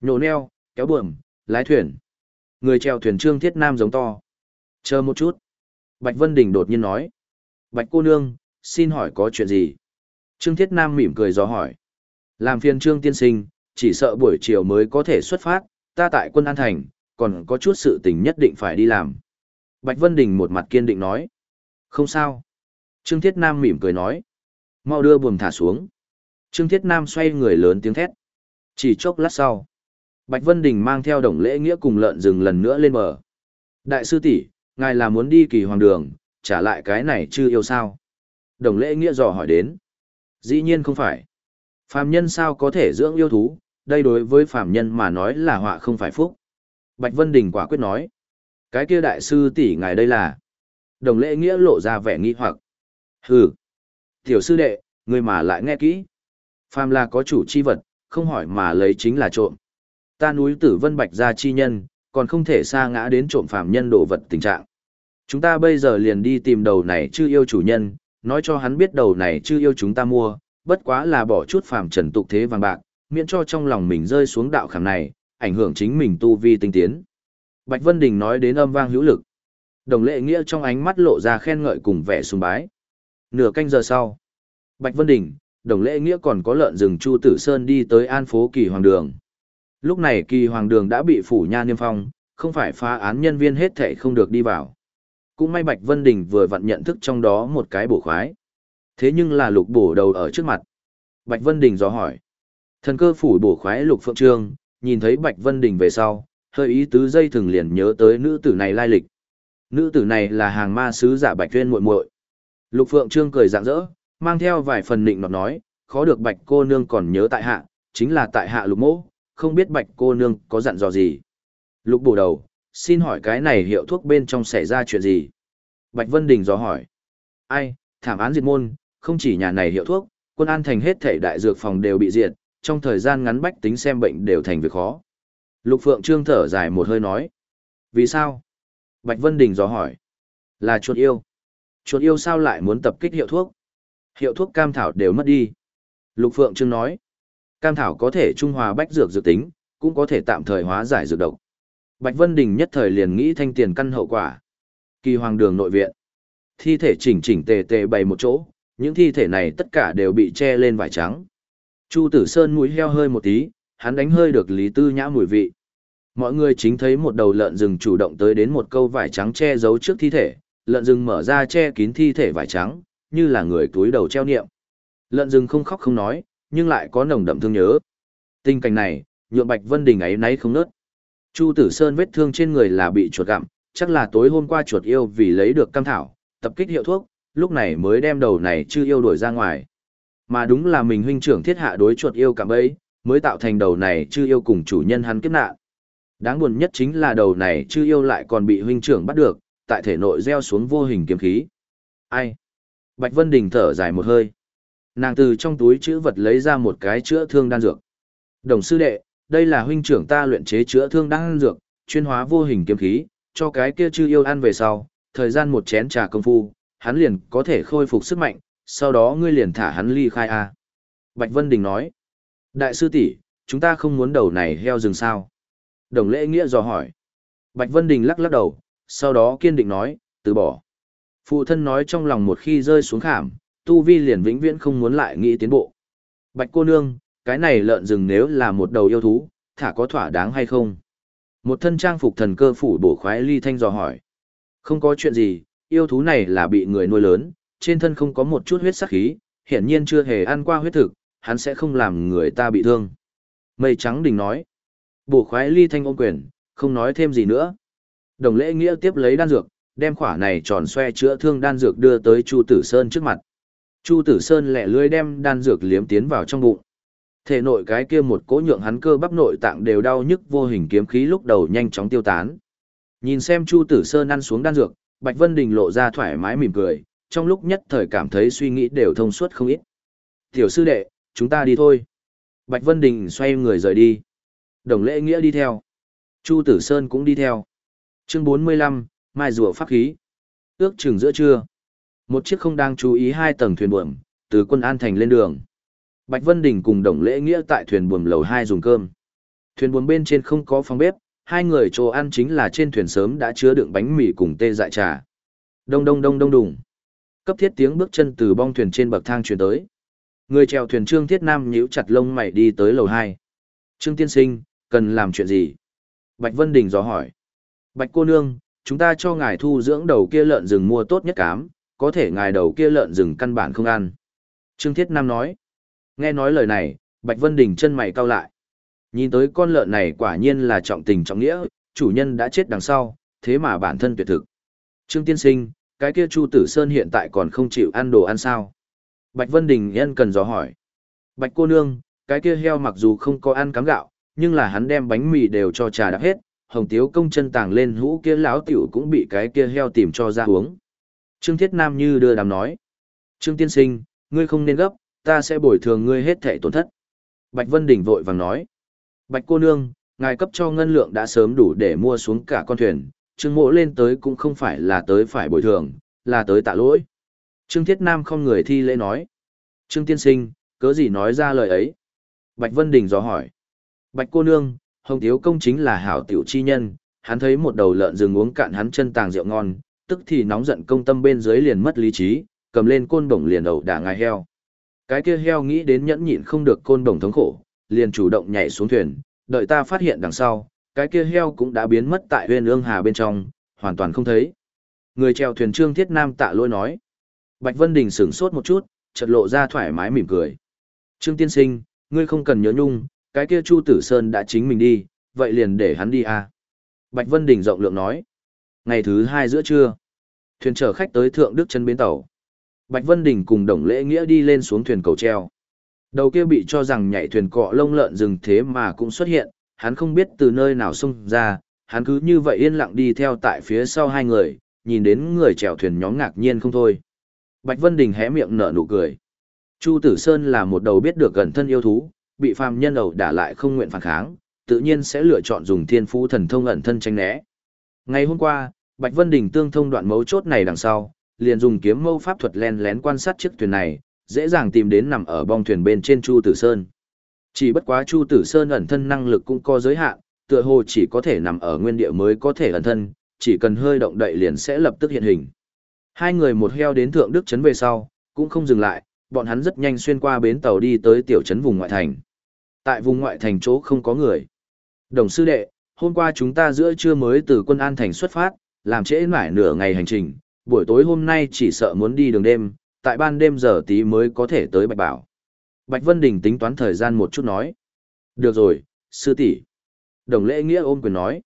Nhổ neo, kéo buồm, lái thuyền. Người treo thuyền Trương Thiết Nam giống to. Chờ một chút. Bạch Vân Đình đột nhiên nói. Bạch cô nương, xin hỏi có chuyện gì? Trương Thiết Nam mỉm cười gió hỏi. Làm phiền Trương Tiên Sinh, chỉ sợ buổi chiều mới có thể xuất phát, ta tại quân An Thành, còn có chút sự tình nhất định phải đi làm. Bạch Vân Đình một mặt kiên định nói. Không sao. Trương Thiết Nam mỉm cười nói. Mau đưa buồm thả xuống. Trương Thiết Nam xoay người lớn tiếng thét. Chỉ chốc lát sau. Bạch Vân Đình mang theo đồng lễ nghĩa cùng lợn rừng lần nữa lên bờ. Đại sư tỷ, ngài là muốn đi kỳ hoàng đường, trả lại cái này chưa yêu sao? Đồng lễ nghĩa dò hỏi đến. Dĩ nhiên không phải. Phạm nhân sao có thể dưỡng yêu thú, đây đối với Phạm nhân mà nói là họa không phải phúc. Bạch Vân Đình quả quyết nói. Cái kia đại sư tỷ ngài đây là. Đồng lễ nghĩa lộ ra vẻ nghi hoặc. Hừ. Tiểu sư đệ, người mà lại nghe kỹ. Phàm là có chủ chi vật, không hỏi mà lấy chính là trộm. Ta núi tử vân bạch gia chi nhân, còn không thể xa ngã đến trộm phàm nhân đồ vật tình trạng. Chúng ta bây giờ liền đi tìm đầu này chư yêu chủ nhân, nói cho hắn biết đầu này chư yêu chúng ta mua, bất quá là bỏ chút phàm trần tục thế vàng bạc, miễn cho trong lòng mình rơi xuống đạo khảm này, ảnh hưởng chính mình tu vi tinh tiến. Bạch Vân Đình nói đến âm vang hữu lực. Đồng lệ nghĩa trong ánh mắt lộ ra khen ngợi cùng vẻ sùng bái. Nửa canh giờ sau, Bạch Vân Đình, đồng lệ nghĩa còn có lợn rừng Chu Tử Sơn đi tới an phố kỳ hoàng đường. Lúc này kỳ hoàng đường đã bị phủ nha niêm phong, không phải phá án nhân viên hết thảy không được đi vào. Cũng may Bạch Vân Đình vừa vặn nhận thức trong đó một cái bổ khoái. Thế nhưng là lục bổ đầu ở trước mặt. Bạch Vân Đình dò hỏi. Thần cơ phủ bổ khoái lục phượng trương, nhìn thấy Bạch Vân Đình về sau, hơi ý tứ dây thường liền nhớ tới nữ tử này lai lịch. Nữ tử này là hàng ma sứ giả Bạch Tuyên muội muội. Lục Phượng Trương cười rạng rỡ, mang theo vài phần nịnh nọt nói, khó được Bạch cô nương còn nhớ tại hạ, chính là tại hạ Lục Mỗ, không biết Bạch cô nương có dặn dò gì. Lục bổ đầu, xin hỏi cái này hiệu thuốc bên trong xảy ra chuyện gì? Bạch Vân Đình dò hỏi. Ai, thảm án diệt môn, không chỉ nhà này hiệu thuốc, quân an thành hết thể đại dược phòng đều bị diệt, trong thời gian ngắn bách tính xem bệnh đều thành việc khó. Lục Phượng Trương thở dài một hơi nói. Vì sao? Bạch Vân Đình dò hỏi. Là chuột yêu. Chuột yêu sao lại muốn tập kích hiệu thuốc? Hiệu thuốc cam thảo đều mất đi. Lục Phượng Trương nói. Cam thảo có thể trung hòa bách dược dược tính, cũng có thể tạm thời hóa giải dược độc. Bạch Vân Đình nhất thời liền nghĩ thanh tiền căn hậu quả. Kỳ hoàng đường nội viện. Thi thể chỉnh chỉnh tề tề bày một chỗ, những thi thể này tất cả đều bị che lên vải trắng. Chu Tử Sơn mũi heo hơi một tí, hắn đánh hơi được Lý Tư Nhã mùi vị. Mọi người chính thấy một đầu lợn rừng chủ động tới đến một câu vải trắng che giấu trước thi thể, lợn rừng mở ra che kín thi thể vải trắng, như là người túi đầu treo niệm. Lợn rừng không khóc không nói, nhưng lại có nồng đậm thương nhớ. Tình cảnh này, nhượng Bạch Vân Đình ấy nấy không nớt. Chu Tử Sơn vết thương trên người là bị chuột gặm, chắc là tối hôm qua chuột yêu vì lấy được cam thảo, tập kích hiệu thuốc, lúc này mới đem đầu này chưa yêu đuổi ra ngoài. Mà đúng là mình huynh trưởng thiết hạ đối chuột yêu cảm ấy, mới tạo thành đầu này chưa yêu cùng chủ nhân hắn kiếp nạn. Đáng buồn nhất chính là đầu này chưa yêu lại còn bị huynh trưởng bắt được, tại thể nội gieo xuống vô hình kiếm khí. Ai? Bạch Vân Đình thở dài một hơi. Nàng từ trong túi chữ vật lấy ra một cái chữa thương đan dược. Đồng sư đệ, đây là huynh trưởng ta luyện chế chữa thương đan dược, chuyên hóa vô hình kiếm khí, cho cái kia chư yêu ăn về sau, thời gian một chén trà công phu, hắn liền có thể khôi phục sức mạnh, sau đó ngươi liền thả hắn ly khai a. Bạch Vân Đình nói, đại sư tỷ, chúng ta không muốn đầu này heo rừng sao? Đồng lễ nghĩa dò hỏi. Bạch Vân Đình lắc lắc đầu, sau đó kiên định nói, từ bỏ. Phụ thân nói trong lòng một khi rơi xuống khảm, tu vi liền vĩnh viễn không muốn lại nghĩ tiến bộ. Bạch cô nương, cái này lợn rừng nếu là một đầu yêu thú, thả có thỏa đáng hay không? Một thân trang phục thần cơ phủ bổ khoái ly thanh dò hỏi. Không có chuyện gì, yêu thú này là bị người nuôi lớn, trên thân không có một chút huyết sắc khí, hiển nhiên chưa hề ăn qua huyết thực, hắn sẽ không làm người ta bị thương. Mây trắng đình nói. Bổ khoái ly thanh ôm quyền, không nói thêm gì nữa. Đồng lễ nghĩa tiếp lấy đan dược, đem khỏa này tròn xoe chữa thương đan dược đưa tới Chu Tử Sơn trước mặt. Chu Tử Sơn lẹ lưới đem đan dược liếm tiến vào trong bụng. Thể nội cái kia một cỗ nhượng hắn cơ bắp nội tạng đều đau nhức vô hình kiếm khí lúc đầu nhanh chóng tiêu tán. Nhìn xem Chu Tử Sơn ăn xuống đan dược, Bạch Vân Đình lộ ra thoải mái mỉm cười, trong lúc nhất thời cảm thấy suy nghĩ đều thông suốt không ít. Tiểu sư đệ, chúng ta đi thôi. Bạch Vân Đình xoay người rời đi. Đồng lễ nghĩa đi theo. Chu Tử Sơn cũng đi theo. Chương 45, Mai rùa pháp khí. Ước chừng giữa trưa. Một chiếc không đang chú ý hai tầng thuyền buồm, từ quân an thành lên đường. Bạch Vân Đình cùng đồng lễ nghĩa tại thuyền buồm lầu 2 dùng cơm. Thuyền buồm bên trên không có phòng bếp, hai người chỗ ăn chính là trên thuyền sớm đã chứa đựng bánh mì cùng tê dại trà. Đông đông đông đông đùng. Cấp thiết tiếng bước chân từ bong thuyền trên bậc thang truyền tới. Người chèo thuyền Trương Thiết Nam nhíu chặt lông mày đi tới lầu 2. Trương Tiên Sinh, cần làm chuyện gì? Bạch Vân Đình dò hỏi. Bạch cô nương, chúng ta cho ngài thu dưỡng đầu kia lợn rừng mua tốt nhất cám, có thể ngài đầu kia lợn rừng căn bản không ăn. Trương Thiết Nam nói. Nghe nói lời này, Bạch Vân Đình chân mày cau lại. Nhìn tới con lợn này quả nhiên là trọng tình trọng nghĩa, chủ nhân đã chết đằng sau, thế mà bản thân tuyệt thực. Trương Tiên Sinh, cái kia Chu Tử Sơn hiện tại còn không chịu ăn đồ ăn sao? Bạch Vân Đình nhân cần dò hỏi. Bạch cô nương, cái kia heo mặc dù không có ăn cám gạo, nhưng là hắn đem bánh mì đều cho trà đạp hết, hồng tiếu công chân tàng lên hũ kia lão tiểu cũng bị cái kia heo tìm cho ra uống. Trương Thiết Nam như đưa đàm nói. Trương Tiên Sinh, ngươi không nên gấp, ta sẽ bồi thường ngươi hết thẻ tổn thất. Bạch Vân Đỉnh vội vàng nói. Bạch cô nương, ngài cấp cho ngân lượng đã sớm đủ để mua xuống cả con thuyền, Trương Mộ lên tới cũng không phải là tới phải bồi thường, là tới tạ lỗi. Trương Thiết Nam không người thi lễ nói. Trương Tiên Sinh, cớ gì nói ra lời ấy? Bạch Vân Đình dò hỏi. Bạch cô nương, Hồng Tiếu Công chính là hảo tiểu chi nhân, hắn thấy một đầu lợn rừng uống cạn hắn chân tàng rượu ngon, tức thì nóng giận công tâm bên dưới liền mất lý trí, cầm lên côn đồng liền ẩu đả ngài heo. Cái kia heo nghĩ đến nhẫn nhịn không được côn đồng thống khổ, liền chủ động nhảy xuống thuyền, đợi ta phát hiện đằng sau, cái kia heo cũng đã biến mất tại huyền ương hà bên trong, hoàn toàn không thấy. Người chèo thuyền Trương Thiết Nam tạ lỗi nói. Bạch Vân Đình sửng sốt một chút, chợt lộ ra thoải mái mỉm cười. Trương Tiên Sinh, ngươi không cần nhớ nhung, cái kia Chu Tử Sơn đã chính mình đi, vậy liền để hắn đi à. Bạch Vân Đình rộng lượng nói. Ngày thứ hai giữa trưa, thuyền chở khách tới Thượng Đức chân bến tàu. Bạch Vân Đình cùng Đồng Lễ Nghĩa đi lên xuống thuyền cầu treo. Đầu kia bị cho rằng nhảy thuyền cọ lông lợn rừng thế mà cũng xuất hiện, hắn không biết từ nơi nào xông ra, hắn cứ như vậy yên lặng đi theo tại phía sau hai người, nhìn đến người chèo thuyền nhóm ngạc nhiên không thôi. Bạch Vân Đình hé miệng nở nụ cười. Chu Tử Sơn là một đầu biết được gần thân yêu thú, bị phàm nhân đầu đả lại không nguyện phản kháng, tự nhiên sẽ lựa chọn dùng thiên phú thần thông ẩn thân tranh né. Ngày hôm qua, Bạch Vân Đình tương thông đoạn mấu chốt này đằng sau, liền dùng kiếm mâu pháp thuật len lén quan sát chiếc thuyền này, dễ dàng tìm đến nằm ở bong thuyền bên trên Chu Tử Sơn. Chỉ bất quá Chu Tử Sơn ẩn thân năng lực cũng có giới hạn, tựa hồ chỉ có thể nằm ở nguyên địa mới có thể ẩn thân, chỉ cần hơi động đậy liền sẽ lập tức hiện hình. Hai người một heo đến Thượng Đức Trấn về sau, cũng không dừng lại, bọn hắn rất nhanh xuyên qua bến tàu đi tới tiểu trấn vùng ngoại thành. Tại vùng ngoại thành chỗ không có người. Đồng sư đệ, hôm qua chúng ta giữa trưa mới từ quân an thành xuất phát, làm trễ mãi nửa ngày hành trình, buổi tối hôm nay chỉ sợ muốn đi đường đêm, tại ban đêm giờ tí mới có thể tới Bạch Bảo. Bạch Vân Đình tính toán thời gian một chút nói. Được rồi, sư tỷ. Đồng lễ nghĩa ôm quyền nói.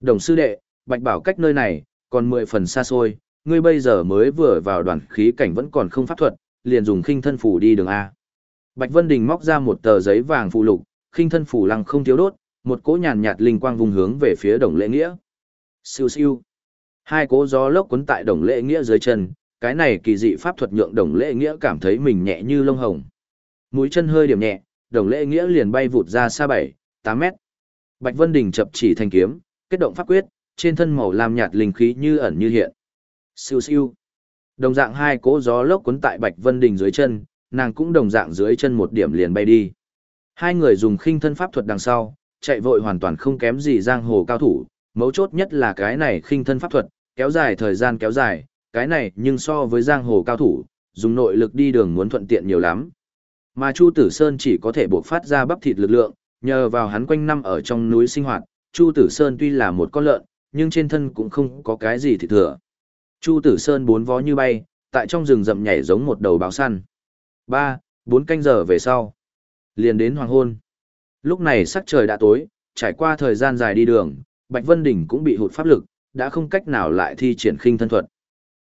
Đồng sư đệ, Bạch Bảo cách nơi này, còn mười phần xa xôi, ngươi bây giờ mới vừa vào đoàn khí cảnh vẫn còn không pháp thuật, liền dùng khinh thân phủ đi đường A. Bạch Vân Đình móc ra một tờ giấy vàng phụ lục, khinh thân phủ lăng không thiếu đốt, một cỗ nhàn nhạt linh quang vùng hướng về phía đồng lễ nghĩa. Siêu siêu. Hai cỗ gió lốc cuốn tại đồng lễ nghĩa dưới chân, cái này kỳ dị pháp thuật nhượng đồng lễ nghĩa cảm thấy mình nhẹ như lông hồng. Mũi chân hơi điểm nhẹ, đồng lễ nghĩa liền bay vụt ra xa 7, 8 mét. Bạch Vân Đình chập chỉ thành kiếm, kết động pháp quyết, trên thân màu lam nhạt linh khí như ẩn như hiện. Siêu siêu. Đồng dạng hai cỗ gió lốc cuốn tại Bạch Vân Đình dưới chân, nàng cũng đồng dạng dưới chân một điểm liền bay đi. Hai người dùng khinh thân pháp thuật đằng sau, chạy vội hoàn toàn không kém gì giang hồ cao thủ, mấu chốt nhất là cái này khinh thân pháp thuật, kéo dài thời gian kéo dài, cái này nhưng so với giang hồ cao thủ, dùng nội lực đi đường muốn thuận tiện nhiều lắm. Mà Chu Tử Sơn chỉ có thể buộc phát ra bắp thịt lực lượng, nhờ vào hắn quanh năm ở trong núi sinh hoạt, Chu Tử Sơn tuy là một con lợn, nhưng trên thân cũng không có cái gì thịt thừa. Chu Tử Sơn bốn vó như bay, tại trong rừng rậm nhảy giống một đầu báo săn. Ba, bốn canh giờ về sau, liền đến hoàng hôn. Lúc này sắc trời đã tối, trải qua thời gian dài đi đường, Bạch Vân Đỉnh cũng bị hụt pháp lực, đã không cách nào lại thi triển khinh thân thuật.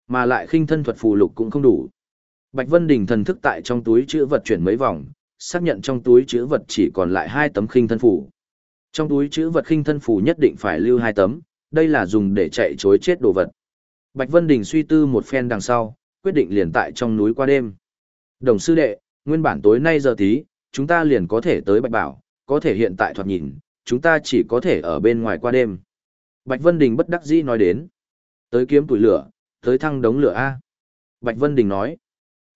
Mà lại khinh thân thuật phù lục cũng không đủ. Bạch Vân Đình thần thức tại trong túi chữ vật chuyển mấy vòng, xác nhận trong túi chữ vật chỉ còn lại hai tấm khinh thân phù. Trong túi chữ vật khinh thân phù nhất định phải lưu hai tấm, đây là dùng để chạy chối chết đồ vật. Bạch Vân Đình suy tư một phen đằng sau, quyết định liền tại trong núi qua đêm. Đồng sư đệ, nguyên bản tối nay giờ tí, chúng ta liền có thể tới Bạch Bảo, có thể hiện tại thoạt nhìn, chúng ta chỉ có thể ở bên ngoài qua đêm. Bạch Vân Đình bất đắc dĩ nói đến. Tới kiếm tuổi lửa, tới thăng đống lửa A. Bạch Vân Đình nói.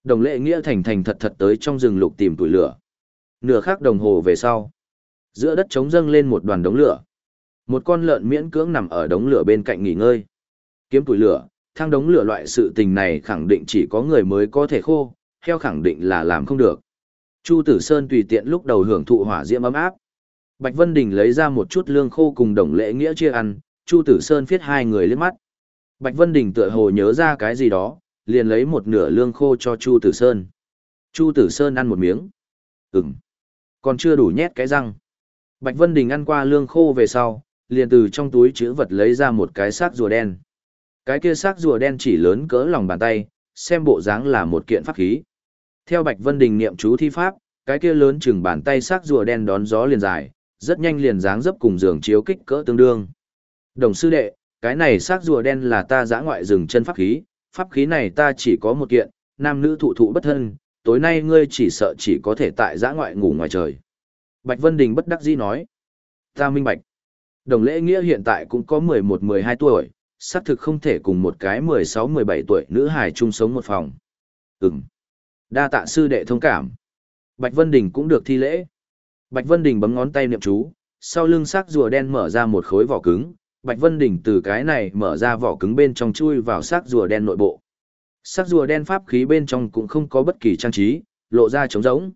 Đồng lệ nghĩa thành thành thật thật tới trong rừng lục tìm tuổi lửa. Nửa khắc đồng hồ về sau. Giữa đất trống dâng lên một đoàn đống lửa. Một con lợn miễn cưỡng nằm ở đống lửa bên cạnh nghỉ ngơi. Kiếm tuổi lửa, thang đống lửa loại sự tình này khẳng định chỉ có người mới có thể khô, heo khẳng định là làm không được. Chu Tử Sơn tùy tiện lúc đầu hưởng thụ hỏa diễm ấm áp. Bạch Vân Đình lấy ra một chút lương khô cùng đồng lễ nghĩa chia ăn, Chu Tử Sơn viết hai người liếc mắt. Bạch Vân Đình tựa hồ nhớ ra cái gì đó, liền lấy một nửa lương khô cho Chu Tử Sơn. Chu Tử Sơn ăn một miếng. Ừm. Còn chưa đủ nhét cái răng. Bạch Vân Đình ăn qua lương khô về sau, liền từ trong túi chữ vật lấy ra một cái xác rùa đen. Cái kia xác rùa đen chỉ lớn cỡ lòng bàn tay, xem bộ dáng là một kiện pháp khí. Theo Bạch Vân Đình niệm chú thi pháp, cái kia lớn chừng bàn tay xác rùa đen đón gió liền dài, rất nhanh liền dáng dấp cùng giường chiếu kích cỡ tương đương. Đồng sư đệ, cái này xác rùa đen là ta giã ngoại rừng chân pháp khí, pháp khí này ta chỉ có một kiện, nam nữ thụ thụ bất thân, tối nay ngươi chỉ sợ chỉ có thể tại giã ngoại ngủ ngoài trời. Bạch Vân Đình bất đắc dĩ nói. Ta minh bạch. Đồng lễ nghĩa hiện tại cũng có 11-12 tuổi, xác thực không thể cùng một cái 16-17 tuổi nữ hài chung sống một phòng. Ừm. Đa tạ sư đệ thông cảm. Bạch Vân Đình cũng được thi lễ. Bạch Vân Đình bấm ngón tay niệm chú, sau lưng xác rùa đen mở ra một khối vỏ cứng, Bạch Vân Đình từ cái này mở ra vỏ cứng bên trong chui vào xác rùa đen nội bộ. Xác rùa đen pháp khí bên trong cũng không có bất kỳ trang trí, lộ ra trống rỗng.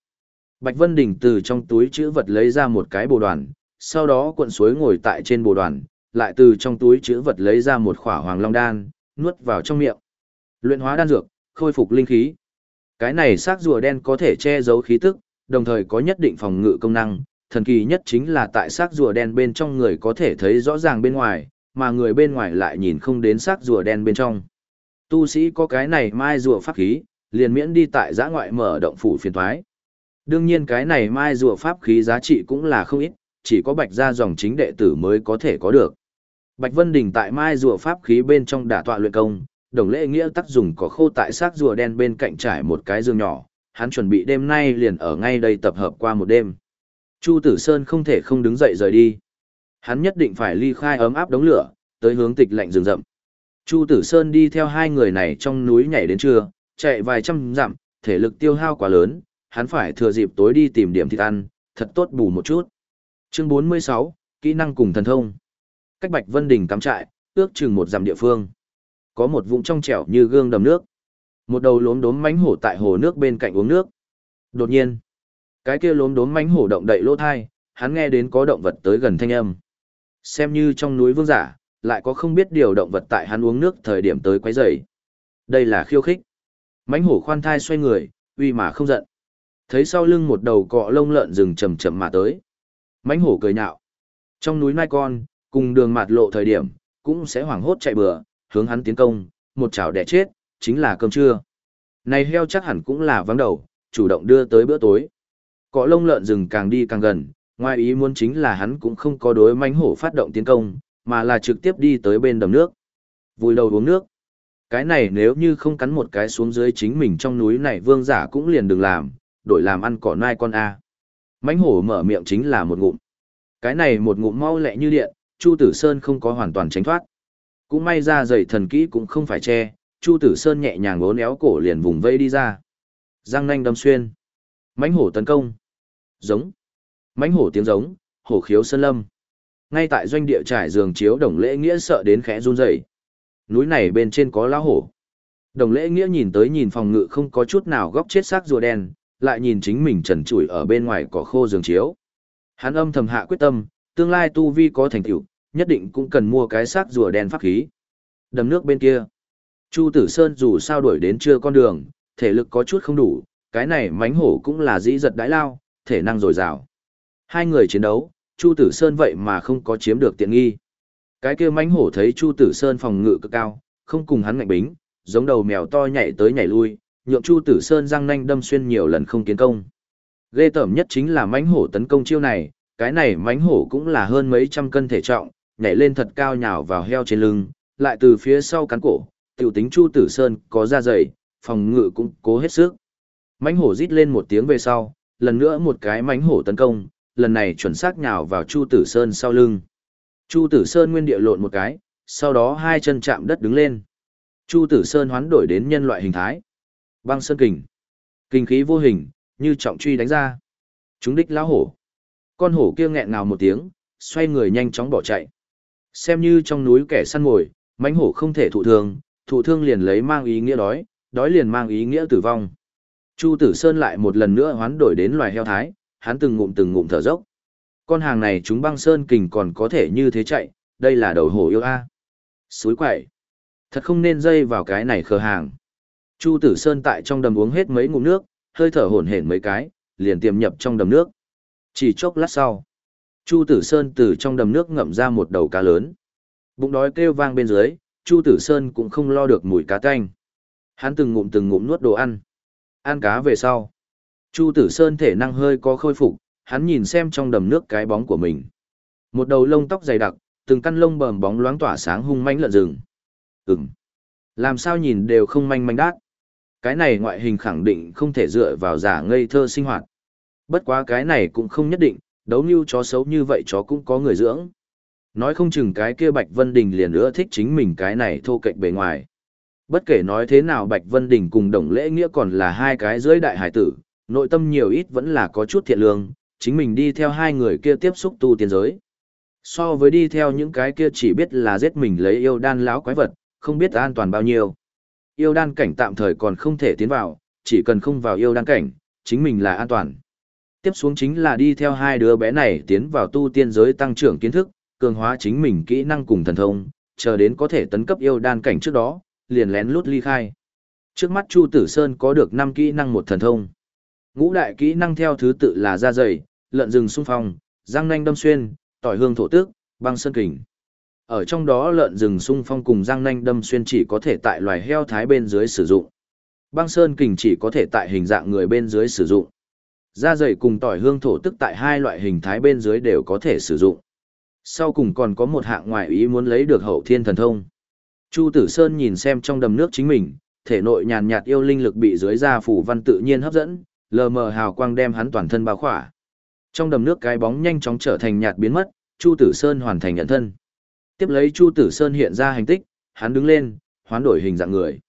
Bạch Vân Đình từ trong túi chữ vật lấy ra một cái bồ đoàn, sau đó cuộn suối ngồi tại trên bồ đoàn, lại từ trong túi chữ vật lấy ra một khỏa hoàng long đan, nuốt vào trong miệng. Luyện hóa đan dược, khôi phục linh khí. Cái này xác rùa đen có thể che giấu khí tức, đồng thời có nhất định phòng ngự công năng, thần kỳ nhất chính là tại xác rùa đen bên trong người có thể thấy rõ ràng bên ngoài, mà người bên ngoài lại nhìn không đến xác rùa đen bên trong. Tu sĩ có cái này mai rùa pháp khí, liền miễn đi tại giã ngoại mở động phủ phiền thoái. Đương nhiên cái này mai rùa pháp khí giá trị cũng là không ít, chỉ có bạch gia dòng chính đệ tử mới có thể có được. Bạch Vân Đình tại mai rùa pháp khí bên trong đả tọa luyện công, đồng lễ nghĩa tác dùng có khô tại xác rùa đen bên cạnh trải một cái giường nhỏ, hắn chuẩn bị đêm nay liền ở ngay đây tập hợp qua một đêm. Chu Tử Sơn không thể không đứng dậy rời đi. Hắn nhất định phải ly khai ấm áp đống lửa, tới hướng tịch lạnh rừng rậm. Chu Tử Sơn đi theo hai người này trong núi nhảy đến trưa, chạy vài trăm dặm, thể lực tiêu hao quá lớn, hắn phải thừa dịp tối đi tìm điểm thịt ăn, thật tốt bù một chút. Chương 46, kỹ năng cùng thần thông. Cách Bạch Vân Đình cắm trại, ước chừng một dặm địa phương. Có một vùng trong trẻo như gương đầm nước. Một đầu lốm đốm mánh hổ tại hồ nước bên cạnh uống nước. Đột nhiên, cái kia lốm đốm mánh hổ động đậy lỗ thai, hắn nghe đến có động vật tới gần thanh âm. Xem như trong núi vương giả, lại có không biết điều động vật tại hắn uống nước thời điểm tới quấy rầy. Đây là khiêu khích. Mánh hổ khoan thai xoay người, uy mà không giận. Thấy sau lưng một đầu cọ lông lợn rừng chậm chậm mà tới. Mánh hổ cười nhạo. Trong núi mai con, cùng đường mạt lộ thời điểm, cũng sẽ hoảng hốt chạy bừa, hướng hắn tiến công, một chảo đẻ chết, chính là cơm trưa. Này heo chắc hẳn cũng là vắng đầu, chủ động đưa tới bữa tối. Cọ lông lợn rừng càng đi càng gần, ngoài ý muốn chính là hắn cũng không có đối mánh hổ phát động tiến công, mà là trực tiếp đi tới bên đầm nước. Vùi đầu uống nước. Cái này nếu như không cắn một cái xuống dưới chính mình trong núi này vương giả cũng liền đừng làm, đổi làm ăn cỏ nai con A. Mánh hổ mở miệng chính là một ngụm. Cái này một ngụm mau lẹ như điện, Chu Tử Sơn không có hoàn toàn tránh thoát. Cũng may ra dày thần kỹ cũng không phải che, Chu Tử Sơn nhẹ nhàng uốn éo cổ liền vùng vây đi ra. Răng nanh đâm xuyên. Mãnh hổ tấn công. Giống. Mãnh hổ tiếng giống, hổ khiếu sơn lâm. Ngay tại doanh địa trải giường chiếu đồng lễ nghĩa sợ đến khẽ run rẩy. Núi này bên trên có lão hổ. Đồng lễ nghĩa nhìn tới nhìn phòng ngự không có chút nào góc chết xác rùa đen, lại nhìn chính mình trần trụi ở bên ngoài cỏ khô giường chiếu. Hắn âm thầm hạ quyết tâm, tương lai tu vi có thành tựu, nhất định cũng cần mua cái xác rùa đen pháp khí. Đầm nước bên kia. Chu Tử Sơn dù sao đuổi đến chưa con đường, thể lực có chút không đủ, cái này mánh hổ cũng là dĩ giật đái lao, thể năng dồi dào. Hai người chiến đấu, Chu Tử Sơn vậy mà không có chiếm được tiện nghi. Cái kia mánh hổ thấy Chu Tử Sơn phòng ngự cực cao, không cùng hắn ngạnh bính, giống đầu mèo to nhảy tới nhảy lui, nhượng Chu Tử Sơn răng nanh đâm xuyên nhiều lần không kiến công. Ghê tởm nhất chính là mánh hổ tấn công chiêu này, cái này mánh hổ cũng là hơn mấy trăm cân thể trọng, nhảy lên thật cao nhào vào heo trên lưng, lại từ phía sau cắn cổ, tiểu tính Chu Tử Sơn có da dày, phòng ngự cũng cố hết sức. Mánh hổ rít lên một tiếng về sau, lần nữa một cái mánh hổ tấn công, lần này chuẩn xác nhào vào Chu Tử Sơn sau lưng. Chu Tử Sơn nguyên địa lộn một cái, sau đó hai chân chạm đất đứng lên. Chu Tử Sơn hoán đổi đến nhân loại hình thái. Băng sơn kình. Kinh khí vô hình, như trọng truy đánh ra. Chúng đích lão hổ. Con hổ kia nghẹn ngào một tiếng, xoay người nhanh chóng bỏ chạy. Xem như trong núi kẻ săn mồi, mãnh hổ không thể thụ thương, thụ thương liền lấy mang ý nghĩa đói, đói liền mang ý nghĩa tử vong. Chu Tử Sơn lại một lần nữa hoán đổi đến loài heo thái, hắn từng ngụm từng ngụm thở dốc. Con hàng này chúng băng sơn kình còn có thể như thế chạy, đây là đầu hổ yêu a. Suối quậy. Thật không nên dây vào cái này khờ hàng. Chu Tử Sơn tại trong đầm uống hết mấy ngụm nước, hơi thở hổn hển mấy cái, liền tiềm nhập trong đầm nước. Chỉ chốc lát sau, Chu Tử Sơn từ trong đầm nước ngậm ra một đầu cá lớn. Bụng đói kêu vang bên dưới, Chu Tử Sơn cũng không lo được mùi cá tanh. Hắn từng ngụm từng ngụm nuốt đồ ăn. Ăn cá về sau. Chu Tử Sơn thể năng hơi có khôi phục, hắn nhìn xem trong đầm nước cái bóng của mình. Một đầu lông tóc dày đặc, từng căn lông bờm bóng loáng tỏa sáng hung mãnh lợn rừng. Ừm. Làm sao nhìn đều không manh manh đát. Cái này ngoại hình khẳng định không thể dựa vào giả ngây thơ sinh hoạt. Bất quá cái này cũng không nhất định, đấu như chó xấu như vậy chó cũng có người dưỡng. Nói không chừng cái kia Bạch Vân Đình liền nữa thích chính mình cái này thô cạnh bề ngoài. Bất kể nói thế nào Bạch Vân Đình cùng Đồng Lễ Nghĩa còn là hai cái dưới đại hải tử, nội tâm nhiều ít vẫn là có chút thiện lương, chính mình đi theo hai người kia tiếp xúc tu tiên giới. So với đi theo những cái kia chỉ biết là giết mình lấy yêu đan láo quái vật, không biết an toàn bao nhiêu. Yêu đan cảnh tạm thời còn không thể tiến vào, chỉ cần không vào yêu đan cảnh, chính mình là an toàn. Tiếp xuống chính là đi theo hai đứa bé này tiến vào tu tiên giới tăng trưởng kiến thức, cường hóa chính mình kỹ năng cùng thần thông, chờ đến có thể tấn cấp yêu đan cảnh trước đó, liền lén lút ly khai. Trước mắt Chu Tử Sơn có được 5 kỹ năng một thần thông. Ngũ đại kỹ năng theo thứ tự là da dày, lợn rừng xung phong, răng nanh đâm xuyên, tỏi hương thổ tước, băng sơn kình. Ở trong đó lợn rừng xung phong cùng răng nanh đâm xuyên chỉ có thể tại loài heo thái bên dưới sử dụng. Băng sơn kình chỉ có thể tại hình dạng người bên dưới sử dụng. Da dày cùng tỏi hương thổ tức tại hai loại hình thái bên dưới đều có thể sử dụng. Sau cùng còn có một hạng ngoại ý muốn lấy được hậu thiên thần thông. Chu Tử Sơn nhìn xem trong đầm nước chính mình, thể nội nhàn nhạt yêu linh lực bị dưới da phủ văn tự nhiên hấp dẫn, lờ mờ hào quang đem hắn toàn thân bao khỏa. Trong đầm nước cái bóng nhanh chóng trở thành nhạt biến mất, Chu Tử Sơn hoàn thành nhận thân. Tiếp lấy Chu Tử Sơn hiện ra hành tích, hắn đứng lên, hoán đổi hình dạng người.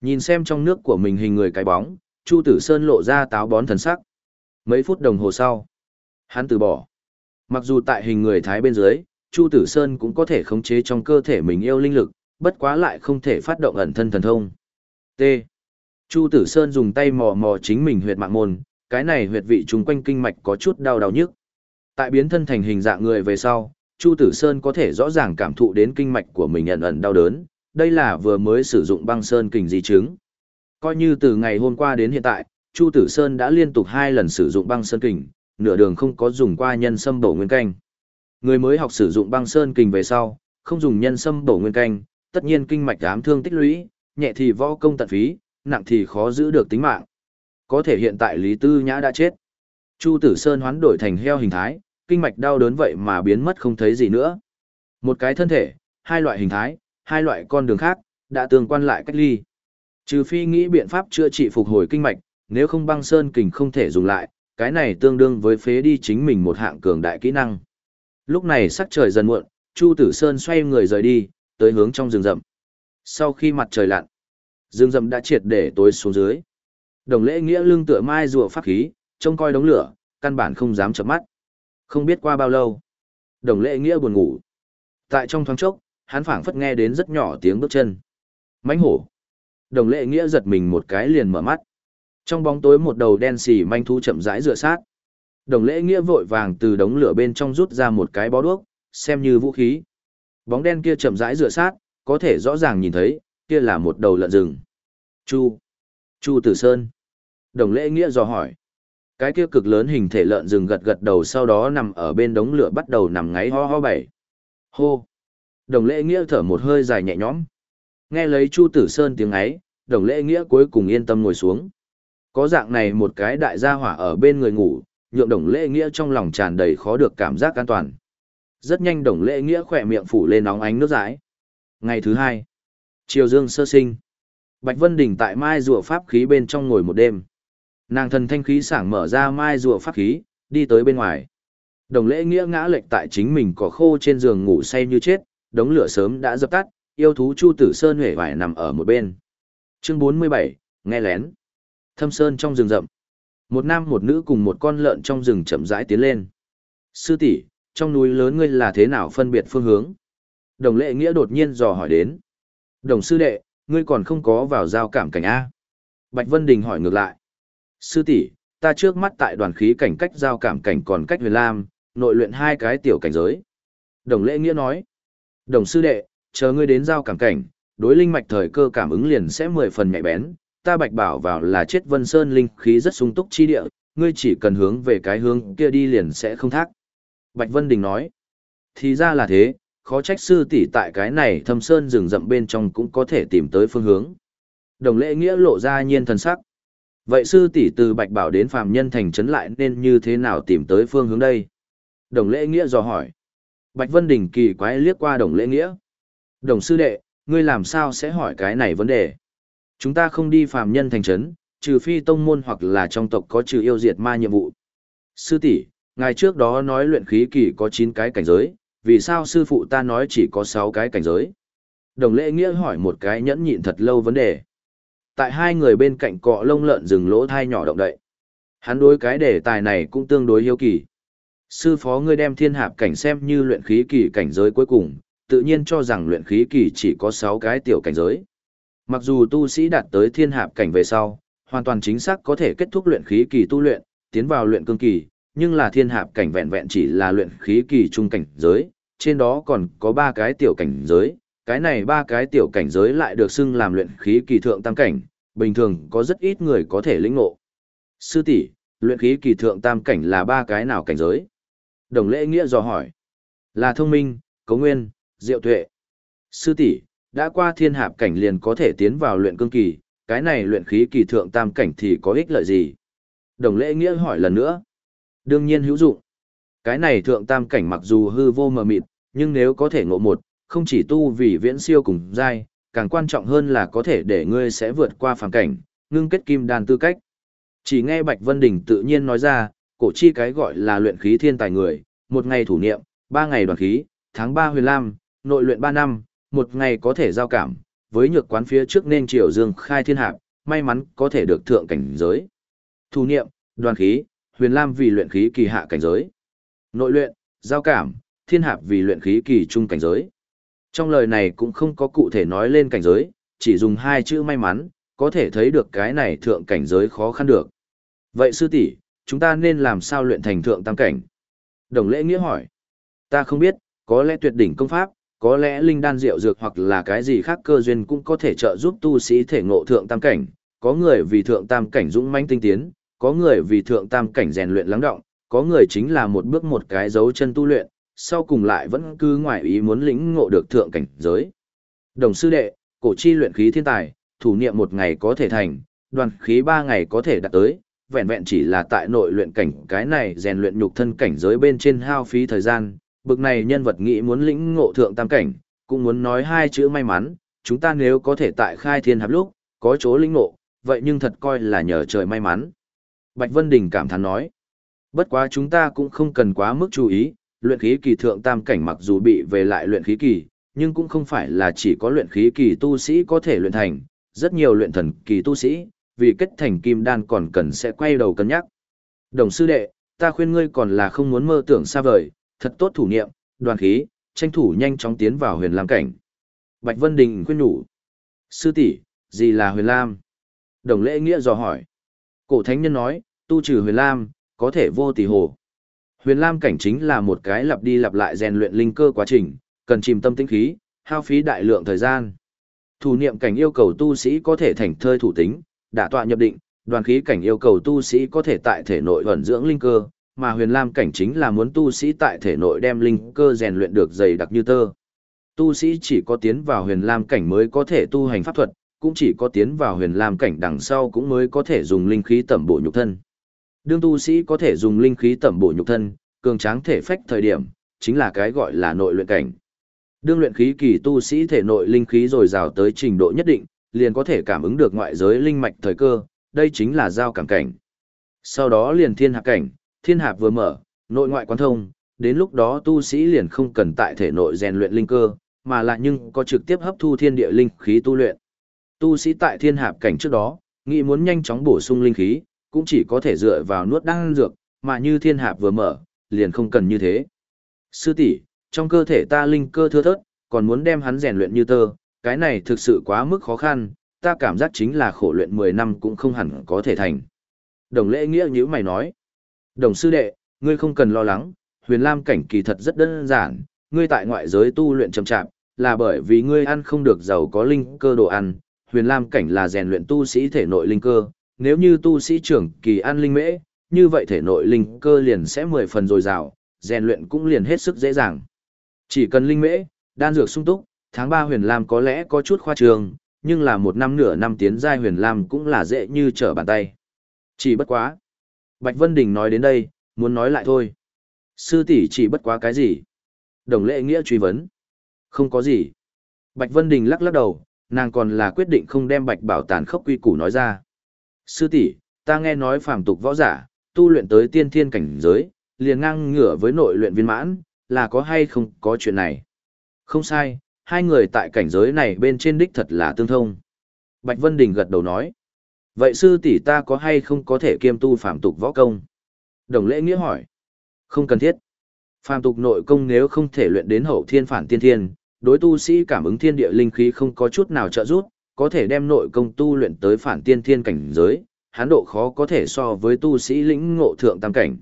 Nhìn xem trong nước của mình hình người cái bóng, Chu Tử Sơn lộ ra táo bón thần sắc. Mấy phút đồng hồ sau, hắn từ bỏ. Mặc dù tại hình người thái bên dưới, Chu Tử Sơn cũng có thể khống chế trong cơ thể mình yêu linh lực, bất quá lại không thể phát động ẩn thân thần thông. T. Chu Tử Sơn dùng tay mò mò chính mình huyệt mạng môn, cái này huyệt vị trùng quanh kinh mạch có chút đau đau nhức. Tại biến thân thành hình dạng người về sau, Chu Tử Sơn có thể rõ ràng cảm thụ đến kinh mạch của mình ẩn ẩn đau đớn, đây là vừa mới sử dụng băng sơn kình di chứng. Coi như từ ngày hôm qua đến hiện tại, Chu Tử Sơn đã liên tục hai lần sử dụng băng sơn kình, nửa đường không có dùng qua nhân sâm bổ nguyên canh. Người mới học sử dụng băng sơn kình về sau, không dùng nhân sâm bổ nguyên canh, tất nhiên kinh mạch ám thương tích lũy, nhẹ thì võ công tận phí, nặng thì khó giữ được tính mạng. Có thể hiện tại Lý Tư Nhã đã chết. Chu Tử Sơn hoán đổi thành heo hình thái, kinh mạch đau đớn vậy mà biến mất không thấy gì nữa. Một cái thân thể, hai loại hình thái, hai loại con đường khác, đã tương quan lại cách ly. Trừ phi nghĩ biện pháp chữa trị phục hồi kinh mạch, nếu không băng sơn kình không thể dùng lại, cái này tương đương với phế đi chính mình một hạng cường đại kỹ năng. Lúc này sắc trời dần muộn, Chu Tử Sơn xoay người rời đi, tới hướng trong rừng rậm. Sau khi mặt trời lặn, rừng rậm đã triệt để tối xuống dưới. Đồng lễ nghĩa lưng tựa mai rùa pháp khí, trông coi đống lửa, căn bản không dám chợp mắt. Không biết qua bao lâu, đồng lễ nghĩa buồn ngủ. Tại trong thoáng chốc, hắn phảng phất nghe đến rất nhỏ tiếng bước chân. Mánh hổ. Đồng lễ nghĩa giật mình một cái liền mở mắt. Trong bóng tối một đầu đen xì manh thú chậm rãi dựa sát. Đồng lễ nghĩa vội vàng từ đống lửa bên trong rút ra một cái bó đuốc, xem như vũ khí. Bóng đen kia chậm rãi dựa sát, có thể rõ ràng nhìn thấy, kia là một đầu lợn rừng. Chu. Chu Tử Sơn. Đồng lễ nghĩa dò hỏi. Cái kia cực lớn hình thể lợn rừng gật gật đầu sau đó nằm ở bên đống lửa bắt đầu nằm ngáy ho ho bảy. Hô. Đồng lễ nghĩa thở một hơi dài nhẹ nhõm. Nghe lấy Chu Tử Sơn tiếng ấy, đồng lễ nghĩa cuối cùng yên tâm ngồi xuống. Có dạng này một cái đại gia hỏa ở bên người ngủ, nhượng đồng lễ nghĩa trong lòng tràn đầy khó được cảm giác an toàn. Rất nhanh đồng lễ nghĩa khỏe miệng phủ lên nóng ánh nước rãi. Ngày thứ hai, chiều dương sơ sinh. Bạch Vân Đình tại mai rùa pháp khí bên trong ngồi một đêm. Nàng thần thanh khí sảng mở ra mai rùa pháp khí, đi tới bên ngoài. Đồng lễ nghĩa ngã lệch tại chính mình cỏ khô trên giường ngủ say như chết, đống lửa sớm đã dập tắt, yêu thú Chu Tử Sơn huệ vải nằm ở một bên. Chương 47, nghe lén. Thâm Sơn trong rừng rậm. Một nam một nữ cùng một con lợn trong rừng chậm rãi tiến lên. Sư tỷ, trong núi lớn ngươi là thế nào phân biệt phương hướng? Đồng lệ nghĩa đột nhiên dò hỏi đến. Đồng sư đệ, ngươi còn không có vào giao cảm cảnh A. Bạch Vân Đình hỏi ngược lại. Sư tỷ, ta trước mắt tại đoàn khí cảnh cách giao cảm cảnh còn cách huyền lam, nội luyện hai cái tiểu cảnh giới. Đồng lễ nghĩa nói. Đồng sư đệ, chờ ngươi đến giao cảm cảnh, đối linh mạch thời cơ cảm ứng liền sẽ mười phần nhạy bén. Ta bạch bảo vào là chết vân sơn linh khí rất sung túc chi địa, ngươi chỉ cần hướng về cái hướng kia đi liền sẽ không thác. Bạch Vân Đình nói. Thì ra là thế, khó trách sư tỷ tại cái này thâm sơn rừng rậm bên trong cũng có thể tìm tới phương hướng. Đồng lễ nghĩa lộ ra nhiên thần sắc. Vậy sư tỷ từ Bạch Bảo đến phàm nhân thành trấn lại nên như thế nào tìm tới phương hướng đây? Đồng lễ nghĩa dò hỏi. Bạch Vân Đình kỳ quái liếc qua đồng lễ nghĩa. Đồng sư đệ, ngươi làm sao sẽ hỏi cái này vấn đề? Chúng ta không đi phàm nhân thành trấn, trừ phi tông môn hoặc là trong tộc có trừ yêu diệt ma nhiệm vụ. Sư tỷ, ngài trước đó nói luyện khí kỳ có 9 cái cảnh giới, vì sao sư phụ ta nói chỉ có 6 cái cảnh giới? Đồng lễ nghĩa hỏi một cái nhẫn nhịn thật lâu vấn đề. Tại hai người bên cạnh cọ lông lợn rừng lỗ thai nhỏ động đậy. Hắn đối cái đề tài này cũng tương đối hiếu kỳ. Sư phó ngươi đem thiên hạp cảnh xem như luyện khí kỳ cảnh giới cuối cùng, tự nhiên cho rằng luyện khí kỳ chỉ có 6 cái tiểu cảnh giới. Mặc dù tu sĩ đạt tới thiên hạp cảnh về sau, hoàn toàn chính xác có thể kết thúc luyện khí kỳ tu luyện, tiến vào luyện cương kỳ, nhưng là thiên hạp cảnh vẹn vẹn chỉ là luyện khí kỳ trung cảnh giới, trên đó còn có ba cái tiểu cảnh giới, cái này ba cái tiểu cảnh giới lại được xưng làm luyện khí kỳ thượng tam cảnh, bình thường có rất ít người có thể lĩnh ngộ. Sư tỷ, luyện khí kỳ thượng tam cảnh là ba cái nào cảnh giới? Đồng lễ nghĩa dò hỏi. Là thông minh, cấu nguyên, diệu tuệ. Sư tỷ, đã qua thiên hạp cảnh liền có thể tiến vào luyện cương kỳ, cái này luyện khí kỳ thượng tam cảnh thì có ích lợi gì? Đồng lễ nghĩa hỏi lần nữa. Đương nhiên hữu dụng. Cái này thượng tam cảnh mặc dù hư vô mờ mịt, nhưng nếu có thể ngộ một, không chỉ tu vì viễn siêu cùng giai, càng quan trọng hơn là có thể để ngươi sẽ vượt qua phàm cảnh, ngưng kết kim đan tư cách. Chỉ nghe Bạch Vân Đình tự nhiên nói ra, cổ chi cái gọi là luyện khí thiên tài người, một ngày thủ niệm, ba ngày đoàn khí, tháng ba huyền lam, nội luyện ba năm, một ngày có thể giao cảm, với nhược quán phía trước nên triều dương khai thiên hạp, may mắn có thể được thượng cảnh giới. Thủ niệm, đoàn khí, huyền lam vì luyện khí kỳ hạ cảnh giới. Nội luyện, giao cảm, thiên hạp vì luyện khí kỳ trung cảnh giới. Trong lời này cũng không có cụ thể nói lên cảnh giới, chỉ dùng hai chữ may mắn, có thể thấy được cái này thượng cảnh giới khó khăn được. Vậy sư tỷ, chúng ta nên làm sao luyện thành thượng tam cảnh? Đồng lễ nghĩa hỏi. Ta không biết, có lẽ tuyệt đỉnh công pháp, có lẽ linh đan rượu dược hoặc là cái gì khác cơ duyên cũng có thể trợ giúp tu sĩ thể ngộ thượng tam cảnh. Có người vì thượng tam cảnh dũng mãnh tinh tiến, có người vì thượng tam cảnh rèn luyện lắng động, có người chính là một bước một cái dấu chân tu luyện, sau cùng lại vẫn cứ ngoại ý muốn lĩnh ngộ được thượng cảnh giới. Đồng sư đệ, cổ chi luyện khí thiên tài, thủ niệm một ngày có thể thành, đoàn khí ba ngày có thể đạt tới, vẹn vẹn chỉ là tại nội luyện cảnh cái này rèn luyện nhục thân cảnh giới bên trên hao phí thời gian, bực này nhân vật nghĩ muốn lĩnh ngộ thượng tam cảnh, cũng muốn nói hai chữ may mắn, chúng ta nếu có thể tại khai thiên hạp lúc, có chỗ lĩnh ngộ, vậy nhưng thật coi là nhờ trời may mắn. Bạch Vân Đình cảm thán nói, bất quá chúng ta cũng không cần quá mức chú ý, luyện khí kỳ thượng tam cảnh mặc dù bị về lại luyện khí kỳ, nhưng cũng không phải là chỉ có luyện khí kỳ tu sĩ có thể luyện thành, rất nhiều luyện thần kỳ tu sĩ, vì kết thành kim đan còn cần sẽ quay đầu cân nhắc. Đồng sư đệ, ta khuyên ngươi còn là không muốn mơ tưởng xa vời, thật tốt thủ niệm, đoàn khí, tranh thủ nhanh chóng tiến vào huyền lam cảnh. Bạch Vân Đình khuyên nhủ. Sư tỷ, gì là huyền lam? Đồng lễ nghĩa dò hỏi. Cổ thánh nhân nói, tu trừ huyền lam, có thể vô tỷ hồ. Huyền lam cảnh chính là một cái lặp đi lặp lại rèn luyện linh cơ quá trình, cần chìm tâm tĩnh khí, hao phí đại lượng thời gian. Thủ niệm cảnh yêu cầu tu sĩ có thể thành thơi thủ tính, đả tọa nhập định, đoàn khí cảnh yêu cầu tu sĩ có thể tại thể nội ẩn dưỡng linh cơ, mà huyền lam cảnh chính là muốn tu sĩ tại thể nội đem linh cơ rèn luyện được dày đặc như tơ. Tu sĩ chỉ có tiến vào huyền lam cảnh mới có thể tu hành pháp thuật, cũng chỉ có tiến vào huyền lam cảnh đằng sau cũng mới có thể dùng linh khí tẩm bổ nhục thân. Đương tu sĩ có thể dùng linh khí tẩm bổ nhục thân, cường tráng thể phách thời điểm, chính là cái gọi là nội luyện cảnh. Đương luyện khí kỳ tu sĩ thể nội linh khí dồi dào tới trình độ nhất định, liền có thể cảm ứng được ngoại giới linh mạch thời cơ, đây chính là giao cảm cảnh. Sau đó liền thiên hạ cảnh, thiên hạp vừa mở, nội ngoại quan thông, đến lúc đó tu sĩ liền không cần tại thể nội rèn luyện linh cơ, mà lại nhưng có trực tiếp hấp thu thiên địa linh khí tu luyện. Tu sĩ tại thiên hạp cảnh trước đó, nghĩ muốn nhanh chóng bổ sung linh khí, cũng chỉ có thể dựa vào nuốt đan dược, mà như thiên hạp vừa mở, liền không cần như thế. Sư tỷ, trong cơ thể ta linh cơ thưa thớt, còn muốn đem hắn rèn luyện như tơ, cái này thực sự quá mức khó khăn, ta cảm giác chính là khổ luyện 10 năm cũng không hẳn có thể thành. Đồng lễ nghĩa như mày nói. Đồng sư đệ, ngươi không cần lo lắng, huyền lam cảnh kỳ thật rất đơn giản, ngươi tại ngoại giới tu luyện chậm chạp, là bởi vì ngươi ăn không được giàu có linh cơ đồ ăn, huyền lam cảnh là rèn luyện tu sĩ thể nội linh cơ, nếu như tu sĩ trưởng kỳ ăn linh mễ, như vậy thể nội linh cơ liền sẽ mười phần dồi dào, rèn luyện cũng liền hết sức dễ dàng. Chỉ cần linh mễ, đan dược sung túc, tháng 3 huyền lam có lẽ có chút khoa trường, nhưng là một năm nửa năm tiến giai huyền lam cũng là dễ như trở bàn tay. Chỉ bất quá. Bạch Vân Đình nói đến đây, muốn nói lại thôi. Sư tỷ chỉ bất quá cái gì? Đồng lệ nghĩa truy vấn. Không có gì. Bạch Vân Đình lắc lắc đầu, nàng còn là quyết định không đem bạch bảo tàn khốc quy củ nói ra. Sư tỷ, ta nghe nói phàm tục võ giả, tu luyện tới tiên thiên cảnh giới, liền ngang ngửa với nội luyện viên mãn, là có hay không có chuyện này. Không sai, hai người tại cảnh giới này bên trên đích thật là tương thông. Bạch Vân Đình gật đầu nói. Vậy sư tỷ ta có hay không có thể kiêm tu phạm tục võ công? Đồng lễ nghĩa hỏi. Không cần thiết. Phạm tục nội công nếu không thể luyện đến hậu thiên phản tiên thiên, đối tu sĩ cảm ứng thiên địa linh khí không có chút nào trợ giúp, có thể đem nội công tu luyện tới phản tiên thiên cảnh giới, hán độ khó có thể so với tu sĩ lĩnh ngộ thượng tam cảnh.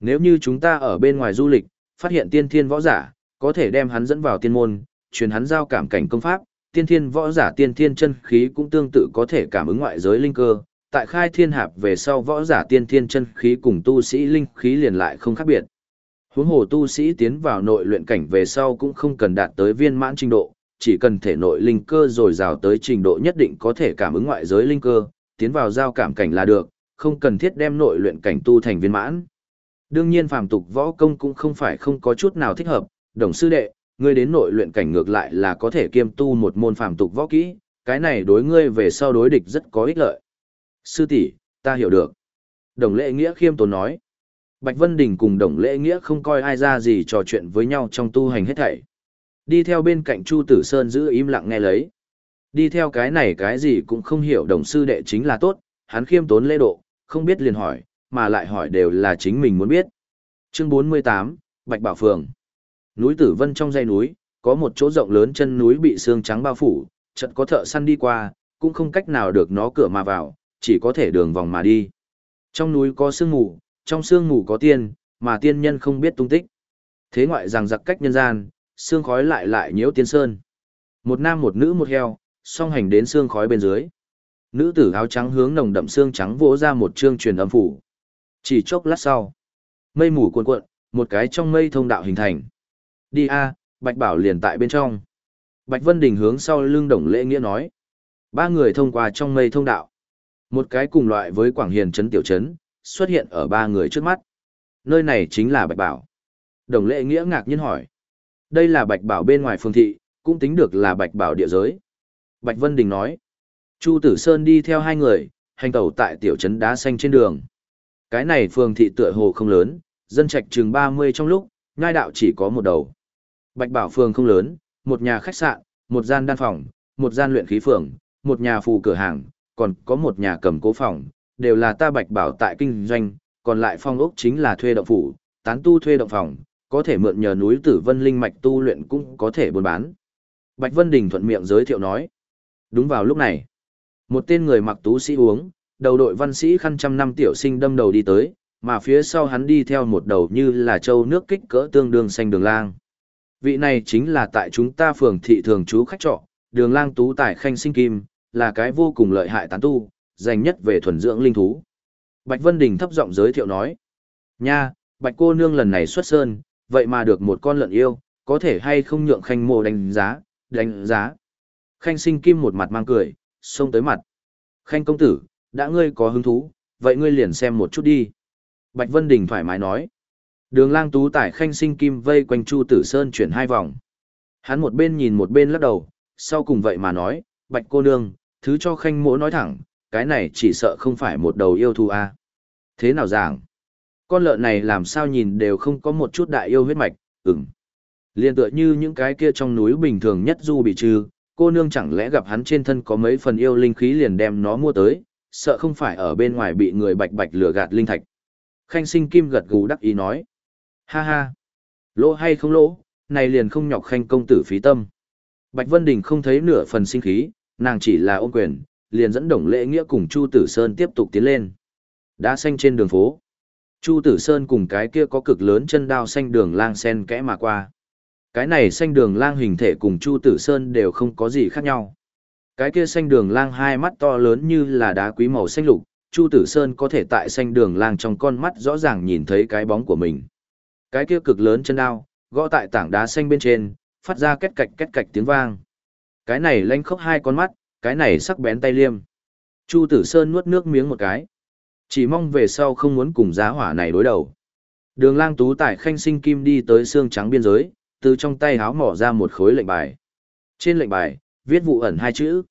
Nếu như chúng ta ở bên ngoài du lịch, phát hiện tiên thiên võ giả, có thể đem hắn dẫn vào tiên môn, truyền hắn giao cảm cảnh công pháp, tiên thiên võ giả tiên thiên chân khí cũng tương tự có thể cảm ứng ngoại giới linh cơ. Tại khai thiên hạp về sau võ giả tiên thiên chân khí cùng tu sĩ linh khí liền lại không khác biệt. Huống hồ tu sĩ tiến vào nội luyện cảnh về sau cũng không cần đạt tới viên mãn trình độ, chỉ cần thể nội linh cơ rồi rào tới trình độ nhất định có thể cảm ứng ngoại giới linh cơ, tiến vào giao cảm cảnh là được, không cần thiết đem nội luyện cảnh tu thành viên mãn. Đương nhiên phàm tục võ công cũng không phải không có chút nào thích hợp, đồng sư đệ, ngươi đến nội luyện cảnh ngược lại là có thể kiêm tu một môn phàm tục võ kỹ, cái này đối ngươi về sau đối địch rất có ích lợi. Sư tỷ, ta hiểu được. Đồng lệ nghĩa khiêm tốn nói. Bạch Vân Đình cùng đồng lễ nghĩa không coi ai ra gì trò chuyện với nhau trong tu hành hết thảy. Đi theo bên cạnh Chu Tử Sơn giữ im lặng nghe lấy. Đi theo cái này cái gì cũng không hiểu đồng sư đệ chính là tốt, hắn khiêm tốn lễ độ, không biết liền hỏi, mà lại hỏi đều là chính mình muốn biết. Chương 48, Bạch Bảo Phường Núi Tử Vân trong dãy núi, có một chỗ rộng lớn chân núi bị sương trắng bao phủ, chợt có thợ săn đi qua, cũng không cách nào được nó cửa mà vào, chỉ có thể đường vòng mà đi. Trong núi có sương mù, trong sương mù có tiên, mà tiên nhân không biết tung tích. Thế ngoại rằng giặc cách nhân gian, sương khói lại lại nhiễu tiên sơn. Một nam một nữ một heo, song hành đến sương khói bên dưới. Nữ tử áo trắng hướng nồng đậm sương trắng vỗ ra một chương truyền âm phủ. Chỉ chốc lát sau, mây mù cuộn cuộn, một cái trong mây thông đạo hình thành. Đi a, Bạch Bảo liền tại bên trong. Bạch Vân Đình hướng sau lưng Đồng Lễ Nghĩa nói. Ba người thông qua trong mây thông đạo. Một cái cùng loại với Quảng Hiền trấn tiểu trấn, xuất hiện ở ba người trước mắt. Nơi này chính là Bạch Bảo. Đồng Lễ nghĩa ngạc nhiên hỏi. Đây là Bạch Bảo bên ngoài phương thị, cũng tính được là Bạch Bảo địa giới. Bạch Vân Đình nói. Chu Tử Sơn đi theo hai người, hành tẩu tại tiểu trấn đá xanh trên đường. Cái này phường thị tựa hồ không lớn, dân trạch chừng 30 trong lúc, ngai đạo chỉ có một đầu. Bạch Bảo phường không lớn, một nhà khách sạn, một gian đan phòng, một gian luyện khí phường, một nhà phù cửa hàng, còn có một nhà cầm cố phòng, đều là ta bạch bảo tại kinh doanh, còn lại phong ốc chính là thuê động phủ, tán tu thuê động phòng, có thể mượn nhờ núi tử vân linh mạch tu luyện cũng có thể buôn bán. Bạch Vân Đình thuận miệng giới thiệu nói. Đúng vào lúc này, một tên người mặc tú sĩ uống, đầu đội văn sĩ khăn trăm năm tiểu sinh đâm đầu đi tới, mà phía sau hắn đi theo một đầu như là châu nước kích cỡ tương đương xanh đường lang. Vị này chính là tại chúng ta phường thị thường trú khách trọ, đường lang tú tài khanh sinh kim, là cái vô cùng lợi hại tán tu, dành nhất về thuần dưỡng linh thú. Bạch Vân Đình thấp giọng giới thiệu nói. Nha, Bạch cô nương lần này xuất sơn, vậy mà được một con lợn yêu, có thể hay không nhượng khanh mộ đánh giá, đánh giá. Khanh sinh kim một mặt mang cười, xông tới mặt. Khanh công tử, đã ngươi có hứng thú, vậy ngươi liền xem một chút đi. Bạch Vân Đình thoải mái nói. Đường lang tú tải khanh sinh kim vây quanh Chu Tử Sơn chuyển hai vòng. Hắn một bên nhìn một bên lắc đầu, sau cùng vậy mà nói, Bạch cô nương, thứ cho khanh mỗ nói thẳng, cái này chỉ sợ không phải một đầu yêu thú a. Thế nào giảng? Con lợn này làm sao nhìn đều không có một chút đại yêu huyết mạch, ừm. Liên tựa như những cái kia trong núi bình thường nhất du bị trừ, cô nương chẳng lẽ gặp hắn trên thân có mấy phần yêu linh khí liền đem nó mua tới, sợ không phải ở bên ngoài bị người bạch bạch lừa gạt linh thạch. Khanh sinh kim gật gù đắc ý nói. Ha ha. Lỗ hay không lỗ, này liền không nhọc khanh công tử phí tâm. Bạch Vân Đình không thấy nửa phần sinh khí, nàng chỉ là ôm quyền, liền dẫn đồng lễ nghĩa cùng Chu Tử Sơn tiếp tục tiến lên. Đã xanh trên đường phố. Chu Tử Sơn cùng cái kia có cực lớn chân đao xanh đường lang sen kẽ mà qua. Cái này xanh đường lang hình thể cùng Chu Tử Sơn đều không có gì khác nhau. Cái kia xanh đường lang hai mắt to lớn như là đá quý màu xanh lục, Chu Tử Sơn có thể tại xanh đường lang trong con mắt rõ ràng nhìn thấy cái bóng của mình. Cái kia cực lớn chân đao, gõ tại tảng đá xanh bên trên, phát ra két cạch két cạch tiếng vang. Cái này lanh khốc hai con mắt, cái này sắc bén tay liêm. Chu Tử Sơn nuốt nước miếng một cái. Chỉ mong về sau không muốn cùng giá hỏa này đối đầu. Đường lang tú tại khanh sinh kim đi tới xương trắng biên giới, từ trong tay háo mỏ ra một khối lệnh bài. Trên lệnh bài, viết vụ ẩn hai chữ.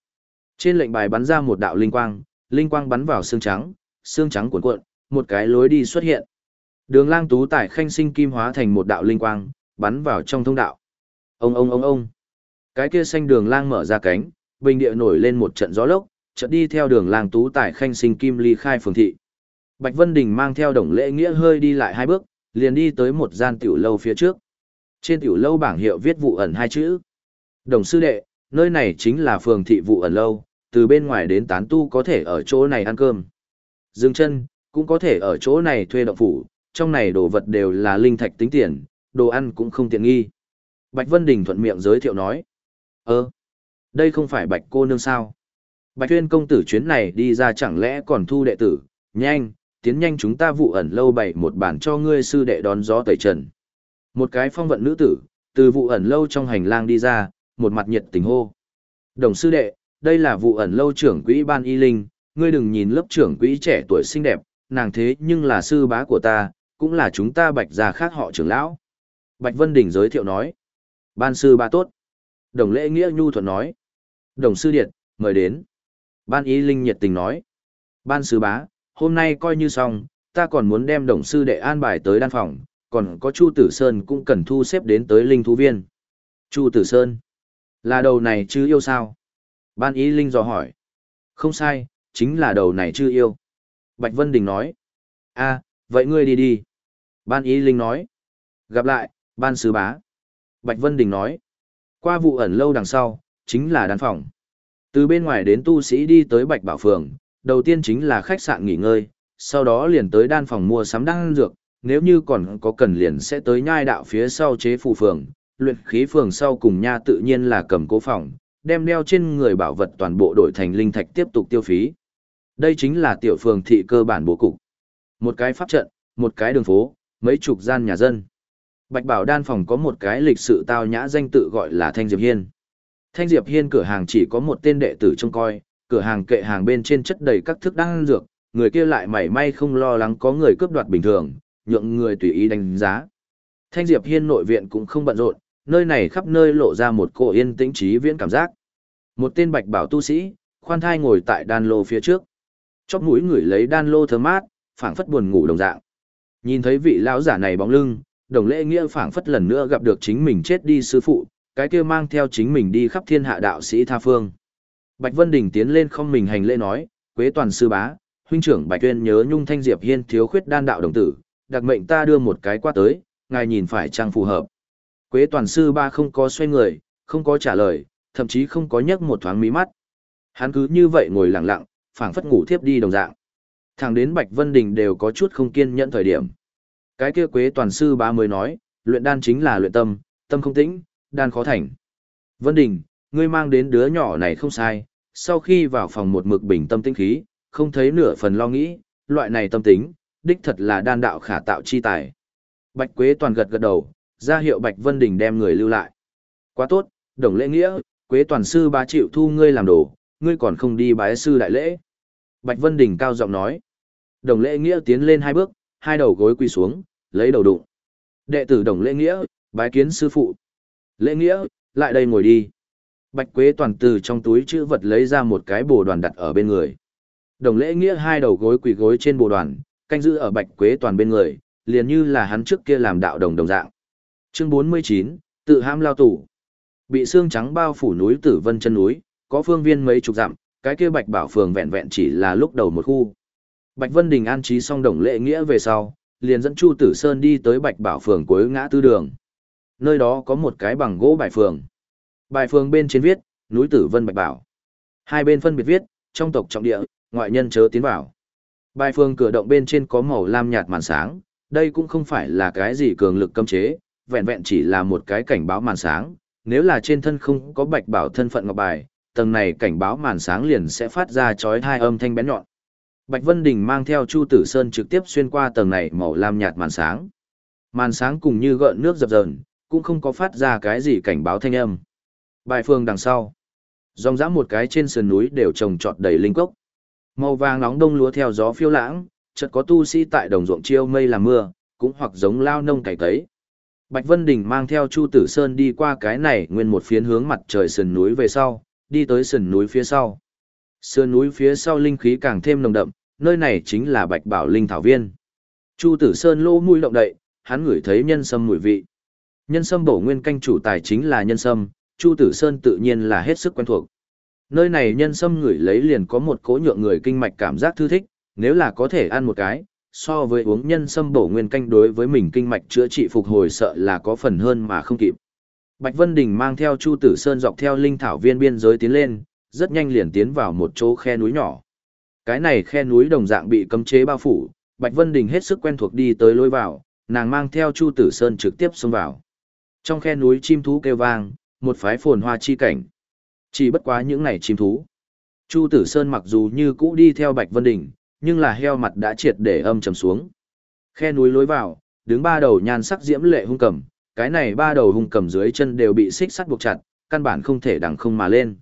Trên lệnh bài bắn ra một đạo linh quang, linh quang bắn vào xương trắng, xương trắng cuộn cuộn, một cái lối đi xuất hiện. Đường lang tú tải khanh sinh kim hóa thành một đạo linh quang, bắn vào trong thông đạo. Ông ông ông ông. Cái kia xanh đường lang mở ra cánh, bình địa nổi lên một trận gió lốc, chợt đi theo đường lang tú tải khanh sinh kim ly khai phường thị. Bạch Vân Đình mang theo đồng lễ nghĩa hơi đi lại hai bước, liền đi tới một gian tiểu lâu phía trước. Trên tiểu lâu bảng hiệu viết vụ ẩn hai chữ. Đồng sư đệ, nơi này chính là phường thị vụ ẩn lâu, từ bên ngoài đến tán tu có thể ở chỗ này ăn cơm. Dừng chân, cũng có thể ở chỗ này thuê động phủ, trong này đồ vật đều là linh thạch tính tiền, đồ ăn cũng không tiện nghi. Bạch Vân Đình thuận miệng giới thiệu nói. Ơ, đây không phải Bạch cô nương sao? Bạch Tuyên công tử chuyến này đi ra chẳng lẽ còn thu đệ tử, nhanh, tiến nhanh chúng ta vụ ẩn lâu bày một bản cho ngươi sư đệ đón gió tẩy trần. Một cái phong vận nữ tử, từ vụ ẩn lâu trong hành lang đi ra, một mặt nhiệt tình hô. Đồng sư đệ, đây là vụ ẩn lâu trưởng quỹ ban y linh, ngươi đừng nhìn lớp trưởng quỹ trẻ tuổi xinh đẹp, nàng thế nhưng là sư bá của ta, cũng là chúng ta bạch gia khác họ trưởng lão. Bạch Vân Đình giới thiệu nói. Ban sư bá tốt. Đồng lễ nghĩa nhu thuận nói. Đồng sư điện, mời đến. Ban y linh nhiệt tình nói. Ban sư bá, hôm nay coi như xong, ta còn muốn đem đồng sư đệ an bài tới đan phòng, còn có Chu Tử Sơn cũng cần thu xếp đến tới linh thú viên. Chu Tử Sơn, là đầu này chứ yêu sao? Ban ý linh dò hỏi. Không sai, chính là đầu này chứ yêu. Bạch Vân Đình nói. a vậy ngươi đi đi. Ban ý linh nói. Gặp lại, ban sứ bá. Bạch Vân Đình nói. Qua vụ ẩn lâu đằng sau, chính là đàn phòng. Từ bên ngoài đến tu sĩ đi tới Bạch Bảo Phường, đầu tiên chính là khách sạn nghỉ ngơi, sau đó liền tới đan phòng mua sắm đan dược, nếu như còn có cần liền sẽ tới nhai đạo phía sau chế phù phường, luyện khí phường sau cùng nha tự nhiên là cầm cố phòng, đem đeo trên người bảo vật toàn bộ đổi thành linh thạch tiếp tục tiêu phí. Đây chính là tiểu phường thị cơ bản bố cục. Một cái pháp trận, một cái đường phố, mấy chục gian nhà dân. Bạch Bảo đan phòng có một cái lịch sự tao nhã danh tự gọi là Thanh Diệp Hiên. Thanh Diệp Hiên cửa hàng chỉ có một tên đệ tử trông coi, cửa hàng kệ hàng bên trên chất đầy các thức đan dược, người kia lại mảy may không lo lắng có người cướp đoạt bình thường, nhượng người tùy ý đánh giá. Thanh Diệp Hiên nội viện cũng không bận rộn, nơi này khắp nơi lộ ra một cổ yên tĩnh trí viễn cảm giác. Một tên bạch bảo tu sĩ, khoan thai ngồi tại đan lô phía trước. Chóp mũi người lấy đan lô thơm mát, phảng phất buồn ngủ đồng dạng. Nhìn thấy vị lão giả này bóng lưng, đồng lễ nghĩa phảng phất lần nữa gặp được chính mình chết đi sư phụ, cái kia mang theo chính mình đi khắp thiên hạ đạo sĩ tha phương. Bạch Vân Đình tiến lên không mình hành lễ nói, Quế toàn sư bá, huynh trưởng Bạch Tuyên nhớ nhung thanh diệp hiên thiếu khuyết đan đạo đồng tử, đặc mệnh ta đưa một cái qua tới, ngài nhìn phải trang phù hợp. Quế toàn sư ba không có xoay người, không có trả lời, thậm chí không có nhấc một thoáng mí mắt. Hắn cứ như vậy ngồi lặng lặng, phảng phất ngủ thiếp đi đồng dạng. Thẳng đến Bạch Vân Đình đều có chút không kiên nhẫn thời điểm. Cái kia Quế toàn sư ba mới nói, luyện đan chính là luyện tâm, tâm không tĩnh, đan khó thành. Vân Đình, ngươi mang đến đứa nhỏ này không sai, sau khi vào phòng một mực bình tâm tinh khí, không thấy nửa phần lo nghĩ, loại này tâm tính, đích thật là đan đạo khả tạo chi tài. Bạch Quế toàn gật gật đầu, ra hiệu Bạch Vân Đình đem người lưu lại. Quá tốt, đồng lễ nghĩa, Quế toàn sư bá chịu thu ngươi làm đồ, ngươi còn không đi bái sư đại lễ. Bạch Vân Đình cao giọng nói. Đồng lễ nghĩa tiến lên hai bước, hai đầu gối quỳ xuống, lấy đầu đụng. Đệ tử đồng lễ nghĩa, bái kiến sư phụ. Lễ nghĩa, lại đây ngồi đi. Bạch Quế toàn từ trong túi chữ vật lấy ra một cái bồ đoàn đặt ở bên người. Đồng lễ nghĩa hai đầu gối quỳ gối trên bồ đoàn, canh giữ ở Bạch Quế toàn bên người, liền như là hắn trước kia làm đạo đồng đồng dạng. Chương 49, tự ham lao tủ. Bị xương trắng bao phủ núi Tử Vân chân núi, có phương viên mấy chục dặm, cái kia Bạch Bảo phường vẹn vẹn chỉ là lúc đầu một khu. Bạch Vân Đình an trí xong đồng lễ nghĩa về sau, liền dẫn Chu Tử Sơn đi tới Bạch Bảo Phường cuối ngã tư đường. Nơi đó có một cái bằng gỗ bài phường. Bài phường bên trên viết, núi Tử Vân Bạch Bảo. Hai bên phân biệt viết, trong tộc trọng địa, ngoại nhân chớ tiến vào. Bài phường cửa động bên trên có màu lam nhạt màn sáng, đây cũng không phải là cái gì cường lực cấm chế, vẹn vẹn chỉ là một cái cảnh báo màn sáng, nếu là trên thân không có bạch bảo thân phận ngọc bài, tầng này cảnh báo màn sáng liền sẽ phát ra chói tai âm thanh bén nhọn. Bạch Vân Đình mang theo Chu Tử Sơn trực tiếp xuyên qua tầng này màu lam nhạt màn sáng. Màn sáng cùng như gợn nước dập dờn, cũng không có phát ra cái gì cảnh báo thanh âm. Bài phương đằng sau, dòng dã một cái trên sườn núi đều trồng trọt đầy linh cốc. Màu vàng nóng đông lúa theo gió phiêu lãng, chợt có tu sĩ tại đồng ruộng chiêu mây làm mưa, cũng hoặc giống lao nông cày cấy. Bạch Vân Đình mang theo Chu Tử Sơn đi qua cái này nguyên một phiến hướng mặt trời sườn núi về sau, đi tới sườn núi phía sau. Sườn núi phía sau linh khí càng thêm nồng đậm, nơi này chính là Bạch Bảo Linh Thảo Viên. Chu Tử Sơn lỗ mũi động đậy, hắn ngửi thấy nhân sâm mùi vị. Nhân sâm bổ nguyên canh chủ tài chính là nhân sâm, Chu Tử Sơn tự nhiên là hết sức quen thuộc. Nơi này nhân sâm ngửi lấy liền có một cỗ nhượng người kinh mạch cảm giác thư thích, nếu là có thể ăn một cái, so với uống nhân sâm bổ nguyên canh đối với mình kinh mạch chữa trị phục hồi sợ là có phần hơn mà không kịp. Bạch Vân Đình mang theo Chu Tử Sơn dọc theo linh thảo viên biên giới tiến lên, rất nhanh liền tiến vào một chỗ khe núi nhỏ. Cái này khe núi đồng dạng bị cấm chế bao phủ, Bạch Vân Đình hết sức quen thuộc đi tới lối vào, nàng mang theo Chu Tử Sơn trực tiếp xông vào. Trong khe núi chim thú kêu vang, một phái phồn hoa chi cảnh. Chỉ bất quá những này chim thú. Chu Tử Sơn mặc dù như cũ đi theo Bạch Vân Đình, nhưng là heo mặt đã triệt để âm trầm xuống. Khe núi lối vào, đứng ba đầu nhan sắc diễm lệ hung cầm, cái này ba đầu hung cầm dưới chân đều bị xích sắt buộc chặt, căn bản không thể đằng không mà lên.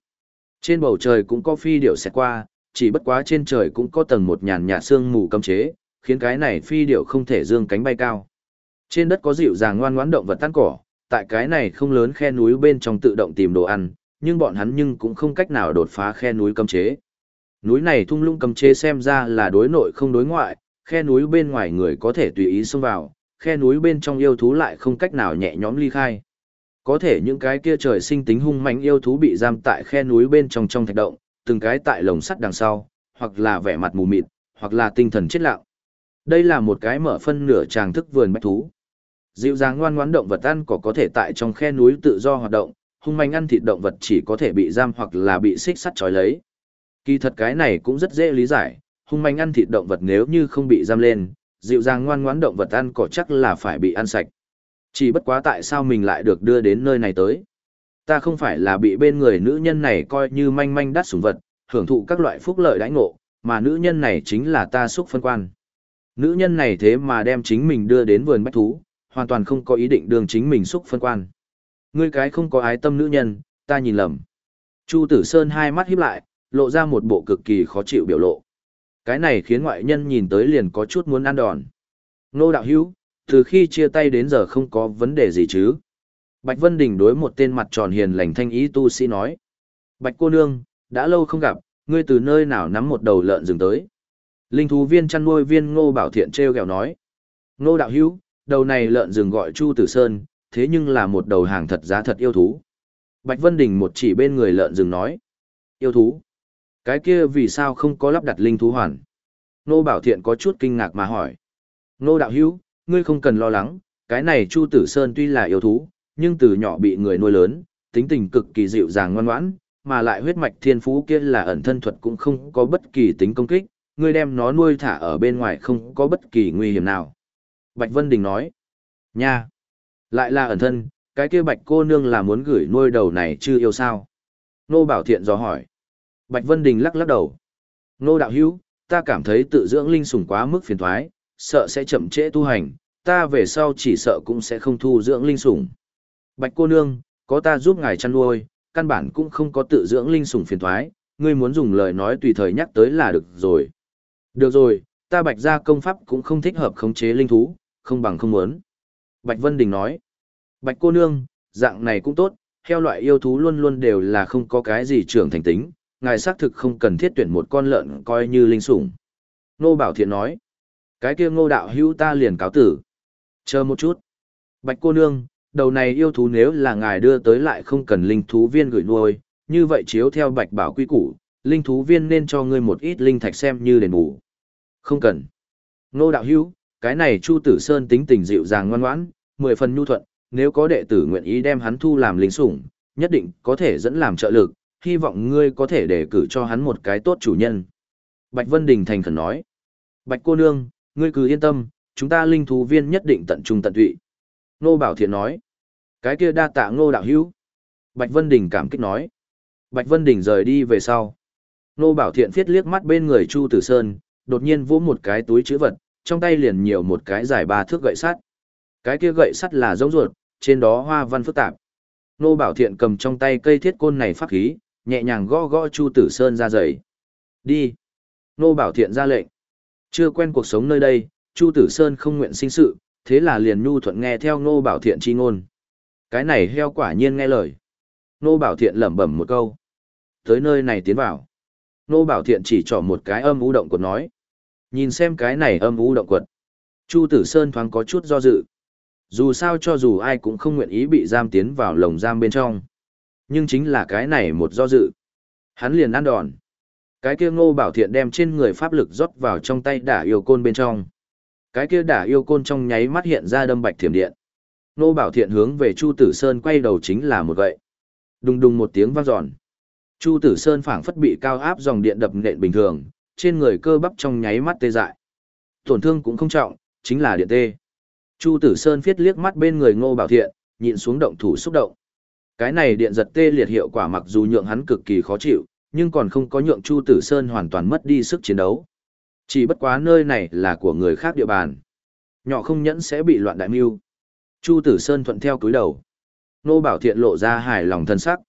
Trên bầu trời cũng có phi điệu xẹt qua, chỉ bất quá trên trời cũng có tầng một nhàn nhạt sương mù cấm chế, khiến cái này phi điệu không thể dương cánh bay cao. Trên đất có dịu dàng ngoan ngoãn động vật tan cỏ, tại cái này không lớn khe núi bên trong tự động tìm đồ ăn, nhưng bọn hắn nhưng cũng không cách nào đột phá khe núi cấm chế. Núi này thung lũng cấm chế xem ra là đối nội không đối ngoại, khe núi bên ngoài người có thể tùy ý xông vào, khe núi bên trong yêu thú lại không cách nào nhẹ nhõm ly khai. Có thể những cái kia trời sinh tính hung mạnh yêu thú bị giam tại khe núi bên trong trong thạch động, từng cái tại lồng sắt đằng sau, hoặc là vẻ mặt mù mịt, hoặc là tinh thần chết lặng. Đây là một cái mở phân nửa tràng thức vườn bách thú. Dịu dàng ngoan ngoãn động vật ăn cỏ có thể tại trong khe núi tự do hoạt động, hung manh ăn thịt động vật chỉ có thể bị giam hoặc là bị xích sắt trói lấy. Kỳ thật cái này cũng rất dễ lý giải, hung manh ăn thịt động vật nếu như không bị giam lên, dịu dàng ngoan ngoãn động vật ăn cỏ chắc là phải bị ăn sạch. Chỉ bất quá tại sao mình lại được đưa đến nơi này tới. Ta không phải là bị bên người nữ nhân này coi như manh manh đắt sủng vật, hưởng thụ các loại phúc lợi đãi ngộ, mà nữ nhân này chính là ta xúc phân quan. Nữ nhân này thế mà đem chính mình đưa đến vườn bách thú, hoàn toàn không có ý định đường chính mình xúc phân quan. Ngươi cái không có ái tâm nữ nhân, ta nhìn lầm. Chu Tử Sơn hai mắt híp lại, lộ ra một bộ cực kỳ khó chịu biểu lộ. Cái này khiến ngoại nhân nhìn tới liền có chút muốn ăn đòn. Nô đạo hữu, từ khi chia tay đến giờ không có vấn đề gì chứ. Bạch Vân Đình đối một tên mặt tròn hiền lành thanh ý tu sĩ nói. Bạch cô nương, đã lâu không gặp, ngươi từ nơi nào nắm một đầu lợn rừng tới. Linh thú viên chăn nuôi viên ngô bảo thiện treo gẹo nói. Ngô đạo hữu, đầu này lợn rừng gọi Chu Tử Sơn, thế nhưng là một đầu hàng thật giá thật yêu thú. Bạch Vân Đình một chỉ bên người lợn rừng nói. Yêu thú. Cái kia vì sao không có lắp đặt linh thú hoàn? Nô Bảo Thiện có chút kinh ngạc mà hỏi. Nô Đạo Hữu ngươi không cần lo lắng, cái này Chu Tử Sơn tuy là yêu thú, nhưng từ nhỏ bị người nuôi lớn, tính tình cực kỳ dịu dàng ngoan ngoãn, mà lại huyết mạch thiên phú kia là ẩn thân thuật cũng không có bất kỳ tính công kích, ngươi đem nó nuôi thả ở bên ngoài không có bất kỳ nguy hiểm nào. Bạch Vân Đình nói, nha, lại là ẩn thân, cái kia bạch cô nương là muốn gửi nuôi đầu này chưa yêu sao? Nô Bảo Thiện dò hỏi. Bạch Vân Đình lắc lắc đầu. Nô đạo hữu, ta cảm thấy tự dưỡng linh sủng quá mức phiền thoái, sợ sẽ chậm trễ tu hành, ta về sau chỉ sợ cũng sẽ không thu dưỡng linh sủng. Bạch cô nương, có ta giúp ngài chăn nuôi, căn bản cũng không có tự dưỡng linh sủng phiền thoái, ngươi muốn dùng lời nói tùy thời nhắc tới là được rồi. Được rồi, ta bạch ra công pháp cũng không thích hợp khống chế linh thú, không bằng không muốn. Bạch Vân Đình nói, Bạch cô nương, dạng này cũng tốt, theo loại yêu thú luôn luôn đều là không có cái gì trưởng thành tính, ngài xác thực không cần thiết tuyển một con lợn coi như linh sủng. Nô Bảo Thiện nói, cái kia ngô đạo hữu ta liền cáo tử. Chờ một chút. Bạch cô nương, đầu này yêu thú nếu là ngài đưa tới lại không cần linh thú viên gửi nuôi, như vậy chiếu theo bạch bảo quy củ, linh thú viên nên cho ngươi một ít linh thạch xem như đền bù. Không cần. Nô đạo hữu, cái này Chu Tử Sơn tính tình dịu dàng ngoan ngoãn, mười phần nhu thuận, nếu có đệ tử nguyện ý đem hắn thu làm lính sủng, nhất định có thể dẫn làm trợ lực, hy vọng ngươi có thể đề cử cho hắn một cái tốt chủ nhân. Bạch Vân Đình thành khẩn nói, Bạch cô nương, ngươi cứ yên tâm, chúng ta linh thú viên nhất định tận trung tận tụy. Nô Bảo Thiện nói, cái kia đa tạ ngô đạo hữu. Bạch Vân Đình cảm kích nói, Bạch Vân Đình rời đi về sau. Nô Bảo Thiện viết liếc mắt bên người Chu Tử Sơn, đột nhiên vỗ một cái túi chữ vật, trong tay liền nhiều một cái dài ba thước gậy sắt. Cái kia gậy sắt là giống ruột, trên đó hoa văn phức tạp. Nô Bảo Thiện cầm trong tay cây thiết côn này pháp khí, nhẹ nhàng gõ gõ Chu Tử Sơn ra giày. Đi. Nô Bảo Thiện ra lệnh. Chưa quen cuộc sống nơi đây, Chu Tử Sơn không nguyện sinh sự, thế là liền nhu thuận nghe theo Nô Bảo Thiện chi ngôn. Cái này heo quả nhiên nghe lời. Nô Bảo Thiện lẩm bẩm một câu. Tới nơi này tiến vào. Nô Bảo Thiện chỉ trỏ một cái âm u động quật nói. Nhìn xem cái này âm u động quật. Chu Tử Sơn thoáng có chút do dự. Dù sao cho dù ai cũng không nguyện ý bị giam tiến vào lồng giam bên trong. Nhưng chính là cái này một do dự. Hắn liền ăn đòn. Cái kia ngô bảo thiện đem trên người pháp lực rót vào trong tay đả yêu côn bên trong. Cái kia đả yêu côn trong nháy mắt hiện ra đâm bạch thiểm điện. Ngô bảo thiện hướng về Chu Tử Sơn quay đầu chính là một gậy. Đùng đùng một tiếng vang giòn. Chu Tử Sơn phảng phất bị cao áp dòng điện đập nện bình thường, trên người cơ bắp trong nháy mắt tê dại. Tổn thương cũng không trọng, chính là điện tê. Chu Tử Sơn viết liếc mắt bên người Ngô Bảo Thiện, nhịn xuống động thủ xúc động. Cái này điện giật tê liệt hiệu quả mặc dù nhượng hắn cực kỳ khó chịu, nhưng còn không có nhượng Chu Tử Sơn hoàn toàn mất đi sức chiến đấu. Chỉ bất quá nơi này là của người khác địa bàn. Nhỏ không nhẫn sẽ bị loạn đại mưu. Chu Tử Sơn thuận theo cúi đầu. Nô Bảo Thiện lộ ra hài lòng thân sắc.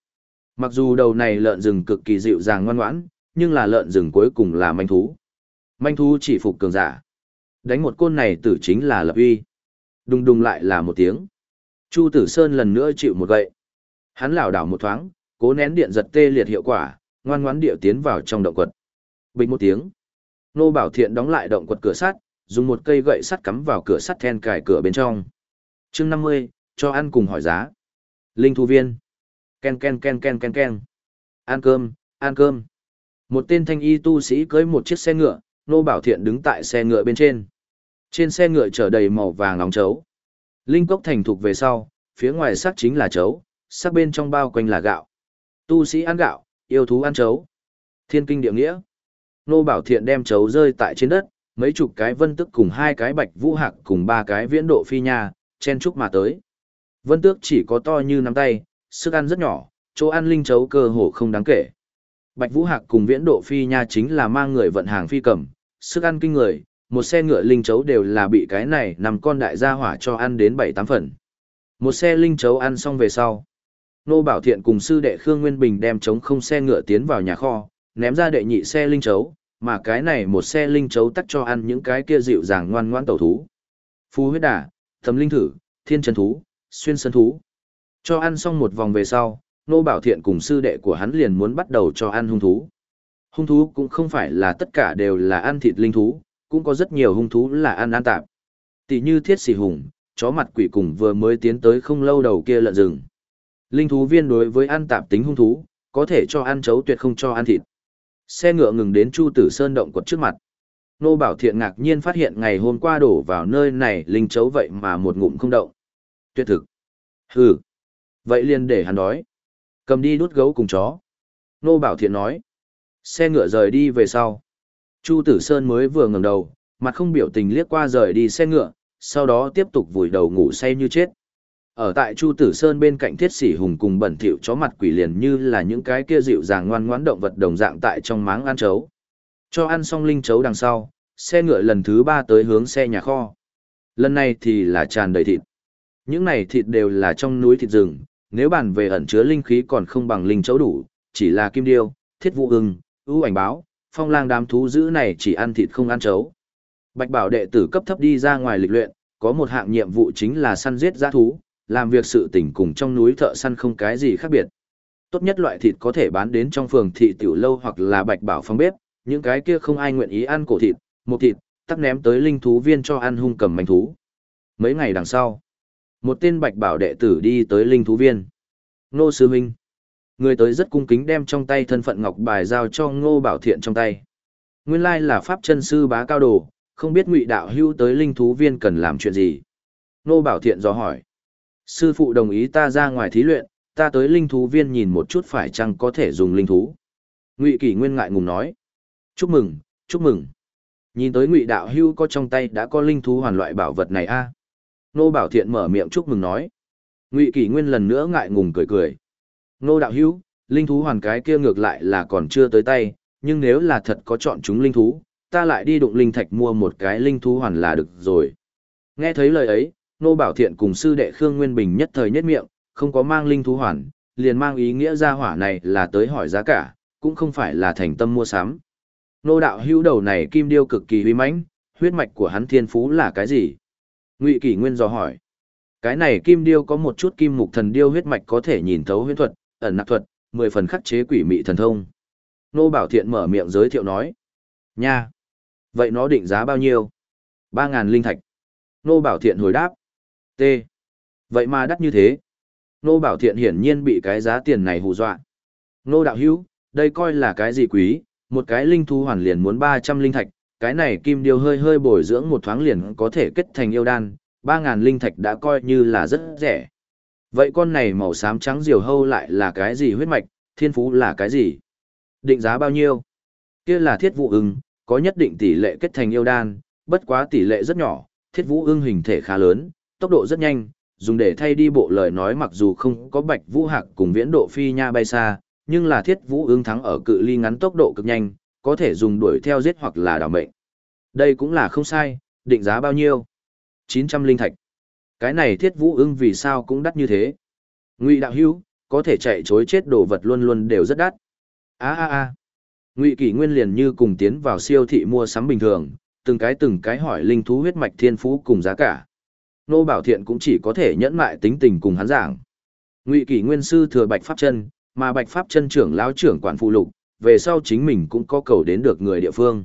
Mặc dù đầu này lợn rừng cực kỳ dịu dàng ngoan ngoãn, nhưng là lợn rừng cuối cùng là manh thú. Manh thú chỉ phục cường giả. Đánh một côn này tử chính là lập uy. Đùng đùng lại là một tiếng. Chu Tử Sơn lần nữa chịu một gậy. Hắn lảo đảo một thoáng, cố nén điện giật tê liệt hiệu quả, ngoan ngoãn điệu tiến vào trong động quật. Bình một tiếng. Nô Bảo Thiện đóng lại động quật cửa sắt, dùng một cây gậy sắt cắm vào cửa sắt then cài cửa bên trong. Chương 50, cho ăn cùng hỏi giá. Linh thu viên. Ken ken ken ken ken ken. Ăn cơm, ăn cơm. Một tên thanh y tu sĩ cưới một chiếc xe ngựa, Nô Bảo Thiện đứng tại xe ngựa bên trên. Trên xe ngựa chở đầy màu vàng nóng chấu. Linh cốc thành thục về sau, phía ngoài sắc chính là chấu, sắc bên trong bao quanh là gạo. Tu sĩ ăn gạo, yêu thú ăn chấu. Thiên kinh địa nghĩa. Nô Bảo Thiện đem chấu rơi tại trên đất, mấy chục cái vân tức cùng hai cái bạch vũ hạc cùng ba cái viễn độ phi nha, chen chúc mà tới. Vân tước chỉ có to như nắm tay, sức ăn rất nhỏ, chỗ ăn linh chấu cơ hồ không đáng kể. Bạch Vũ Hạc cùng Viễn Độ Phi Nha chính là mang người vận hàng phi cầm, sức ăn kinh người, một xe ngựa linh chấu đều là bị cái này nằm con đại gia hỏa cho ăn đến bảy tám phần. Một xe linh chấu ăn xong về sau. Nô Bảo Thiện cùng sư đệ Khương Nguyên Bình đem chống không xe ngựa tiến vào nhà kho, ném ra đệ nhị xe linh chấu, mà cái này một xe linh chấu tắt cho ăn những cái kia dịu dàng ngoan ngoãn tẩu thú. Phú huyết đà, thầm linh thử, thiên trần thú, xuyên sân thú. Cho ăn xong một vòng về sau, Nô Bảo Thiện cùng sư đệ của hắn liền muốn bắt đầu cho ăn hung thú. Hung thú cũng không phải là tất cả đều là ăn thịt linh thú, cũng có rất nhiều hung thú là ăn ăn tạp. Tỷ như thiết xì hùng, chó mặt quỷ cùng vừa mới tiến tới không lâu đầu kia lợn rừng. Linh thú viên đối với ăn tạp tính hung thú, có thể cho ăn chấu tuyệt không cho ăn thịt. Xe ngựa ngừng đến Chu Tử Sơn động quật trước mặt. Nô Bảo Thiện ngạc nhiên phát hiện ngày hôm qua đổ vào nơi này linh chấu vậy mà một ngụm không động. Tuyệt thực. Hừ. Vậy liền để hắn đói. Cầm đi đút gấu cùng chó. Nô Bảo Thiện nói. Xe ngựa rời đi về sau. Chu Tử Sơn mới vừa ngẩng đầu, mặt không biểu tình liếc qua rời đi xe ngựa, sau đó tiếp tục vùi đầu ngủ say như chết. Ở tại Chu Tử Sơn bên cạnh Thiết Sĩ Hùng cùng bẩn thỉu chó mặt quỷ liền như là những cái kia dịu dàng ngoan ngoãn động vật đồng dạng tại trong máng ăn chấu. Cho ăn xong linh chấu đằng sau, xe ngựa lần thứ ba tới hướng xe nhà kho. Lần này thì là tràn đầy thịt. Những này thịt đều là trong núi thịt rừng, nếu bàn về ẩn chứa linh khí còn không bằng linh chấu đủ, chỉ là kim điêu, thiết vụ ưng, ưu ảnh báo, phong lang đám thú dữ này chỉ ăn thịt không ăn chấu. Bạch bảo đệ tử cấp thấp đi ra ngoài lịch luyện, có một hạng nhiệm vụ chính là săn giết giã thú, làm việc sự tỉnh cùng trong núi thợ săn không cái gì khác biệt. Tốt nhất loại thịt có thể bán đến trong phường thị tiểu lâu hoặc là bạch bảo phong bếp, những cái kia không ai nguyện ý ăn cổ thịt, một thịt, tắc ném tới linh thú viên cho ăn hung cầm manh thú. Mấy ngày đằng sau, một tên bạch bảo đệ tử đi tới linh thú viên. Ngô Sư Minh. Người tới rất cung kính đem trong tay thân phận ngọc bài giao cho Ngô Bảo Thiện trong tay. Nguyên lai là pháp chân sư bá cao đồ, Không biết ngụy đạo hưu tới linh thú viên cần làm chuyện gì? Ngô Bảo Thiện do hỏi. Sư phụ đồng ý ta ra ngoài thí luyện, ta tới linh thú viên nhìn một chút phải chăng có thể dùng linh thú. Ngụy Kỷ Nguyên ngại ngùng nói. Chúc mừng, chúc mừng. Nhìn tới ngụy đạo hưu có trong tay đã có linh thú hoàn loại bảo vật này a Nô Bảo Thiện mở miệng chúc mừng nói. Ngụy Kỷ Nguyên lần nữa ngại ngùng cười cười. Nô đạo hưu, linh thú hoàn cái kia ngược lại là còn chưa tới tay, nhưng nếu là thật có chọn chúng linh thú, ta lại đi đụng linh thạch mua một cái linh thú hoàn là được rồi. Nghe thấy lời ấy, Nô Bảo Thiện cùng sư đệ Khương Nguyên Bình nhất thời nhất miệng, không có mang linh thú hoàn, liền mang ý nghĩa ra hỏa này là tới hỏi giá cả, cũng không phải là thành tâm mua sắm. Nô đạo hữu đầu này kim điêu cực kỳ huy mãnh, huyết mạch của hắn thiên phú là cái gì? Ngụy Kỷ Nguyên dò hỏi. Cái này kim điêu có một chút kim mục thần điêu huyết mạch có thể nhìn thấu huyết thuật, ẩn nặc thuật, mười phần khắc chế quỷ mị thần thông. Nô Bảo Thiện mở miệng giới thiệu nói. Nha! Vậy nó định giá bao nhiêu? Ba ngàn linh thạch. Nô Bảo Thiện hồi đáp. T. Vậy mà đắt như thế. Nô Bảo Thiện hiển nhiên bị cái giá tiền này hù dọa. Nô Đạo Hữu đây coi là cái gì quý, một cái linh thú hoàn liền muốn 300 linh thạch, cái này kim điêu hơi hơi bồi dưỡng một thoáng liền có thể kết thành yêu đan, 3.000 linh thạch đã coi như là rất rẻ. Vậy con này màu xám trắng diều hâu lại là cái gì huyết mạch, thiên phú là cái gì? Định giá bao nhiêu? Kia là thiết vụ ưng, có nhất định tỷ lệ kết thành yêu đan, bất quá tỷ lệ rất nhỏ, thiết vũ ưng hình thể khá lớn, tốc độ rất nhanh, dùng để thay đi bộ lời nói mặc dù không có bạch vũ hạc cùng viễn độ phi nha bay xa, nhưng là thiết vũ ứng thắng ở cự ly ngắn tốc độ cực nhanh, có thể dùng đuổi theo giết hoặc là đảo mệnh. Đây cũng là không sai, định giá bao nhiêu? 900 linh thạch. Cái này thiết vũ ứng vì sao cũng đắt như thế? Ngụy đạo hữu, có thể chạy chối chết đồ vật luôn luôn đều rất đắt. A a a. Ngụy Kỷ Nguyên liền như cùng tiến vào siêu thị mua sắm bình thường, từng cái từng cái hỏi linh thú huyết mạch thiên phú cùng giá cả. Nô Bảo Thiện cũng chỉ có thể nhẫn mại tính tình cùng hắn giảng. Ngụy Kỷ Nguyên sư thừa Bạch Pháp Chân, mà Bạch Pháp chân trưởng lão trưởng quản phụ lục, về sau chính mình cũng có cầu đến được người địa phương.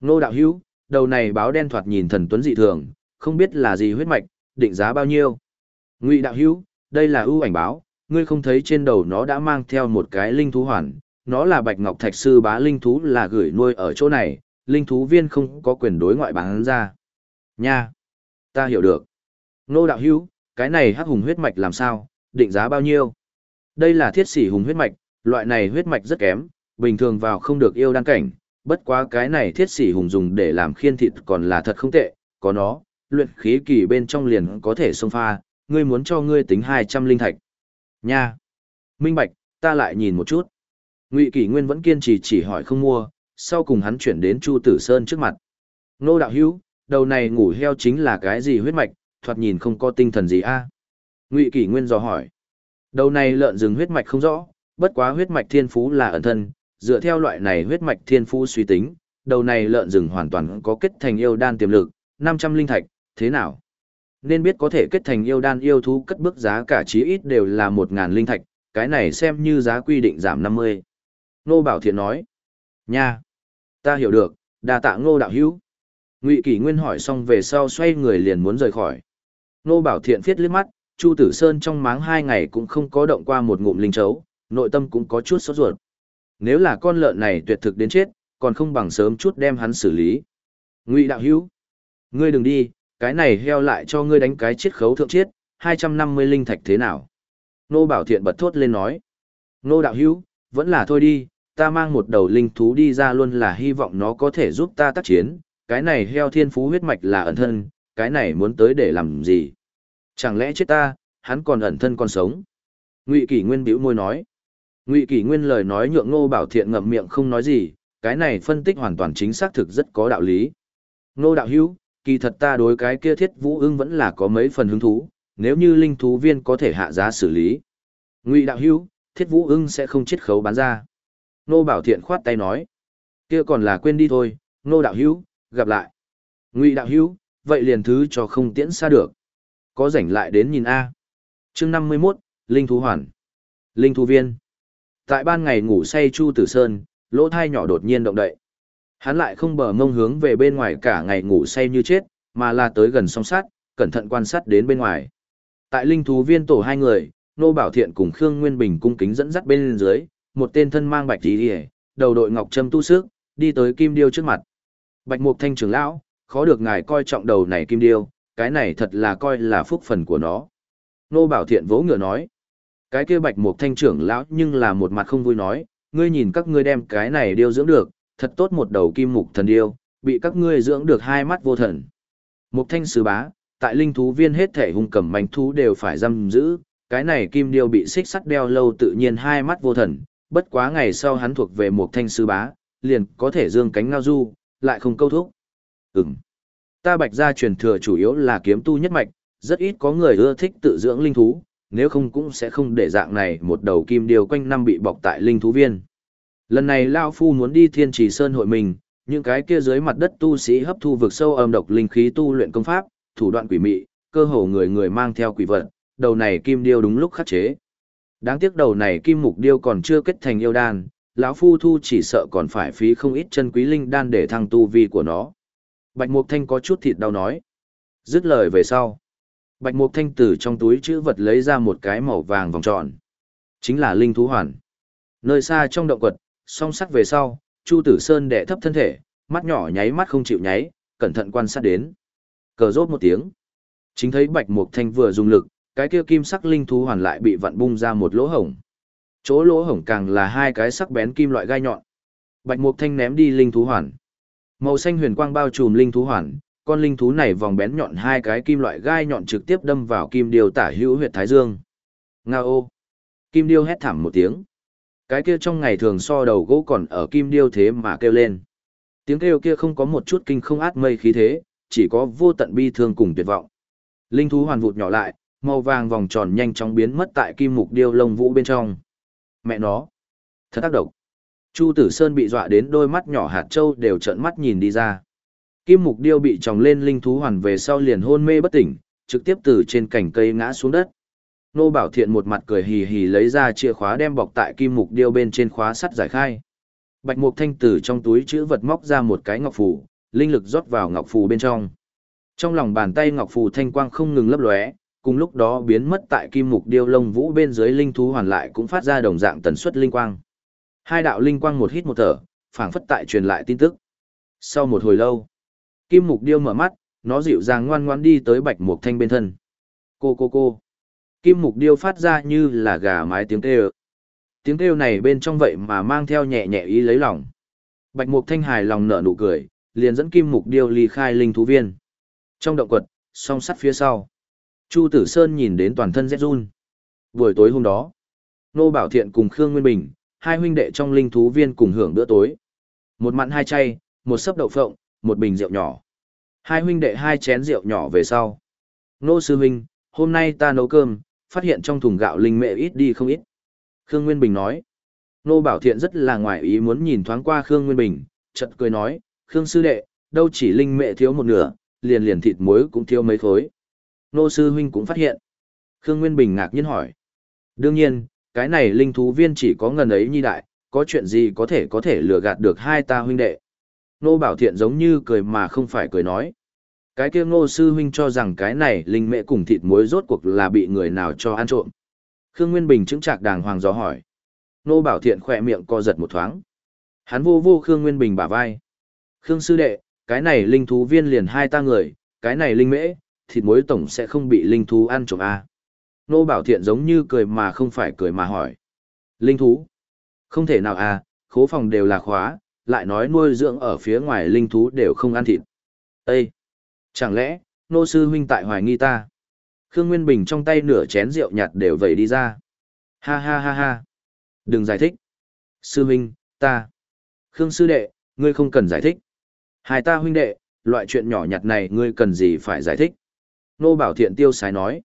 Nô đạo hữu, đầu này báo đen thoạt nhìn thần tuấn dị thường, không biết là gì huyết mạch, định giá bao nhiêu. Ngụy đạo hữu, đây là ưu ảnh báo, ngươi không thấy trên đầu nó đã mang theo một cái linh thú hoàn, nó là Bạch Ngọc Thạch sư bá linh thú là gửi nuôi ở chỗ này, linh thú viên không có quyền đối ngoại bán ra. Nha, ta hiểu được. Nô đạo hữu, cái này hắc hùng huyết mạch làm sao, định giá bao nhiêu? Đây là thiết sĩ hùng huyết mạch, loại này huyết mạch rất kém, bình thường vào không được yêu đan cảnh, bất quá cái này thiết sĩ hùng dùng để làm khiên thịt còn là thật không tệ, có nó, luyện khí kỳ bên trong liền có thể xông pha, ngươi muốn cho ngươi tính 200 linh thạch. Nha! Minh Bạch, ta lại nhìn một chút. Ngụy Kỷ Nguyên vẫn kiên trì chỉ hỏi không mua, sau cùng hắn chuyển đến Chu Tử Sơn trước mặt. Nô đạo hữu, đầu này ngủ heo chính là cái gì huyết mạch, thoạt nhìn không có tinh thần gì a? Ngụy Kỷ Nguyên dò hỏi. Đầu này lợn rừng huyết mạch không rõ, bất quá huyết mạch thiên phú là ẩn thân, dựa theo loại này huyết mạch thiên phú suy tính, đầu này lợn rừng hoàn toàn có kết thành yêu đan tiềm lực, 500 linh thạch, thế nào? Nên biết có thể kết thành yêu đan yêu thú cất bước giá cả chí ít đều là một ngàn linh thạch, cái này xem như giá quy định giảm 50. Nô Bảo Thiện nói, nha, ta hiểu được, đa tạ ngô đạo hữu. Ngụy Kỷ Nguyên hỏi xong về sau xoay người liền muốn rời khỏi. Nô Bảo Thiện viết liếc mắt, Chu Tử Sơn trong máng hai ngày cũng không có động qua một ngụm linh chấu, nội tâm cũng có chút sốt ruột. Nếu là con lợn này tuyệt thực đến chết, còn không bằng sớm chút đem hắn xử lý. Ngụy đạo hữu, ngươi đừng đi, cái này heo lại cho ngươi đánh cái chết khấu thượng chết, 250 linh thạch thế nào? Nô Bảo Thiện bật thốt lên nói. Nô đạo hữu, vẫn là thôi đi, ta mang một đầu linh thú đi ra luôn là hy vọng nó có thể giúp ta tác chiến, cái này heo thiên phú huyết mạch là ẩn thân, cái này muốn tới để làm gì? Chẳng lẽ chết ta, hắn còn ẩn thân còn sống? Ngụy Kỷ Nguyên bĩu môi nói. Ngụy Kỷ Nguyên lời nói nhượng Ngô Bảo Thiện ngậm miệng không nói gì, cái này phân tích hoàn toàn chính xác thực rất có đạo lý. Ngô đạo hữu, kỳ thật ta đối cái kia thiết vũ ưng vẫn là có mấy phần hứng thú, nếu như linh thú viên có thể hạ giá xử lý. Ngụy đạo hữu, thiết vũ ưng sẽ không chết khấu bán ra. Ngô Bảo Thiện khoát tay nói. Kia còn là quên đi thôi, Ngô đạo hữu, gặp lại. Ngụy đạo hữu, vậy liền thứ cho không tiễn xa được có rảnh lại đến nhìn A. chương năm mươi 51, Linh Thú Hoàn. Linh Thú Viên. Tại ban ngày ngủ say Chu Tử Sơn, lỗ thai nhỏ đột nhiên động đậy. Hắn lại không bờ mông hướng về bên ngoài cả ngày ngủ say như chết, mà là tới gần song sát, cẩn thận quan sát đến bên ngoài. Tại Linh Thú Viên tổ hai người, Nô Bảo Thiện cùng Khương Nguyên Bình cung kính dẫn dắt bên dưới, một tên thân mang bạch tí hề, đầu đội ngọc trâm tu sức, đi tới Kim Điêu trước mặt. Bạch Mục Thanh trưởng lão, khó được ngài coi trọng đầu này kim điêu, cái này thật là coi là phúc phần của nó. Nô Bảo Thiện vỗ ngựa nói, cái kia bạch mục thanh trưởng lão nhưng là một mặt không vui nói, ngươi nhìn các ngươi đem cái này điêu dưỡng được, thật tốt một đầu kim mục thần điêu, bị các ngươi dưỡng được hai mắt vô thần. Mục thanh sứ bá, tại linh thú viên hết thể hung cầm manh thú đều phải giam giữ, cái này kim điêu bị xích sắt đeo lâu tự nhiên hai mắt vô thần, bất quá ngày sau hắn thuộc về mục thanh sư bá, liền có thể dương cánh ngao du, lại không câu thúc. Ừm. Ta bạch gia truyền thừa chủ yếu là kiếm tu nhất mạch, rất ít có người ưa thích tự dưỡng linh thú, nếu không cũng sẽ không để dạng này một đầu kim điêu quanh năm bị bọc tại linh thú viên. Lần này Lao Phu muốn đi thiên trì sơn hội mình, những cái kia dưới mặt đất tu sĩ hấp thu vực sâu âm độc linh khí tu luyện công pháp, thủ đoạn quỷ mị, cơ hồ người người mang theo quỷ vật, đầu này kim điêu đúng lúc khắc chế. Đáng tiếc đầu này kim mục điêu còn chưa kết thành yêu đan, lão phu thu chỉ sợ còn phải phí không ít chân quý linh đan để thăng tu vi của nó. Bạch Mục Thanh có chút thịt đau nói. Dứt lời về sau. Bạch Mục Thanh từ trong túi chữ vật lấy ra một cái màu vàng vòng tròn. Chính là linh thú hoàn. Nơi xa trong động quật, song sắc về sau, Chu Tử Sơn đè thấp thân thể, mắt nhỏ nháy mắt không chịu nháy, cẩn thận quan sát đến. Cờ rốt một tiếng. Chính thấy Bạch Mục Thanh vừa dùng lực, cái kia kim sắc linh thú hoàn lại bị vặn bung ra một lỗ hổng. Chỗ lỗ hổng càng là hai cái sắc bén kim loại gai nhọn. Bạch Mục Thanh ném đi linh thú hoàn. Màu xanh huyền quang bao trùm linh thú hoàn, con linh thú này vòng bén nhọn hai cái kim loại gai nhọn trực tiếp đâm vào kim điêu tả hữu huyệt thái dương. Ngao Kim điêu hét thảm một tiếng. Cái kia trong ngày thường so đầu gỗ còn ở kim điêu thế mà kêu lên. Tiếng kêu kia không có một chút kinh không át mây khí thế, chỉ có vô tận bi thương cùng tuyệt vọng. Linh thú hoàn vụt nhỏ lại, màu vàng vòng tròn nhanh chóng biến mất tại kim mục điêu lông vũ bên trong. Mẹ nó, thật tác động. Chu Tử Sơn bị dọa đến đôi mắt nhỏ hạt châu đều trợn mắt nhìn đi ra. Kim mục điêu bị tròng lên linh thú hoàn về sau liền hôn mê bất tỉnh, trực tiếp từ trên cành cây ngã xuống đất. Nô Bảo Thiện một mặt cười hì hì lấy ra chìa khóa đem bọc tại kim mục điêu bên trên khóa sắt giải khai. Bạch Mục Thanh từ trong túi chữ vật móc ra một cái ngọc phù, linh lực rót vào ngọc phù bên trong. Trong lòng bàn tay ngọc phù thanh quang không ngừng lấp lóe, cùng lúc đó biến mất tại kim mục điêu lông vũ bên dưới linh thú hoàn lại cũng phát ra đồng dạng tần suất linh quang. Hai đạo linh quang một hít một thở, phảng phất tại truyền lại tin tức. Sau một hồi lâu, kim mục điêu mở mắt, nó dịu dàng ngoan ngoãn đi tới bạch mục thanh bên thân. Cô cô cô. Kim mục điêu phát ra như là gà mái tiếng kêu. Tiếng kêu này bên trong vậy mà mang theo nhẹ nhẹ ý lấy lòng. Bạch mục thanh hài lòng nở nụ cười, liền dẫn kim mục điêu ly khai linh thú viên. Trong động quật, song sắt phía sau. Chu Tử Sơn nhìn đến toàn thân rét run. Buổi tối hôm đó, Nô Bảo Thiện cùng Khương Nguyên Bình, hai huynh đệ trong linh thú viên cùng hưởng bữa tối. Một mặn hai chay, một sấp đậu phộng, một bình rượu nhỏ. Hai huynh đệ hai chén rượu nhỏ về sau. Nô Sư Huynh, hôm nay ta nấu cơm, phát hiện trong thùng gạo linh mệ ít đi không ít. Khương Nguyên Bình nói. Nô Bảo Thiện rất là ngoài ý muốn nhìn thoáng qua Khương Nguyên Bình, chợt cười nói, Khương Sư Đệ, đâu chỉ linh mệ thiếu một nửa, liền liền thịt muối cũng thiếu mấy khối. Nô sư huynh cũng phát hiện. Khương Nguyên Bình ngạc nhiên hỏi. Đương nhiên, cái này linh thú viên chỉ có ngần ấy nhi đại, có chuyện gì có thể có thể lừa gạt được hai ta huynh đệ. Nô Bảo Thiện giống như cười mà không phải cười nói. Cái kia ngô sư huynh cho rằng cái này linh mẹ cùng thịt muối rốt cuộc là bị người nào cho ăn trộm. Khương Nguyên Bình chứng trạc đàng hoàng gió hỏi. Nô Bảo Thiện khỏe miệng co giật một thoáng. Hắn vô vô Khương Nguyên Bình bả vai. Khương sư đệ, cái này linh thú viên liền hai ta người, cái này linh mễ, thịt muối tổng sẽ không bị linh thú ăn trộm à. Nô Bảo Thiện giống như cười mà không phải cười mà hỏi. Linh thú? Không thể nào à, khố phòng đều là khóa, lại nói nuôi dưỡng ở phía ngoài linh thú đều không ăn thịt. Ê! Chẳng lẽ, nô sư huynh tại hoài nghi ta? Khương Nguyên Bình trong tay nửa chén rượu nhạt đều vẩy đi ra. Ha ha ha ha! Đừng giải thích. Sư huynh, ta. Khương sư đệ, ngươi không cần giải thích. Hai ta huynh đệ, loại chuyện nhỏ nhặt này ngươi cần gì phải giải thích. Nô Bảo Thiện tiêu sái nói.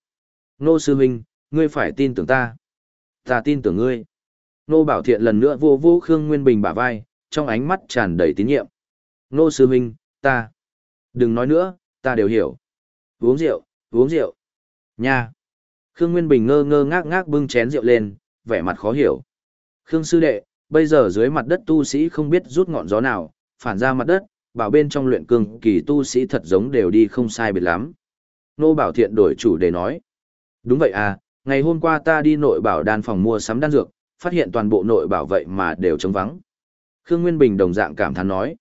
Nô Sư huynh, ngươi phải tin tưởng ta. Ta tin tưởng ngươi. Nô Bảo Thiện lần nữa vô vô Khương Nguyên Bình bả vai, trong ánh mắt tràn đầy tín nhiệm. Nô Sư huynh, ta. Đừng nói nữa, ta đều hiểu. Uống rượu, uống rượu. Nha. Khương Nguyên Bình ngơ ngơ ngác ngác bưng chén rượu lên, vẻ mặt khó hiểu. Khương Sư Đệ, bây giờ dưới mặt đất tu sĩ không biết rút ngọn gió nào, phản ra mặt đất, bảo bên trong luyện cường kỳ tu sĩ thật giống đều đi không sai biệt lắm. Nô Bảo Thiện đổi chủ đề nói. Đúng vậy à, ngày hôm qua ta đi nội bảo đan phòng mua sắm đan dược, phát hiện toàn bộ nội bảo vậy mà đều trống vắng. Khương Nguyên Bình đồng dạng cảm thán nói.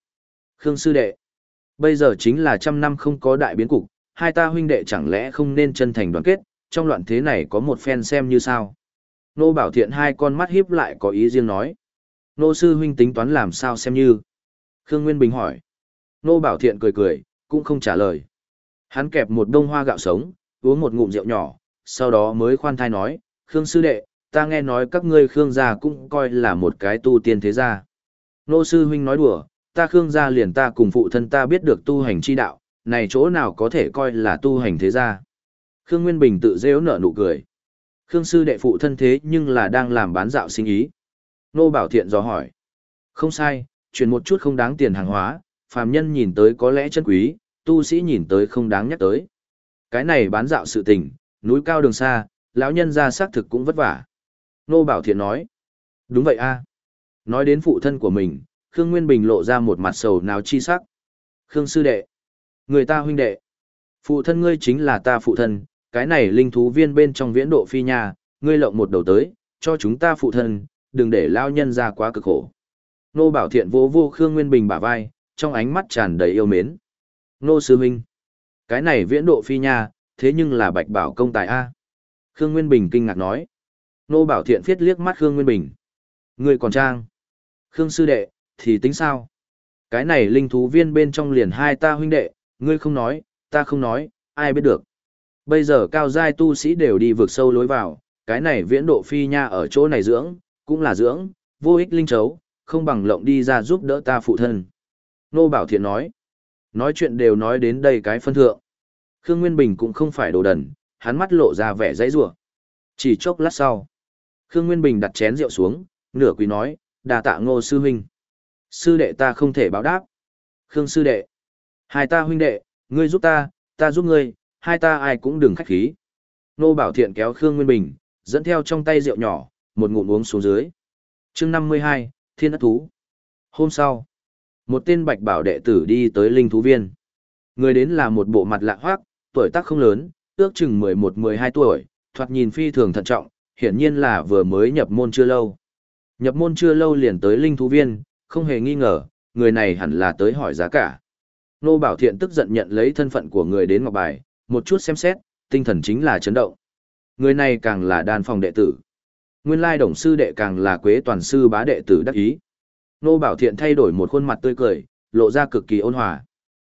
Khương Sư Đệ. Bây giờ chính là trăm năm không có đại biến cục, hai ta huynh đệ chẳng lẽ không nên chân thành đoàn kết, trong loạn thế này có một phen xem như sao. Nô Bảo Thiện hai con mắt hiếp lại có ý riêng nói. Nô sư huynh tính toán làm sao xem như. Khương Nguyên Bình hỏi. Nô Bảo Thiện cười cười, cũng không trả lời. Hắn kẹp một đông hoa gạo sống, uống một ngụm rượu nhỏ, sau đó mới khoan thai nói, Khương sư đệ, ta nghe nói các ngươi Khương gia cũng coi là một cái tu tiên thế gia. Nô sư huynh nói đùa, ta Khương gia liền ta cùng phụ thân ta biết được tu hành chi đạo, này chỗ nào có thể coi là tu hành thế gia. Khương Nguyên Bình tự dễu nở nụ cười. Khương sư đệ phụ thân thế nhưng là đang làm bán dạo sinh ý. Nô Bảo Thiện dò hỏi. Không sai, chuyển một chút không đáng tiền hàng hóa, phàm nhân nhìn tới có lẽ chân quý, tu sĩ nhìn tới không đáng nhắc tới. Cái này bán dạo sự tình, núi cao đường xa, lão nhân ra xác thực cũng vất vả. Nô Bảo Thiện nói. Đúng vậy a. Nói đến phụ thân của mình, Khương Nguyên Bình lộ ra một mặt sầu nào chi sắc. Khương sư đệ. Người ta huynh đệ. Phụ thân ngươi chính là ta phụ thân, cái này linh thú viên bên trong viễn độ phi nhà, ngươi lộng một đầu tới, cho chúng ta phụ thân, đừng để lao nhân ra quá cực khổ. Nô Bảo Thiện vô vô Khương Nguyên Bình bả vai, trong ánh mắt tràn đầy yêu mến. Nô Sư Minh. Cái này viễn độ phi nhà thế nhưng là bạch bảo công tài A. Khương Nguyên Bình kinh ngạc nói. Nô Bảo Thiện viết liếc mắt Khương Nguyên Bình. Ngươi còn trang. Khương Sư Đệ, thì tính sao? Cái này linh thú viên bên trong liền hai ta huynh đệ, ngươi không nói, ta không nói, ai biết được. Bây giờ cao giai tu sĩ đều đi vượt sâu lối vào, cái này viễn độ phi nha ở chỗ này dưỡng, cũng là dưỡng, vô ích linh chấu, không bằng lộng đi ra giúp đỡ ta phụ thân. Nô Bảo Thiện nói, nói chuyện đều nói đến đây cái phân thượng. Khương Nguyên Bình cũng không phải đồ đần, hắn mắt lộ ra vẻ dãy rủa. Chỉ chốc lát sau, Khương Nguyên Bình đặt chén rượu xuống, nửa quý nói, đà tạ ngô sư huynh. Sư đệ ta không thể báo đáp. Khương sư đệ. Hai ta huynh đệ, ngươi giúp ta, ta giúp ngươi, hai ta ai cũng đừng khách khí. Nô Bảo Thiện kéo Khương Nguyên Bình, dẫn theo trong tay rượu nhỏ, một ngụm uống xuống dưới. chương 52, Thiên Ất Thú. Hôm sau, một tên bạch bảo đệ tử đi tới linh thú viên. Người đến là một bộ mặt lạ hoắc tuổi tác không lớn, ước chừng 11-12 tuổi, thoạt nhìn phi thường thận trọng, hiển nhiên là vừa mới nhập môn chưa lâu. Nhập môn chưa lâu liền tới linh thú viên, không hề nghi ngờ, người này hẳn là tới hỏi giá cả. Nô Bảo Thiện tức giận nhận lấy thân phận của người đến ngọc bài, một chút xem xét, tinh thần chính là chấn động. Người này càng là đàn phòng đệ tử. Nguyên lai đồng sư đệ càng là quế toàn sư bá đệ tử đắc ý. Nô Bảo Thiện thay đổi một khuôn mặt tươi cười, lộ ra cực kỳ ôn hòa.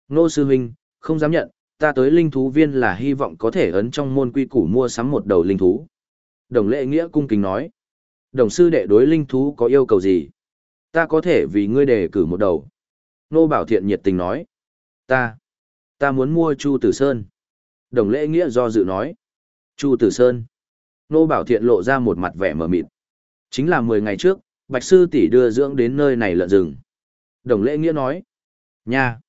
Nô sư huynh, không dám nhận, ta tới linh thú viên là hy vọng có thể ấn trong môn quy củ mua sắm một đầu linh thú. Đồng lệ nghĩa cung kính nói. Đồng sư đệ đối linh thú có yêu cầu gì? Ta có thể vì ngươi đề cử một đầu. Nô Bảo Thiện nhiệt tình nói. Ta, ta muốn mua Chu Tử Sơn. Đồng lệ nghĩa do dự nói. Chu Tử Sơn. Nô Bảo Thiện lộ ra một mặt vẻ mờ mịt. Chính là 10 ngày trước, Bạch Sư tỷ đưa dưỡng đến nơi này lợn rừng. Đồng lệ nghĩa nói. Nha.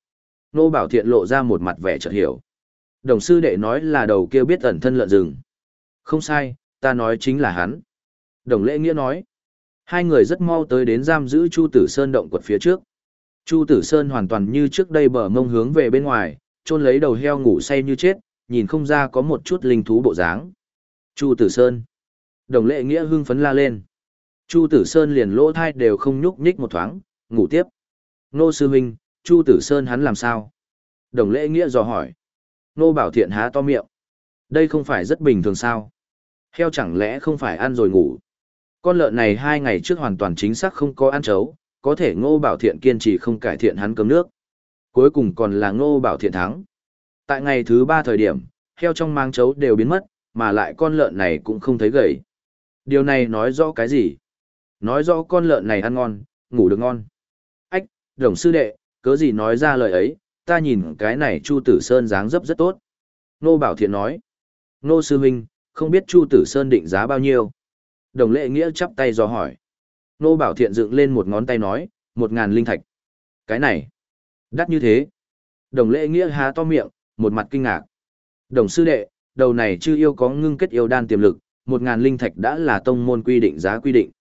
Nô Bảo Thiện lộ ra một mặt vẻ chợt hiểu. Đồng sư đệ nói là đầu kia biết ẩn thân lợn rừng. Không sai, ta nói chính là hắn. Đồng lễ nghĩa nói. Hai người rất mau tới đến giam giữ Chu Tử Sơn động quật phía trước. Chu Tử Sơn hoàn toàn như trước đây bờ mông hướng về bên ngoài, trôn lấy đầu heo ngủ say như chết, nhìn không ra có một chút linh thú bộ dáng. Chu Tử Sơn. Đồng lệ nghĩa hưng phấn la lên. Chu Tử Sơn liền lỗ thai đều không nhúc nhích một thoáng, ngủ tiếp. Nô sư huynh, Chu Tử Sơn hắn làm sao? Đồng Lễ nghĩa dò hỏi. Nô bảo thiện há to miệng. Đây không phải rất bình thường sao? Heo chẳng lẽ không phải ăn rồi ngủ? Con lợn này hai ngày trước hoàn toàn chính xác không có ăn chấu, có thể ngô bảo thiện kiên trì không cải thiện hắn cấm nước. Cuối cùng còn là ngô bảo thiện thắng. Tại ngày thứ ba thời điểm, heo trong mang chấu đều biến mất, mà lại con lợn này cũng không thấy gầy. Điều này nói rõ cái gì? Nói rõ con lợn này ăn ngon, ngủ được ngon. Ách, đồng sư đệ, cớ gì nói ra lời ấy, ta nhìn cái này Chu Tử Sơn dáng dấp rất tốt. Nô Bảo Thiện nói. Nô Sư Minh, không biết Chu Tử Sơn định giá bao nhiêu. Đồng lệ nghĩa chắp tay do hỏi. Nô Bảo Thiện dựng lên một ngón tay nói, một ngàn linh thạch. Cái này, đắt như thế. Đồng lệ nghĩa há to miệng, một mặt kinh ngạc. Đồng sư đệ, đầu này chưa yêu có ngưng kết yêu đan tiềm lực, một ngàn linh thạch đã là tông môn quy định giá quy định.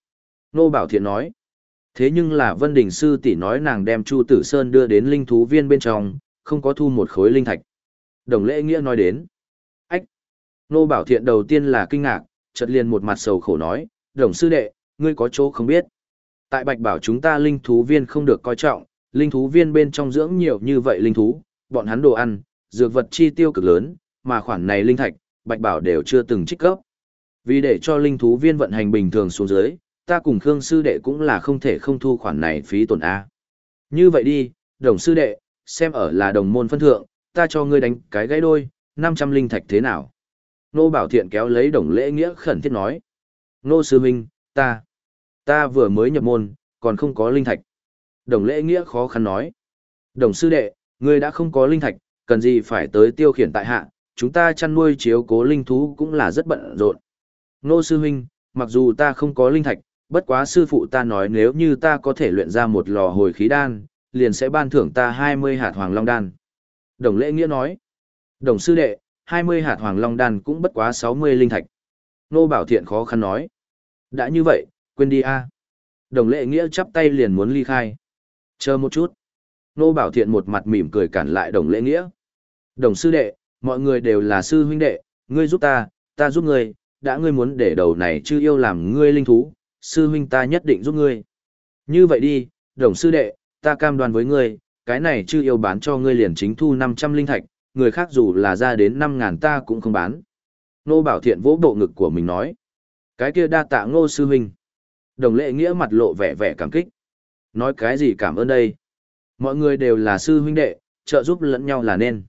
Nô Bảo Thiện nói. Thế nhưng là Vân Đình Sư tỷ nói nàng đem Chu Tử Sơn đưa đến linh thú viên bên trong, không có thu một khối linh thạch. Đồng lễ nghĩa nói đến. Ách! Nô Bảo Thiện đầu tiên là kinh ngạc, chợt liền một mặt sầu khổ nói, đồng sư đệ, ngươi có chỗ không biết. Tại Bạch Bảo chúng ta linh thú viên không được coi trọng, Linh thú viên bên trong dưỡng nhiều như vậy linh thú, bọn hắn đồ ăn, dược vật chi tiêu cực lớn, mà khoản này linh thạch, Bạch Bảo đều chưa từng trích cấp. Vì để cho linh thú viên vận hành bình thường xuống dưới, ta cùng Khương sư đệ cũng là không thể không thu khoản này phí tổn A. Như vậy đi, đồng sư đệ, xem ở là đồng môn phân thượng, ta cho ngươi đánh cái gãy đôi, 500 linh thạch thế nào? Nô Bảo Thiện kéo lấy đồng lễ nghĩa khẩn thiết nói. Nô sư huynh, ta, ta vừa mới nhập môn, còn không có linh thạch. Đồng lễ nghĩa khó khăn nói. Đồng sư đệ, ngươi đã không có linh thạch, cần gì phải tới tiêu khiển tại hạ, chúng ta chăn nuôi chiếu cố linh thú cũng là rất bận rộn. Nô sư huynh, mặc dù ta không có linh thạch, bất quá sư phụ ta nói nếu như ta có thể luyện ra một lò hồi khí đan, liền sẽ ban thưởng ta 20 hạt hoàng long đan. Đồng lễ nghĩa nói. Đồng sư đệ, 20 hạt hoàng long đan cũng bất quá 60 linh thạch. Nô bảo thiện khó khăn nói. Đã như vậy, quên đi a. Đồng lễ nghĩa chắp tay liền muốn ly khai. Chờ một chút. Nô bảo thiện một mặt mỉm cười cản lại đồng lễ nghĩa. Đồng sư đệ, mọi người đều là sư huynh đệ, ngươi giúp ta, ta giúp ngươi, đã ngươi muốn để đầu này chưa yêu làm ngươi linh thú, sư huynh ta nhất định giúp ngươi. Như vậy đi, đồng sư đệ, ta cam đoan với ngươi, cái này chưa yêu bán cho ngươi liền chính thu 500 linh thạch, người khác dù là ra đến 5.000 ta cũng không bán. Nô Bảo Thiện vỗ bộ ngực của mình nói. Cái kia đa tạ ngô sư huynh. Đồng lệ nghĩa mặt lộ vẻ vẻ cảm kích. Nói cái gì cảm ơn đây? Mọi người đều là sư huynh đệ, trợ giúp lẫn nhau là nên.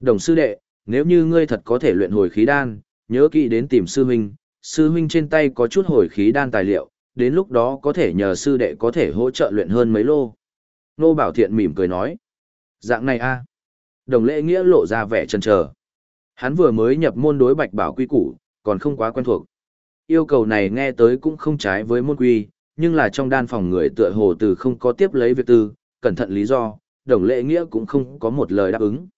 Đồng sư đệ, nếu như ngươi thật có thể luyện hồi khí đan, nhớ kỹ đến tìm sư huynh, sư huynh trên tay có chút hồi khí đan tài liệu, đến lúc đó có thể nhờ sư đệ có thể hỗ trợ luyện hơn mấy lô. Nô Bảo Thiện mỉm cười nói. Dạng này a Đồng lễ nghĩa lộ ra vẻ chần chờ. Hắn vừa mới nhập môn đối bạch bảo quy củ, còn không quá quen thuộc. Yêu cầu này nghe tới cũng không trái với môn quy, nhưng là trong đan phòng người tựa hồ từ không có tiếp lấy việc tư, cẩn thận lý do, đồng lễ nghĩa cũng không có một lời đáp ứng.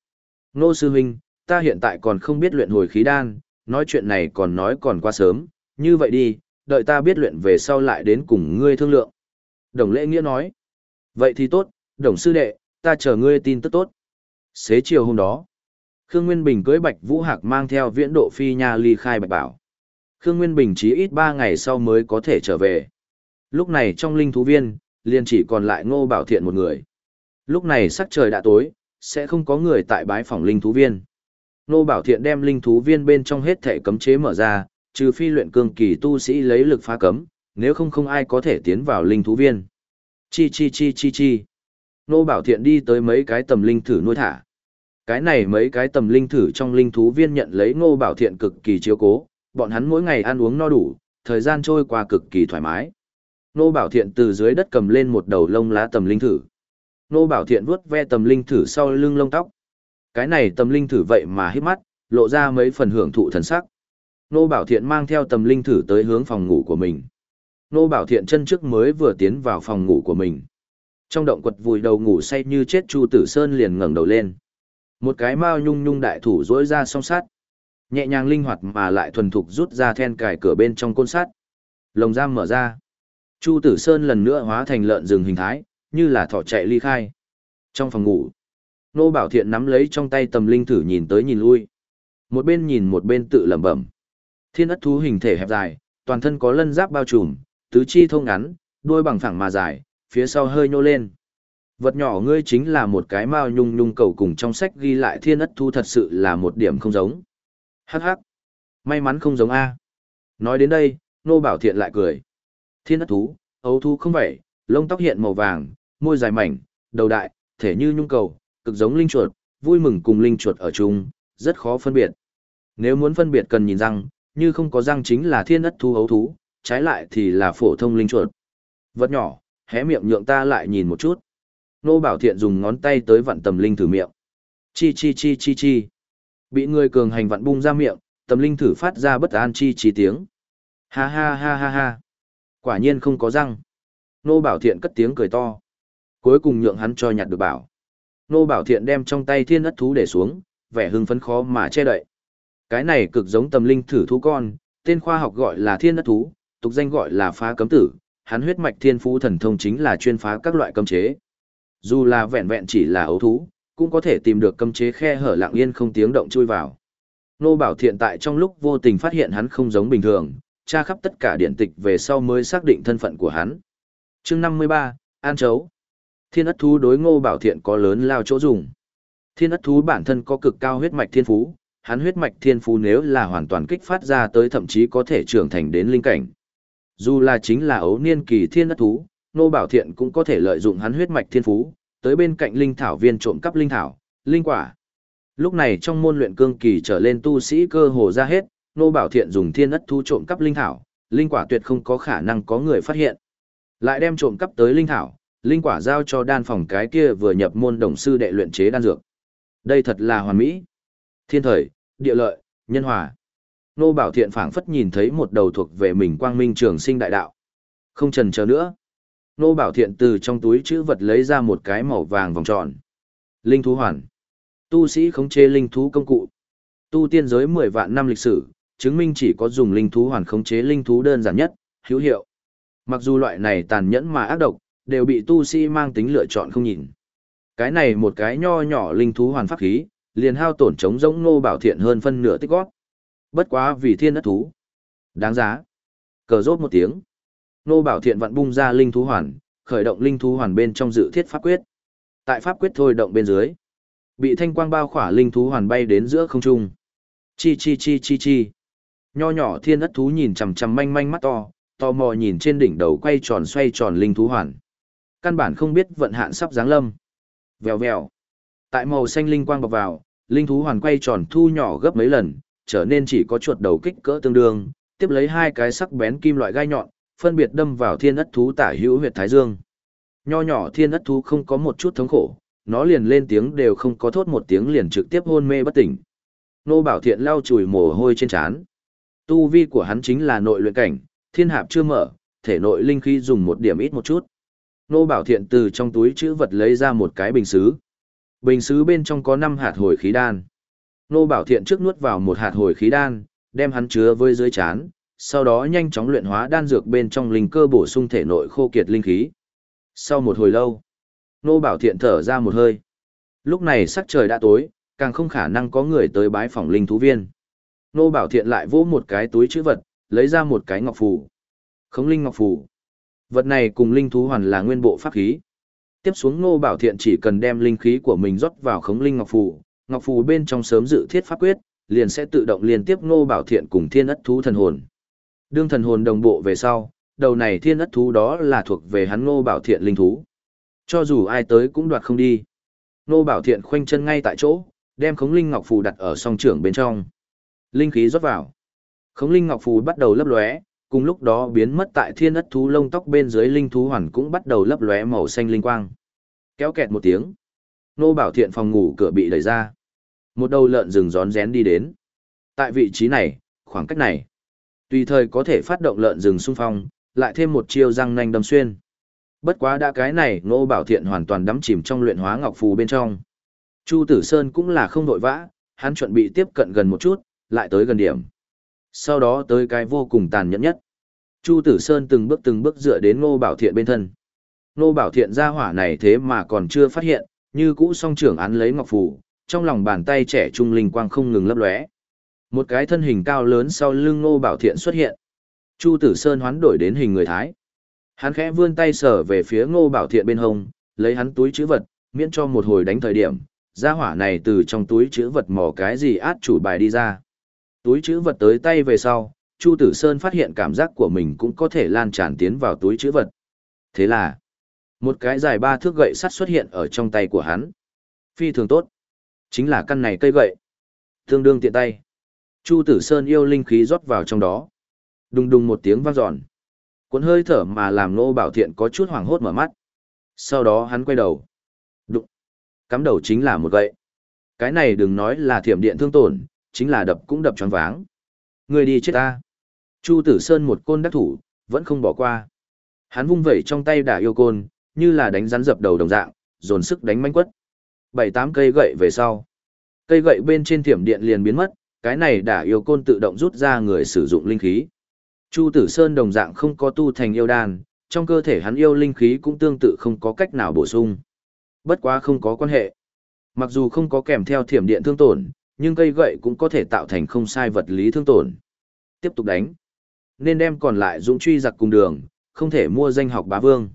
Nô sư huynh, ta hiện tại còn không biết luyện hồi khí đan, nói chuyện này còn nói còn quá sớm, như vậy đi, đợi ta biết luyện về sau lại đến cùng ngươi thương lượng. Đồng lễ nghĩa nói, vậy thì tốt, đồng sư đệ, ta chờ ngươi tin tức tốt. Xế chiều hôm đó, Khương Nguyên Bình cưới Bạch Vũ Hạc mang theo viễn độ phi nha ly khai Bạch Bảo. Khương Nguyên Bình chỉ ít 3 ngày sau mới có thể trở về. Lúc này trong linh thú viên, liền chỉ còn lại Ngô Bảo Thiện một người. Lúc này sắc trời đã tối, sẽ không có người tại bái phòng linh thú viên. Nô Bảo Thiện đem linh thú viên bên trong hết thể cấm chế mở ra, trừ phi luyện cương kỳ tu sĩ lấy lực phá cấm, nếu không không ai có thể tiến vào linh thú viên. Chi chi chi chi chi. Nô Bảo Thiện đi tới mấy cái tầm linh thử nuôi thả. Cái này mấy cái tầm linh thử trong linh thú viên nhận lấy Ngô Bảo Thiện cực kỳ chiếu cố, bọn hắn mỗi ngày ăn uống no đủ, thời gian trôi qua cực kỳ thoải mái. Nô Bảo Thiện từ dưới đất cầm lên một đầu lông lá tầm linh thử. Nô Bảo Thiện vuốt ve tầm linh thử sau lưng lông tóc. Cái này tâm linh thử vậy mà hít mắt, lộ ra mấy phần hưởng thụ thần sắc. Nô Bảo Thiện mang theo tâm linh thử tới hướng phòng ngủ của mình. Nô Bảo Thiện chân trước mới vừa tiến vào phòng ngủ của mình. Trong động quật vùi đầu ngủ say như chết Chu Tử Sơn liền ngẩng đầu lên. Một cái mao nhung nhung đại thủ rỗi ra song sát. Nhẹ nhàng linh hoạt mà lại thuần thục rút ra then cài cửa bên trong côn sắt. Lồng giam mở ra. Chu Tử Sơn lần nữa hóa thành lợn rừng hình thái, như là thỏ chạy ly khai. Trong phòng ngủ, Nô Bảo Thiện nắm lấy trong tay tầm linh thử nhìn tới nhìn lui. Một bên nhìn một bên tự lẩm bẩm. Thiên ất thú hình thể hẹp dài, toàn thân có lân giáp bao trùm, tứ chi thô ngắn, đuôi bằng phẳng mà dài, phía sau hơi nhô lên. Vật nhỏ ngươi chính là một cái mao nhung nhung cầu cùng trong sách ghi lại thiên ất thú thật sự là một điểm không giống. Hắc hắc. May mắn không giống A. Nói đến đây, Nô Bảo Thiện lại cười. Thiên ất thú, ấu thú không vậy, lông tóc hiện màu vàng, môi dài mảnh, đầu đại, thể như nhung cầu, cực giống linh chuột, vui mừng cùng linh chuột ở chung, rất khó phân biệt. Nếu muốn phân biệt cần nhìn răng, như không có răng chính là thiên ất thú hấu thú, trái lại thì là phổ thông linh chuột. Vật nhỏ, hé miệng nhượng ta lại nhìn một chút. Nô Bảo Thiện dùng ngón tay tới vặn tầm linh thử miệng. Chi chi chi chi chi. Bị người cường hành vặn bung ra miệng, tầm linh thử phát ra bất an chi chi tiếng. Ha ha ha ha ha. Quả nhiên không có răng. Nô Bảo Thiện cất tiếng cười to. Cuối cùng nhượng hắn cho nhặt được bảo. Nô Bảo Thiện đem trong tay thiên ất thú để xuống, vẻ hưng phấn khó mà che đậy. Cái này cực giống tầm linh thử thú con, tên khoa học gọi là thiên ất thú, tục danh gọi là phá cấm tử, hắn huyết mạch thiên phú thần thông chính là chuyên phá các loại cấm chế. Dù là vẹn vẹn chỉ là ấu thú, cũng có thể tìm được cấm chế khe hở lặng yên không tiếng động chui vào. Nô Bảo Thiện tại trong lúc vô tình phát hiện hắn không giống bình thường, tra khắp tất cả điện tịch về sau mới xác định thân phận của hắn. Chương 53, An Chấu. Thiên ất thú đối ngô bảo thiện có lớn lao chỗ dùng. Thiên ất thú bản thân có cực cao huyết mạch thiên phú, hắn huyết mạch thiên phú nếu là hoàn toàn kích phát ra tới thậm chí có thể trưởng thành đến linh cảnh. Dù là chính là ấu niên kỳ thiên ất thú, ngô bảo thiện cũng có thể lợi dụng hắn huyết mạch thiên phú, tới bên cạnh linh thảo viên trộm cắp linh thảo, linh quả. Lúc này trong môn luyện cương kỳ trở lên tu sĩ cơ hồ ra hết, Ngô Bảo Thiện dùng thiên ất thú trộm cắp linh thảo, linh quả tuyệt không có khả năng có người phát hiện. Lại đem trộm cắp tới linh thảo, linh quả giao cho đan phòng cái kia vừa nhập môn đồng sư đệ luyện chế đan dược. Đây thật là hoàn mỹ. Thiên thời, địa lợi, nhân hòa. Nô Bảo Thiện phảng phất nhìn thấy một đầu thuộc về mình quang minh trường sinh đại đạo. Không trần chờ nữa. Nô Bảo Thiện từ trong túi chữ vật lấy ra một cái màu vàng vòng tròn. Linh thú hoàn. Tu sĩ khống chế linh thú công cụ. Tu tiên giới 10 vạn năm lịch sử, chứng minh chỉ có dùng linh thú hoàn khống chế linh thú đơn giản nhất, hữu hiệu. Mặc dù loại này tàn nhẫn mà ác độc, đều bị tu sĩ mang tính lựa chọn không nhìn. Cái này một cái nho nhỏ linh thú hoàn pháp khí, liền hao tổn chống giống nô bảo thiện hơn phân nửa tích gót. Bất quá vì thiên đất thú. Đáng giá. Cờ rốt một tiếng. Nô bảo thiện vặn bung ra linh thú hoàn, khởi động linh thú hoàn bên trong dự thiết pháp quyết. Tại pháp quyết thôi động bên dưới. Bị thanh quang bao khỏa linh thú hoàn bay đến giữa không trung. Chi chi chi chi chi. Nho nhỏ thiên ất thú nhìn chằm chằm manh manh mắt to, tò mò nhìn trên đỉnh đầu quay tròn xoay tròn linh thú hoàn. Căn bản không biết vận hạn sắp giáng lâm. Vèo vèo. Tại màu xanh linh quang bọc vào, linh thú hoàn quay tròn thu nhỏ gấp mấy lần, trở nên chỉ có chuột đầu kích cỡ tương đương, tiếp lấy hai cái sắc bén kim loại gai nhọn, phân biệt đâm vào thiên ất thú tả hữu huyệt thái dương. Nho nhỏ thiên ất thú không có một chút thống khổ, nó liền lên tiếng đều không có thốt một tiếng liền trực tiếp hôn mê bất tỉnh. Nô Bảo Thiện lau chùi mồ hôi trên trán. Tu vi của hắn chính là nội luyện cảnh, thiên hạp chưa mở, thể nội linh khí dùng một điểm ít một chút. Nô Bảo Thiện từ trong túi chữ vật lấy ra một cái bình xứ. Bình xứ bên trong có 5 hạt hồi khí đan. Nô Bảo Thiện trước nuốt vào một hạt hồi khí đan, đem hắn chứa với dưới chán, sau đó nhanh chóng luyện hóa đan dược bên trong linh cơ bổ sung thể nội khô kiệt linh khí. Sau một hồi lâu, Nô Bảo Thiện thở ra một hơi. Lúc này sắc trời đã tối, càng không khả năng có người tới bái phòng linh thú viên. Nô Bảo Thiện lại vỗ một cái túi chữ vật, lấy ra một cái ngọc phù. Khống linh ngọc phù. Vật này cùng linh thú hoàn là nguyên bộ pháp khí. Tiếp xuống Ngô Bảo Thiện chỉ cần đem linh khí của mình rót vào khống linh ngọc phù, ngọc phù bên trong sớm dự thiết pháp quyết, liền sẽ tự động liên tiếp Ngô Bảo Thiện cùng thiên ất thú thần hồn. Đương thần hồn đồng bộ về sau, đầu này thiên ất thú đó là thuộc về hắn Ngô Bảo Thiện linh thú. Cho dù ai tới cũng đoạt không đi. Ngô Bảo Thiện khoanh chân ngay tại chỗ, đem khống linh ngọc phù đặt ở song trưởng bên trong. Linh khí rót vào. Khống linh ngọc phù bắt đầu lấp lóe, cùng lúc đó biến mất tại thiên ất thú lông tóc bên dưới linh thú hoàn cũng bắt đầu lấp lóe màu xanh linh quang. Kéo kẹt một tiếng. Nô Bảo Thiện phòng ngủ cửa bị đẩy ra. Một đầu lợn rừng rón rén đi đến. Tại vị trí này, khoảng cách này, tùy thời có thể phát động lợn rừng xung phong, lại thêm một chiêu răng nanh đâm xuyên. Bất quá đã cái này nô Bảo Thiện hoàn toàn đắm chìm trong luyện hóa ngọc phù bên trong. Chu Tử Sơn cũng là không đội vã, hắn chuẩn bị tiếp cận gần một chút, lại tới gần điểm. Sau đó tới cái vô cùng tàn nhẫn nhất. Chu Tử Sơn từng bước từng bước dựa đến Ngô Bảo Thiện bên thân. Ngô Bảo Thiện ra hỏa này thế mà còn chưa phát hiện, như cũ song trưởng án lấy ngọc phù, trong lòng bàn tay trẻ trung linh quang không ngừng lấp lóe. Một cái thân hình cao lớn sau lưng Ngô Bảo Thiện xuất hiện. Chu Tử Sơn hoán đổi đến hình người Thái. Hắn khẽ vươn tay sở về phía Ngô Bảo Thiện bên hông, lấy hắn túi chữ vật, miễn cho một hồi đánh thời điểm, gia hỏa này từ trong túi chữ vật mò cái gì át chủ bài đi ra. Túi chữ vật tới tay về sau, Chu Tử Sơn phát hiện cảm giác của mình cũng có thể lan tràn tiến vào túi chữ vật. Thế là, một cái dài ba thước gậy sắt xuất hiện ở trong tay của hắn. Phi thường tốt. Chính là căn này cây gậy. Tương đương tiện tay. Chu Tử Sơn yêu linh khí rót vào trong đó. Đùng đùng một tiếng vang dọn. Cuốn hơi thở mà làm Nô Bảo Thiện có chút hoảng hốt mở mắt. Sau đó hắn quay đầu. Đụng. Cắm đầu chính là một gậy. Cái này đừng nói là thiểm điện thương tổn, chính là đập cũng đập choáng váng. Người đi chết ta. Chu Tử Sơn một côn đắc thủ, vẫn không bỏ qua. Hắn vung vẩy trong tay đả yêu côn, như là đánh rắn dập đầu đồng dạng, dồn sức đánh manh quất. Bảy tám cây gậy về sau. Cây gậy bên trên thiểm điện liền biến mất, cái này đả yêu côn tự động rút ra người sử dụng linh khí. Chu Tử Sơn đồng dạng không có tu thành yêu đan, trong cơ thể hắn yêu linh khí cũng tương tự không có cách nào bổ sung. Bất quá không có quan hệ. Mặc dù không có kèm theo thiểm điện thương tổn, nhưng cây gậy cũng có thể tạo thành không sai vật lý thương tổn. Tiếp tục đánh. Nên đem còn lại dũng truy giặc cùng đường, không thể mua danh học bá vương.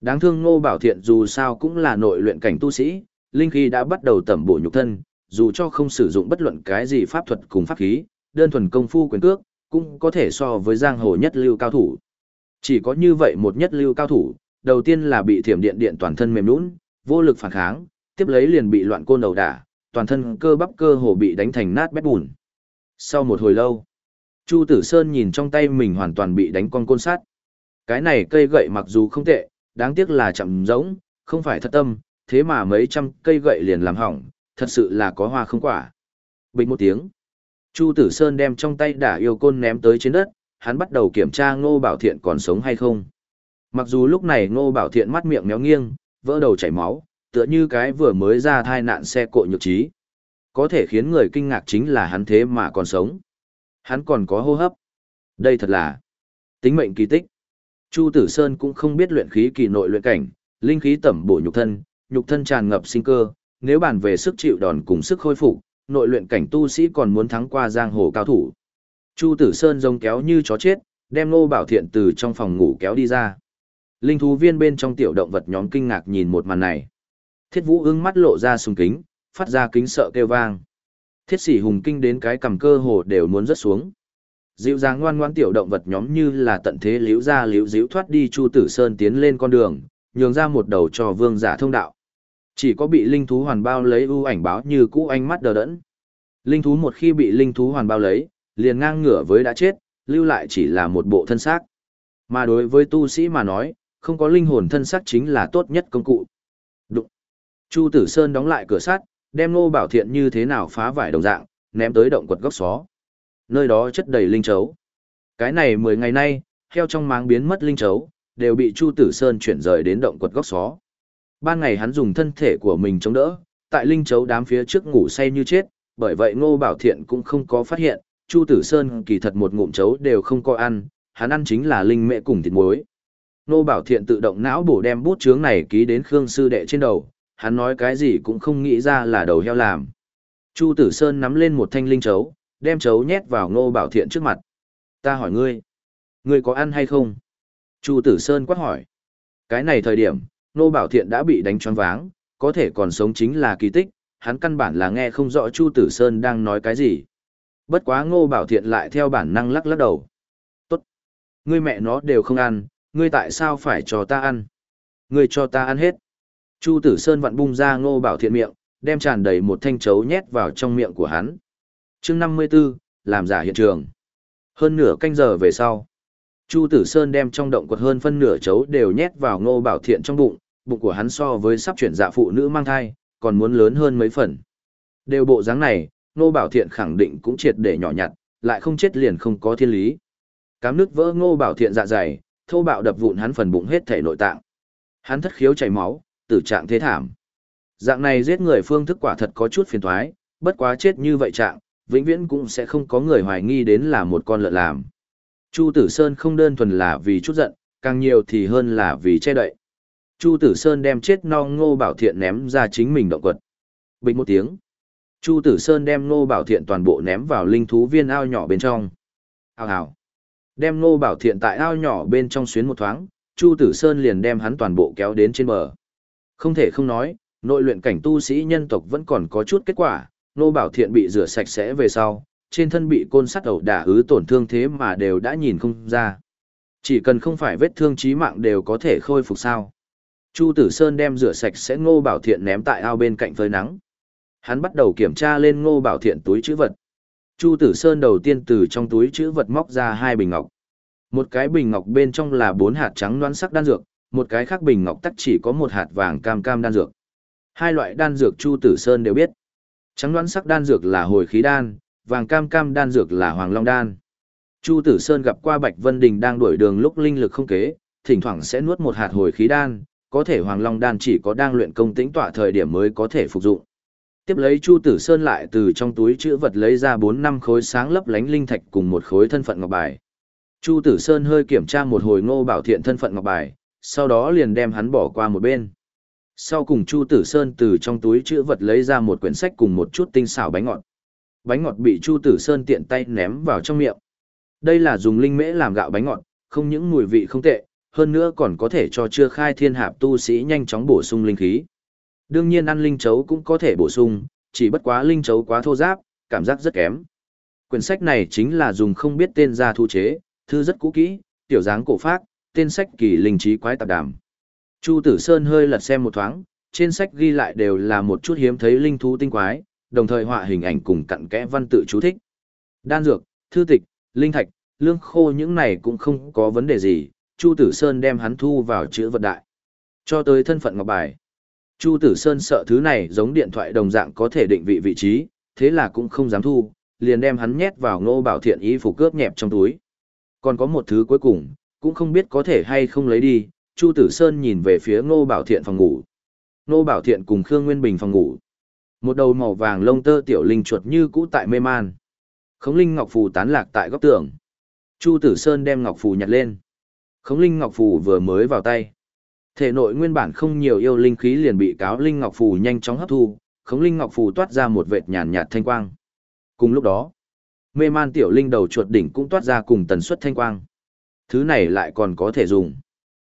Đáng thương Ngô Bảo Thiện dù sao cũng là nội luyện cảnh tu sĩ, linh khí đã bắt đầu tẩm bổ nhục thân, dù cho không sử dụng bất luận cái gì pháp thuật cùng pháp khí, đơn thuần công phu quyền cước, cũng có thể so với giang hồ nhất lưu cao thủ. Chỉ có như vậy một nhất lưu cao thủ, đầu tiên là bị thiểm điện điện toàn thân mềm nhũn, vô lực phản kháng, tiếp lấy liền bị loạn côn đầu đả, toàn thân cơ bắp cơ hồ bị đánh thành nát bét bùn. Sau một hồi lâu, Chu Tử Sơn nhìn trong tay mình hoàn toàn bị đánh con côn sát. Cái này cây gậy mặc dù không tệ, đáng tiếc là chậm giống, không phải thật tâm, thế mà mấy trăm cây gậy liền làm hỏng, thật sự là có hoa không quả. Bình một tiếng, Chu Tử Sơn đem trong tay đả yêu côn ném tới trên đất, hắn bắt đầu kiểm tra Ngô Bảo Thiện còn sống hay không. Mặc dù lúc này Ngô Bảo Thiện mắt miệng méo nghiêng, vỡ đầu chảy máu, tựa như cái vừa mới ra thai nạn xe cộ nhược trí. Có thể khiến người kinh ngạc chính là hắn thế mà còn sống. Hắn còn có hô hấp. Đây thật là tính mệnh kỳ tích. Chu Tử Sơn cũng không biết luyện khí kỳ nội luyện cảnh, linh khí tẩm bổ nhục thân, nhục thân tràn ngập sinh cơ, nếu bàn về sức chịu đòn cùng sức khôi phục, nội luyện cảnh tu sĩ còn muốn thắng qua giang hồ cao thủ. Chu Tử Sơn giống kéo như chó chết, đem Ngô Bảo Thiện từ trong phòng ngủ kéo đi ra. Linh thú viên bên trong tiểu động vật nhóm kinh ngạc nhìn một màn này. Thiết Vũ ưng mắt lộ ra sùng kính, phát ra kính sợ kêu vang. Thiết sĩ hùng kinh đến cái cầm cơ hồ đều muốn rớt xuống. Dịu dàng ngoan ngoan tiểu động vật nhóm như là tận thế liễu ra liễu diễu thoát đi Chu Tử Sơn tiến lên con đường, nhường ra một đầu cho vương giả thông đạo. Chỉ có bị linh thú hoàn bao lấy ưu ảnh báo như cũ ánh mắt đờ đẫn. Linh thú một khi bị linh thú hoàn bao lấy, liền ngang ngửa với đã chết, lưu lại chỉ là một bộ thân xác. Mà đối với tu sĩ mà nói, không có linh hồn thân xác chính là tốt nhất công cụ. Chu Tử Sơn đóng lại cửa sắt, đem Ngô Bảo Thiện như thế nào phá vải đồng dạng, ném tới động quật góc xó. Nơi đó chất đầy linh chấu. Cái này 10 ngày nay, theo trong máng biến mất linh chấu, đều bị Chu Tử Sơn chuyển rời đến động quật góc xó. Ban ngày hắn dùng thân thể của mình chống đỡ, tại linh chấu đám phía trước ngủ say như chết, bởi vậy Ngô Bảo Thiện cũng không có phát hiện, Chu Tử Sơn kỳ thật một ngụm chấu đều không có ăn, hắn ăn chính là linh mẹ cùng thịt muối. Ngô Bảo Thiện tự động não bổ đem bút chướng này ký đến Khương sư đệ trên đầu, hắn nói cái gì cũng không nghĩ ra là đầu heo làm. Chu Tử Sơn nắm lên một thanh linh chấu, đem chấu nhét vào Ngô Bảo Thiện trước mặt. Ta hỏi ngươi, ngươi có ăn hay không? Chu Tử Sơn quát hỏi. Cái này thời điểm, Ngô Bảo Thiện đã bị đánh choáng váng, có thể còn sống chính là kỳ tích, hắn căn bản là nghe không rõ Chu Tử Sơn đang nói cái gì. Bất quá Ngô Bảo Thiện lại theo bản năng lắc lắc đầu. Tốt. Ngươi mẹ nó đều không ăn, ngươi tại sao phải cho ta ăn? Ngươi cho ta ăn hết. Chu Tử Sơn vặn bung ra Ngô Bảo Thiện miệng, đem tràn đầy một thanh chấu nhét vào trong miệng của hắn. chương 54, làm giả hiện trường. Hơn nửa canh giờ về sau, Chu Tử Sơn đem trong động quật hơn phân nửa chấu đều nhét vào Ngô Bảo Thiện trong bụng, bụng của hắn so với sắp chuyển dạ phụ nữ mang thai, còn muốn lớn hơn mấy phần. Đều bộ dáng này, Ngô Bảo Thiện khẳng định cũng triệt để nhỏ nhặt, lại không chết liền không có thiên lý. Cám nước vỡ Ngô Bảo Thiện dạ dày, thô bạo đập vụn hắn phần bụng hết thể nội tạng. Hắn thất khiếu chảy máu, tử trạng thế thảm. Dạng này giết người phương thức quả thật có chút phiền toái, bất quá chết như vậy trạng, vĩnh viễn cũng sẽ không có người hoài nghi đến là một con lợn làm. Chu Tử Sơn không đơn thuần là vì chút giận, càng nhiều thì hơn là vì che đậy. Chu Tử Sơn đem chết non Ngô Bảo Thiện ném ra chính mình động quật. Bình một tiếng. Chu Tử Sơn đem Ngô Bảo Thiện toàn bộ ném vào linh thú viên ao nhỏ bên trong. Ao hào. Đem Ngô Bảo Thiện tại ao nhỏ bên trong xuyến một thoáng, Chu Tử Sơn liền đem hắn toàn bộ kéo đến trên bờ. Không thể không nói, nội luyện cảnh tu sĩ nhân tộc vẫn còn có chút kết quả, Ngô Bảo Thiện bị rửa sạch sẽ về sau, trên thân bị côn sắt ẩu đả ứ tổn thương thế mà đều đã nhìn không ra. Chỉ cần không phải vết thương chí mạng đều có thể khôi phục sao. Chu Tử Sơn đem rửa sạch sẽ Ngô Bảo Thiện ném tại ao bên cạnh phơi nắng. Hắn bắt đầu kiểm tra lên Ngô Bảo Thiện túi chữ vật. Chu Tử Sơn đầu tiên từ trong túi chữ vật móc ra hai bình ngọc. Một cái bình ngọc bên trong là bốn hạt trắng loãng sắc đan dược, một cái khác bình ngọc tắc chỉ có một hạt vàng cam cam đan dược. Hai loại đan dược Chu Tử Sơn đều biết. Trắng đoán sắc đan dược là hồi khí đan, vàng cam cam đan dược là hoàng long đan. Chu Tử Sơn gặp qua Bạch Vân Đình đang đuổi đường lúc linh lực không kế, thỉnh thoảng sẽ nuốt một hạt hồi khí đan, có thể hoàng long đan chỉ có đang luyện công tĩnh tọa thời điểm mới có thể phục dụng. Tiếp lấy Chu Tử Sơn lại từ trong túi chữ vật lấy ra 4 năm khối sáng lấp lánh linh thạch cùng một khối thân phận ngọc bài. Chu Tử Sơn hơi kiểm tra một hồi Ngô Bảo Thiện thân phận ngọc bài, sau đó liền đem hắn bỏ qua một bên. Sau cùng Chu Tử Sơn từ trong túi chữ vật lấy ra một quyển sách cùng một chút tinh xảo bánh ngọt. Bánh ngọt bị Chu Tử Sơn tiện tay ném vào trong miệng. Đây là dùng linh mễ làm gạo bánh ngọt, không những mùi vị không tệ, hơn nữa còn có thể cho chưa khai thiên hạp tu sĩ nhanh chóng bổ sung linh khí. Đương nhiên ăn linh chấu cũng có thể bổ sung, chỉ bất quá linh chấu quá thô giáp, cảm giác rất kém. Quyển sách này chính là dùng không biết tên ra thu chế, thư rất cũ kỹ, tiểu dáng cổ phác, tên sách kỳ linh trí quái tạp đàm. Chu Tử Sơn hơi lật xem một thoáng, trên sách ghi lại đều là một chút hiếm thấy linh thú tinh quái, đồng thời họa hình ảnh cùng cặn kẽ văn tự chú thích. Đan dược, thư tịch, linh thạch, lương khô những này cũng không có vấn đề gì, Chu Tử Sơn đem hắn thu vào chữ vật đại. Cho tới thân phận ngọc bài. Chu Tử Sơn sợ thứ này giống điện thoại đồng dạng có thể định vị vị trí, thế là cũng không dám thu, liền đem hắn nhét vào ngô bảo thiện ý phục cướp nhẹp trong túi. Còn có một thứ cuối cùng, cũng không biết có thể hay không lấy đi, Chu Tử Sơn nhìn về phía ngô bảo thiện phòng ngủ. Ngô bảo thiện cùng Khương Nguyên Bình phòng ngủ. Một đầu màu vàng lông tơ tiểu linh chuột như cũ tại mê man. Khống linh ngọc phù tán lạc tại góc tường. Chu Tử Sơn đem ngọc phù nhặt lên. Khống linh ngọc phù vừa mới vào tay. Thể nội nguyên bản không nhiều yêu linh khí liền bị cáo linh ngọc phù nhanh chóng hấp thu, khống linh ngọc phù toát ra một vệt nhàn nhạt thanh quang. Cùng lúc đó, mê man tiểu linh đầu chuột đỉnh cũng toát ra cùng tần suất thanh quang. Thứ này lại còn có thể dùng.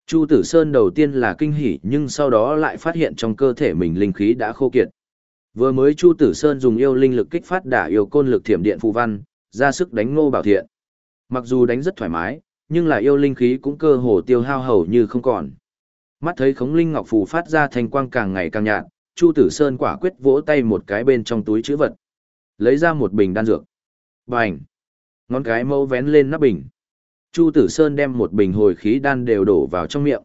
Chu Tử Sơn đầu tiên là kinh hỉ nhưng sau đó lại phát hiện trong cơ thể mình linh khí đã khô kiệt. Vừa mới Chu Tử Sơn dùng yêu linh lực kích phát đả yêu côn lực thiểm điện phù văn, ra sức đánh Ngô Bảo Thiện. Mặc dù đánh rất thoải mái, nhưng là yêu linh khí cũng cơ hồ tiêu hao hầu như không còn. Mắt thấy khống linh ngọc phù phát ra thành quang càng ngày càng nhạt, Chu Tử Sơn quả quyết vỗ tay một cái bên trong túi chữ vật. Lấy ra một bình đan dược. Bành! Ngón cái mâu vén lên nắp bình. Chu Tử Sơn đem một bình hồi khí đan đều đổ vào trong miệng.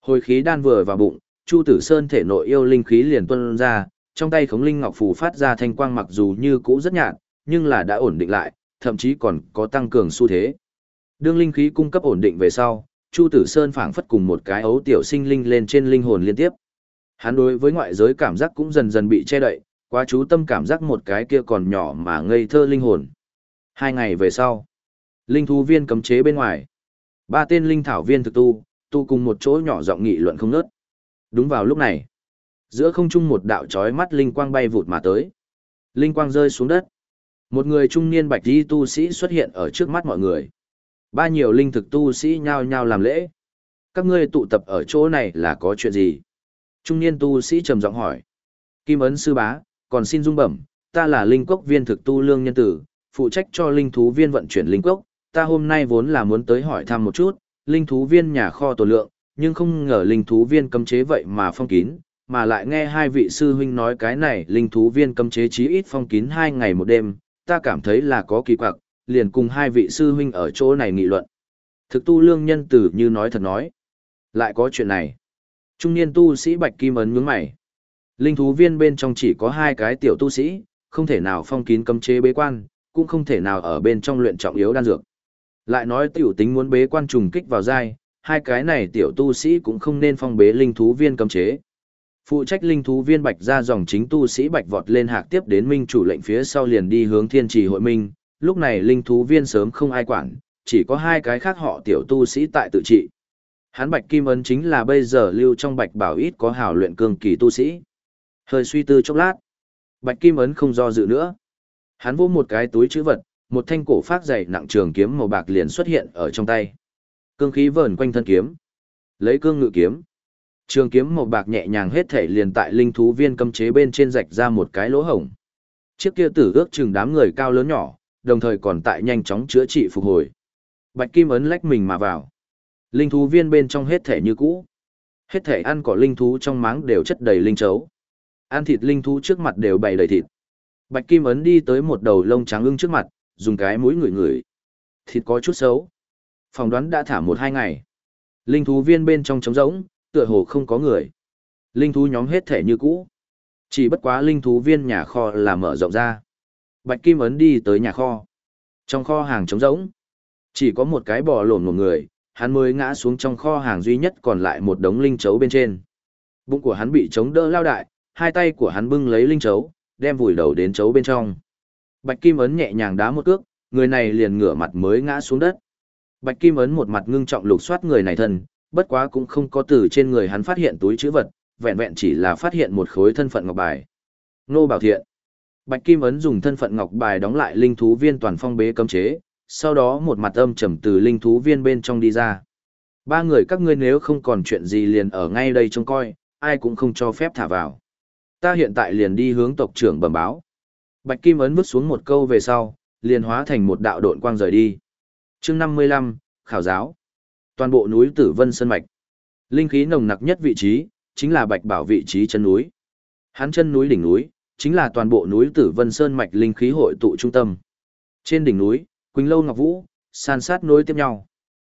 Hồi khí đan vừa vào bụng, Chu Tử Sơn thể nội yêu linh khí liền tuôn ra, trong tay khống linh ngọc phù phát ra thanh quang mặc dù như cũ rất nhạt, nhưng là đã ổn định lại, thậm chí còn có tăng cường xu thế. Đương linh khí cung cấp ổn định về sau, Chu Tử Sơn phảng phất cùng một cái ấu tiểu sinh linh lên trên linh hồn liên tiếp. Hắn đối với ngoại giới cảm giác cũng dần dần bị che đậy, quá chú tâm cảm giác một cái kia còn nhỏ mà ngây thơ linh hồn. Hai ngày về sau, linh thú viên cấm chế bên ngoài. Ba tên linh thảo viên thực tu, tu cùng một chỗ nhỏ giọng nghị luận không ngớt. Đúng vào lúc này, giữa không trung một đạo chói mắt linh quang bay vụt mà tới. Linh quang rơi xuống đất. Một người trung niên bạch y tu sĩ xuất hiện ở trước mắt mọi người. Ba nhiều linh thực tu sĩ nhao nhao làm lễ. Các ngươi tụ tập ở chỗ này là có chuyện gì? Trung niên tu sĩ trầm giọng hỏi. Kim ấn sư bá, còn xin dung bẩm, ta là linh cốc viên thực tu lương nhân tử, phụ trách cho linh thú viên vận chuyển linh cốc. Ta hôm nay vốn là muốn tới hỏi thăm một chút, linh thú viên nhà kho tổ lượng, nhưng không ngờ linh thú viên cấm chế vậy mà phong kín, mà lại nghe hai vị sư huynh nói cái này linh thú viên cấm chế chí ít phong kín hai ngày một đêm, ta cảm thấy là có kỳ quặc, liền cùng hai vị sư huynh ở chỗ này nghị luận. Thực tu lương nhân tử như nói thật nói. Lại có chuyện này. Trung niên tu sĩ Bạch Kim ấn nhướng mày. Linh thú viên bên trong chỉ có hai cái tiểu tu sĩ, không thể nào phong kín cấm chế bế quan, cũng không thể nào ở bên trong luyện trọng yếu đan dược. Lại nói tiểu tính muốn bế quan trùng kích vào giai, hai cái này tiểu tu sĩ cũng không nên phong bế linh thú viên cấm chế. Phụ trách linh thú viên bạch ra dòng chính tu sĩ bạch vọt lên hạc tiếp đến minh chủ lệnh phía sau liền đi hướng thiên trì hội minh, lúc này linh thú viên sớm không ai quản, chỉ có hai cái khác họ tiểu tu sĩ tại tự trị. Hắn bạch kim ấn chính là bây giờ lưu trong bạch bảo ít có hảo luyện cường kỳ tu sĩ. Hơi suy tư chốc lát, bạch kim ấn không do dự nữa. Hắn vô một cái túi chữ vật, một thanh cổ phát dày nặng trường kiếm màu bạc liền xuất hiện ở trong tay. Cương khí vờn quanh thân kiếm. Lấy cương ngự kiếm. Trường kiếm màu bạc nhẹ nhàng hết thể liền tại linh thú viên cấm chế bên trên rạch ra một cái lỗ hổng. Chiếc kia tử ước chừng đám người cao lớn nhỏ, đồng thời còn tại nhanh chóng chữa trị phục hồi. Bạch Kim ấn lách mình mà vào. Linh thú viên bên trong hết thể như cũ. Hết thể ăn cỏ linh thú trong máng đều chất đầy linh chấu. Ăn thịt linh thú trước mặt đều bày đầy thịt. Bạch Kim ấn đi tới một đầu lông trắng ưng trước mặt, dùng cái mũi ngửi ngửi. Thịt có chút xấu. Phòng đoán đã thả một hai ngày. Linh thú viên bên trong trống rỗng, tựa hồ không có người. Linh thú nhóm hết thể như cũ. Chỉ bất quá linh thú viên nhà kho là mở rộng ra. Bạch Kim ấn đi tới nhà kho. Trong kho hàng trống rỗng, chỉ có một cái bò lổn một người, hắn mới ngã xuống trong kho hàng duy nhất còn lại một đống linh chấu bên trên. Bụng của hắn bị chống đỡ lao đại, hai tay của hắn bưng lấy linh chấu, đem vùi đầu đến chấu bên trong. Bạch Kim ấn nhẹ nhàng đá một cước, người này liền ngửa mặt mới ngã xuống đất. Bạch Kim ấn một mặt ngưng trọng lục soát người này thân, bất quá cũng không có từ trên người hắn phát hiện túi chữ vật, vẹn vẹn chỉ là phát hiện một khối thân phận ngọc bài. Nô Bảo Thiện. Bạch Kim ấn dùng thân phận ngọc bài đóng lại linh thú viên toàn phong bế cấm chế, sau đó một mặt âm trầm từ linh thú viên bên trong đi ra. Ba người các ngươi nếu không còn chuyện gì liền ở ngay đây trông coi, ai cũng không cho phép thả vào. Ta hiện tại liền đi hướng tộc trưởng bẩm báo. Bạch Kim ấn vứt xuống một câu về sau, liền hóa thành một đạo độn quang rời đi. chương 55, Khảo giáo. Toàn bộ núi Tử Vân Sơn Mạch. Linh khí nồng nặc nhất vị trí, chính là Bạch Bảo vị trí chân núi. Hắn chân núi đỉnh núi, chính là toàn bộ núi Tử Vân Sơn Mạch linh khí hội tụ trung tâm. Trên đỉnh núi, Quỳnh Lâu Ngọc Vũ, san sát nối tiếp nhau.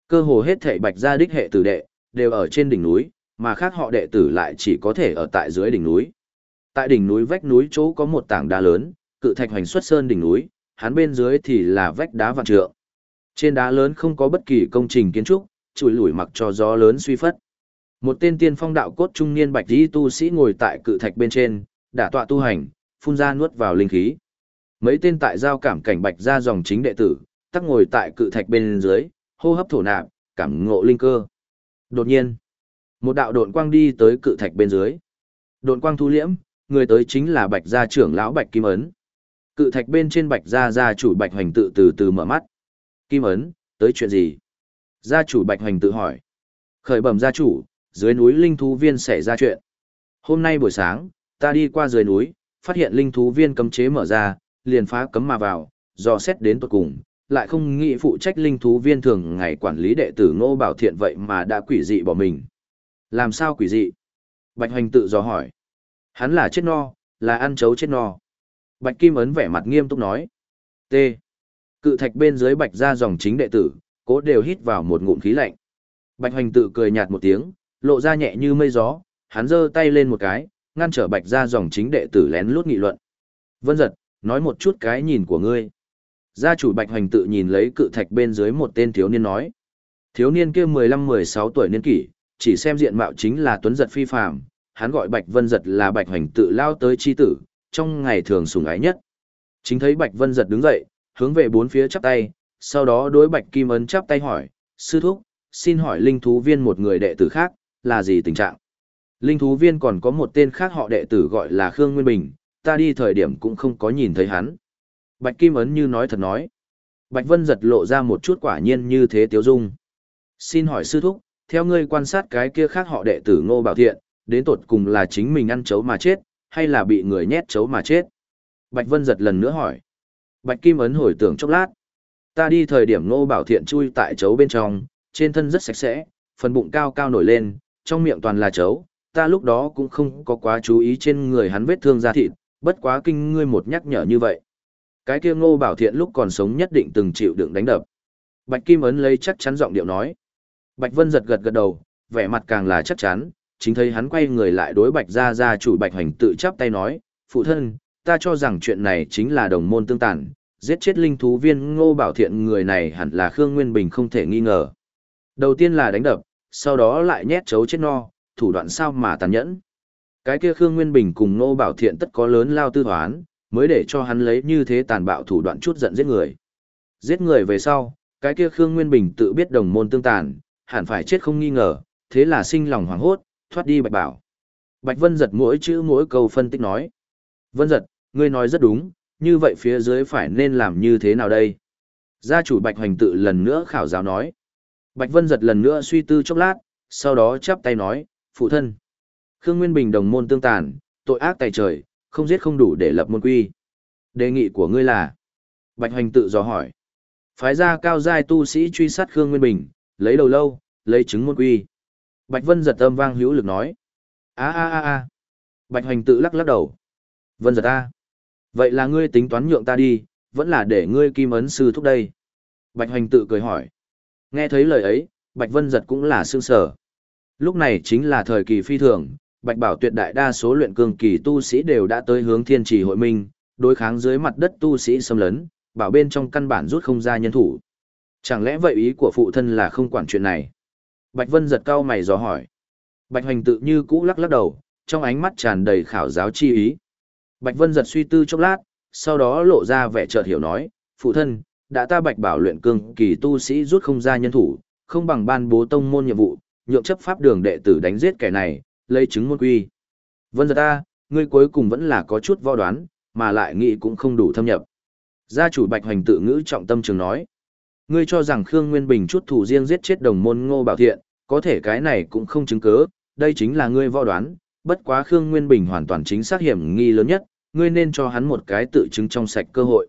Cơ hồ hết thảy Bạch gia đích hệ tử đệ, đều ở trên đỉnh núi, mà khác họ đệ tử lại chỉ có thể ở tại dưới đỉnh núi. Tại đỉnh núi vách núi chỗ có một tảng đá lớn, cự thạch hoành xuất sơn đỉnh núi, hắn bên dưới thì là vách đá vạn trượng. Trên đá lớn không có bất kỳ công trình kiến trúc, chùi lủi mặc cho gió lớn suy phất. Một tên tiên phong đạo cốt trung niên bạch y tu sĩ ngồi tại cự thạch bên trên, đả tọa tu hành, phun ra nuốt vào linh khí. Mấy tên tại giao cảm cảnh bạch ra dòng chính đệ tử, tắc ngồi tại cự thạch bên dưới, hô hấp thổ nạp, cảm ngộ linh cơ. Đột nhiên, một đạo độn quang đi tới cự thạch bên dưới. Độn quang thu liễm, người tới chính là bạch gia trưởng lão bạch kim ấn. Cự thạch bên trên bạch gia gia chủ bạch hoành tự từ từ mở mắt. Kim ấn, tới chuyện gì? Gia chủ bạch hoành tự hỏi. Khởi bẩm gia chủ, dưới núi linh thú viên xảy ra chuyện. Hôm nay buổi sáng, ta đi qua dưới núi, phát hiện linh thú viên cấm chế mở ra, liền phá cấm mà vào, dò xét đến tuột cùng, lại không nghĩ phụ trách linh thú viên thường ngày quản lý đệ tử Ngô Bảo Thiện vậy mà đã quỷ dị bỏ mình. Làm sao quỷ dị? Bạch Hoành tự dò hỏi. Hắn là chết no, là ăn chấu chết no. Bạch Kim ấn vẻ mặt nghiêm túc nói. T. Cự thạch bên dưới bạch ra dòng chính đệ tử, cố đều hít vào một ngụm khí lạnh. Bạch Hoành tự cười nhạt một tiếng, lộ ra nhẹ như mây gió, hắn giơ tay lên một cái, ngăn trở bạch ra dòng chính đệ tử lén lút nghị luận. Vân giật, nói một chút cái nhìn của ngươi. Gia chủ bạch hoành tự nhìn lấy cự thạch bên dưới một tên thiếu niên nói. Thiếu niên kia 15-16 tuổi niên kỷ, chỉ xem diện mạo chính là tuấn giật phi phàm, hắn gọi bạch vân giật là bạch hoành tự lao tới chi tử, trong ngày thường sùng ái nhất. Chính thấy bạch vân giật đứng dậy, hướng về bốn phía chắp tay, sau đó đối bạch kim ấn chắp tay hỏi, sư thúc, xin hỏi linh thú viên một người đệ tử khác, là gì tình trạng? Linh thú viên còn có một tên khác họ đệ tử gọi là Khương Nguyên Bình, ta đi thời điểm cũng không có nhìn thấy hắn. Bạch Kim Ấn như nói thật nói. Bạch Vân giật lộ ra một chút quả nhiên như thế tiếu dung. Xin hỏi sư thúc, theo ngươi quan sát cái kia khác họ đệ tử Ngô Bảo Thiện, đến tột cùng là chính mình ăn chấu mà chết, hay là bị người nhét chấu mà chết? Bạch Vân giật lần nữa hỏi. Bạch Kim Ấn hồi tưởng chốc lát. Ta đi thời điểm Ngô Bảo Thiện chui tại chấu bên trong, trên thân rất sạch sẽ, phần bụng cao cao nổi lên, trong miệng toàn là chấu, ta lúc đó cũng không có quá chú ý trên người hắn vết thương da thịt, bất quá kinh ngươi một nhắc nhở như vậy. Cái kia ngô bảo thiện lúc còn sống nhất định từng chịu đựng đánh đập. Bạch Kim Ấn lấy chắc chắn giọng điệu nói. Bạch Vân giật gật gật đầu, vẻ mặt càng là chắc chắn, chính thấy hắn quay người lại đối Bạch gia gia chủ Bạch Hoành tự chắp tay nói, phụ thân, ta cho rằng chuyện này chính là đồng môn tương tàn, giết chết linh thú viên ngô bảo thiện người này hẳn là Khương Nguyên Bình không thể nghi ngờ. Đầu tiên là đánh đập, sau đó lại nhét chấu chết no, thủ đoạn sao mà tàn nhẫn. Cái kia Khương Nguyên Bình cùng ngô Bảo Thiện tất có lớn lao tư thoán, mới để cho hắn lấy như thế tàn bạo thủ đoạn chút giận giết người. Giết người về sau, cái kia Khương Nguyên Bình tự biết đồng môn tương tàn, hẳn phải chết không nghi ngờ, thế là sinh lòng hoảng hốt, thoát đi Bạch Bảo. Bạch Vân giật mỗi chữ mỗi câu phân tích nói. Vân giật, ngươi nói rất đúng, như vậy phía dưới phải nên làm như thế nào đây? Gia chủ Bạch Hoành tự lần nữa khảo giáo nói. Bạch Vân giật lần nữa suy tư chốc lát, sau đó chắp tay nói, phụ thân. Khương Nguyên Bình đồng môn tương tàn, tội ác tài trời, không giết không đủ để lập môn quy. Đề nghị của ngươi là? Bạch Hoành tự dò hỏi. Phái ra cao giai tu sĩ truy sát Khương Nguyên Bình, lấy đầu lâu, lấy chứng môn quy. Bạch Vân giật âm vang hữu lực nói. a a a a Bạch Hoành tự lắc lắc đầu. Vân giật a. Vậy là ngươi tính toán nhượng ta đi, vẫn là để ngươi kim ấn sư thúc đây. Bạch Hoành tự cười hỏi. Nghe thấy lời ấy, Bạch Vân giật cũng là sương sở. Lúc này chính là thời kỳ phi thường, Bạch Bảo tuyệt đại đa số luyện cường kỳ tu sĩ đều đã tới hướng thiên trì hội minh, đối kháng dưới mặt đất tu sĩ xâm lấn, bảo bên trong căn bản rút không ra nhân thủ. Chẳng lẽ vậy ý của phụ thân là không quản chuyện này? Bạch Vân giật cao mày dò hỏi. Bạch Hoành tự như cũ lắc lắc đầu, trong ánh mắt tràn đầy khảo giáo chi ý. Bạch Vân giật suy tư chốc lát, sau đó lộ ra vẻ chợt hiểu nói, phụ thân, đã ta Bạch Bảo luyện cương kỳ tu sĩ rút không ra nhân thủ, không bằng ban bố tông môn nhiệm vụ, nhượng chấp pháp đường đệ tử đánh giết kẻ này, lấy chứng môn quy. Vân giật ta, ngươi cuối cùng vẫn là có chút võ đoán, mà lại nghĩ cũng không đủ thâm nhập. Gia chủ Bạch Hoành tự ngữ trọng tâm trường nói. Ngươi cho rằng Khương Nguyên Bình chút thủ riêng giết chết đồng môn Ngô Bảo Thiện, Có thể cái này cũng không chứng cứ, đây chính là ngươi võ đoán, bất quá Khương Nguyên Bình hoàn toàn chính xác hiểm nghi lớn nhất, ngươi nên cho hắn một cái tự chứng trong sạch cơ hội.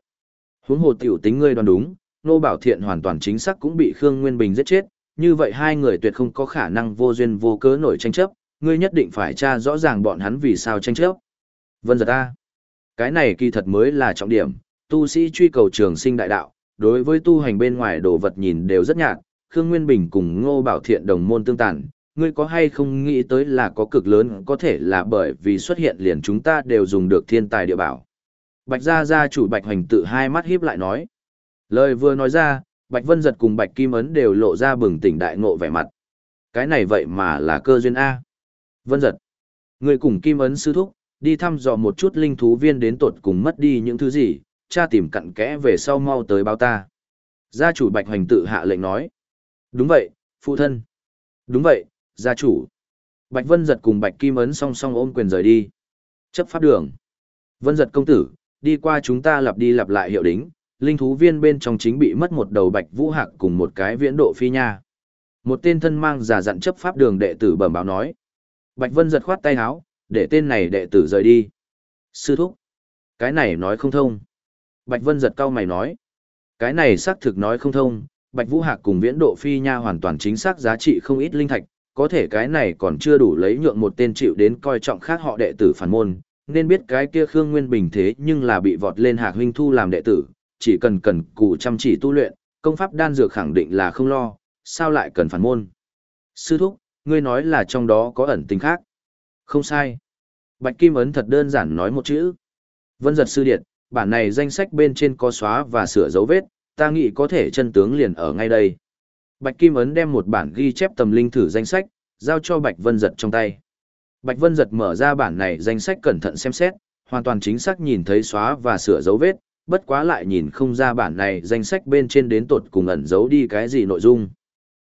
Huống hồ tiểu tính ngươi đoán đúng, Ngô Bảo Thiện hoàn toàn chính xác cũng bị Khương Nguyên Bình giết chết, như vậy hai người tuyệt không có khả năng vô duyên vô cớ nổi tranh chấp, ngươi nhất định phải tra rõ ràng bọn hắn vì sao tranh chấp. Vân giật ta. Cái này kỳ thật mới là trọng điểm, tu sĩ truy cầu trường sinh đại đạo, đối với tu hành bên ngoài đồ vật nhìn đều rất nhạt, Khương Nguyên Bình cùng Ngô Bảo Thiện đồng môn tương tàn, ngươi có hay không nghĩ tới là có cực lớn có thể là bởi vì xuất hiện liền chúng ta đều dùng được thiên tài địa bảo. Bạch Gia Gia chủ Bạch Hoành tự hai mắt híp lại nói. Lời vừa nói ra, Bạch Vân Giật cùng Bạch Kim Ấn đều lộ ra bừng tỉnh đại ngộ vẻ mặt. Cái này vậy mà là cơ duyên A. Vân Giật. Người cùng Kim Ấn sư thúc, đi thăm dò một chút linh thú viên đến tột cùng mất đi những thứ gì, cha tìm cặn kẽ về sau mau tới báo ta. Gia chủ Bạch Hoành tự hạ lệnh nói. Đúng vậy, phụ thân. Đúng vậy, gia chủ. Bạch Vân Giật cùng Bạch Kim Ấn song song ôm quyền rời đi. Chấp pháp đường. Vân Giật công tử, đi qua chúng ta lặp đi lặp lại hiệu đính, linh thú viên bên trong chính bị mất một đầu Bạch Vũ Hạc cùng một cái viễn độ phi nha. Một tên thân mang giả dặn chấp pháp đường đệ tử bẩm báo nói. Bạch Vân Giật khoát tay áo, để tên này đệ tử rời đi. Sư thúc. Cái này nói không thông. Bạch Vân giật cao mày nói. Cái này xác thực nói không thông, Bạch Vũ Hạc cùng viễn độ phi nha hoàn toàn chính xác giá trị không ít linh thạch, có thể cái này còn chưa đủ lấy nhượng một tên chịu đến coi trọng khác họ đệ tử phản môn, nên biết cái kia Khương Nguyên Bình thế nhưng là bị vọt lên Hạc huynh thu làm đệ tử, chỉ cần cần cù chăm chỉ tu luyện, công pháp đan dược khẳng định là không lo, sao lại cần phản môn. Sư thúc, ngươi nói là trong đó có ẩn tình khác. Không sai. Bạch Kim Ấn thật đơn giản nói một chữ. Vân giật sư điện, bản này danh sách bên trên có xóa và sửa dấu vết, ta nghĩ có thể chân tướng liền ở ngay đây. Bạch Kim Ấn đem một bản ghi chép tầm linh thử danh sách, giao cho Bạch Vân Giật trong tay. Bạch Vân Giật mở ra bản này danh sách cẩn thận xem xét, hoàn toàn chính xác nhìn thấy xóa và sửa dấu vết, bất quá lại nhìn không ra bản này danh sách bên trên đến tột cùng ẩn giấu đi cái gì nội dung.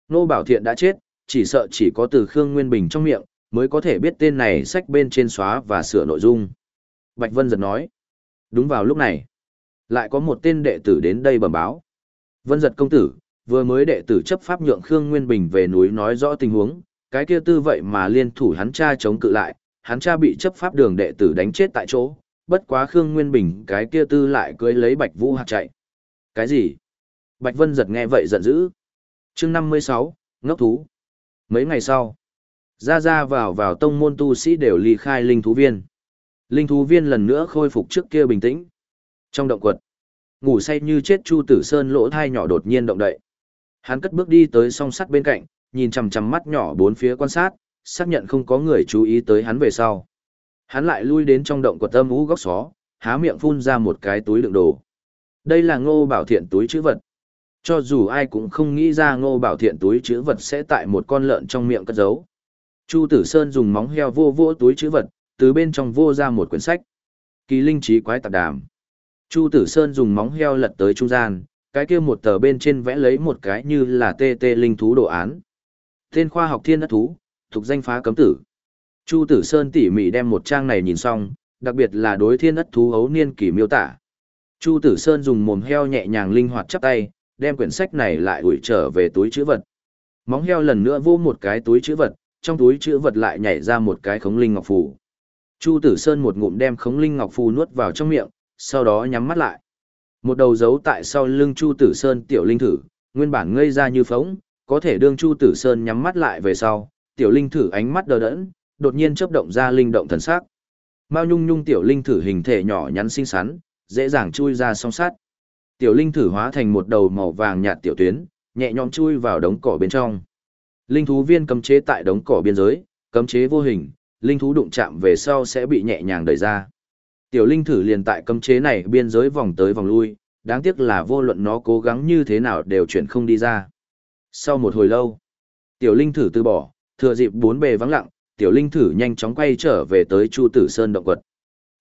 Nô Bảo Thiện đã chết, chỉ sợ chỉ có từ Khương Nguyên Bình trong miệng, mới có thể biết tên này sách bên trên xóa và sửa nội dung. Bạch Vân giật nói. Đúng vào lúc này, lại có một tên đệ tử đến đây bẩm báo. Vân giật công tử, vừa mới đệ tử chấp pháp nhượng Khương Nguyên Bình về núi nói rõ tình huống, cái kia tư vậy mà liên thủ hắn cha chống cự lại, hắn cha bị chấp pháp đường đệ tử đánh chết tại chỗ, bất quá Khương Nguyên Bình cái kia tư lại cưới lấy Bạch Vũ hạt chạy. Cái gì? Bạch Vân giật nghe vậy giận dữ. chương 56, ngốc thú. Mấy ngày sau, ra ra vào vào tông môn tu sĩ đều ly khai linh thú viên. Linh thú viên lần nữa khôi phục trước kia bình tĩnh. Trong động quật, ngủ say như chết Chu Tử Sơn lỗ thai nhỏ đột nhiên động đậy. Hắn cất bước đi tới song sắt bên cạnh, nhìn chằm chằm mắt nhỏ bốn phía quan sát, xác nhận không có người chú ý tới hắn về sau. Hắn lại lui đến trong động quật âm ú góc xó, há miệng phun ra một cái túi đựng đồ. Đây là ngô bảo thiện túi chữ vật. Cho dù ai cũng không nghĩ ra ngô bảo thiện túi chữ vật sẽ tại một con lợn trong miệng cất giấu. Chu Tử Sơn dùng móng heo vô vô túi chữ vật, từ bên trong vô ra một quyển sách. Kỳ linh trí quái tạp đàm. Chu Tử Sơn dùng móng heo lật tới trung gian, cái kia một tờ bên trên vẽ lấy một cái như là tê tê linh thú đồ án. Tên khoa học thiên đất thú, thuộc danh phá cấm tử. Chu Tử Sơn tỉ mỉ đem một trang này nhìn xong, đặc biệt là đối thiên đất thú ấu niên kỳ miêu tả. Chu Tử Sơn dùng mồm heo nhẹ nhàng linh hoạt chắp tay, đem quyển sách này lại ủi trở về túi chữ vật. Móng heo lần nữa vô một cái túi chữ vật, trong túi chữ vật lại nhảy ra một cái khống linh ngọc phù. Chu Tử Sơn một ngụm đem khống linh ngọc phù nuốt vào trong miệng, sau đó nhắm mắt lại. Một đầu dấu tại sau lưng Chu Tử Sơn tiểu linh thử, nguyên bản ngây ra như phóng, có thể đương Chu Tử Sơn nhắm mắt lại về sau, tiểu linh thử ánh mắt đờ đẫn, đột nhiên chớp động ra linh động thần sắc. Mao nhung nhung tiểu linh thử hình thể nhỏ nhắn xinh xắn, dễ dàng chui ra song sát. Tiểu linh thử hóa thành một đầu màu vàng nhạt tiểu tuyến, nhẹ nhõm chui vào đống cỏ bên trong. Linh thú viên cấm chế tại đống cỏ biên giới, cấm chế vô hình, linh thú đụng chạm về sau sẽ bị nhẹ nhàng đẩy ra. Tiểu linh thử liền tại cấm chế này biên giới vòng tới vòng lui, đáng tiếc là vô luận nó cố gắng như thế nào đều chuyển không đi ra. Sau một hồi lâu, tiểu linh thử từ bỏ, thừa dịp bốn bề vắng lặng, tiểu linh thử nhanh chóng quay trở về tới Chu Tử Sơn động quật.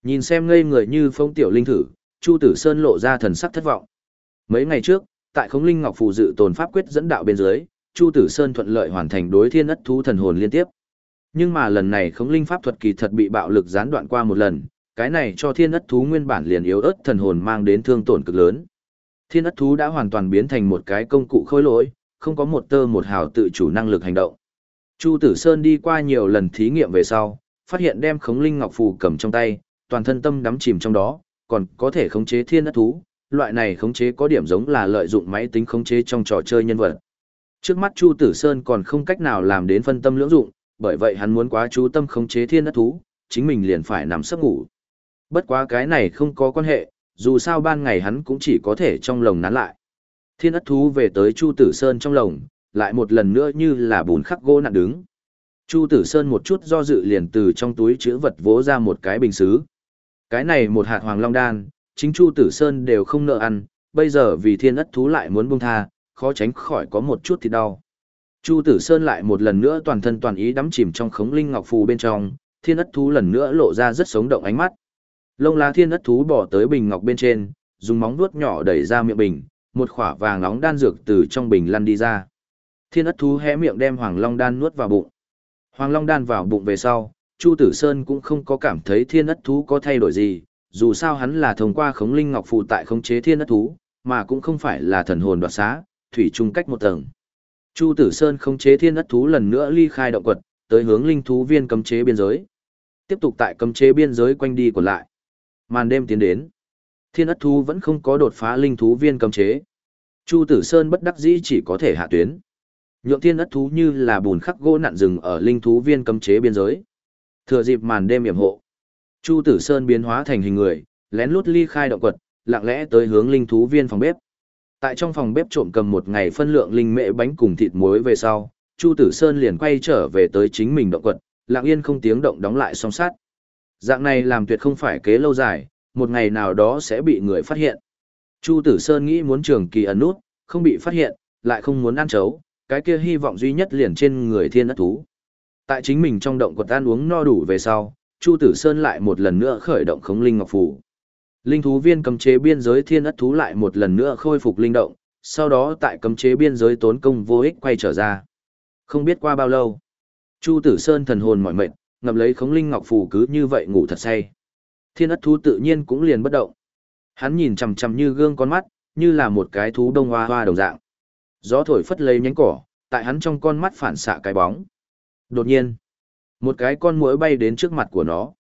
Nhìn xem ngây người như phong tiểu linh thử, Chu Tử Sơn lộ ra thần sắc thất vọng. Mấy ngày trước, tại Khống Linh Ngọc phù dự tồn pháp quyết dẫn đạo bên dưới, Chu Tử Sơn thuận lợi hoàn thành đối thiên ất thú thần hồn liên tiếp. Nhưng mà lần này khống linh pháp thuật kỳ thật bị bạo lực gián đoạn qua một lần, cái này cho thiên ất thú nguyên bản liền yếu ớt thần hồn mang đến thương tổn cực lớn. Thiên ất thú đã hoàn toàn biến thành một cái công cụ khôi lỗi, không có một tơ một hào tự chủ năng lực hành động. Chu Tử Sơn đi qua nhiều lần thí nghiệm về sau, phát hiện đem khống linh ngọc phù cầm trong tay, toàn thân tâm đắm chìm trong đó, còn có thể khống chế thiên ất thú, loại này khống chế có điểm giống là lợi dụng máy tính khống chế trong trò chơi nhân vật. Trước mắt Chu Tử Sơn còn không cách nào làm đến phân tâm lưỡng dụng, bởi vậy hắn muốn quá chú tâm khống chế thiên ất thú, chính mình liền phải nằm giấc ngủ. Bất quá cái này không có quan hệ, dù sao ban ngày hắn cũng chỉ có thể trong lồng nán lại. Thiên ất thú về tới Chu Tử Sơn trong lồng, lại một lần nữa như là bùn khắc gỗ nặng đứng. Chu Tử Sơn một chút do dự liền từ trong túi chữ vật vỗ ra một cái bình xứ. Cái này một hạt hoàng long đan, chính Chu Tử Sơn đều không nợ ăn, bây giờ vì thiên ất thú lại muốn buông tha, khó tránh khỏi có một chút thì đau. Chu Tử Sơn lại một lần nữa toàn thân toàn ý đắm chìm trong khống linh ngọc phù bên trong, thiên ất thú lần nữa lộ ra rất sống động ánh mắt. Lông lá thiên ất thú bỏ tới bình ngọc bên trên, dùng móng vuốt nhỏ đẩy ra miệng bình, một khỏa vàng nóng đan dược từ trong bình lăn đi ra. Thiên ất thú hé miệng đem hoàng long đan nuốt vào bụng. Hoàng long đan vào bụng về sau, Chu Tử Sơn cũng không có cảm thấy thiên ất thú có thay đổi gì, dù sao hắn là thông qua khống linh ngọc phù tại khống chế thiên ất thú, mà cũng không phải là thần hồn đoạt xá, thủy chung cách một tầng. Chu Tử Sơn khống chế thiên ất thú lần nữa ly khai động quật, tới hướng linh thú viên cấm chế biên giới. Tiếp tục tại cấm chế biên giới quanh đi còn lại. Màn đêm tiến đến. Thiên ất thú vẫn không có đột phá linh thú viên cấm chế. Chu Tử Sơn bất đắc dĩ chỉ có thể hạ tuyến. Nhượng thiên ất thú như là bùn khắc gỗ nặn rừng ở linh thú viên cấm chế biên giới. Thừa dịp màn đêm yểm hộ. Chu Tử Sơn biến hóa thành hình người, lén lút ly khai động quật, lặng lẽ tới hướng linh thú viên phòng bếp. Tại trong phòng bếp trộm cầm một ngày phân lượng linh mễ bánh cùng thịt muối về sau, Chu Tử Sơn liền quay trở về tới chính mình động quật, lặng yên không tiếng động đóng lại song sát. Dạng này làm tuyệt không phải kế lâu dài, một ngày nào đó sẽ bị người phát hiện. Chu Tử Sơn nghĩ muốn trường kỳ ẩn nút, không bị phát hiện, lại không muốn ăn chấu, cái kia hy vọng duy nhất liền trên người thiên ất thú. Tại chính mình trong động quật ăn uống no đủ về sau, Chu Tử Sơn lại một lần nữa khởi động khống linh ngọc phù. Linh thú viên cấm chế biên giới thiên ất thú lại một lần nữa khôi phục linh động, sau đó tại cấm chế biên giới tốn công vô ích quay trở ra. Không biết qua bao lâu, Chu Tử Sơn thần hồn mỏi mệt, ngậm lấy khống linh ngọc phù cứ như vậy ngủ thật say. Thiên ất thú tự nhiên cũng liền bất động. Hắn nhìn chằm chằm như gương con mắt, như là một cái thú đông hoa hoa đồng dạng. Gió thổi phất lấy nhánh cỏ, tại hắn trong con mắt phản xạ cái bóng. Đột nhiên, một cái con muỗi bay đến trước mặt của nó.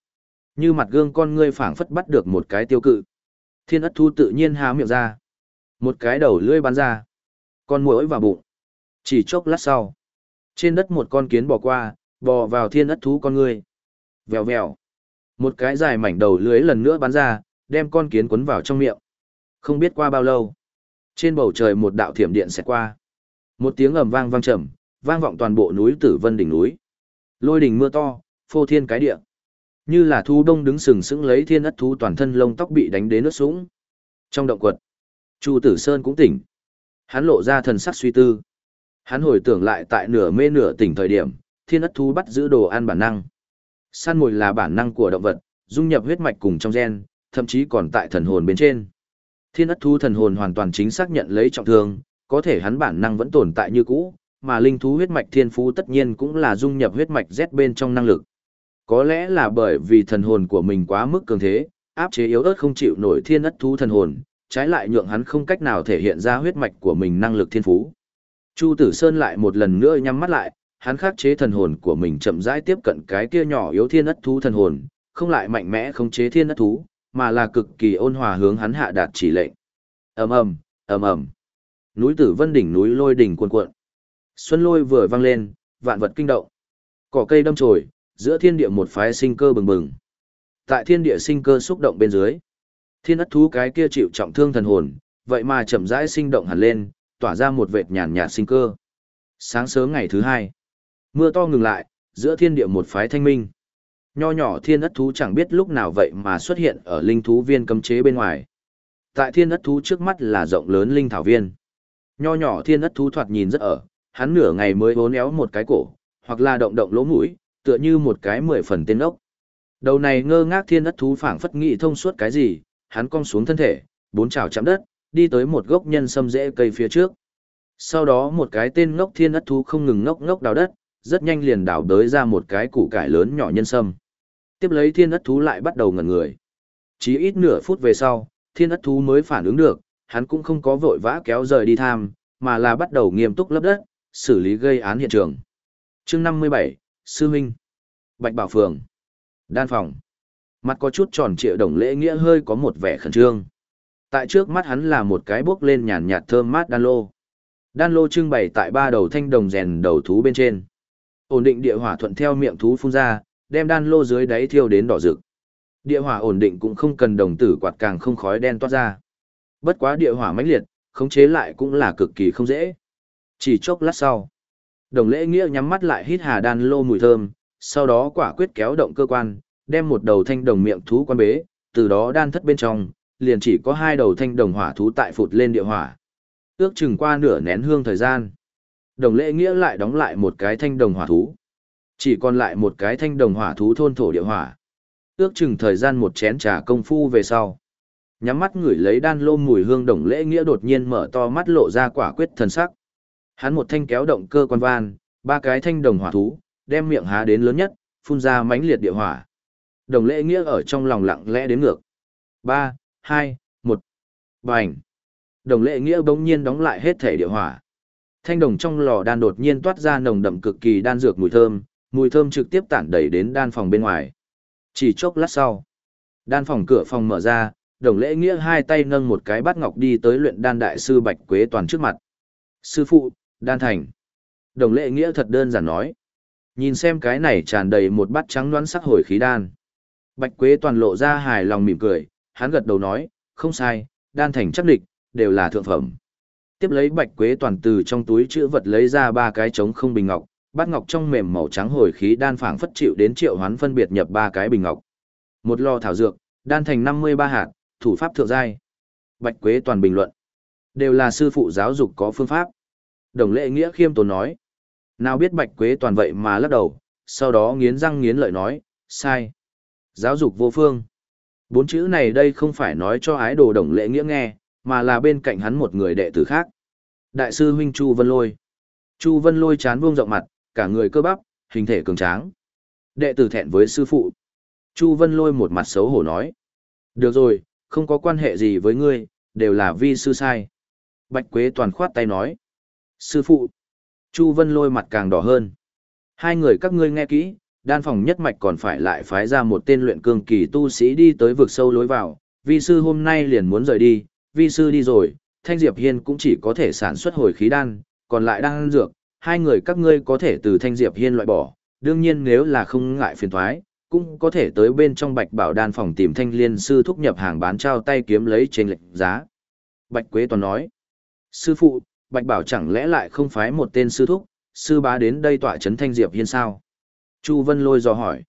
Như mặt gương con ngươi phảng phất bắt được một cái tiêu cự. Thiên ất thú tự nhiên há miệng ra. Một cái đầu lưỡi bắn ra. Con muỗi vào bụng. Chỉ chốc lát sau. Trên đất một con kiến bò qua, bò vào thiên ất thú con ngươi. Vèo vèo. Một cái dài mảnh đầu lưới lần nữa bắn ra, đem con kiến quấn vào trong miệng. Không biết qua bao lâu. Trên bầu trời một đạo thiểm điện xẹt qua. Một tiếng ầm vang vang trầm, vang vọng toàn bộ núi Tử Vân đỉnh núi. Lôi đỉnh mưa to, phô thiên cái địa. Như là thu đông đứng sừng sững lấy thiên ất thú toàn thân lông tóc bị đánh đến nước sũng. Trong động quật, Chu Tử Sơn cũng tỉnh. Hắn lộ ra thần sắc suy tư. Hắn hồi tưởng lại tại nửa mê nửa tỉnh thời điểm, thiên ất thú bắt giữ đồ ăn bản năng. Săn mồi là bản năng của động vật, dung nhập huyết mạch cùng trong gen, thậm chí còn tại thần hồn bên trên. Thiên ất thú thần hồn hoàn toàn chính xác nhận lấy trọng thương, có thể hắn bản năng vẫn tồn tại như cũ, mà linh thú huyết mạch thiên phú tất nhiên cũng là dung nhập huyết mạch Z bên trong năng lực. Có lẽ là bởi vì thần hồn của mình quá mức cường thế, áp chế yếu ớt không chịu nổi thiên ất thú thần hồn, trái lại nhượng hắn không cách nào thể hiện ra huyết mạch của mình năng lực thiên phú. Chu Tử Sơn lại một lần nữa nhắm mắt lại, hắn khắc chế thần hồn của mình chậm rãi tiếp cận cái kia nhỏ yếu thiên ất thú thần hồn, không lại mạnh mẽ khống chế thiên ất thú, mà là cực kỳ ôn hòa hướng hắn hạ đạt chỉ lệnh. Ầm ầm, ầm ầm. Núi Tử Vân đỉnh núi lôi đỉnh cuồn cuộn. Xuân lôi vừa vang lên, vạn vật kinh động. Cỏ cây đâm chồi, giữa thiên địa một phái sinh cơ bừng bừng. Tại thiên địa sinh cơ xúc động bên dưới, thiên ất thú cái kia chịu trọng thương thần hồn, vậy mà chậm rãi sinh động hẳn lên, tỏa ra một vệt nhàn nhạt sinh cơ. Sáng sớm ngày thứ hai, mưa to ngừng lại, giữa thiên địa một phái thanh minh. Nho nhỏ thiên ất thú chẳng biết lúc nào vậy mà xuất hiện ở linh thú viên cấm chế bên ngoài. Tại thiên ất thú trước mắt là rộng lớn linh thảo viên. Nho nhỏ thiên ất thú thoạt nhìn rất ở, hắn nửa ngày mới vốn éo một cái cổ, hoặc là động động lỗ mũi, tựa như một cái mười phần tên ốc. Đầu này ngơ ngác thiên ất thú phảng phất nghị thông suốt cái gì, hắn cong xuống thân thể, bốn chảo chạm đất, đi tới một gốc nhân sâm rễ cây phía trước. Sau đó một cái tên ngốc thiên ất thú không ngừng ngốc ngốc đào đất, rất nhanh liền đào đới ra một cái củ cải lớn nhỏ nhân sâm. Tiếp lấy thiên ất thú lại bắt đầu ngẩn người. Chỉ ít nửa phút về sau, thiên ất thú mới phản ứng được, hắn cũng không có vội vã kéo rời đi tham, mà là bắt đầu nghiêm túc lấp đất, xử lý gây án hiện trường. chương năm mươi bảy Sư Minh. Bạch Bảo Phường. Đan phòng. Mặt có chút tròn trịa đồng lễ nghĩa hơi có một vẻ khẩn trương. Tại trước mắt hắn là một cái buốc lên nhàn nhạt thơm mát đan lô. Đan lô trưng bày tại ba đầu thanh đồng rèn đầu thú bên trên. Ổn định địa hỏa thuận theo miệng thú phun ra, đem đan lô dưới đáy thiêu đến đỏ rực. Địa hỏa ổn định cũng không cần đồng tử quạt càng không khói đen toát ra. Bất quá địa hỏa mãnh liệt, khống chế lại cũng là cực kỳ không dễ. Chỉ chốc lát sau, đồng lễ nghĩa nhắm mắt lại hít hà đan lô mùi thơm, sau đó quả quyết kéo động cơ quan, đem một đầu thanh đồng miệng thú quan bế, từ đó đan thất bên trong, liền chỉ có hai đầu thanh đồng hỏa thú tại phụt lên địa hỏa. Ước chừng qua nửa nén hương thời gian. Đồng lễ nghĩa lại đóng lại một cái thanh đồng hỏa thú. Chỉ còn lại một cái thanh đồng hỏa thú thôn thổ địa hỏa. Ước chừng thời gian một chén trà công phu về sau. Nhắm mắt ngửi lấy đan lô mùi hương đồng lễ nghĩa đột nhiên mở to mắt lộ ra quả quyết thần sắc. Hắn một thanh kéo động cơ quan van, ba cái thanh đồng hỏa thú, đem miệng há đến lớn nhất, phun ra mãnh liệt địa hỏa. Đồng lễ nghĩa ở trong lòng lặng lẽ đến ngược. ba hai một Bành! Đồng lễ nghĩa bỗng nhiên đóng lại hết thể địa hỏa. Thanh đồng trong lò đan đột nhiên toát ra nồng đậm cực kỳ đan dược mùi thơm, mùi thơm trực tiếp tản đẩy đến đan phòng bên ngoài. Chỉ chốc lát sau, đan phòng cửa phòng mở ra, đồng lễ nghĩa hai tay nâng một cái bát ngọc đi tới luyện đan đại sư Bạch Quế Toàn trước mặt. Sư phụ, đan thành. Đồng lệ nghĩa thật đơn giản nói. Nhìn xem cái này tràn đầy một bát trắng đoán sắc hồi khí đan. Bạch Quế Toàn lộ ra hài lòng mỉm cười, hắn gật đầu nói, không sai, đan thành chắc địch, đều là thượng phẩm. Tiếp lấy Bạch Quế Toàn từ trong túi chữ vật lấy ra ba cái trống không bình ngọc, bát ngọc trong mềm màu trắng hồi khí đan phảng phất chịu đến triệu hoán phân biệt nhập ba cái bình ngọc. Một lò thảo dược, đan thành 53 hạt, thủ pháp thượng giai. Bạch Quế toàn bình luận, đều là sư phụ giáo dục có phương pháp. Đồng lệ nghĩa khiêm tốn nói, nào biết Bạch Quế toàn vậy mà lắc đầu, sau đó nghiến răng nghiến lợi nói, sai. Giáo dục vô phương. Bốn chữ này đây không phải nói cho ái đồ đồng lệ nghĩa nghe, mà là bên cạnh hắn một người đệ tử khác. Đại sư huynh Chu Vân Lôi. Chu Vân Lôi chán vuông rộng mặt, cả người cơ bắp, hình thể cường tráng. Đệ tử thẹn với sư phụ. Chu Vân Lôi một mặt xấu hổ nói. Được rồi, không có quan hệ gì với ngươi, đều là vi sư sai. Bạch Quế toàn khoát tay nói. Sư phụ. Chu Vân Lôi mặt càng đỏ hơn. Hai người các ngươi nghe kỹ, đan phòng nhất mạch còn phải lại phái ra một tên luyện cường kỳ tu sĩ đi tới vực sâu lối vào. Vi sư hôm nay liền muốn rời đi, vi sư đi rồi, Thanh Diệp Hiên cũng chỉ có thể sản xuất hồi khí đan, còn lại đan dược, hai người các ngươi có thể từ Thanh Diệp Hiên loại bỏ, đương nhiên nếu là không ngại phiền thoái, cũng có thể tới bên trong Bạch Bảo Đan phòng tìm Thanh Liên sư thúc nhập hàng bán trao tay kiếm lấy trên lệnh giá. Bạch Quế Toàn nói, sư phụ, Bạch Bảo chẳng lẽ lại không phái một tên sư thúc, sư bá đến đây tọa chấn Thanh Diệp Hiên sao? Chu Vân Lôi dò hỏi,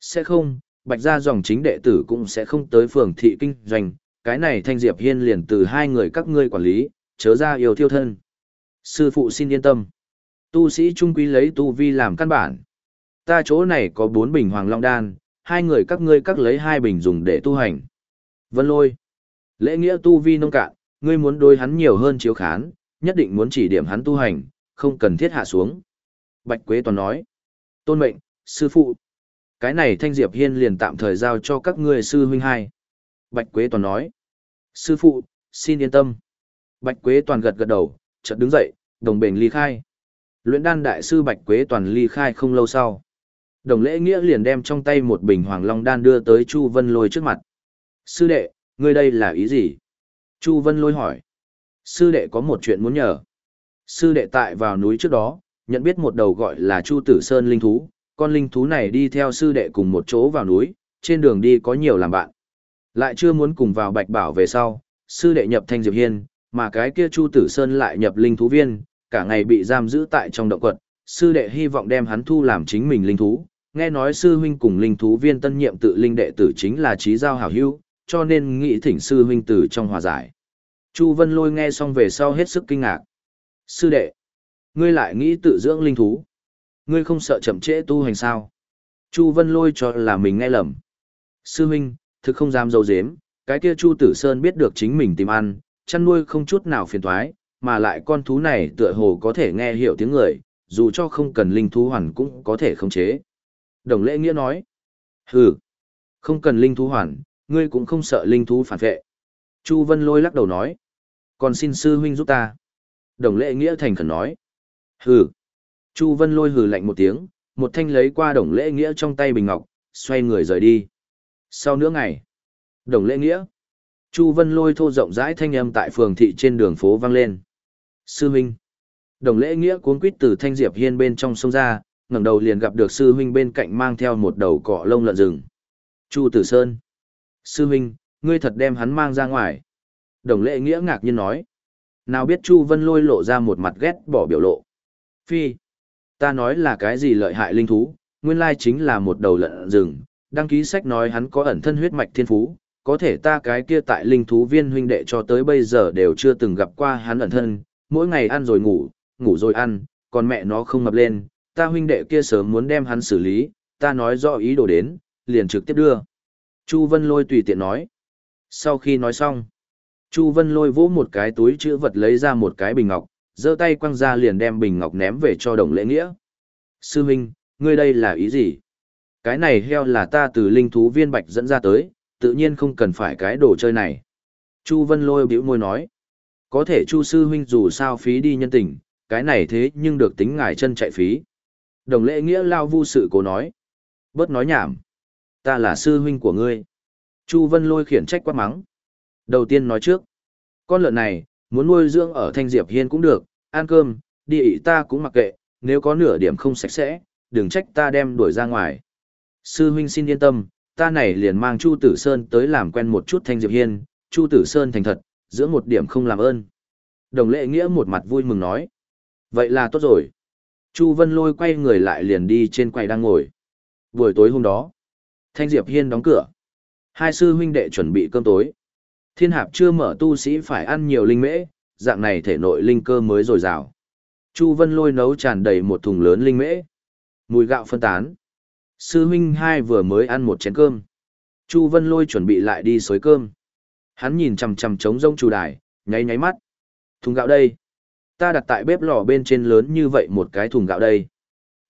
sẽ không, Bạch gia dòng chính đệ tử cũng sẽ không tới phường thị kinh doanh, cái này Thanh Diệp Hiên liền từ hai người các ngươi quản lý, chớ ra yêu thiêu thân. Sư phụ xin yên tâm. Tu sĩ trung quý lấy tu vi làm căn bản. Ta chỗ này có bốn bình hoàng long đan, hai người các ngươi các lấy hai bình dùng để tu hành. Vân lôi. Lễ nghĩa tu vi nông cạn, ngươi muốn đối hắn nhiều hơn chiếu khán, nhất định muốn chỉ điểm hắn tu hành, không cần thiết hạ xuống. Bạch Quế Toàn nói. Tôn mệnh, sư phụ. Cái này Thanh Diệp Hiên liền tạm thời giao cho các ngươi sư huynh hai. Bạch Quế Toàn nói. Sư phụ, xin yên tâm. Bạch Quế Toàn gật gật đầu, chợt đứng dậy, đồng bền ly khai. Luyện đan đại sư Bạch Quế toàn ly khai không lâu sau. Đồng lễ nghĩa liền đem trong tay một bình hoàng long đan đưa tới Chu Vân Lôi trước mặt. Sư đệ, ngươi đây là ý gì? Chu Vân Lôi hỏi. Sư đệ có một chuyện muốn nhờ. Sư đệ tại vào núi trước đó, nhận biết một đầu gọi là Chu Tử Sơn linh thú. Con linh thú này đi theo sư đệ cùng một chỗ vào núi, trên đường đi có nhiều làm bạn. Lại chưa muốn cùng vào Bạch Bảo về sau, sư đệ nhập Thanh Diệp Hiên, mà cái kia Chu Tử Sơn lại nhập linh thú viên, cả ngày bị giam giữ tại trong động quật, sư đệ hy vọng đem hắn thu làm chính mình linh thú. Nghe nói sư huynh cùng linh thú viên tân nhiệm tự linh đệ tử chính là trí giao hảo hữu, cho nên nghĩ thỉnh sư huynh từ trong hòa giải. Chu Vân Lôi nghe xong về sau hết sức kinh ngạc. Sư đệ, ngươi lại nghĩ tự dưỡng linh thú. Ngươi không sợ chậm trễ tu hành sao? Chu Vân Lôi cho là mình nghe lầm. Sư huynh, thực không dám dấu dếm, cái kia Chu Tử Sơn biết được chính mình tìm ăn, chăn nuôi không chút nào phiền toái, mà lại con thú này tựa hồ có thể nghe hiểu tiếng người, dù cho không cần linh thú hoàn cũng có thể khống chế. Đồng lễ nghĩa nói, hừ, không cần linh thú hoàn, ngươi cũng không sợ linh thú phản vệ. Chu Vân lôi lắc đầu nói, còn xin sư huynh giúp ta. Đồng lễ nghĩa thành khẩn nói, hừ, Chu Vân lôi hừ lạnh một tiếng, một thanh lấy qua đồng lễ nghĩa trong tay bình ngọc, xoay người rời đi. Sau nửa ngày, đồng lễ nghĩa, Chu Vân lôi thô rộng rãi thanh âm tại phường thị trên đường phố vang lên. Sư huynh. Đồng lễ nghĩa cuốn quýt từ thanh diệp hiên bên trong sông ra, ngẩng đầu liền gặp được sư huynh bên cạnh mang theo một đầu cỏ lông lợn rừng. Chu Tử Sơn. Sư huynh, ngươi thật đem hắn mang ra ngoài. Đồng lệ nghĩa ngạc nhiên nói. Nào biết Chu Vân lôi lộ ra một mặt ghét bỏ biểu lộ. Phi. Ta nói là cái gì lợi hại linh thú, nguyên lai chính là một đầu lợn rừng. Đăng ký sách nói hắn có ẩn thân huyết mạch thiên phú, có thể ta cái kia tại linh thú viên huynh đệ cho tới bây giờ đều chưa từng gặp qua hắn ẩn thân, mỗi ngày ăn rồi ngủ, ngủ rồi ăn, còn mẹ nó không mập lên, ta huynh đệ kia sớm muốn đem hắn xử lý, ta nói rõ ý đồ đến, liền trực tiếp đưa. Chu Vân Lôi tùy tiện nói. Sau khi nói xong, Chu Vân Lôi vỗ một cái túi chữ vật lấy ra một cái bình ngọc, giơ tay quăng ra liền đem bình ngọc ném về cho đồng lễ nghĩa. Sư huynh, ngươi đây là ý gì? Cái này heo là ta từ linh thú viên bạch dẫn ra tới, tự nhiên không cần phải cái đồ chơi này. Chu Vân Lôi bĩu môi nói. Có thể Chu Sư Huynh dù sao phí đi nhân tình, cái này thế nhưng được tính ngài chân chạy phí. Đồng lễ nghĩa lao vu sự cố nói. Bớt nói nhảm. Ta là sư huynh của ngươi. Chu Vân Lôi khiển trách quát mắng. Đầu tiên nói trước. Con lợn này, muốn nuôi dưỡng ở Thanh Diệp Hiên cũng được, ăn cơm, đi ị ta cũng mặc kệ, nếu có nửa điểm không sạch sẽ, đừng trách ta đem đuổi ra ngoài. Sư huynh xin yên tâm, ta này liền mang Chu Tử Sơn tới làm quen một chút Thanh Diệp Hiên, Chu Tử Sơn thành thật, giữa một điểm không làm ơn. Đồng lệ nghĩa một mặt vui mừng nói. Vậy là tốt rồi. Chu Vân Lôi quay người lại liền đi trên quầy đang ngồi. Buổi tối hôm đó, Thanh Diệp Hiên đóng cửa. Hai sư huynh đệ chuẩn bị cơm tối. Thiên hạp chưa mở tu sĩ phải ăn nhiều linh mễ, dạng này thể nội linh cơ mới dồi dào. Chu Vân Lôi nấu tràn đầy một thùng lớn linh mễ. Mùi gạo phân tán. Sư huynh hai vừa mới ăn một chén cơm. Chu Vân Lôi chuẩn bị lại đi xới cơm. Hắn nhìn chằm chằm trống rông chủ đài, nháy nháy mắt. Thùng gạo đây. Ta đặt tại bếp lò bên trên lớn như vậy một cái thùng gạo đây.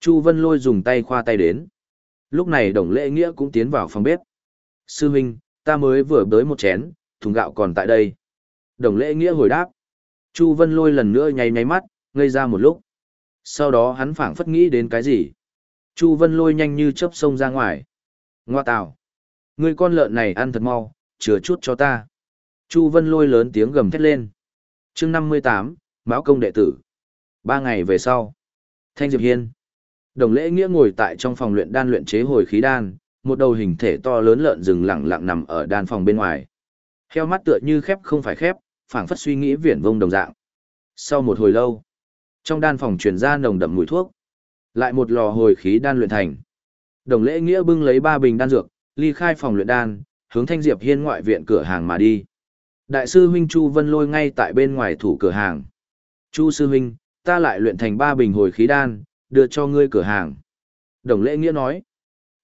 Chu Vân Lôi dùng tay khoa tay đến. Lúc này Đồng Lễ Nghĩa cũng tiến vào phòng bếp. Sư huynh, ta mới vừa bới một chén, thùng gạo còn tại đây. Đồng Lễ Nghĩa hồi đáp. Chu Vân Lôi lần nữa nháy nháy mắt, ngây ra một lúc. Sau đó hắn phảng phất nghĩ đến cái gì. Chu Vân lôi nhanh như chớp sông ra ngoài. Ngoa tào. Người con lợn này ăn thật mau, chừa chút cho ta. Chu Vân lôi lớn tiếng gầm thét lên. chương 58, Mão Công đệ tử. Ba ngày về sau. Thanh Diệp Hiên. Đồng lễ nghĩa ngồi tại trong phòng luyện đan luyện chế hồi khí đan, một đầu hình thể to lớn lợn rừng lặng lặng nằm ở đan phòng bên ngoài. Heo mắt tựa như khép không phải khép, phảng phất suy nghĩ viển vông đồng dạng. Sau một hồi lâu, trong đan phòng truyền ra nồng đậm mùi thuốc. Lại một lò hồi khí đan luyện thành. Đồng lễ nghĩa bưng lấy ba bình đan dược, ly khai phòng luyện đan, hướng Thanh Diệp Hiên ngoại viện cửa hàng mà đi. Đại sư huynh Chu Vân Lôi ngay tại bên ngoài thủ cửa hàng. Chu sư huynh, ta lại luyện thành ba bình hồi khí đan, đưa cho ngươi cửa hàng. Đồng lễ nghĩa nói.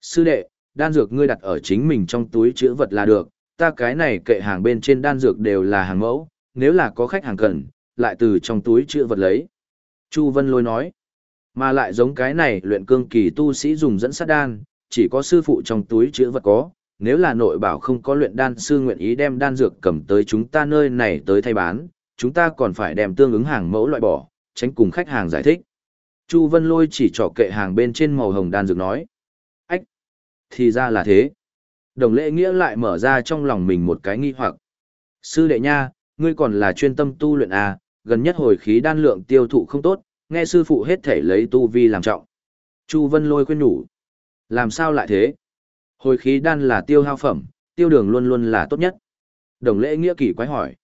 Sư đệ, đan dược ngươi đặt ở chính mình trong túi chữ vật là được, ta cái này kệ hàng bên trên đan dược đều là hàng mẫu, nếu là có khách hàng cần, lại từ trong túi chữa vật lấy. Chu Vân Lôi nói. Mà lại giống cái này luyện cương kỳ tu sĩ dùng dẫn sát đan, chỉ có sư phụ trong túi chữa vật có, nếu là nội bảo không có luyện đan sư nguyện ý đem đan dược cầm tới chúng ta nơi này tới thay bán, chúng ta còn phải đem tương ứng hàng mẫu loại bỏ, tránh cùng khách hàng giải thích. Chu Vân Lôi chỉ trỏ kệ hàng bên trên màu hồng đan dược nói. Ách! Thì ra là thế. Đồng lễ nghĩa lại mở ra trong lòng mình một cái nghi hoặc. Sư đệ nha, ngươi còn là chuyên tâm tu luyện à, gần nhất hồi khí đan lượng tiêu thụ không tốt, nghe sư phụ hết thể lấy tu vi làm trọng. Chu Vân Lôi khuyên nhủ. Làm sao lại thế? Hồi khí đan là tiêu hao phẩm, tiêu đường luôn luôn là tốt nhất. Đồng lễ nghĩa kỳ quái hỏi.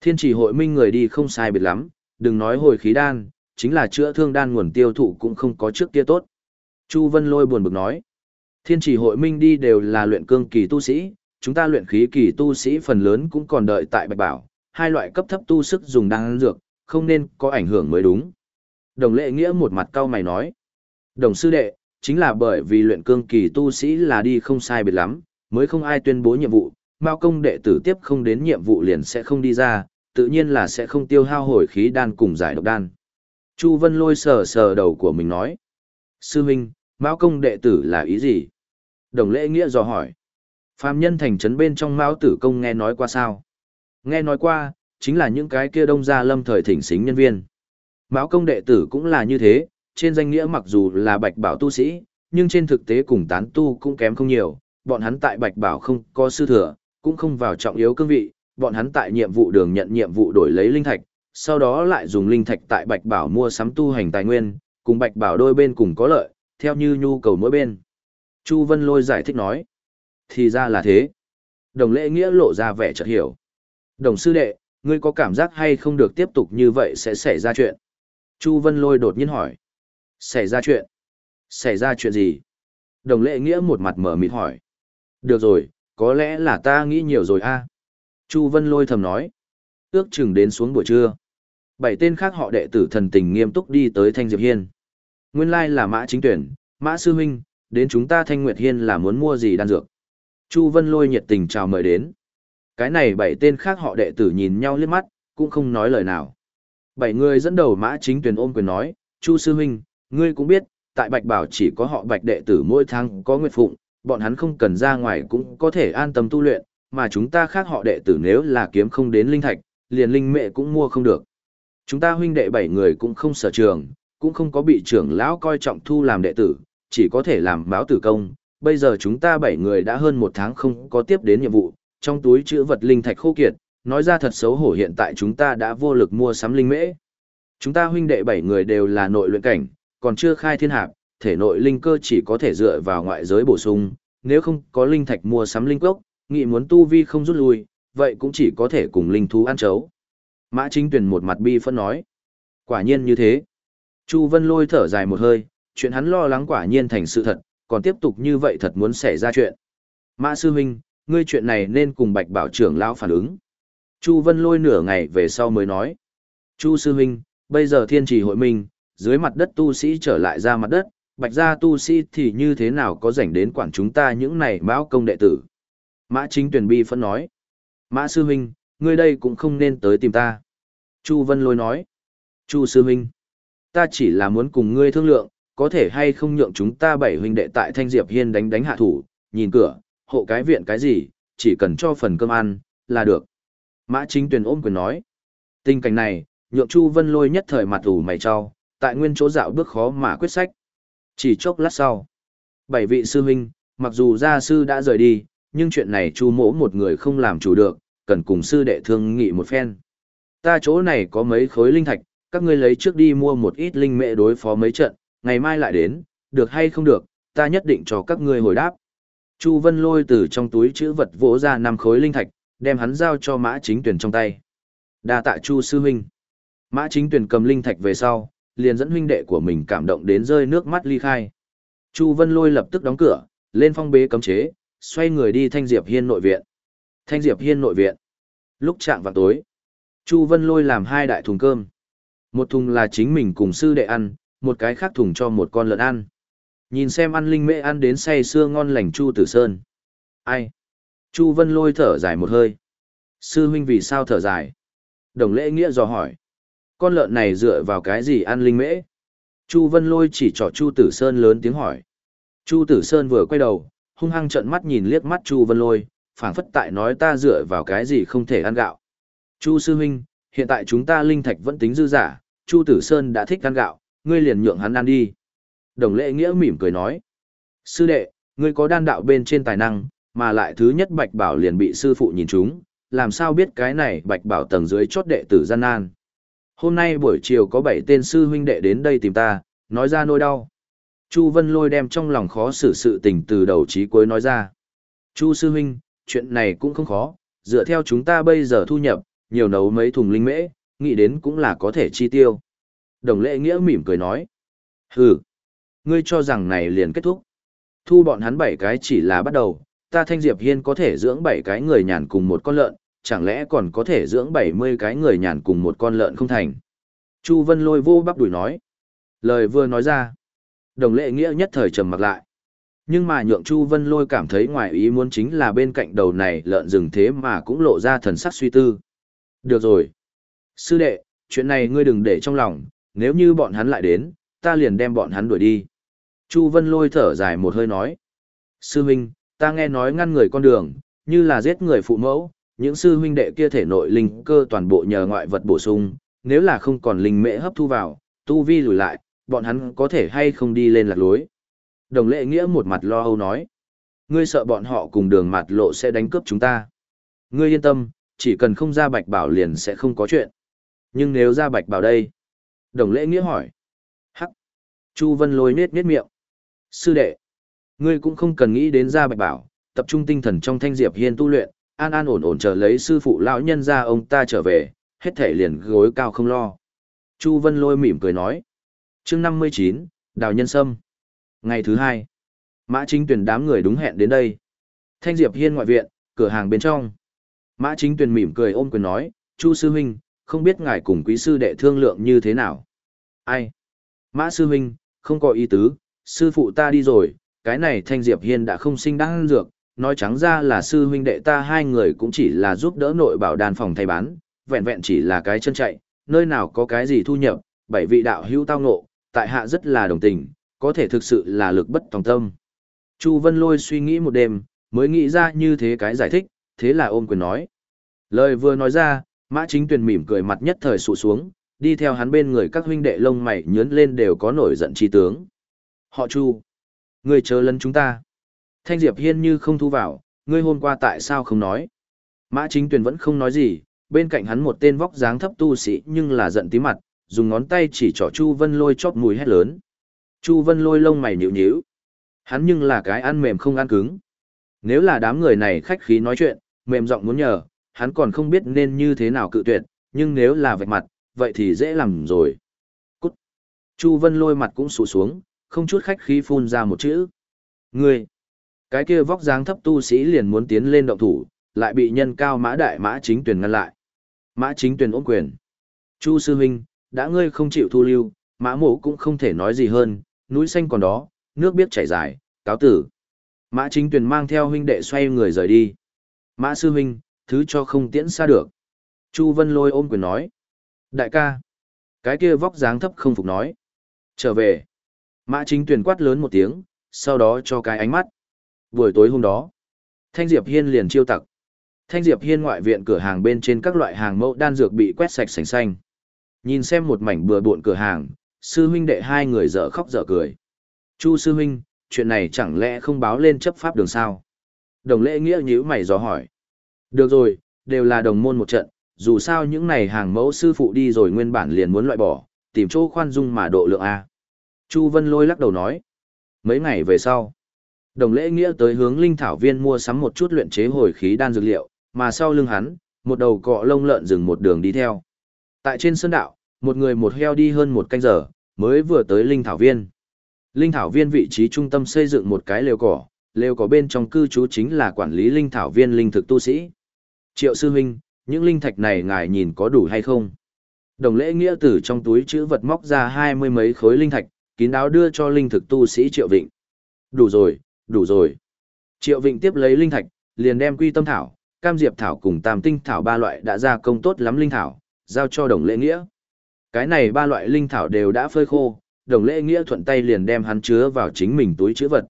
Thiên chỉ hội minh người đi không sai biệt lắm, đừng nói hồi khí đan, chính là chữa thương đan nguồn tiêu thụ cũng không có trước kia tốt. Chu Vân Lôi buồn bực nói. Thiên chỉ hội minh đi đều là luyện cương kỳ tu sĩ, chúng ta luyện khí kỳ tu sĩ phần lớn cũng còn đợi tại bạch bảo, hai loại cấp thấp tu sức dùng đan dược, không nên có ảnh hưởng mới đúng. Đồng lệ nghĩa một mặt cau mày nói. Đồng sư đệ, chính là bởi vì luyện cương kỳ tu sĩ là đi không sai biệt lắm, mới không ai tuyên bố nhiệm vụ, Mao công đệ tử tiếp không đến nhiệm vụ liền sẽ không đi ra, tự nhiên là sẽ không tiêu hao hồi khí đan cùng giải độc đan. Chu Vân lôi sờ sờ đầu của mình nói. Sư Minh, Mao công đệ tử là ý gì? Đồng lễ nghĩa dò hỏi. Phạm nhân thành trấn bên trong Mao tử công nghe nói qua sao? Nghe nói qua, chính là những cái kia đông gia lâm thời thỉnh xính nhân viên. Mão công đệ tử cũng là như thế, trên danh nghĩa mặc dù là bạch bảo tu sĩ, nhưng trên thực tế cùng tán tu cũng kém không nhiều, bọn hắn tại bạch bảo không có sư thừa, cũng không vào trọng yếu cương vị, bọn hắn tại nhiệm vụ đường nhận nhiệm vụ đổi lấy linh thạch, sau đó lại dùng linh thạch tại bạch bảo mua sắm tu hành tài nguyên, cùng bạch bảo đôi bên cùng có lợi, theo như nhu cầu mỗi bên. Chu Vân Lôi giải thích nói, thì ra là thế. Đồng lễ nghĩa lộ ra vẻ chợt hiểu. Đồng sư đệ, ngươi có cảm giác hay không được tiếp tục như vậy sẽ xảy ra chuyện? Chu Vân Lôi đột nhiên hỏi. Xảy ra chuyện? Xảy ra chuyện gì? Đồng lễ nghĩa một mặt mở mịt hỏi. Được rồi, có lẽ là ta nghĩ nhiều rồi a. À. Chu Vân Lôi thầm nói. Ước chừng đến xuống buổi trưa. Bảy tên khác họ đệ tử thần tình nghiêm túc đi tới Thanh Diệp Hiên. Nguyên lai là Mã Chính Tuyển, Mã Sư Huynh, đến chúng ta Thanh Nguyệt Hiên là muốn mua gì đan dược. Chu Vân Lôi nhiệt tình chào mời đến. Cái này bảy tên khác họ đệ tử nhìn nhau liếc mắt, cũng không nói lời nào. Bảy người dẫn đầu Mã Chính Tuyển ôm quyền nói, Chu Sư Huynh, ngươi cũng biết, tại Bạch Bảo chỉ có họ Bạch đệ tử mỗi tháng có nguyệt phụng, bọn hắn không cần ra ngoài cũng có thể an tâm tu luyện, mà chúng ta khác họ đệ tử nếu là kiếm không đến linh thạch, liền linh mẹ cũng mua không được. Chúng ta huynh đệ bảy người cũng không sở trường, cũng không có bị trưởng lão coi trọng thu làm đệ tử, chỉ có thể làm báo tử công. Bây giờ chúng ta bảy người đã hơn một tháng không có tiếp đến nhiệm vụ, trong túi chữ vật linh thạch khô kiệt, nói ra thật xấu hổ hiện tại chúng ta đã vô lực mua sắm linh mễ. Chúng ta huynh đệ bảy người đều là nội luyện cảnh, còn chưa khai thiên hạp, thể nội linh cơ chỉ có thể dựa vào ngoại giới bổ sung, nếu không có linh thạch mua sắm linh cốc, nghị muốn tu vi không rút lui, vậy cũng chỉ có thể cùng linh thú ăn chấu. Mã Chính Tuyền một mặt bi phân nói. Quả nhiên như thế. Chu Vân lôi thở dài một hơi, chuyện hắn lo lắng quả nhiên thành sự thật, còn tiếp tục như vậy thật muốn xảy ra chuyện. Mã Sư Huynh, ngươi chuyện này nên cùng Bạch Bảo trưởng lão phản ứng. Chu Vân lôi nửa ngày về sau mới nói. Chu Sư Huynh, bây giờ thiên trì hội minh, dưới mặt đất tu sĩ trở lại ra mặt đất, bạch gia tu sĩ thì như thế nào có rảnh đến quản chúng ta những này mão công đệ tử. Mã chính tuyển bi phân nói. Mã sư huynh, ngươi đây cũng không nên tới tìm ta. Chu Vân Lôi nói. Chu sư huynh, ta chỉ là muốn cùng ngươi thương lượng, có thể hay không nhượng chúng ta bảy huynh đệ tại Thanh Diệp Hiên đánh đánh hạ thủ, nhìn cửa, hộ cái viện cái gì, chỉ cần cho phần cơm ăn, là được. Mã chính Tuyền ôm quyền nói. Tình cảnh này, nhượng Chu Vân Lôi nhất thời mặt ủ mày cho, tại nguyên chỗ dạo bước khó mà quyết sách. Chỉ chốc lát sau, bảy vị sư huynh, mặc dù gia sư đã rời đi, nhưng chuyện này chu mỗ một người không làm chủ được, cần cùng sư đệ thương nghị một phen. Ta chỗ này có mấy khối linh thạch, các ngươi lấy trước đi mua một ít linh mệ đối phó mấy trận, ngày mai lại đến, được hay không được, ta nhất định cho các ngươi hồi đáp. Chu Vân lôi từ trong túi chữ vật vỗ ra năm khối linh thạch, đem hắn giao cho mã chính tuyển trong tay. đa tạ Chu sư huynh. Mã chính tuyển cầm linh thạch về sau, liền dẫn huynh đệ của mình cảm động đến rơi nước mắt ly khai. Chu Vân Lôi lập tức đóng cửa, lên phong bế cấm chế, xoay người đi Thanh Diệp Hiên nội viện. Thanh Diệp Hiên nội viện. Lúc chạm vào tối, Chu Vân Lôi làm hai đại thùng cơm. Một thùng là chính mình cùng sư đệ ăn, một cái khác thùng cho một con lợn ăn. Nhìn xem ăn linh mễ ăn đến say sưa ngon lành Chu Tử Sơn. Ai? Chu Vân Lôi thở dài một hơi. Sư huynh vì sao thở dài? Đồng lễ nghĩa dò hỏi con lợn này dựa vào cái gì ăn linh mễ? Chu Vân Lôi chỉ trỏ Chu Tử Sơn lớn tiếng hỏi. Chu Tử Sơn vừa quay đầu, hung hăng trợn mắt nhìn liếc mắt Chu Vân Lôi, phảng phất tại nói ta dựa vào cái gì không thể ăn gạo. Chu Sư Huynh, hiện tại chúng ta linh thạch vẫn tính dư giả, Chu Tử Sơn đã thích ăn gạo, ngươi liền nhượng hắn ăn đi. Đồng lệ nghĩa mỉm cười nói. Sư đệ, ngươi có đan đạo bên trên tài năng, mà lại thứ nhất bạch bảo liền bị sư phụ nhìn chúng, làm sao biết cái này bạch bảo tầng dưới chót đệ tử gian nan. Hôm nay buổi chiều có bảy tên sư huynh đệ đến đây tìm ta, nói ra nỗi đau. Chu Vân Lôi đem trong lòng khó xử sự tình từ đầu chí cuối nói ra. Chu sư huynh, chuyện này cũng không khó, dựa theo chúng ta bây giờ thu nhập, nhiều nấu mấy thùng linh mễ, nghĩ đến cũng là có thể chi tiêu. Đồng lệ nghĩa mỉm cười nói. Hừ, ngươi cho rằng này liền kết thúc. Thu bọn hắn bảy cái chỉ là bắt đầu, ta Thanh Diệp Hiên có thể dưỡng bảy cái người nhàn cùng một con lợn, chẳng lẽ còn có thể dưỡng 70 cái người nhàn cùng một con lợn không thành. Chu Vân lôi vô bắp đuổi nói. Lời vừa nói ra. Đồng lệ nghĩa nhất thời trầm mặc lại. Nhưng mà nhượng Chu Vân lôi cảm thấy ngoài ý muốn chính là bên cạnh đầu này lợn rừng thế mà cũng lộ ra thần sắc suy tư. Được rồi. Sư đệ, chuyện này ngươi đừng để trong lòng, nếu như bọn hắn lại đến, ta liền đem bọn hắn đuổi đi. Chu Vân lôi thở dài một hơi nói. Sư Minh, ta nghe nói ngăn người con đường, như là giết người phụ mẫu, những sư huynh đệ kia thể nội linh cơ toàn bộ nhờ ngoại vật bổ sung, nếu là không còn linh mễ hấp thu vào, tu vi lùi lại, bọn hắn có thể hay không đi lên lạc lối. Đồng lệ nghĩa một mặt lo âu nói. Ngươi sợ bọn họ cùng đường mặt lộ sẽ đánh cướp chúng ta. Ngươi yên tâm, chỉ cần không ra bạch bảo liền sẽ không có chuyện. Nhưng nếu ra bạch bảo đây? Đồng lễ nghĩa hỏi. Hắc. Chu Vân lôi nết nết miệng. Sư đệ. Ngươi cũng không cần nghĩ đến ra bạch bảo, tập trung tinh thần trong thanh diệp hiên tu luyện, an an ổn ổn chờ lấy sư phụ lão nhân ra ông ta trở về, hết thể liền gối cao không lo. Chu Vân lôi mỉm cười nói. chương 59, Đào Nhân Sâm. Ngày thứ hai, Mã Chính Tuyền đám người đúng hẹn đến đây. Thanh Diệp Hiên ngoại viện, cửa hàng bên trong. Mã Chính Tuyền mỉm cười ôm quyền nói, Chu Sư Huynh, không biết ngài cùng quý sư đệ thương lượng như thế nào. Ai? Mã Sư Huynh, không có ý tứ, sư phụ ta đi rồi, cái này Thanh Diệp Hiên đã không sinh đáng dược, nói trắng ra là sư huynh đệ ta hai người cũng chỉ là giúp đỡ nội bảo đàn phòng thay bán, vẹn vẹn chỉ là cái chân chạy, nơi nào có cái gì thu nhập, bảy vị đạo hữu tao ngộ, tại hạ rất là đồng tình, có thể thực sự là lực bất tòng tâm. Chu Vân Lôi suy nghĩ một đêm, mới nghĩ ra như thế cái giải thích, thế là ôm quyền nói. Lời vừa nói ra, Mã Chính Tuyền mỉm cười mặt nhất thời sụ xuống, đi theo hắn bên người các huynh đệ lông mày nhướn lên đều có nổi giận chi tướng. Họ Chu, người chờ lấn chúng ta. Thanh Diệp Hiên như không thu vào, ngươi hôm qua tại sao không nói? Mã Chính Tuyền vẫn không nói gì, bên cạnh hắn một tên vóc dáng thấp tu sĩ nhưng là giận tí mặt, dùng ngón tay chỉ trỏ Chu Vân Lôi chóp mùi hét lớn. Chu Vân Lôi lông mày nhíu nhíu. Hắn nhưng là cái ăn mềm không ăn cứng. Nếu là đám người này khách khí nói chuyện, mềm giọng muốn nhờ, hắn còn không biết nên như thế nào cự tuyệt, nhưng nếu là vạch mặt, vậy thì dễ làm rồi. Cút. Chu Vân Lôi mặt cũng sụ xuống, không chút khách khí phun ra một chữ. Ngươi. Cái kia vóc dáng thấp tu sĩ liền muốn tiến lên động thủ, lại bị nhân cao mã đại mã chính tuyển ngăn lại. Mã chính tuyển ôm quyền. Chu sư huynh, đã ngươi không chịu thu lưu, mã mổ cũng không thể nói gì hơn, núi xanh còn đó, nước biết chảy dài, cáo tử. Mã chính tuyển mang theo huynh đệ xoay người rời đi. Mã sư huynh, thứ cho không tiễn xa được. Chu Vân lôi ôm quyền nói. Đại ca. Cái kia vóc dáng thấp không phục nói. Trở về. Mã chính tuyển quát lớn một tiếng, sau đó cho cái ánh mắt. Buổi tối hôm đó, Thanh Diệp Hiên liền chiêu tặc. Thanh Diệp Hiên ngoại viện cửa hàng bên trên các loại hàng mẫu đan dược bị quét sạch sành xanh. Nhìn xem một mảnh bừa bộn cửa hàng, sư huynh đệ hai người dở khóc dở cười. Chu sư huynh, chuyện này chẳng lẽ không báo lên chấp pháp đường sao? Đồng lễ nghĩa nhíu mày dò hỏi. Được rồi, đều là đồng môn một trận, dù sao những này hàng mẫu sư phụ đi rồi nguyên bản liền muốn loại bỏ, tìm chỗ khoan dung mà độ lượng A. Chu Vân Lôi lắc đầu nói. Mấy ngày về sau, Đồng lễ nghĩa tới hướng linh thảo viên mua sắm một chút luyện chế hồi khí đan dược liệu, mà sau lưng hắn, một đầu cọ lông lợn dừng một đường đi theo. Tại trên sơn đạo, một người một heo đi hơn một canh giờ, mới vừa tới linh thảo viên. Linh thảo viên vị trí trung tâm xây dựng một cái lều cỏ, lều cỏ bên trong cư trú chính là quản lý linh thảo viên linh thực tu sĩ. Triệu sư huynh, những linh thạch này ngài nhìn có đủ hay không? Đồng lễ nghĩa từ trong túi chữ vật móc ra hai mươi mấy khối linh thạch, kín đáo đưa cho linh thực tu sĩ Triệu Vịnh. Đủ rồi, đủ rồi. Triệu Vịnh tiếp lấy linh thạch, liền đem quy tâm thảo, cam diệp thảo cùng tam tinh thảo ba loại đã ra công tốt lắm linh thảo, giao cho đồng lễ nghĩa. Cái này ba loại linh thảo đều đã phơi khô, đồng lễ nghĩa thuận tay liền đem hắn chứa vào chính mình túi chứa vật.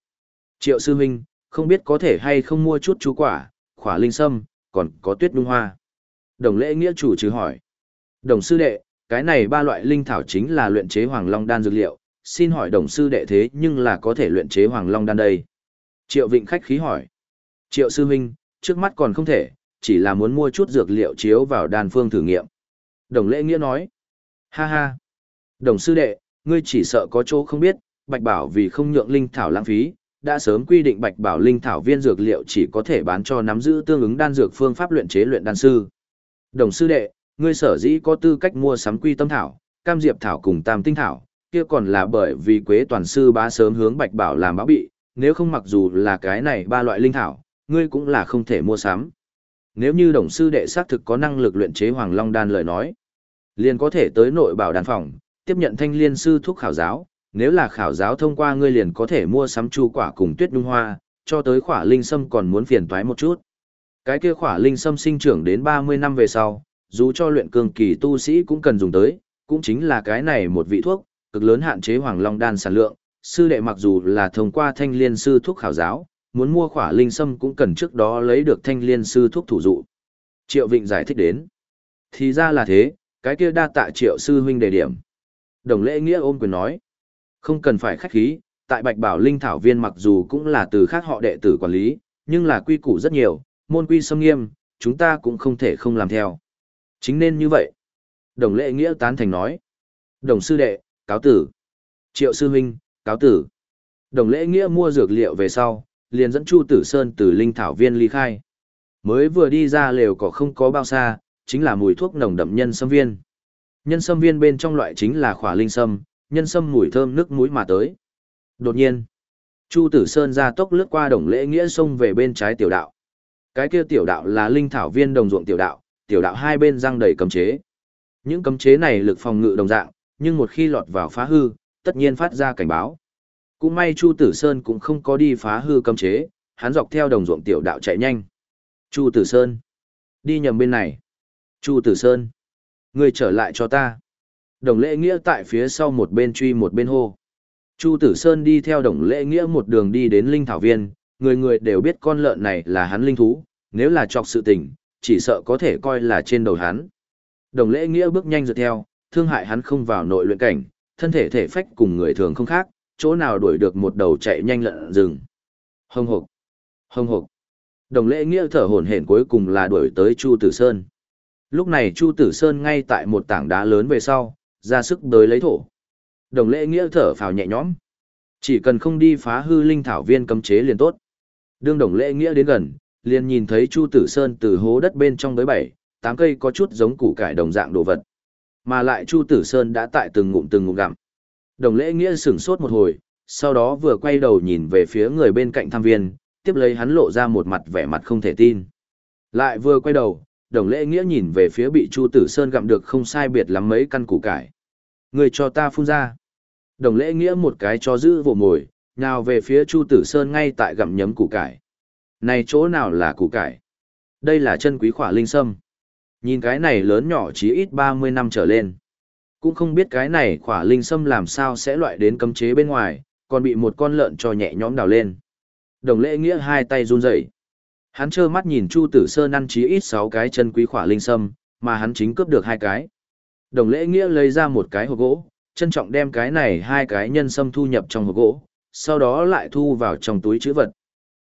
Triệu sư huynh, không biết có thể hay không mua chút chú quả, khỏa linh sâm, còn có tuyết nhung hoa. Đồng lễ nghĩa chủ chứ hỏi. Đồng sư đệ, cái này ba loại linh thảo chính là luyện chế hoàng long đan dược liệu, xin hỏi đồng sư đệ thế nhưng là có thể luyện chế hoàng long đan đây. Triệu Vịnh khách khí hỏi. Triệu Sư huynh, trước mắt còn không thể, chỉ là muốn mua chút dược liệu chiếu vào đan phương thử nghiệm. Đồng lễ nghĩa nói. Ha ha. Đồng sư đệ, ngươi chỉ sợ có chỗ không biết, bạch bảo vì không nhượng linh thảo lãng phí, đã sớm quy định bạch bảo linh thảo viên dược liệu chỉ có thể bán cho nắm giữ tương ứng đan dược phương pháp luyện chế luyện đan sư. Đồng sư đệ, ngươi sở dĩ có tư cách mua sắm quy tâm thảo, cam diệp thảo cùng tam tinh thảo, kia còn là bởi vì quế toàn sư bá sớm hướng bạch bảo làm báo bị, nếu không mặc dù là cái này ba loại linh thảo, ngươi cũng là không thể mua sắm. Nếu như đồng sư đệ xác thực có năng lực luyện chế Hoàng Long đan lời nói, liền có thể tới nội bảo đan phòng, tiếp nhận thanh liên sư thuốc khảo giáo, nếu là khảo giáo thông qua ngươi liền có thể mua sắm chu quả cùng tuyết nhung hoa, cho tới khỏa linh sâm còn muốn phiền toái một chút. Cái kia khỏa linh sâm sinh trưởng đến 30 năm về sau, dù cho luyện cường kỳ tu sĩ cũng cần dùng tới, cũng chính là cái này một vị thuốc, cực lớn hạn chế Hoàng Long đan sản lượng, sư đệ mặc dù là thông qua thanh liên sư thuốc khảo giáo, muốn mua khỏa linh sâm cũng cần trước đó lấy được thanh liên sư thuốc thủ dụ. Triệu Vịnh giải thích đến. Thì ra là thế, cái kia đa tạ triệu sư huynh đề điểm. Đồng lễ nghĩa ôm quyền nói. Không cần phải khách khí, tại Bạch Bảo Linh Thảo Viên mặc dù cũng là từ khác họ đệ tử quản lý, nhưng là quy củ rất nhiều, môn quy sâm nghiêm, chúng ta cũng không thể không làm theo. Chính nên như vậy. Đồng lệ nghĩa tán thành nói. Đồng sư đệ, cáo tử. Triệu sư huynh, cáo tử. Đồng lễ nghĩa mua dược liệu về sau, liền dẫn Chu Tử Sơn từ linh thảo viên ly khai. Mới vừa đi ra lều có không có bao xa, chính là mùi thuốc nồng đậm nhân sâm viên. Nhân sâm viên bên trong loại chính là khỏa linh sâm, nhân sâm mùi thơm nước mũi mà tới. Đột nhiên, Chu Tử Sơn ra tốc lướt qua đồng lễ nghĩa sông về bên trái tiểu đạo. Cái kia tiểu đạo là linh thảo viên đồng ruộng tiểu đạo, tiểu đạo hai bên răng đầy cấm chế. Những cấm chế này lực phòng ngự đồng dạng, nhưng một khi lọt vào phá hư, tất nhiên phát ra cảnh báo. Cũng may Chu Tử Sơn cũng không có đi phá hư cấm chế, hắn dọc theo đồng ruộng tiểu đạo chạy nhanh. Chu Tử Sơn, đi nhầm bên này. Chu Tử Sơn, người trở lại cho ta. Đồng lễ nghĩa tại phía sau một bên truy một bên hô. Chu Tử Sơn đi theo đồng lễ nghĩa một đường đi đến Linh Thảo Viên, người người đều biết con lợn này là hắn linh thú, nếu là chọc sự tình, chỉ sợ có thể coi là trên đầu hắn. Đồng lễ nghĩa bước nhanh dựa theo, thương hại hắn không vào nội luyện cảnh, thân thể thể phách cùng người thường không khác, chỗ nào đuổi được một đầu chạy nhanh lợn rừng. Hông hộc, hông hộc. Đồng lễ nghĩa thở hổn hển cuối cùng là đuổi tới Chu Tử Sơn. Lúc này Chu Tử Sơn ngay tại một tảng đá lớn về sau, ra sức đới lấy thổ. Đồng lễ nghĩa thở phào nhẹ nhõm. Chỉ cần không đi phá hư linh thảo viên cấm chế liền tốt. Đương đồng lễ nghĩa đến gần, liền nhìn thấy Chu Tử Sơn từ hố đất bên trong bới bảy, tám cây có chút giống củ cải đồng dạng đồ vật. Mà lại Chu Tử Sơn đã tại từng ngụm từng ngụm gặm. Đồng lễ nghĩa sửng sốt một hồi, sau đó vừa quay đầu nhìn về phía người bên cạnh tham viên, tiếp lấy hắn lộ ra một mặt vẻ mặt không thể tin. Lại vừa quay đầu, đồng lễ nghĩa nhìn về phía bị Chu Tử Sơn gặm được không sai biệt lắm mấy căn củ cải. Người cho ta phun ra. Đồng lễ nghĩa một cái cho giữ vồ mồi, nào về phía Chu Tử Sơn ngay tại gặm nhấm củ cải. Này chỗ nào là củ cải? Đây là chân quý khỏa linh sâm. Nhìn cái này lớn nhỏ chí ít 30 năm trở lên. Cũng không biết cái này khỏa linh sâm làm sao sẽ loại đến cấm chế bên ngoài, còn bị một con lợn cho nhẹ nhõm đào lên. Đồng lễ nghĩa hai tay run rẩy. Hắn trơ mắt nhìn Chu Tử Sơn ăn chí ít 6 cái chân quý khỏa linh sâm, mà hắn chính cướp được hai cái. Đồng lễ nghĩa lấy ra một cái hộp gỗ, trân trọng đem cái này hai cái nhân sâm thu nhập trong hộp gỗ, sau đó lại thu vào trong túi chữ vật.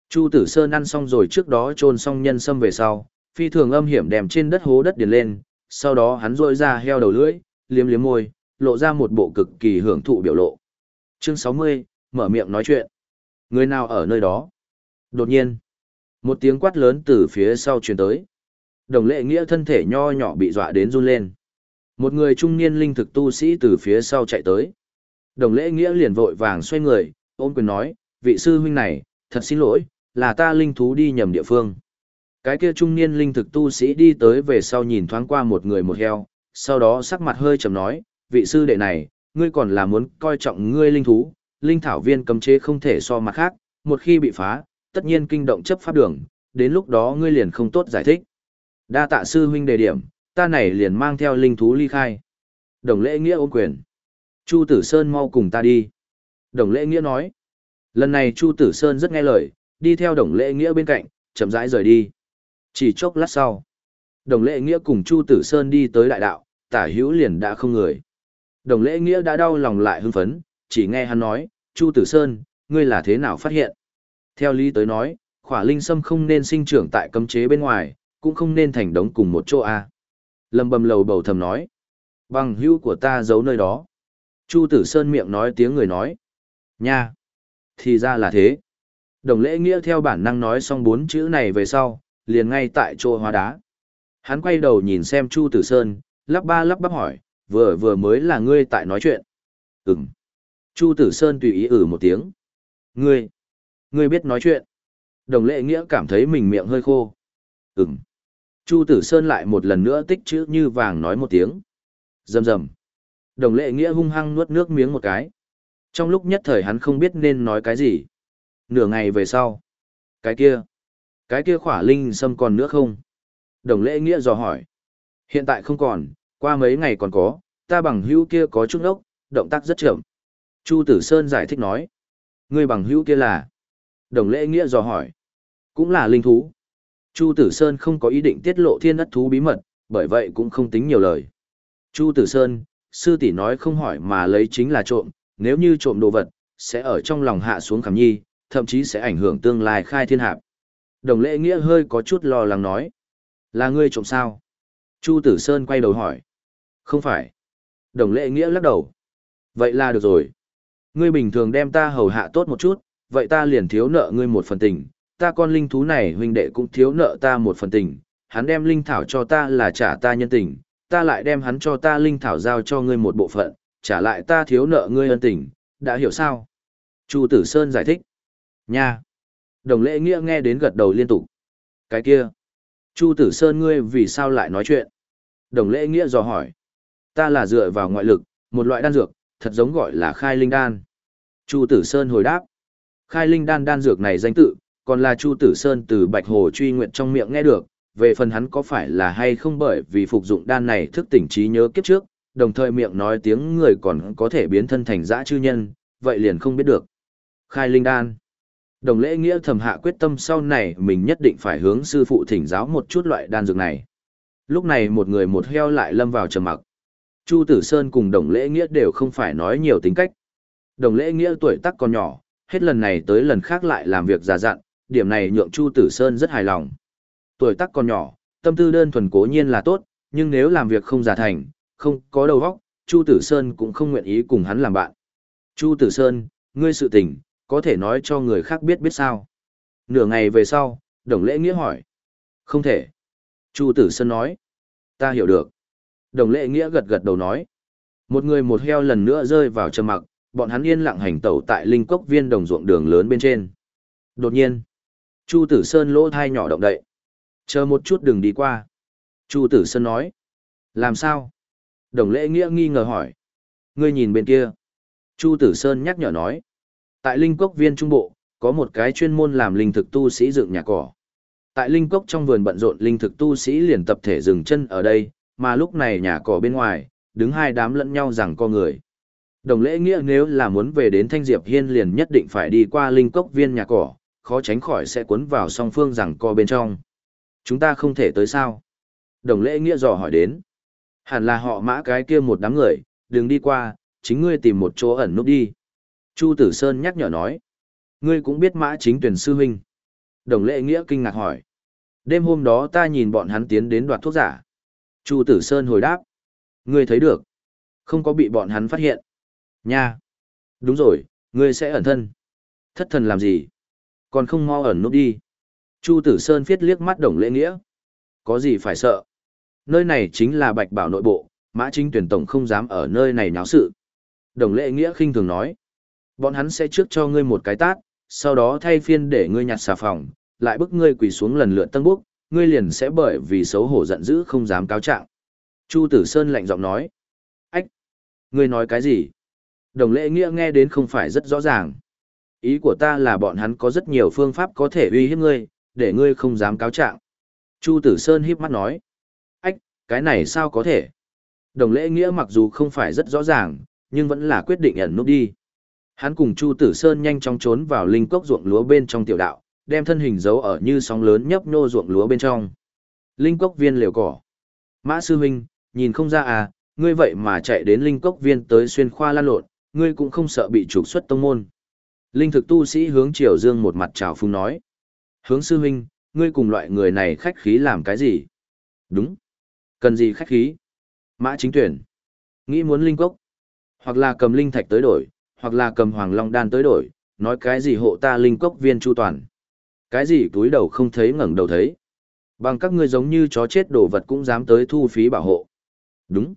Chu Tử Sơn ăn xong rồi trước đó trôn xong nhân sâm về sau, phi thường âm hiểm đem trên đất hố đất điền lên, sau đó hắn rôi ra heo đầu lưỡi, liếm liếm môi, lộ ra một bộ cực kỳ hưởng thụ biểu lộ. Chương 60, mở miệng nói chuyện. Người nào ở nơi đó? Đột nhiên, một tiếng quát lớn từ phía sau truyền tới. Đồng lệ nghĩa thân thể nho nhỏ bị dọa đến run lên. Một người trung niên linh thực tu sĩ từ phía sau chạy tới. Đồng lễ nghĩa liền vội vàng xoay người, ôm quyền nói, vị sư huynh này, thật xin lỗi, là ta linh thú đi nhầm địa phương. Cái kia trung niên linh thực tu sĩ đi tới về sau nhìn thoáng qua một người một heo, sau đó sắc mặt hơi trầm nói, vị sư đệ này, ngươi còn là muốn coi trọng ngươi linh thú, linh thảo viên cấm chế không thể so mặt khác, một khi bị phá, tất nhiên kinh động chấp pháp đường, đến lúc đó ngươi liền không tốt giải thích. Đa tạ sư huynh đề điểm, ta này liền mang theo linh thú ly khai. Đồng lễ nghĩa ôm quyền. Chu Tử Sơn mau cùng ta đi. Đồng lễ nghĩa nói. Lần này Chu Tử Sơn rất nghe lời, đi theo đồng lễ nghĩa bên cạnh, chậm rãi rời đi. Chỉ chốc lát sau, đồng lễ nghĩa cùng Chu Tử Sơn đi tới đại đạo, tả hữu liền đã không người. Đồng lễ nghĩa đã đau lòng lại hưng phấn, chỉ nghe hắn nói, Chu Tử Sơn, ngươi là thế nào phát hiện? Theo lý tới nói, khỏa linh sâm không nên sinh trưởng tại cấm chế bên ngoài, cũng không nên thành đống cùng một chỗ A. Lâm bầm lầu bầu thầm nói, bằng hữu của ta giấu nơi đó. Chu Tử Sơn miệng nói tiếng người nói, nha, thì ra là thế. Đồng lễ nghĩa theo bản năng nói xong bốn chữ này về sau, liền ngay tại chỗ hóa đá. Hắn quay đầu nhìn xem Chu Tử Sơn, lắp ba lắp bắp hỏi, vừa vừa mới là ngươi tại nói chuyện. Ừm. Chu Tử Sơn tùy ý ử một tiếng. Ngươi, ngươi biết nói chuyện. Đồng lệ nghĩa cảm thấy mình miệng hơi khô. Ừm. Chu Tử Sơn lại một lần nữa tích chữ như vàng nói một tiếng. Rầm rầm. Đồng lệ nghĩa hung hăng nuốt nước miếng một cái. Trong lúc nhất thời hắn không biết nên nói cái gì. Nửa ngày về sau. Cái kia. Cái kia khỏa linh sâm còn nữa không? Đồng Lệ nghĩa dò hỏi. Hiện tại không còn, qua mấy ngày còn có, ta bằng hữu kia có chút ốc, động tác rất chậm. Chu Tử Sơn giải thích nói. Người bằng hữu kia là? Đồng lễ nghĩa dò hỏi. Cũng là linh thú. Chu Tử Sơn không có ý định tiết lộ thiên ất thú bí mật, bởi vậy cũng không tính nhiều lời. Chu Tử Sơn, sư tỷ nói không hỏi mà lấy chính là trộm, nếu như trộm đồ vật, sẽ ở trong lòng hạ xuống khảm nhi, thậm chí sẽ ảnh hưởng tương lai khai thiên hạp. Đồng lễ nghĩa hơi có chút lo lắng nói. Là ngươi trộm sao? Chu Tử Sơn quay đầu hỏi. Không phải. Đồng lễ nghĩa lắc đầu. Vậy là được rồi. Ngươi bình thường đem ta hầu hạ tốt một chút, vậy ta liền thiếu nợ ngươi một phần tình. Ta con linh thú này huynh đệ cũng thiếu nợ ta một phần tình. Hắn đem linh thảo cho ta là trả ta nhân tình, ta lại đem hắn cho ta linh thảo giao cho ngươi một bộ phận, trả lại ta thiếu nợ ngươi ân tình, đã hiểu sao? Chu Tử Sơn giải thích. Nha! Đồng lễ nghĩa nghe đến gật đầu liên tục. Cái kia! Chu Tử Sơn ngươi vì sao lại nói chuyện? Đồng lễ nghĩa dò hỏi. Ta là dựa vào ngoại lực, một loại đan dược, thật giống gọi là khai linh đan. Chu Tử Sơn hồi đáp. Khai linh đan đan dược này danh tự, còn là Chu Tử Sơn từ Bạch Hồ truy nguyện trong miệng nghe được, về phần hắn có phải là hay không bởi vì phục dụng đan này thức tỉnh trí nhớ kiếp trước, đồng thời miệng nói tiếng người còn có thể biến thân thành dã chư nhân, vậy liền không biết được. Khai linh đan. Đồng lễ nghĩa thầm hạ quyết tâm sau này mình nhất định phải hướng sư phụ thỉnh giáo một chút loại đan dược này. Lúc này một người một heo lại lâm vào trầm mặc. Chu Tử Sơn cùng đồng lễ nghĩa đều không phải nói nhiều tính cách. Đồng lễ nghĩa tuổi tác còn nhỏ, hết lần này tới lần khác lại làm việc già dặn, điểm này nhượng Chu Tử Sơn rất hài lòng. Tuổi tác còn nhỏ, tâm tư đơn thuần cố nhiên là tốt, nhưng nếu làm việc không giả thành, không có đầu óc, Chu Tử Sơn cũng không nguyện ý cùng hắn làm bạn. Chu Tử Sơn, ngươi sự tình, có thể nói cho người khác biết biết sao. Nửa ngày về sau, Đồng Lễ Nghĩa hỏi. Không thể. Chu Tử Sơn nói. Ta hiểu được. Đồng Lễ Nghĩa gật gật đầu nói. Một người một heo lần nữa rơi vào trầm mặc, bọn hắn yên lặng hành tẩu tại linh cốc viên đồng ruộng đường lớn bên trên. Đột nhiên, Chu Tử Sơn lỗ thai nhỏ động đậy. Chờ một chút đừng đi qua. Chu Tử Sơn nói. Làm sao? Đồng lễ nghĩa nghi ngờ hỏi. Ngươi nhìn bên kia. Chu Tử Sơn nhắc nhở nói. Tại Linh Cốc viên trung bộ, có một cái chuyên môn làm linh thực tu sĩ dựng nhà cỏ. Tại Linh Cốc trong vườn bận rộn linh thực tu sĩ liền tập thể dừng chân ở đây, mà lúc này nhà cỏ bên ngoài, đứng hai đám lẫn nhau rằng co người. Đồng lễ nghĩa nếu là muốn về đến Thanh Diệp Hiên liền nhất định phải đi qua Linh Cốc viên nhà cỏ, khó tránh khỏi sẽ cuốn vào song phương rằng co bên trong. Chúng ta không thể tới sao? Đồng lễ nghĩa dò hỏi đến. Hẳn là họ mã cái kia một đám người, đừng đi qua, chính ngươi tìm một chỗ ẩn núp đi. Chu Tử Sơn nhắc nhở nói. Ngươi cũng biết mã chính tuyển sư huynh. Đồng lễ nghĩa kinh ngạc hỏi. Đêm hôm đó ta nhìn bọn hắn tiến đến đoạt thuốc giả. Chu Tử Sơn hồi đáp. Ngươi thấy được. Không có bị bọn hắn phát hiện. Nha. Đúng rồi, ngươi sẽ ẩn thân. Thất thần làm gì? Còn không mau ẩn núp đi. Chu Tử Sơn viết liếc mắt đồng lễ nghĩa. Có gì phải sợ? Nơi này chính là bạch bảo nội bộ, mã chính tuyển tổng không dám ở nơi này náo sự. Đồng lễ nghĩa khinh thường nói. Bọn hắn sẽ trước cho ngươi một cái tát, sau đó thay phiên để ngươi nhặt xà phòng, lại bức ngươi quỳ xuống lần lượt tân bước, ngươi liền sẽ bởi vì xấu hổ giận dữ không dám cáo trạng. Chu Tử Sơn lạnh giọng nói. Ách! Ngươi nói cái gì? Đồng lễ nghĩa nghe đến không phải rất rõ ràng. Ý của ta là bọn hắn có rất nhiều phương pháp có thể uy hiếp ngươi, để ngươi không dám cáo trạng. Chu Tử Sơn híp mắt nói. Ách, cái này sao có thể? Đồng lễ nghĩa mặc dù không phải rất rõ ràng, nhưng vẫn là quyết định ẩn nút đi. Hắn cùng Chu Tử Sơn nhanh chóng trốn vào linh cốc ruộng lúa bên trong tiểu đạo, đem thân hình giấu ở như sóng lớn nhấp nhô ruộng lúa bên trong. Linh cốc viên liều cỏ. Mã sư huynh, nhìn không ra à, ngươi vậy mà chạy đến linh cốc viên tới xuyên khoa lan lộn, ngươi cũng không sợ bị trục xuất tông môn. Linh thực tu sĩ hướng Triều Dương một mặt trào phung nói. Hướng sư huynh, ngươi cùng loại người này khách khí làm cái gì? Đúng. Cần gì khách khí? Mã chính tuyển. Nghĩ muốn linh cốc. Hoặc là cầm linh thạch tới đổi, hoặc là cầm hoàng long đan tới đổi, nói cái gì hộ ta linh cốc viên chu toàn. Cái gì túi đầu không thấy ngẩng đầu thấy. Bằng các ngươi giống như chó chết đồ vật cũng dám tới thu phí bảo hộ. Đúng.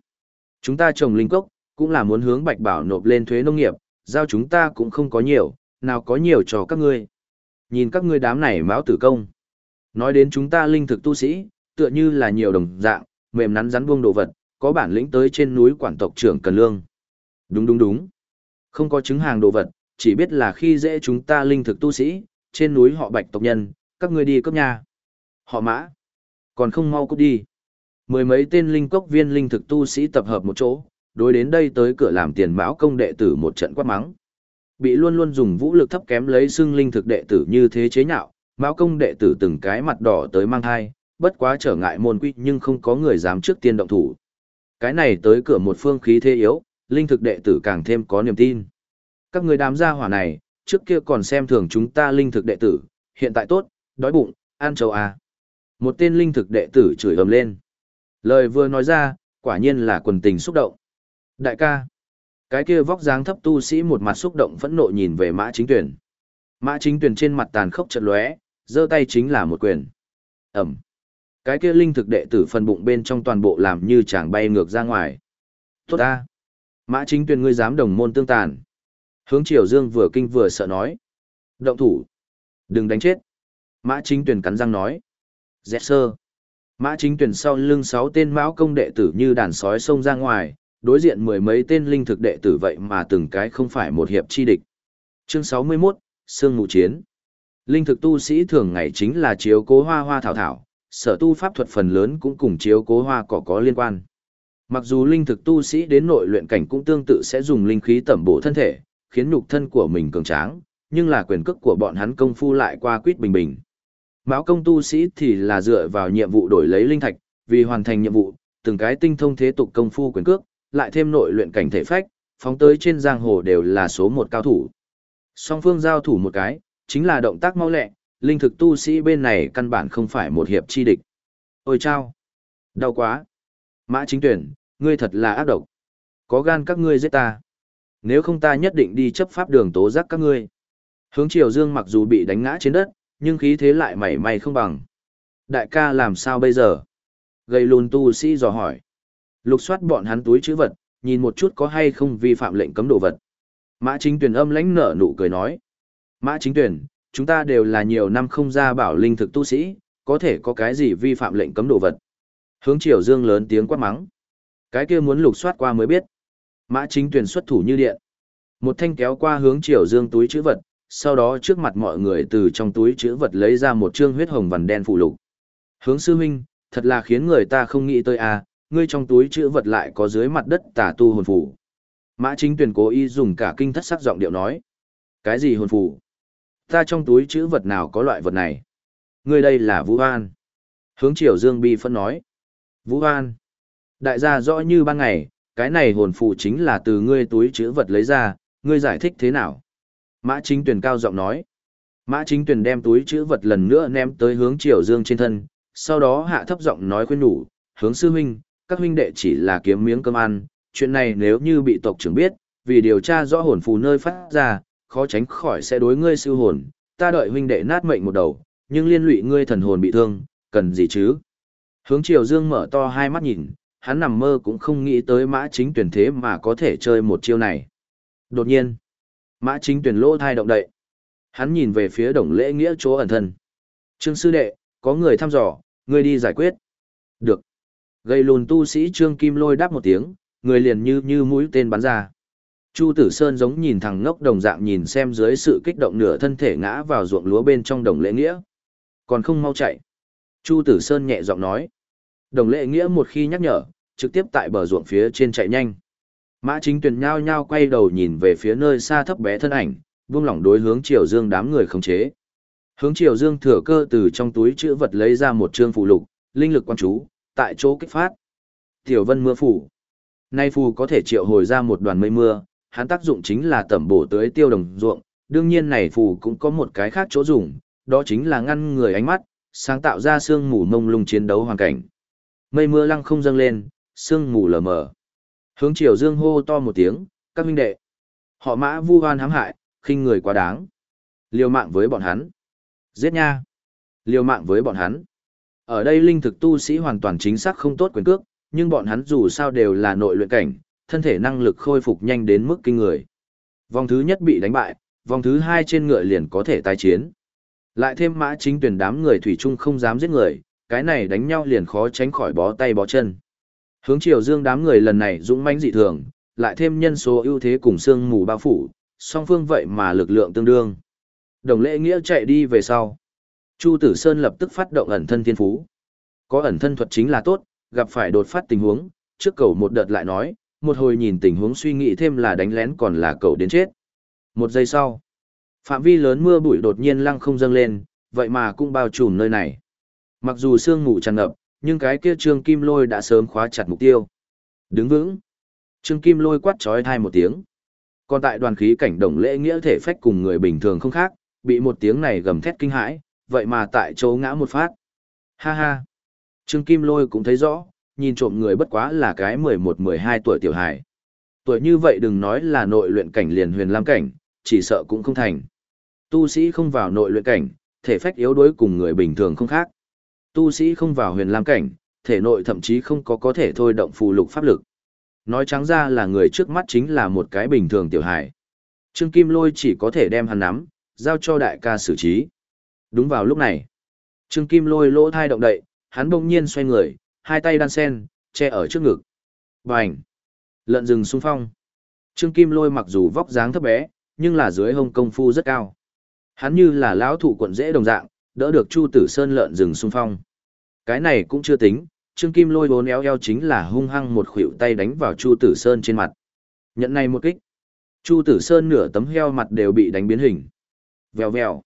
Chúng ta trồng linh cốc, cũng là muốn hướng bạch bảo nộp lên thuế nông nghiệp, giao chúng ta cũng không có nhiều, nào có nhiều cho các ngươi. Nhìn các ngươi đám này máu tử công. Nói đến chúng ta linh thực tu sĩ, tựa như là nhiều đồng dạng, mềm nắn rắn buông đồ vật, có bản lĩnh tới trên núi quản tộc trưởng cần lương. Đúng đúng đúng. Không có chứng hàng đồ vật, chỉ biết là khi dễ chúng ta linh thực tu sĩ, trên núi họ bạch tộc nhân, các ngươi đi cấp nhà. Họ mã. Còn không mau cút đi. Mười mấy tên linh cốc viên linh thực tu sĩ tập hợp một chỗ, đối đến đây tới cửa làm tiền mão công đệ tử một trận quát mắng bị luôn luôn dùng vũ lực thấp kém lấy xưng linh thực đệ tử như thế chế nhạo, Mao công đệ tử từng cái mặt đỏ tới mang thai, bất quá trở ngại môn quy nhưng không có người dám trước tiên động thủ. Cái này tới cửa một phương khí thế yếu, linh thực đệ tử càng thêm có niềm tin. Các người đám gia hỏa này, trước kia còn xem thường chúng ta linh thực đệ tử, hiện tại tốt, đói bụng, ăn châu à. Một tên linh thực đệ tử chửi ầm lên. Lời vừa nói ra, quả nhiên là quần tình xúc động. Đại ca, cái kia vóc dáng thấp tu sĩ một mặt xúc động phẫn nộ nhìn về mã chính tuyển. Mã chính tuyển trên mặt tàn khốc chật lóe, giơ tay chính là một quyền. Ẩm. Cái kia linh thực đệ tử phần bụng bên trong toàn bộ làm như chàng bay ngược ra ngoài. Tốt ta. Mã chính tuyển ngươi dám đồng môn tương tàn. Hướng triều dương vừa kinh vừa sợ nói. Động thủ. Đừng đánh chết. Mã chính tuyển cắn răng nói. Dẹt sơ. Mã chính tuyển sau lưng sáu tên mão công đệ tử như đàn sói xông ra ngoài, đối diện mười mấy tên linh thực đệ tử vậy mà từng cái không phải một hiệp chi địch. Chương 61, Sương Mù Chiến Linh thực tu sĩ thường ngày chính là chiếu cố hoa hoa thảo thảo, sở tu pháp thuật phần lớn cũng cùng chiếu cố hoa cỏ có liên quan. Mặc dù linh thực tu sĩ đến nội luyện cảnh cũng tương tự sẽ dùng linh khí tẩm bổ thân thể, khiến nhục thân của mình cường tráng, nhưng là quyền cước của bọn hắn công phu lại qua quýt bình bình. Mão công tu sĩ thì là dựa vào nhiệm vụ đổi lấy linh thạch, vì hoàn thành nhiệm vụ, từng cái tinh thông thế tục công phu quyền cước, lại thêm nội luyện cảnh thể phách, phóng tới trên giang hồ đều là số một cao thủ. Song phương giao thủ một cái, chính là động tác mau lẹ, linh thực tu sĩ bên này căn bản không phải một hiệp chi địch. Ôi chao! Đau quá! Mã chính tuyển, ngươi thật là ác độc. Có gan các ngươi giết ta. Nếu không ta nhất định đi chấp pháp đường tố giác các ngươi. Hướng triều dương mặc dù bị đánh ngã trên đất, nhưng khí thế lại mảy may không bằng. Đại ca làm sao bây giờ? Gây lùn tu sĩ dò hỏi. Lục soát bọn hắn túi chữ vật, nhìn một chút có hay không vi phạm lệnh cấm đồ vật. Mã chính tuyển âm lãnh nở nụ cười nói. Mã chính tuyển, chúng ta đều là nhiều năm không ra bảo linh thực tu sĩ, có thể có cái gì vi phạm lệnh cấm đồ vật. Hướng triều dương lớn tiếng quát mắng. Cái kia muốn lục soát qua mới biết. Mã chính tuyển xuất thủ như điện. Một thanh kéo qua hướng triều dương túi chữ vật, sau đó trước mặt mọi người từ trong túi chữ vật lấy ra một trương huyết hồng vằn đen phụ lục. Hướng sư huynh, thật là khiến người ta không nghĩ tới à, ngươi trong túi chữ vật lại có dưới mặt đất tà tu hồn phủ. Mã chính tuyển cố ý dùng cả kinh thất sắc giọng điệu nói. Cái gì hồn phủ? Ta trong túi chữ vật nào có loại vật này? Ngươi đây là Vũ Hoan. Hướng triều dương bi phân nói. Vũ Hoan. Đại gia rõ như ban ngày, cái này hồn phù chính là từ ngươi túi chữ vật lấy ra, ngươi giải thích thế nào? Mã chính tuyển cao giọng nói. Mã chính tuyển đem túi chữ vật lần nữa ném tới hướng triều dương trên thân, sau đó hạ thấp giọng nói khuyên nhủ, hướng sư huynh, các huynh đệ chỉ là kiếm miếng cơm ăn, chuyện này nếu như bị tộc trưởng biết, vì điều tra rõ hồn phù nơi phát ra, khó tránh khỏi sẽ đối ngươi siêu hồn, ta đợi huynh đệ nát mệnh một đầu, nhưng liên lụy ngươi thần hồn bị thương, cần gì chứ? Hướng Triều Dương mở to hai mắt nhìn, hắn nằm mơ cũng không nghĩ tới mã chính tuyển thế mà có thể chơi một chiêu này. Đột nhiên, mã chính tuyển lỗ thai động đậy. Hắn nhìn về phía đồng lễ nghĩa chỗ ẩn thân. Trương sư đệ, có người thăm dò, ngươi đi giải quyết. Được. Gây lùn tu sĩ Trương Kim lôi đáp một tiếng, người liền như như mũi tên bắn ra. Chu Tử Sơn giống nhìn thằng ngốc đồng dạng nhìn xem dưới sự kích động nửa thân thể ngã vào ruộng lúa bên trong đồng lễ nghĩa. Còn không mau chạy. Chu Tử Sơn nhẹ giọng nói. Đồng lễ nghĩa một khi nhắc nhở, trực tiếp tại bờ ruộng phía trên chạy nhanh. Mã chính tuyển nhao nhao quay đầu nhìn về phía nơi xa thấp bé thân ảnh, buông lỏng đối hướng Triều Dương đám người khống chế. Hướng Triều Dương thừa cơ từ trong túi chữ vật lấy ra một trương phụ lục, linh lực quan chú, tại chỗ kích phát. Tiểu Vân mưa phủ. Nay phù có thể triệu hồi ra một đoàn mây mưa, hắn tác dụng chính là tẩm bổ tưới tiêu đồng ruộng, đương nhiên này phù cũng có một cái khác chỗ dùng, đó chính là ngăn người ánh mắt, sáng tạo ra sương mù mông lung chiến đấu hoàn cảnh. Mây mưa lăng không dâng lên, sương mù lờ mờ. Hướng Triều Dương hô to một tiếng, các huynh đệ. Họ mã vu hoan hãm hại, khinh người quá đáng. Liều mạng với bọn hắn. Giết nha. Liều mạng với bọn hắn. Ở đây linh thực tu sĩ hoàn toàn chính xác không tốt quyền cước, nhưng bọn hắn dù sao đều là nội luyện cảnh, thân thể năng lực khôi phục nhanh đến mức kinh người. Vòng thứ nhất bị đánh bại, vòng thứ hai trên ngựa liền có thể tái chiến. Lại thêm mã chính tuyển đám người thủy chung không dám giết người, cái này đánh nhau liền khó tránh khỏi bó tay bó chân. Hướng chiều dương đám người lần này dũng mãnh dị thường, lại thêm nhân số ưu thế cùng xương mù bao phủ, song phương vậy mà lực lượng tương đương. Đồng lễ nghĩa chạy đi về sau. Chu Tử Sơn lập tức phát động ẩn thân thiên phú. Có ẩn thân thuật chính là tốt, gặp phải đột phát tình huống, trước cầu một đợt lại nói, một hồi nhìn tình huống suy nghĩ thêm là đánh lén còn là cầu đến chết. Một giây sau, phạm vi lớn mưa bụi đột nhiên lăng không dâng lên, vậy mà cũng bao trùm nơi này. Mặc dù sương mù tràn ngập, nhưng cái kia trương kim lôi đã sớm khóa chặt mục tiêu. Đứng vững. Trương kim lôi quát trói thai một tiếng. Còn tại đoàn khí cảnh đồng lễ nghĩa thể phách cùng người bình thường không khác, bị một tiếng này gầm thét kinh hãi, vậy mà tại chỗ ngã một phát. Ha ha. Trương Kim Lôi cũng thấy rõ, nhìn trộm người bất quá là cái 11-12 tuổi tiểu hài. Tuổi như vậy đừng nói là nội luyện cảnh liền huyền lam cảnh, chỉ sợ cũng không thành. Tu sĩ không vào nội luyện cảnh, thể phách yếu đuối cùng người bình thường không khác. Tu sĩ không vào huyền lam cảnh, thể nội thậm chí không có có thể thôi động phù lục pháp lực. Nói trắng ra là người trước mắt chính là một cái bình thường tiểu hài. Trương Kim Lôi chỉ có thể đem hắn nắm, giao cho đại ca xử trí. Đúng vào lúc này, Trương Kim Lôi lỗ thai động đậy, hắn bỗng nhiên xoay người, hai tay đan sen, che ở trước ngực. Bành! Lợn rừng xung phong. Trương Kim Lôi mặc dù vóc dáng thấp bé, nhưng là dưới hông công phu rất cao. Hắn như là lão thủ quận dễ đồng dạng, đỡ được Chu Tử Sơn lợn rừng xung phong. Cái này cũng chưa tính, Trương Kim Lôi bốn éo eo chính là hung hăng một khuỷu tay đánh vào Chu Tử Sơn trên mặt. Nhận này một kích. Chu Tử Sơn nửa tấm heo mặt đều bị đánh biến hình. Vèo vèo.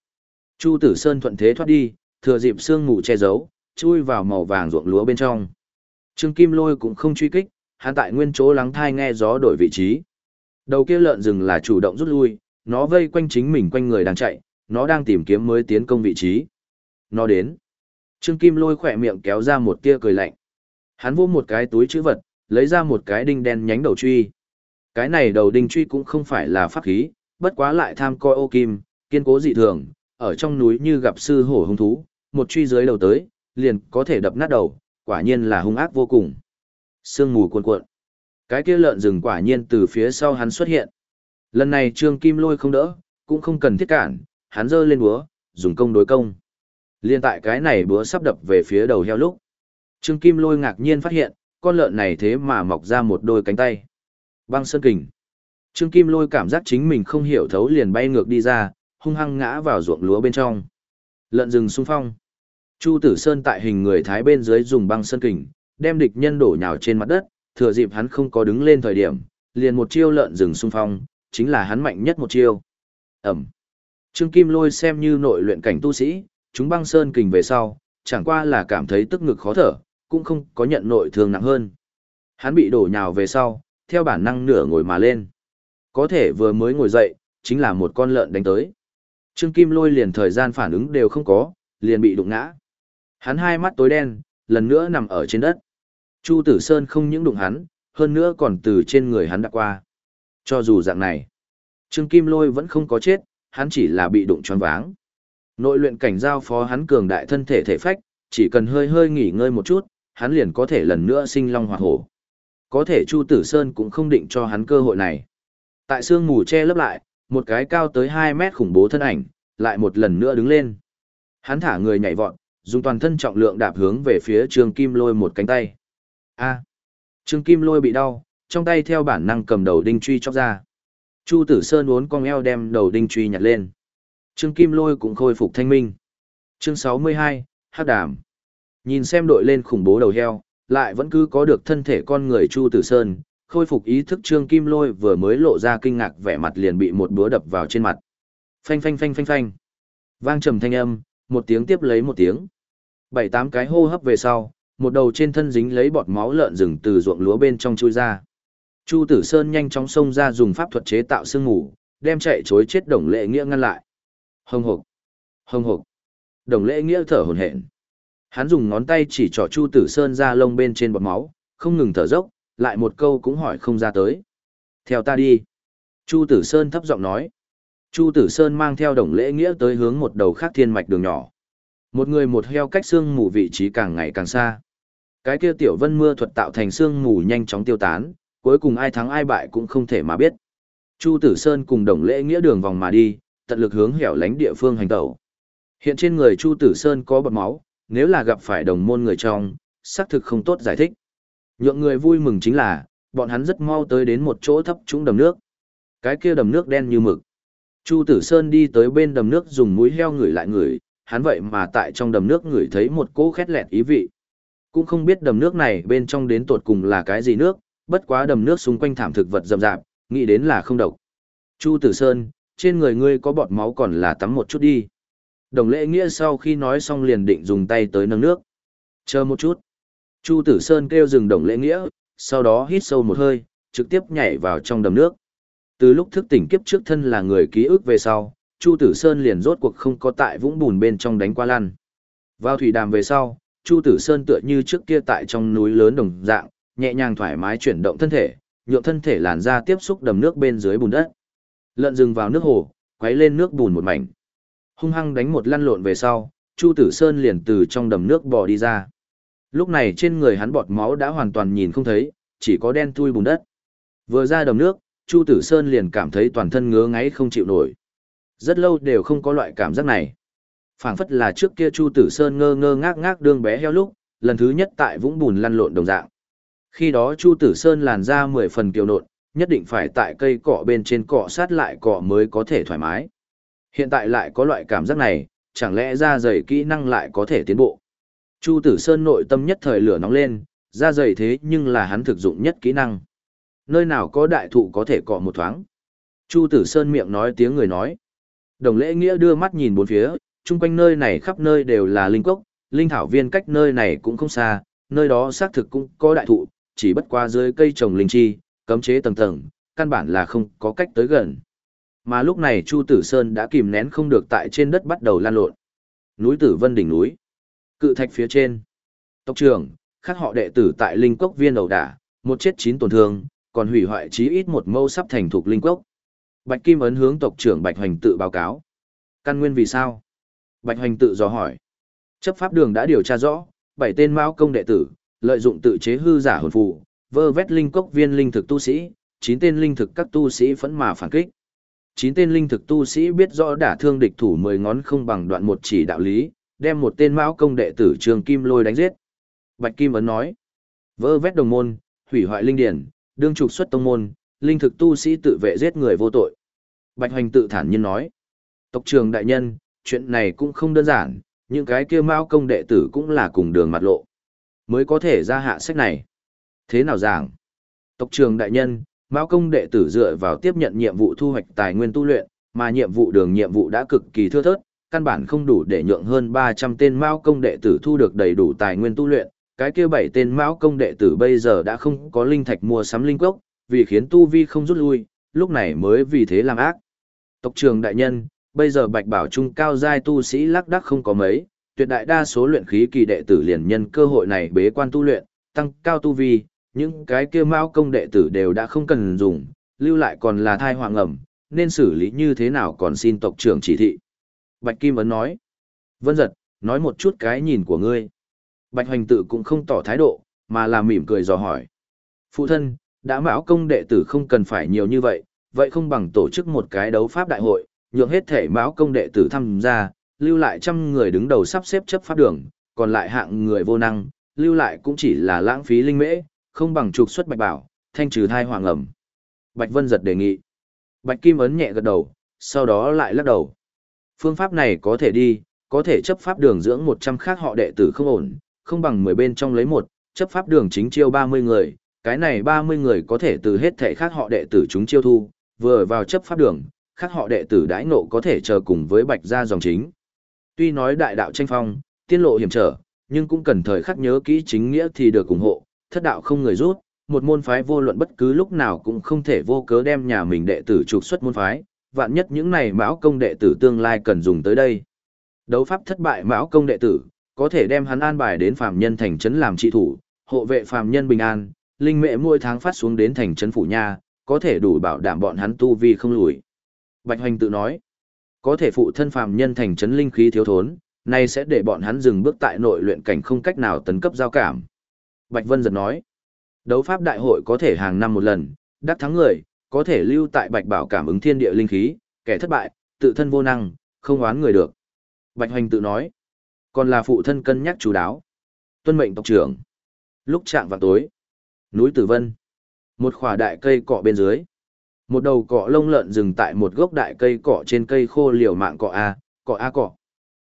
Chu Tử Sơn thuận thế thoát đi, thừa dịp sương mù che giấu, chui vào màu vàng ruộng lúa bên trong. Trương Kim Lôi cũng không truy kích, hắn tại nguyên chỗ lắng thai nghe gió đổi vị trí. Đầu kia lợn rừng là chủ động rút lui, nó vây quanh chính mình quanh người đang chạy, nó đang tìm kiếm mới tiến công vị trí. Nó đến. Trương Kim Lôi khỏe miệng kéo ra một tia cười lạnh. Hắn vô một cái túi chữ vật, lấy ra một cái đinh đen nhánh đầu truy. Cái này đầu đinh truy cũng không phải là pháp khí, bất quá lại tham coi ô kim, kiên cố dị thường, ở trong núi như gặp sư hổ hung thú, một truy dưới đầu tới, liền có thể đập nát đầu, quả nhiên là hung ác vô cùng. Sương mù cuồn cuộn. Cái kia lợn rừng quả nhiên từ phía sau hắn xuất hiện. Lần này Trương Kim Lôi không đỡ, cũng không cần thiết cản, hắn giơ lên búa, dùng công đối công. Liên tại cái này búa sắp đập về phía đầu heo lúc. Trương Kim Lôi ngạc nhiên phát hiện, con lợn này thế mà mọc ra một đôi cánh tay. Băng sơn kình. Trương Kim Lôi cảm giác chính mình không hiểu thấu liền bay ngược đi ra, hung hăng ngã vào ruộng lúa bên trong. Lợn rừng xung phong. Chu Tử Sơn tại hình người thái bên dưới dùng băng sơn kình, đem địch nhân đổ nhào trên mặt đất, thừa dịp hắn không có đứng lên thời điểm, liền một chiêu lợn rừng xung phong, chính là hắn mạnh nhất một chiêu. Ẩm. Trương Kim Lôi xem như nội luyện cảnh tu sĩ, chúng băng sơn kình về sau, chẳng qua là cảm thấy tức ngực khó thở, cũng không có nhận nội thương nặng hơn. Hắn bị đổ nhào về sau, theo bản năng nửa ngồi mà lên. Có thể vừa mới ngồi dậy, chính là một con lợn đánh tới. Trương Kim Lôi liền thời gian phản ứng đều không có, liền bị đụng ngã. Hắn hai mắt tối đen, lần nữa nằm ở trên đất. Chu Tử Sơn không những đụng hắn, hơn nữa còn từ trên người hắn đã qua. Cho dù dạng này, Trương Kim Lôi vẫn không có chết, hắn chỉ là bị đụng choáng váng. Nội luyện cảnh giao phó hắn cường đại thân thể thể phách, chỉ cần hơi hơi nghỉ ngơi một chút, hắn liền có thể lần nữa sinh long hoạt hổ. Có thể Chu Tử Sơn cũng không định cho hắn cơ hội này. Tại sương mù che lấp lại, một cái cao tới 2 mét khủng bố thân ảnh, lại một lần nữa đứng lên. Hắn thả người nhảy vọt, dùng toàn thân trọng lượng đạp hướng về phía Trương Kim Lôi một cánh tay. A. Trương Kim Lôi bị đau, trong tay theo bản năng cầm đầu đinh truy chọc ra. Chu Tử Sơn uốn cong eo đem đầu đinh truy nhặt lên. Trương Kim Lôi cũng khôi phục thanh minh. Chương 62, Hắc Đàm. Nhìn xem đội lên khủng bố đầu heo, lại vẫn cứ có được thân thể con người Chu Tử Sơn, khôi phục ý thức Trương Kim Lôi vừa mới lộ ra kinh ngạc vẻ mặt liền bị một búa đập vào trên mặt. Phanh phanh phanh phanh phanh. Vang trầm thanh âm, một tiếng tiếp lấy một tiếng. Bảy tám cái hô hấp về sau, một đầu trên thân dính lấy bọt máu lợn rừng từ ruộng lúa bên trong chui ra. Chu Tử Sơn nhanh chóng xông ra dùng pháp thuật chế tạo sương mù, đem chạy chối chết Đồng Lệ Nghĩa ngăn lại. Hồng hộc, hồng hộc. Đồng Lệ Nghĩa thở hổn hển. Hắn dùng ngón tay chỉ trỏ Chu Tử Sơn ra lông bên trên bọt máu, không ngừng thở dốc, lại một câu cũng hỏi không ra tới. Theo ta đi. Chu Tử Sơn thấp giọng nói. Chu Tử Sơn mang theo Đồng Lễ Nghĩa tới hướng một đầu khác thiên mạch đường nhỏ. Một người một heo cách xương mù vị trí càng ngày càng xa. Cái kia tiểu vân mưa thuật tạo thành xương mù nhanh chóng tiêu tán, cuối cùng ai thắng ai bại cũng không thể mà biết. Chu Tử Sơn cùng Đồng Lễ Nghĩa đường vòng mà đi, tận lực hướng hẻo lánh địa phương hành tẩu. Hiện trên người Chu Tử Sơn có bọt máu, nếu là gặp phải đồng môn người trong, xác thực không tốt giải thích. Nhượng người vui mừng chính là, bọn hắn rất mau tới đến một chỗ thấp trũng đầm nước. Cái kia đầm nước đen như mực. Chu Tử Sơn đi tới bên đầm nước dùng mũi heo ngửi lại ngửi, hắn vậy mà tại trong đầm nước ngửi thấy một cỗ khét lẹt ý vị. Cũng không biết đầm nước này bên trong đến tột cùng là cái gì nước, bất quá đầm nước xung quanh thảm thực vật rậm rạp, nghĩ đến là không độc. Chu Tử Sơn, trên người ngươi có bọt máu còn là tắm một chút đi. Đồng lễ nghĩa sau khi nói xong liền định dùng tay tới nâng nước. Chờ một chút. Chu Tử Sơn kêu dừng đồng lễ nghĩa, sau đó hít sâu một hơi, trực tiếp nhảy vào trong đầm nước. Từ lúc thức tỉnh kiếp trước thân là người ký ức về sau, Chu Tử Sơn liền rốt cuộc không có tại vũng bùn bên trong đánh qua lăn. Vào thủy đàm về sau, Chu Tử Sơn tựa như trước kia tại trong núi lớn đồng dạng, nhẹ nhàng thoải mái chuyển động thân thể, nhượng thân thể làn ra tiếp xúc đầm nước bên dưới bùn đất. Lợn rừng vào nước hồ, quấy lên nước bùn một mảnh. Hung hăng đánh một lăn lộn về sau, Chu Tử Sơn liền từ trong đầm nước bò đi ra. Lúc này trên người hắn bọt máu đã hoàn toàn nhìn không thấy, chỉ có đen thui bùn đất. Vừa ra đầm nước, Chu Tử Sơn liền cảm thấy toàn thân ngứa ngáy không chịu nổi. Rất lâu đều không có loại cảm giác này. phảng phất là trước kia Chu Tử Sơn ngơ ngơ ngác ngác đương bé heo lúc, lần thứ nhất tại vũng bùn lăn lộn đồng dạng. Khi đó Chu Tử Sơn làn ra 10 phần kiều nộn, nhất định phải tại cây cọ bên trên cọ sát lại cọ mới có thể thoải mái. Hiện tại lại có loại cảm giác này, chẳng lẽ da dày kỹ năng lại có thể tiến bộ. Chu Tử Sơn nội tâm nhất thời lửa nóng lên, da dày thế nhưng là hắn thực dụng nhất kỹ năng. Nơi nào có đại thụ có thể cọ một thoáng. Chu Tử Sơn miệng nói tiếng người nói. Đồng lễ nghĩa đưa mắt nhìn bốn phía, chung quanh nơi này khắp nơi đều là linh cốc, linh thảo viên cách nơi này cũng không xa, nơi đó xác thực cũng có đại thụ, chỉ bất qua dưới cây trồng linh chi, cấm chế tầng tầng, căn bản là không có cách tới gần. Mà lúc này Chu Tử Sơn đã kìm nén không được tại trên đất bắt đầu lan lộn. Núi Tử Vân đỉnh núi, cự thạch phía trên. Tộc trưởng, khác họ đệ tử tại linh cốc viên đầu đả, một chết chín tổn thương, còn hủy hoại chí ít một mâu sắp thành thuộc linh cốc. Bạch Kim ấn hướng tộc trưởng Bạch Hoành tự báo cáo. Căn nguyên vì sao? Bạch Hoành tự dò hỏi. Chấp pháp đường đã điều tra rõ, bảy tên mao công đệ tử, lợi dụng tự chế hư giả hồn phù, vơ vét linh cốc viên linh thực tu sĩ, chín tên linh thực các tu sĩ phẫn mà phản kích. Chín tên linh thực tu sĩ biết rõ đả thương địch thủ mười ngón không bằng đoạn một chỉ đạo lý, đem một tên mão công đệ tử trường kim lôi đánh giết. Bạch Kim ấn nói, vơ vét đồng môn, hủy hoại linh điển, đương trục xuất tông môn, linh thực tu sĩ tự vệ giết người vô tội. Bạch Hoành tự thản nhiên nói, tộc trường đại nhân, chuyện này cũng không đơn giản, những cái kia mão công đệ tử cũng là cùng đường mặt lộ. Mới có thể ra hạ sách này. Thế nào giảng? Tộc trường đại nhân, mão công đệ tử dựa vào tiếp nhận nhiệm vụ thu hoạch tài nguyên tu luyện, mà nhiệm vụ đường nhiệm vụ đã cực kỳ thưa thớt, căn bản không đủ để nhượng hơn 300 tên mao công đệ tử thu được đầy đủ tài nguyên tu luyện, cái kia bảy tên mão công đệ tử bây giờ đã không có linh thạch mua sắm linh cốc, vì khiến tu vi không rút lui, lúc này mới vì thế làm ác. Tộc trường đại nhân, bây giờ bạch bảo trung cao giai tu sĩ lắc đắc không có mấy, tuyệt đại đa số luyện khí kỳ đệ tử liền nhân cơ hội này bế quan tu luyện, tăng cao tu vi, những cái kia mao công đệ tử đều đã không cần dùng, lưu lại còn là thai hoàng ẩm, nên xử lý như thế nào còn xin tộc trưởng chỉ thị. Bạch Kim Ấn nói, vân giật, nói một chút cái nhìn của ngươi. Bạch Hoành tự cũng không tỏ thái độ, mà là mỉm cười dò hỏi. Phụ thân, đã mão công đệ tử không cần phải nhiều như vậy, vậy không bằng tổ chức một cái đấu pháp đại hội, nhượng hết thể mão công đệ tử tham gia, lưu lại trăm người đứng đầu sắp xếp chấp pháp đường, còn lại hạng người vô năng, lưu lại cũng chỉ là lãng phí linh mễ, không bằng trục xuất bạch bảo, thanh trừ thai hoàng ẩm. Bạch Vân giật đề nghị. Bạch Kim ấn nhẹ gật đầu, sau đó lại lắc đầu. Phương pháp này có thể đi, có thể chấp pháp đường dưỡng 100 khác họ đệ tử không ổn, không bằng 10 bên trong lấy một, chấp pháp đường chính chiêu 30 người, cái này 30 người có thể từ hết thể khác họ đệ tử chúng chiêu thu, vừa vào chấp pháp đường, khác họ đệ tử đãi nộ có thể chờ cùng với bạch gia dòng chính. Tuy nói đại đạo tranh phong, tiên lộ hiểm trở, nhưng cũng cần thời khắc nhớ kỹ chính nghĩa thì được ủng hộ, thất đạo không người rút, một môn phái vô luận bất cứ lúc nào cũng không thể vô cớ đem nhà mình đệ tử trục xuất môn phái, vạn nhất những này mão công đệ tử tương lai cần dùng tới đây. Đấu pháp thất bại mão công đệ tử, có thể đem hắn an bài đến phàm nhân thành trấn làm trị thủ, hộ vệ phàm nhân bình an, linh mẹ mỗi tháng phát xuống đến thành trấn phủ nha, có thể đủ bảo đảm bọn hắn tu vi không lùi. Bạch Hoành tự nói, có thể phụ thân phàm nhân thành trấn linh khí thiếu thốn, nay sẽ để bọn hắn dừng bước tại nội luyện cảnh không cách nào tấn cấp giao cảm. Bạch Vân giật nói, đấu pháp đại hội có thể hàng năm một lần, đắc thắng người, có thể lưu tại Bạch Bảo cảm ứng thiên địa linh khí, kẻ thất bại, tự thân vô năng, không oán người được. Bạch Hoành tự nói, còn là phụ thân cân nhắc chú đáo. Tuân mệnh tộc trưởng. Lúc chạm vào tối, núi Tử Vân, một khỏa đại cây cọ bên dưới. Một đầu cọ lông lợn dừng tại một gốc đại cây cọ trên cây khô liều mạng cọ A, cọ A cọ.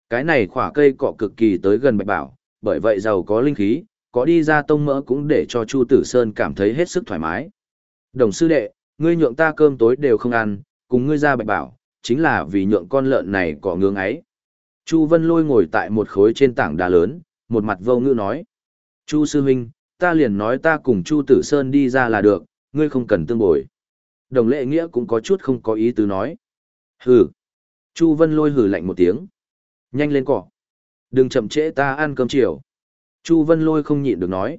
Cái này khỏa cây cọ cực kỳ tới gần bạch bảo, bởi vậy giàu có linh khí, có đi ra tông mỡ cũng để cho Chu Tử Sơn cảm thấy hết sức thoải mái. Đồng sư đệ, ngươi nhượng ta cơm tối đều không ăn, cùng ngươi ra bạch bảo, chính là vì nhượng con lợn này cọ ngưỡng ấy. Chu Vân Lôi ngồi tại một khối trên tảng đá lớn, một mặt vô ngữ nói. Chu Sư Huynh, ta liền nói ta cùng Chu Tử Sơn đi ra là được, ngươi không cần tương bồi. Đồng lệ nghĩa cũng có chút không có ý tứ nói. Hừ. Chu Vân lôi hừ lạnh một tiếng. Nhanh lên cỏ. Đừng chậm trễ ta ăn cơm chiều. Chu Vân lôi không nhịn được nói.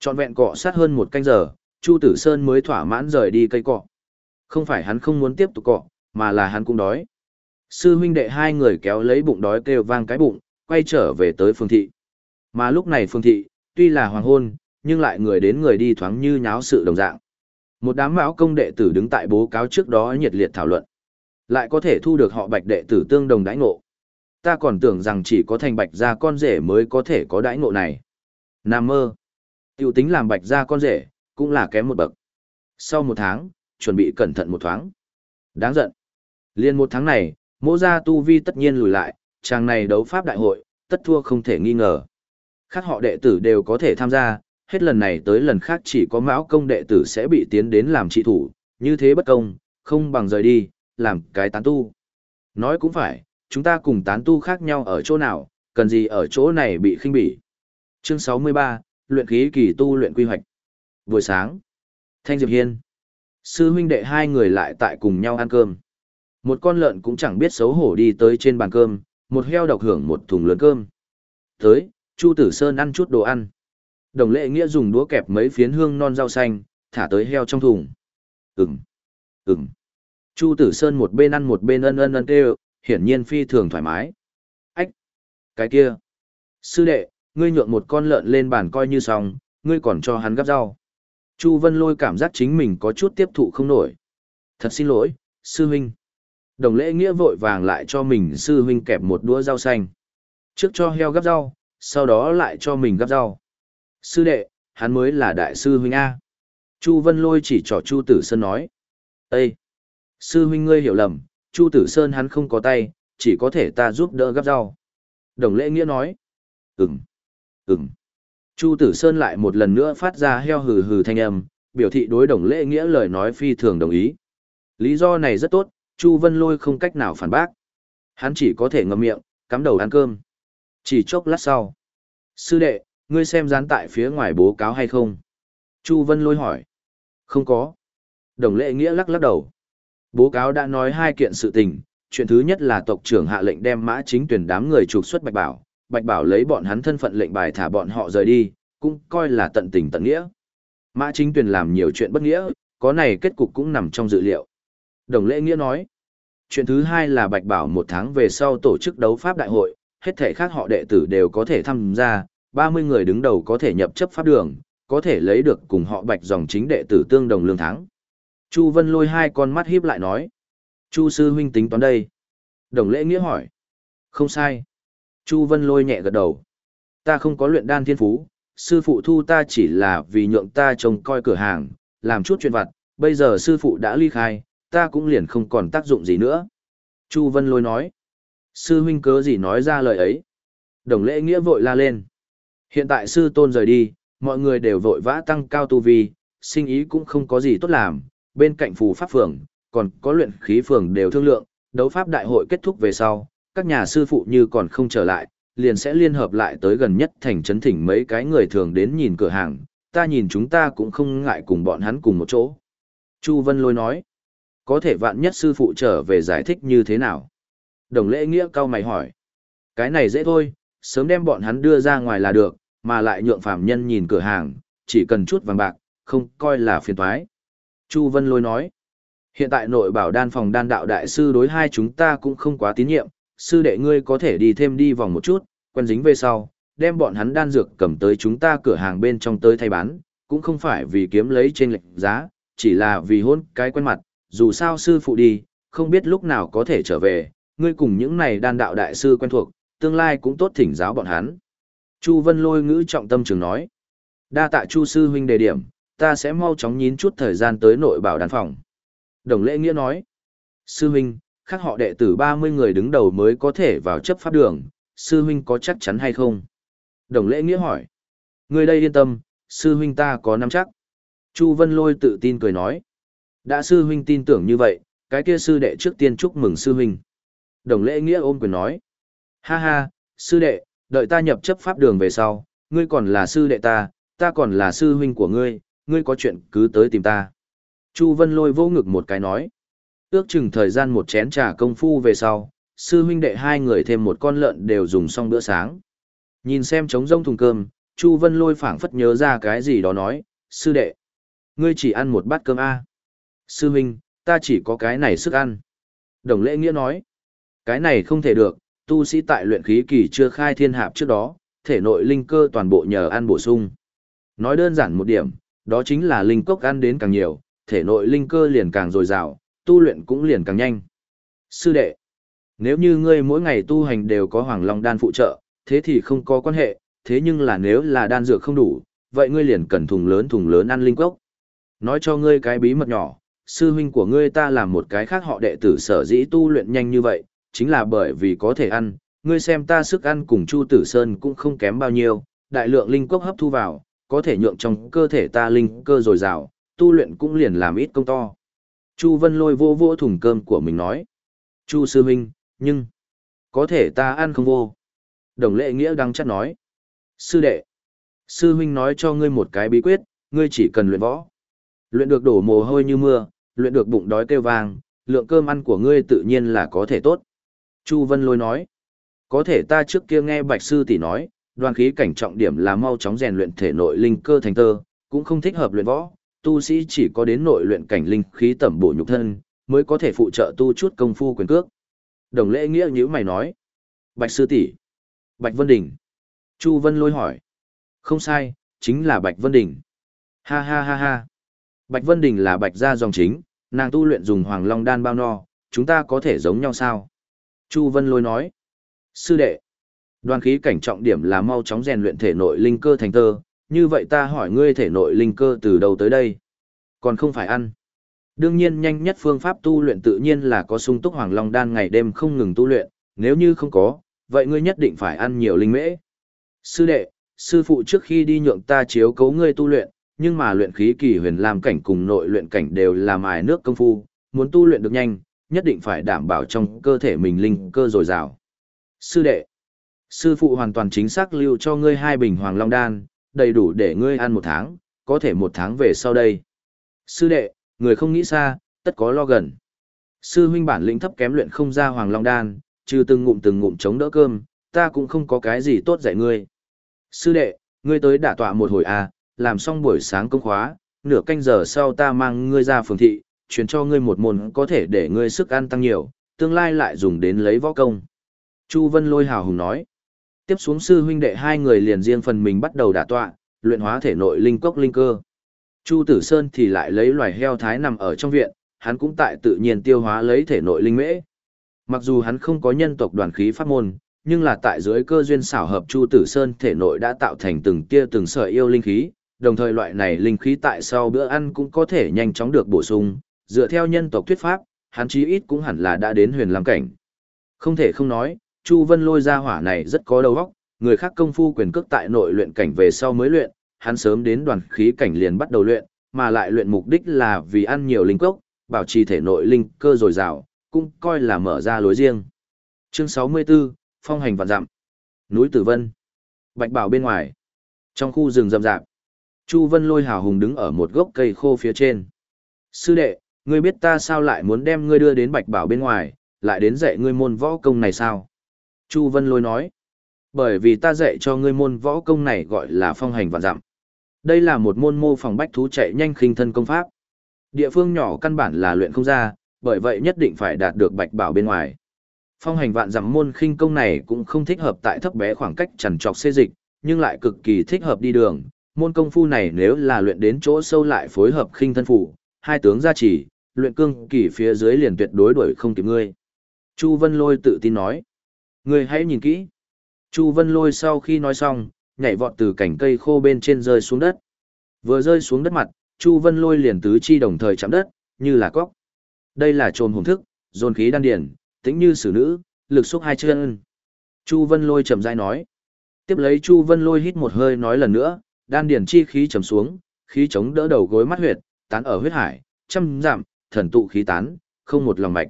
Trọn vẹn cọ sát hơn một canh giờ, Chu Tử Sơn mới thỏa mãn rời đi cây cọ. Không phải hắn không muốn tiếp tục cọ, mà là hắn cũng đói. Sư huynh đệ hai người kéo lấy bụng đói kêu vang cái bụng, quay trở về tới phương thị. Mà lúc này phương thị, tuy là hoàng hôn, nhưng lại người đến người đi thoáng như nháo sự đồng dạng. Một đám mão công đệ tử đứng tại bố cáo trước đó nhiệt liệt thảo luận. Lại có thể thu được họ bạch đệ tử tương đồng đãi ngộ. Ta còn tưởng rằng chỉ có thành bạch gia con rể mới có thể có đãi ngộ này. Nam mơ. Tiểu tính làm bạch gia con rể, cũng là kém một bậc. Sau một tháng, chuẩn bị cẩn thận một thoáng. Đáng giận. Liên một tháng này, mô gia tu vi tất nhiên lùi lại, chàng này đấu pháp đại hội, tất thua không thể nghi ngờ. Khác họ đệ tử đều có thể tham gia, hết lần này tới lần khác chỉ có mão công đệ tử sẽ bị tiến đến làm trị thủ, như thế bất công, không bằng rời đi, làm cái tán tu. Nói cũng phải, chúng ta cùng tán tu khác nhau ở chỗ nào, cần gì ở chỗ này bị khinh bỉ. Chương 63, luyện khí kỳ tu luyện quy hoạch. Buổi sáng, Thanh Diệp Hiên, sư huynh đệ hai người lại tại cùng nhau ăn cơm. Một con lợn cũng chẳng biết xấu hổ đi tới trên bàn cơm, một heo độc hưởng một thùng lớn cơm. Tới, Chu Tử Sơn ăn chút đồ ăn. Đồng lệ nghĩa dùng đũa kẹp mấy phiến hương non rau xanh, thả tới heo trong thùng. Ừm, ừm. Chu Tử Sơn một bên ăn một bên ân ân ân kêu, hiển nhiên phi thường thoải mái. Ách! Cái kia! Sư đệ, ngươi nhượng một con lợn lên bàn coi như xong, ngươi còn cho hắn gắp rau. Chu Vân lôi cảm giác chính mình có chút tiếp thụ không nổi. Thật xin lỗi, sư huynh. Đồng lễ nghĩa vội vàng lại cho mình sư huynh kẹp một đũa rau xanh. Trước cho heo gắp rau, sau đó lại cho mình gắp rau. Sư đệ, hắn mới là đại sư huynh A. Chu Vân lôi chỉ cho Chu Tử Sơn nói. Ê! Sư huynh ngươi hiểu lầm, Chu Tử Sơn hắn không có tay, chỉ có thể ta giúp đỡ gắp rau. Đồng lễ nghĩa nói. Ừm, ừm. Chu Tử Sơn lại một lần nữa phát ra heo hừ hừ thanh âm, biểu thị đối đồng lễ nghĩa lời nói phi thường đồng ý. Lý do này rất tốt, Chu Vân Lôi không cách nào phản bác. Hắn chỉ có thể ngậm miệng, cắm đầu ăn cơm. Chỉ chốc lát sau. Sư đệ, ngươi xem dán tại phía ngoài bố cáo hay không? Chu Vân Lôi hỏi. Không có. Đồng lễ nghĩa lắc lắc đầu. Bố cáo đã nói hai kiện sự tình, chuyện thứ nhất là tộc trưởng hạ lệnh đem mã chính tuyển đám người trục xuất Bạch Bảo, Bạch Bảo lấy bọn hắn thân phận lệnh bài thả bọn họ rời đi, cũng coi là tận tình tận nghĩa. Mã chính Tuyền làm nhiều chuyện bất nghĩa, có này kết cục cũng nằm trong dự liệu. Đồng lễ nghĩa nói, chuyện thứ hai là Bạch Bảo một tháng về sau tổ chức đấu pháp đại hội, hết thể khác họ đệ tử đều có thể tham gia, 30 người đứng đầu có thể nhập chấp pháp đường, có thể lấy được cùng họ Bạch dòng chính đệ tử tương đồng lương thắng. Chu Vân lôi hai con mắt híp lại nói. Chu sư huynh tính toán đây. Đồng lễ nghĩa hỏi. Không sai. Chu Vân lôi nhẹ gật đầu. Ta không có luyện đan thiên phú, sư phụ thu ta chỉ là vì nhượng ta trông coi cửa hàng, làm chút chuyện vặt, bây giờ sư phụ đã ly khai, ta cũng liền không còn tác dụng gì nữa. Chu Vân lôi nói. Sư huynh cớ gì nói ra lời ấy. Đồng lễ nghĩa vội la lên. Hiện tại sư tôn rời đi, mọi người đều vội vã tăng cao tu vi, sinh ý cũng không có gì tốt làm, bên cạnh phù pháp phường, còn có luyện khí phường đều thương lượng, đấu pháp đại hội kết thúc về sau, các nhà sư phụ như còn không trở lại, liền sẽ liên hợp lại tới gần nhất thành trấn thỉnh mấy cái người thường đến nhìn cửa hàng, ta nhìn chúng ta cũng không ngại cùng bọn hắn cùng một chỗ. Chu Vân Lôi nói, có thể vạn nhất sư phụ trở về giải thích như thế nào? Đồng lễ nghĩa cao mày hỏi, cái này dễ thôi, sớm đem bọn hắn đưa ra ngoài là được, mà lại nhượng phạm nhân nhìn cửa hàng, chỉ cần chút vàng bạc, không coi là phiền toái. Chu Vân Lôi nói, hiện tại nội bảo đan phòng đan đạo đại sư đối hai chúng ta cũng không quá tín nhiệm, sư đệ ngươi có thể đi thêm đi vòng một chút, quen dính về sau, đem bọn hắn đan dược cầm tới chúng ta cửa hàng bên trong tới thay bán, cũng không phải vì kiếm lấy trên lệnh giá, chỉ là vì hôn cái quen mặt, dù sao sư phụ đi, không biết lúc nào có thể trở về, ngươi cùng những này đan đạo đại sư quen thuộc, tương lai cũng tốt thỉnh giáo bọn hắn. Chu Vân lôi ngữ trọng tâm trường nói, đa tạ Chu sư huynh đề điểm, ta sẽ mau chóng nhín chút thời gian tới nội bảo đàn phòng. Đồng lễ nghĩa nói, sư huynh, khác họ đệ tử 30 người đứng đầu mới có thể vào chấp pháp đường, sư huynh có chắc chắn hay không? Đồng lễ nghĩa hỏi, người đây yên tâm, sư huynh ta có nắm chắc. Chu Vân Lôi tự tin cười nói, đã sư huynh tin tưởng như vậy, cái kia sư đệ trước tiên chúc mừng sư huynh. Đồng lễ nghĩa ôm quyền nói, ha ha, sư đệ, đợi ta nhập chấp pháp đường về sau, ngươi còn là sư đệ ta, ta còn là sư huynh của ngươi, ngươi có chuyện cứ tới tìm ta. Chu Vân lôi vô ngực một cái nói. Ước chừng thời gian một chén trà công phu về sau, sư huynh đệ hai người thêm một con lợn đều dùng xong bữa sáng. Nhìn xem trống rông thùng cơm, Chu Vân lôi phảng phất nhớ ra cái gì đó nói, sư đệ. Ngươi chỉ ăn một bát cơm A. Sư huynh, ta chỉ có cái này sức ăn. Đồng lễ nghĩa nói, cái này không thể được, tu sĩ tại luyện khí kỳ chưa khai thiên hạp trước đó, thể nội linh cơ toàn bộ nhờ ăn bổ sung. Nói đơn giản một điểm, đó chính là linh cốc ăn đến càng nhiều, thể nội linh cơ liền càng dồi dào, tu luyện cũng liền càng nhanh. Sư đệ, nếu như ngươi mỗi ngày tu hành đều có hoàng long đan phụ trợ, thế thì không có quan hệ, thế nhưng là nếu là đan dược không đủ, vậy ngươi liền cần thùng lớn thùng lớn ăn linh cốc. Nói cho ngươi cái bí mật nhỏ, sư huynh của ngươi ta làm một cái khác họ đệ tử sở dĩ tu luyện nhanh như vậy, chính là bởi vì có thể ăn, ngươi xem ta sức ăn cùng Chu Tử Sơn cũng không kém bao nhiêu, đại lượng linh cốc hấp thu vào, có thể nhượng trong cơ thể ta linh cơ dồi dào, tu luyện cũng liền làm ít công to. Chu Vân lôi vô vô thùng cơm của mình nói. Chu sư huynh, nhưng, có thể ta ăn không vô. Đồng lệ nghĩa đang chắc nói. Sư đệ, sư huynh nói cho ngươi một cái bí quyết, ngươi chỉ cần luyện võ. Luyện được đổ mồ hôi như mưa, luyện được bụng đói kêu vang, lượng cơm ăn của ngươi tự nhiên là có thể tốt. Chu Vân lôi nói. Có thể ta trước kia nghe Bạch Sư tỷ nói, đoàn khí cảnh trọng điểm là mau chóng rèn luyện thể nội linh cơ thành tơ, cũng không thích hợp luyện võ, tu sĩ chỉ có đến nội luyện cảnh linh khí tẩm bổ nhục thân, mới có thể phụ trợ tu chút công phu quyền cước. Đồng lễ nghĩa như mày nói. Bạch sư tỷ, Bạch Vân Đình. Chu Vân lôi hỏi. Không sai, chính là Bạch Vân Đình. Ha ha ha ha. Bạch Vân Đình là Bạch gia dòng chính, nàng tu luyện dùng Hoàng Long đan bao no, chúng ta có thể giống nhau sao? Chu Vân lôi nói. Sư đệ. Đoàn khí cảnh trọng điểm là mau chóng rèn luyện thể nội linh cơ thành tơ, như vậy ta hỏi ngươi thể nội linh cơ từ đầu tới đây? Còn không phải ăn. Đương nhiên nhanh nhất phương pháp tu luyện tự nhiên là có sung túc hoàng long đan ngày đêm không ngừng tu luyện, nếu như không có, vậy ngươi nhất định phải ăn nhiều linh mễ. Sư đệ, sư phụ trước khi đi nhượng ta chiếu cấu ngươi tu luyện, nhưng mà luyện khí kỳ huyền làm cảnh cùng nội luyện cảnh đều là mài nước công phu, muốn tu luyện được nhanh, nhất định phải đảm bảo trong cơ thể mình linh cơ dồi dào. Sư đệ, sư phụ hoàn toàn chính xác lưu cho ngươi hai bình hoàng long đan, đầy đủ để ngươi ăn một tháng, có thể một tháng về sau đây. Sư đệ, người không nghĩ xa, tất có lo gần. Sư huynh bản lĩnh thấp kém luyện không ra hoàng long đan, trừ từng ngụm từng ngụm chống đỡ cơm, ta cũng không có cái gì tốt dạy ngươi. Sư đệ, ngươi tới đả tọa một hồi à, làm xong buổi sáng công khóa, nửa canh giờ sau ta mang ngươi ra phường thị, truyền cho ngươi một môn có thể để ngươi sức ăn tăng nhiều, tương lai lại dùng đến lấy võ công. Chu Vân lôi hào hùng nói. Tiếp xuống sư huynh đệ hai người liền riêng phần mình bắt đầu đả tọa, luyện hóa thể nội linh cốc linh cơ. Chu Tử Sơn thì lại lấy loài heo thái nằm ở trong viện, hắn cũng tại tự nhiên tiêu hóa lấy thể nội linh mễ. Mặc dù hắn không có nhân tộc đoàn khí pháp môn, nhưng là tại dưới cơ duyên xảo hợp Chu Tử Sơn thể nội đã tạo thành từng tia từng sợi yêu linh khí, đồng thời loại này linh khí tại sau bữa ăn cũng có thể nhanh chóng được bổ sung, dựa theo nhân tộc thuyết pháp, hắn chí ít cũng hẳn là đã đến huyền lam cảnh. Không thể không nói, Chu Vân lôi ra hỏa này rất có đầu óc, người khác công phu quyền cước tại nội luyện cảnh về sau mới luyện, hắn sớm đến đoàn khí cảnh liền bắt đầu luyện, mà lại luyện mục đích là vì ăn nhiều linh cốc, bảo trì thể nội linh cơ dồi dào, cũng coi là mở ra lối riêng. Chương 64, Phong hành vạn dặm. Núi Tử Vân. Bạch Bảo bên ngoài. Trong khu rừng rậm rạp, Chu Vân Lôi hào hùng đứng ở một gốc cây khô phía trên. Sư đệ, ngươi biết ta sao lại muốn đem ngươi đưa đến Bạch Bảo bên ngoài, lại đến dạy ngươi môn võ công này sao? Chu Vân Lôi nói. Bởi vì ta dạy cho ngươi môn võ công này gọi là phong hành vạn dặm. Đây là một môn mô phỏng bách thú chạy nhanh khinh thân công pháp. Địa phương nhỏ căn bản là luyện không ra, bởi vậy nhất định phải đạt được bạch bảo bên ngoài. Phong hành vạn dặm môn khinh công này cũng không thích hợp tại thấp bé khoảng cách chằn trọc xê dịch, nhưng lại cực kỳ thích hợp đi đường. Môn công phu này nếu là luyện đến chỗ sâu lại phối hợp khinh thân phủ, hai tướng gia trì, luyện cương kỳ phía dưới liền tuyệt đối đuổi không kịp ngươi. Chu Vân Lôi tự tin nói. Ngươi hãy nhìn kỹ. Chu Vân Lôi sau khi nói xong, nhảy vọt từ cành cây khô bên trên rơi xuống đất. Vừa rơi xuống đất mặt, Chu Vân Lôi liền tứ chi đồng thời chạm đất, như là cóc. Đây là trồn hồn thức, dồn khí đan điển, tính như xử nữ, lực xúc hai chân. Chu Vân Lôi chậm rãi nói. Tiếp lấy Chu Vân Lôi hít một hơi nói lần nữa, đan điển chi khí trầm xuống, khí chống đỡ đầu gối mắt huyệt, tán ở huyết hải, trăm giảm, thần tụ khí tán, không một lòng mạch.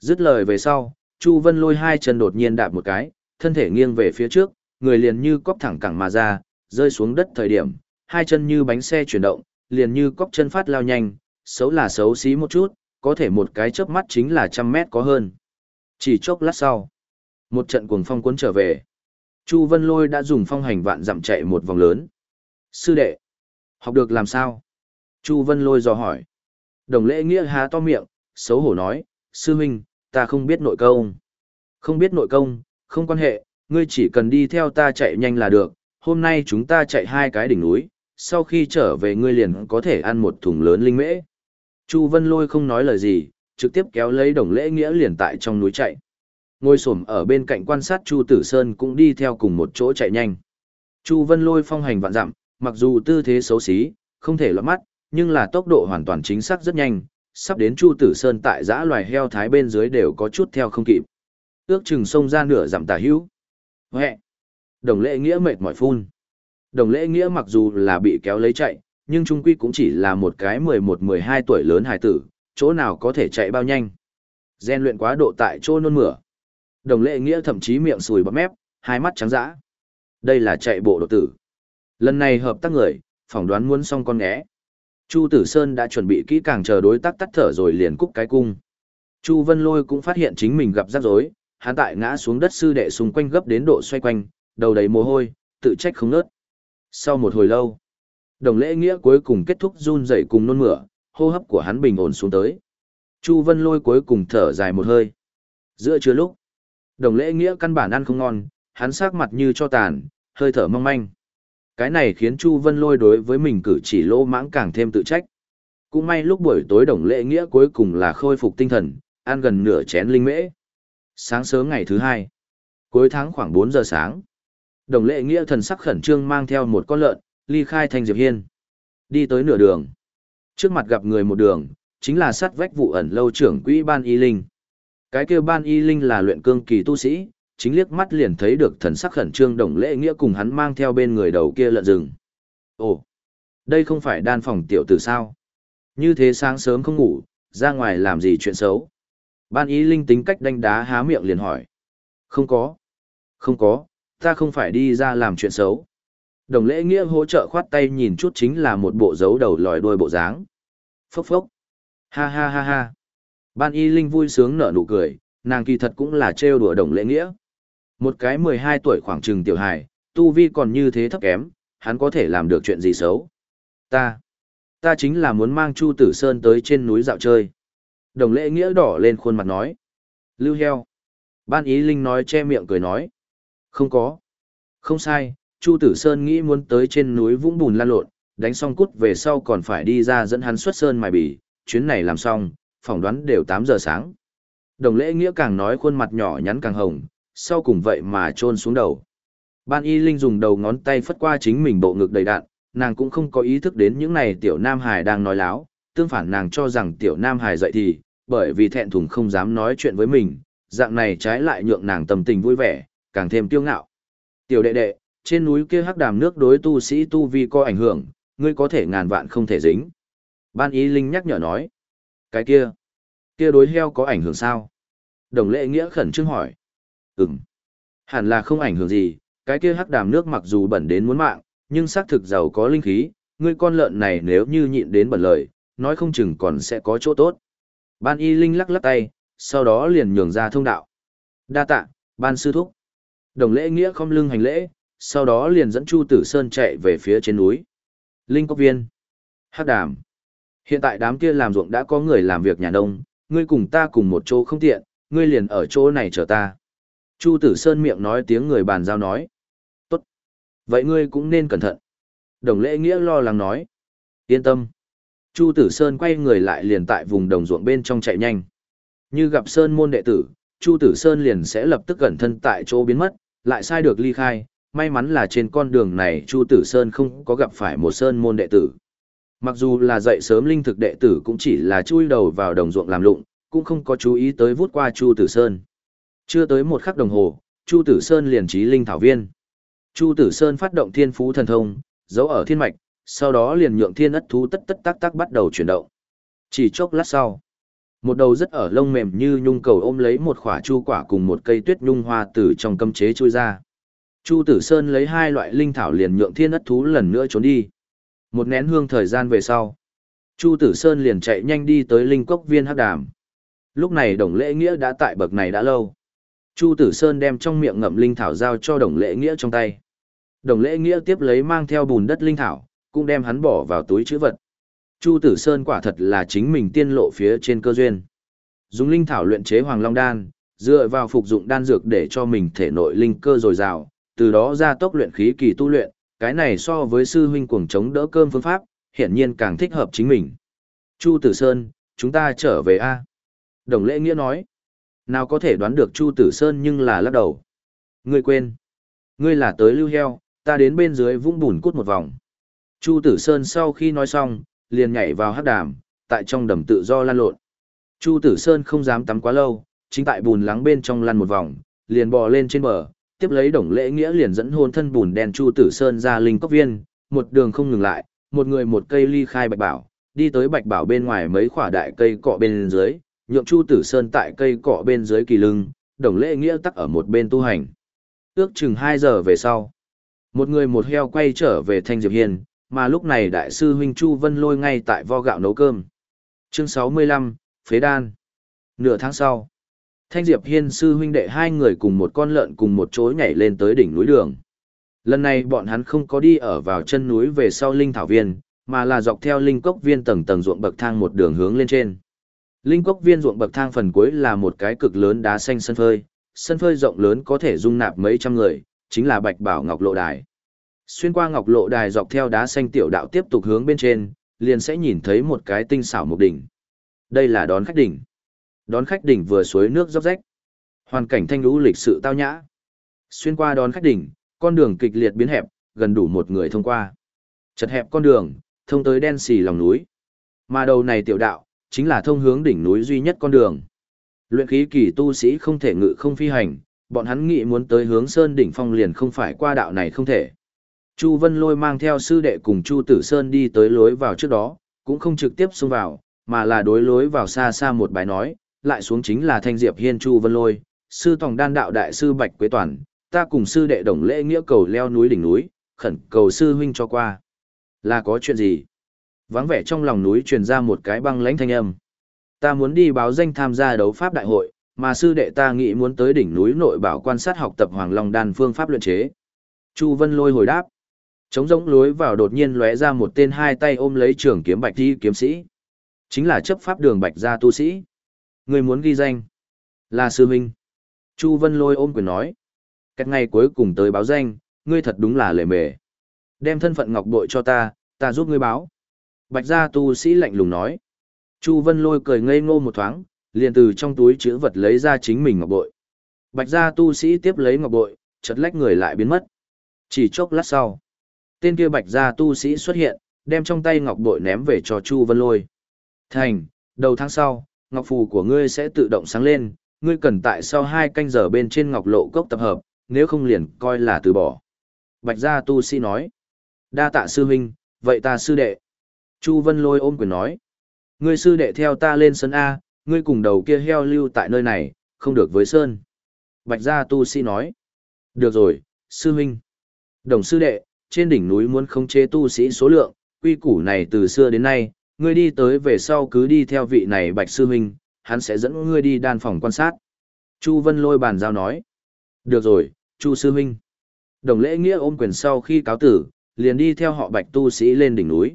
Dứt lời về sau, Chu Vân Lôi hai chân đột nhiên đạp một cái, thân thể nghiêng về phía trước, người liền như cóp thẳng cẳng mà ra, rơi xuống đất thời điểm, hai chân như bánh xe chuyển động, liền như cóp chân phát lao nhanh, xấu là xấu xí một chút, có thể một cái chớp mắt chính là trăm mét có hơn. Chỉ chốc lát sau, một trận cuồng phong cuốn trở về. Chu Vân Lôi đã dùng phong hành vạn dặm chạy một vòng lớn. Sư đệ, học được làm sao? Chu Vân Lôi dò hỏi. Đồng lễ nghĩa há to miệng, xấu hổ nói, sư huynh, ta không biết nội công. Không biết nội công, không quan hệ, ngươi chỉ cần đi theo ta chạy nhanh là được, hôm nay chúng ta chạy hai cái đỉnh núi, sau khi trở về ngươi liền có thể ăn một thùng lớn linh mễ. Chu Vân Lôi không nói lời gì, trực tiếp kéo lấy đồng lễ nghĩa liền tại trong núi chạy. Ngôi sổm ở bên cạnh quan sát Chu Tử Sơn cũng đi theo cùng một chỗ chạy nhanh. Chu Vân Lôi phong hành vạn dặm, mặc dù tư thế xấu xí, không thể lọt mắt, nhưng là tốc độ hoàn toàn chính xác rất nhanh, sắp đến Chu Tử Sơn tại giã loài heo thái bên dưới đều có chút theo không kịp. Ước chừng sông ra nửa dặm tà hữu. Huệ! Đồng lễ nghĩa mệt mỏi phun. Đồng lễ nghĩa mặc dù là bị kéo lấy chạy, nhưng trung quy cũng chỉ là một cái 11-12 tuổi lớn hài tử, chỗ nào có thể chạy bao nhanh. Gen luyện quá độ tại chỗ nôn mửa. Đồng lễ nghĩa thậm chí miệng sùi bắp mép, hai mắt trắng dã. Đây là chạy bộ độ tử. Lần này hợp tác người, phỏng đoán muốn xong con nghé. Chu Tử Sơn đã chuẩn bị kỹ càng chờ đối tác tắt thở rồi liền cúc cái cung. Chu Vân Lôi cũng phát hiện chính mình gặp rắc rối, hắn tại ngã xuống đất sư đệ xung quanh gấp đến độ xoay quanh, đầu đầy mồ hôi, tự trách không nớt. Sau một hồi lâu, đồng lễ nghĩa cuối cùng kết thúc run rẩy cùng nôn mửa, hô hấp của hắn bình ổn xuống tới. Chu Vân Lôi cuối cùng thở dài một hơi. Giữa trưa lúc, đồng lễ nghĩa căn bản ăn không ngon, hắn sắc mặt như cho tàn, hơi thở mong manh. Cái này khiến Chu Vân Lôi đối với mình cử chỉ lô mãng càng thêm tự trách. Cũng may lúc buổi tối đồng lễ nghĩa cuối cùng là khôi phục tinh thần, ăn gần nửa chén linh mễ. Sáng sớm ngày thứ hai, cuối tháng khoảng 4 giờ sáng, đồng lễ nghĩa thần sắc khẩn trương mang theo một con lợn, ly khai thành Diệp Hiên. Đi tới nửa đường. Trước mặt gặp người một đường, chính là sát vách vụ ẩn lâu trưởng quỹ ban y linh. Cái kêu ban y linh là luyện cương kỳ tu sĩ, chính liếc mắt liền thấy được thần sắc khẩn trương đồng lễ nghĩa cùng hắn mang theo bên người đầu kia lợn rừng. Ồ, đây không phải đan phòng tiểu tử sao? Như thế sáng sớm không ngủ, ra ngoài làm gì chuyện xấu? Ban y linh tính cách đánh đá há miệng liền hỏi. Không có. Không có, ta không phải đi ra làm chuyện xấu. Đồng lễ nghĩa hỗ trợ khoát tay nhìn chút chính là một bộ dấu đầu lòi đuôi bộ dáng. Phốc phốc. Ha ha ha ha. Ban y linh vui sướng nở nụ cười, nàng kỳ thật cũng là trêu đùa đồng lễ nghĩa. Một cái 12 tuổi khoảng trừng tiểu hài, tu vi còn như thế thấp kém, hắn có thể làm được chuyện gì xấu. Ta, ta chính là muốn mang Chu Tử Sơn tới trên núi dạo chơi. Đồng lễ nghĩa đỏ lên khuôn mặt nói. Lưu heo. Ban ý linh nói che miệng cười nói. Không có. Không sai, Chu Tử Sơn nghĩ muốn tới trên núi vũng bùn lan lộn, đánh xong cút về sau còn phải đi ra dẫn hắn xuất sơn mài bì, chuyến này làm xong, phỏng đoán đều 8 giờ sáng. Đồng lễ nghĩa càng nói khuôn mặt nhỏ nhắn càng hồng, sau cùng vậy mà trôn xuống đầu. Ban y linh dùng đầu ngón tay phất qua chính mình bộ ngực đầy đạn, nàng cũng không có ý thức đến những này tiểu nam hải đang nói láo, tương phản nàng cho rằng tiểu nam hải dậy thì, bởi vì thẹn thùng không dám nói chuyện với mình, dạng này trái lại nhượng nàng tâm tình vui vẻ, càng thêm kiêu ngạo. Tiểu đệ đệ, trên núi kia hắc đàm nước đối tu sĩ tu vi có ảnh hưởng, ngươi có thể ngàn vạn không thể dính. Ban y linh nhắc nhở nói, cái kia, kia đối heo có ảnh hưởng sao? Đồng lệ nghĩa khẩn trương hỏi. Ừm. Hẳn là không ảnh hưởng gì, cái kia hắc đàm nước mặc dù bẩn đến muốn mạng, nhưng xác thực giàu có linh khí, ngươi con lợn này nếu như nhịn đến bẩn lời, nói không chừng còn sẽ có chỗ tốt. Ban y linh lắc lắc tay, sau đó liền nhường ra thông đạo. Đa tạ, ban sư thúc. Đồng lễ nghĩa không lưng hành lễ, sau đó liền dẫn Chu Tử Sơn chạy về phía trên núi. Linh cốc viên. Hắc đàm. Hiện tại đám kia làm ruộng đã có người làm việc nhà nông, ngươi cùng ta cùng một chỗ không tiện, ngươi liền ở chỗ này chờ ta. Chu Tử Sơn miệng nói tiếng người bàn giao nói. Tốt. Vậy ngươi cũng nên cẩn thận. Đồng lễ nghĩa lo lắng nói. Yên tâm. Chu Tử Sơn quay người lại liền tại vùng đồng ruộng bên trong chạy nhanh. Như gặp Sơn môn đệ tử, Chu Tử Sơn liền sẽ lập tức gần thân tại chỗ biến mất, lại sai được ly khai. May mắn là trên con đường này Chu Tử Sơn không có gặp phải một Sơn môn đệ tử. Mặc dù là dậy sớm linh thực đệ tử cũng chỉ là chui đầu vào đồng ruộng làm lụng, cũng không có chú ý tới vút qua Chu Tử Sơn. Chưa tới một khắc đồng hồ, Chu Tử Sơn liền trí linh thảo viên. Chu Tử Sơn phát động thiên phú thần thông, giấu ở thiên mạch, sau đó liền nhượng thiên ất thú tất tất tác tác bắt đầu chuyển động. Chỉ chốc lát sau, một đầu rất ở lông mềm như nhung cầu ôm lấy một khỏa chu quả cùng một cây tuyết nhung hoa từ trong cấm chế chui ra. Chu Tử Sơn lấy hai loại linh thảo liền nhượng thiên ất thú lần nữa trốn đi. Một nén hương thời gian về sau, Chu Tử Sơn liền chạy nhanh đi tới linh cốc viên hắc đàm. Lúc này Đồng Lễ Nghĩa đã tại bậc này đã lâu. Chu Tử Sơn đem trong miệng ngậm linh thảo giao cho Đồng Lễ Nghĩa trong tay. Đồng Lễ Nghĩa tiếp lấy mang theo bùn đất linh thảo, cũng đem hắn bỏ vào túi chữ vật. Chu Tử Sơn quả thật là chính mình tiên lộ phía trên cơ duyên. Dùng linh thảo luyện chế Hoàng Long đan, dựa vào phục dụng đan dược để cho mình thể nội linh cơ dồi dào, từ đó ra tốc luyện khí kỳ tu luyện, cái này so với sư huynh cuồng chống đỡ cơm phương pháp, hiển nhiên càng thích hợp chính mình. Chu Tử Sơn, chúng ta trở về A. Đồng lễ nghĩa nói. Nào có thể đoán được Chu Tử Sơn nhưng là lắc đầu. Ngươi quên. Ngươi là tới lưu heo, ta đến bên dưới vũng bùn cút một vòng. Chu Tử Sơn sau khi nói xong, liền nhảy vào hắc đàm, tại trong đầm tự do lan lộn. Chu Tử Sơn không dám tắm quá lâu, chính tại bùn lắng bên trong lăn một vòng, liền bò lên trên bờ, tiếp lấy đồng lễ nghĩa liền dẫn hôn thân bùn đen Chu Tử Sơn ra linh cốc viên, một đường không ngừng lại, một người một cây ly khai bạch bảo, đi tới bạch bảo bên ngoài mấy khỏa đại cây cọ bên dưới, nhượng Chu Tử Sơn tại cây cọ bên dưới kỳ lưng, đồng lễ nghĩa tắc ở một bên tu hành. Ước chừng 2 giờ về sau, một người một heo quay trở về Thanh Diệp Hiền, mà lúc này đại sư huynh Chu Vân lôi ngay tại vo gạo nấu cơm. Chương 65, Phế Đan. Nửa tháng sau, Thanh Diệp Hiên sư huynh đệ hai người cùng một con lợn cùng một chối nhảy lên tới đỉnh núi đường. Lần này bọn hắn không có đi ở vào chân núi về sau linh thảo viên, mà là dọc theo linh cốc viên tầng tầng ruộng bậc thang một đường hướng lên trên. Linh cốc viên ruộng bậc thang phần cuối là một cái cực lớn đá xanh sân phơi, sân phơi rộng lớn có thể dung nạp mấy trăm người, chính là Bạch Bảo Ngọc Lộ Đài. Xuyên qua Ngọc Lộ Đài dọc theo đá xanh tiểu đạo tiếp tục hướng bên trên, liền sẽ nhìn thấy một cái tinh xảo mục đỉnh. Đây là đón khách đỉnh. Đón khách đỉnh vừa suối nước róc rách. Hoàn cảnh thanh lũ lịch sự tao nhã. Xuyên qua đón khách đỉnh, con đường kịch liệt biến hẹp, gần đủ một người thông qua. Chật hẹp con đường, thông tới đen xì lòng núi. Mà đầu này tiểu đạo, chính là thông hướng đỉnh núi duy nhất con đường. Luyện khí kỳ tu sĩ không thể ngự không phi hành, bọn hắn nghĩ muốn tới hướng sơn đỉnh phong liền không phải qua đạo này không thể. Chu Vân Lôi mang theo sư đệ cùng Chu Tử Sơn đi tới lối vào trước đó, cũng không trực tiếp xông vào, mà là đối lối vào xa xa một bài nói, lại xuống chính là Thanh Diệp Hiên Chu Vân Lôi, sư tổng đan đạo đại sư Bạch Quế Toàn, ta cùng sư đệ đồng lễ nghĩa cầu leo núi đỉnh núi, khẩn cầu sư huynh cho qua. Là có chuyện gì? Vắng vẻ trong lòng núi truyền ra một cái băng lãnh thanh âm. Ta muốn đi báo danh tham gia đấu pháp đại hội, mà sư đệ ta nghĩ muốn tới đỉnh núi nội bảo quan sát học tập Hoàng Long đan phương pháp luyện chế. Chu Vân Lôi hồi đáp. Trống rỗng lối vào đột nhiên lóe ra một tên hai tay ôm lấy trường kiếm bạch thi kiếm sĩ. Chính là chấp pháp đường bạch gia tu sĩ. Người muốn ghi danh. Là sư huynh. Chu Vân Lôi ôm quyền nói. Cách ngày cuối cùng tới báo danh, ngươi thật đúng là lề mề. Đem thân phận ngọc bội cho ta, ta giúp ngươi báo. Bạch gia tu sĩ lạnh lùng nói. Chu Vân Lôi cười ngây ngô một thoáng, liền từ trong túi chữ vật lấy ra chính mình ngọc bội. Bạch gia tu sĩ tiếp lấy ngọc bội, chật lách người lại biến mất. Chỉ chốc lát sau, tên kia bạch gia tu sĩ xuất hiện, đem trong tay ngọc bội ném về cho Chu Vân Lôi. Thành, đầu tháng sau, ngọc phù của ngươi sẽ tự động sáng lên, ngươi cần tại sau hai canh giờ bên trên ngọc lộ cốc tập hợp, nếu không liền coi là từ bỏ. Bạch gia tu sĩ nói, đa tạ sư huynh, vậy ta sư đệ. Chu Vân Lôi ôm quyền nói, ngươi sư đệ theo ta lên sân A, ngươi cùng đầu kia heo lưu tại nơi này, không được với Sơn. Bạch gia tu sĩ nói, được rồi, sư huynh. Đồng sư đệ, trên đỉnh núi muốn khống chế tu sĩ số lượng, quy củ này từ xưa đến nay, ngươi đi tới về sau cứ đi theo vị này bạch sư huynh, hắn sẽ dẫn ngươi đi đan phòng quan sát. Chu Vân lôi bàn giao nói. Được rồi, Chu sư huynh. Đồng lễ nghĩa ôm quyền sau khi cáo tử, liền đi theo họ bạch tu sĩ lên đỉnh núi.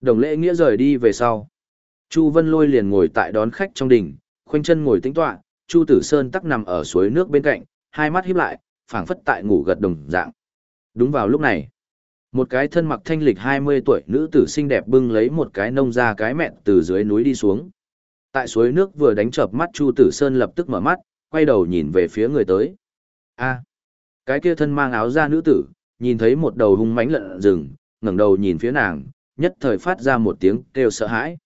Đồng lễ nghĩa rời đi về sau. Chu Vân lôi liền ngồi tại đón khách trong đỉnh, khoanh chân ngồi tĩnh tọa, Chu Tử Sơn tắc nằm ở suối nước bên cạnh, hai mắt híp lại, phảng phất tại ngủ gật đồng dạng. Đúng vào lúc này, một cái thân mặc thanh lịch 20 tuổi nữ tử xinh đẹp bưng lấy một cái nông ra cái mẹn từ dưới núi đi xuống. Tại suối nước vừa đánh chợp mắt Chu Tử Sơn lập tức mở mắt, quay đầu nhìn về phía người tới. A, cái kia thân mang áo da nữ tử, nhìn thấy một đầu hung mãnh lợn rừng, ngẩng đầu nhìn phía nàng, nhất thời phát ra một tiếng kêu sợ hãi.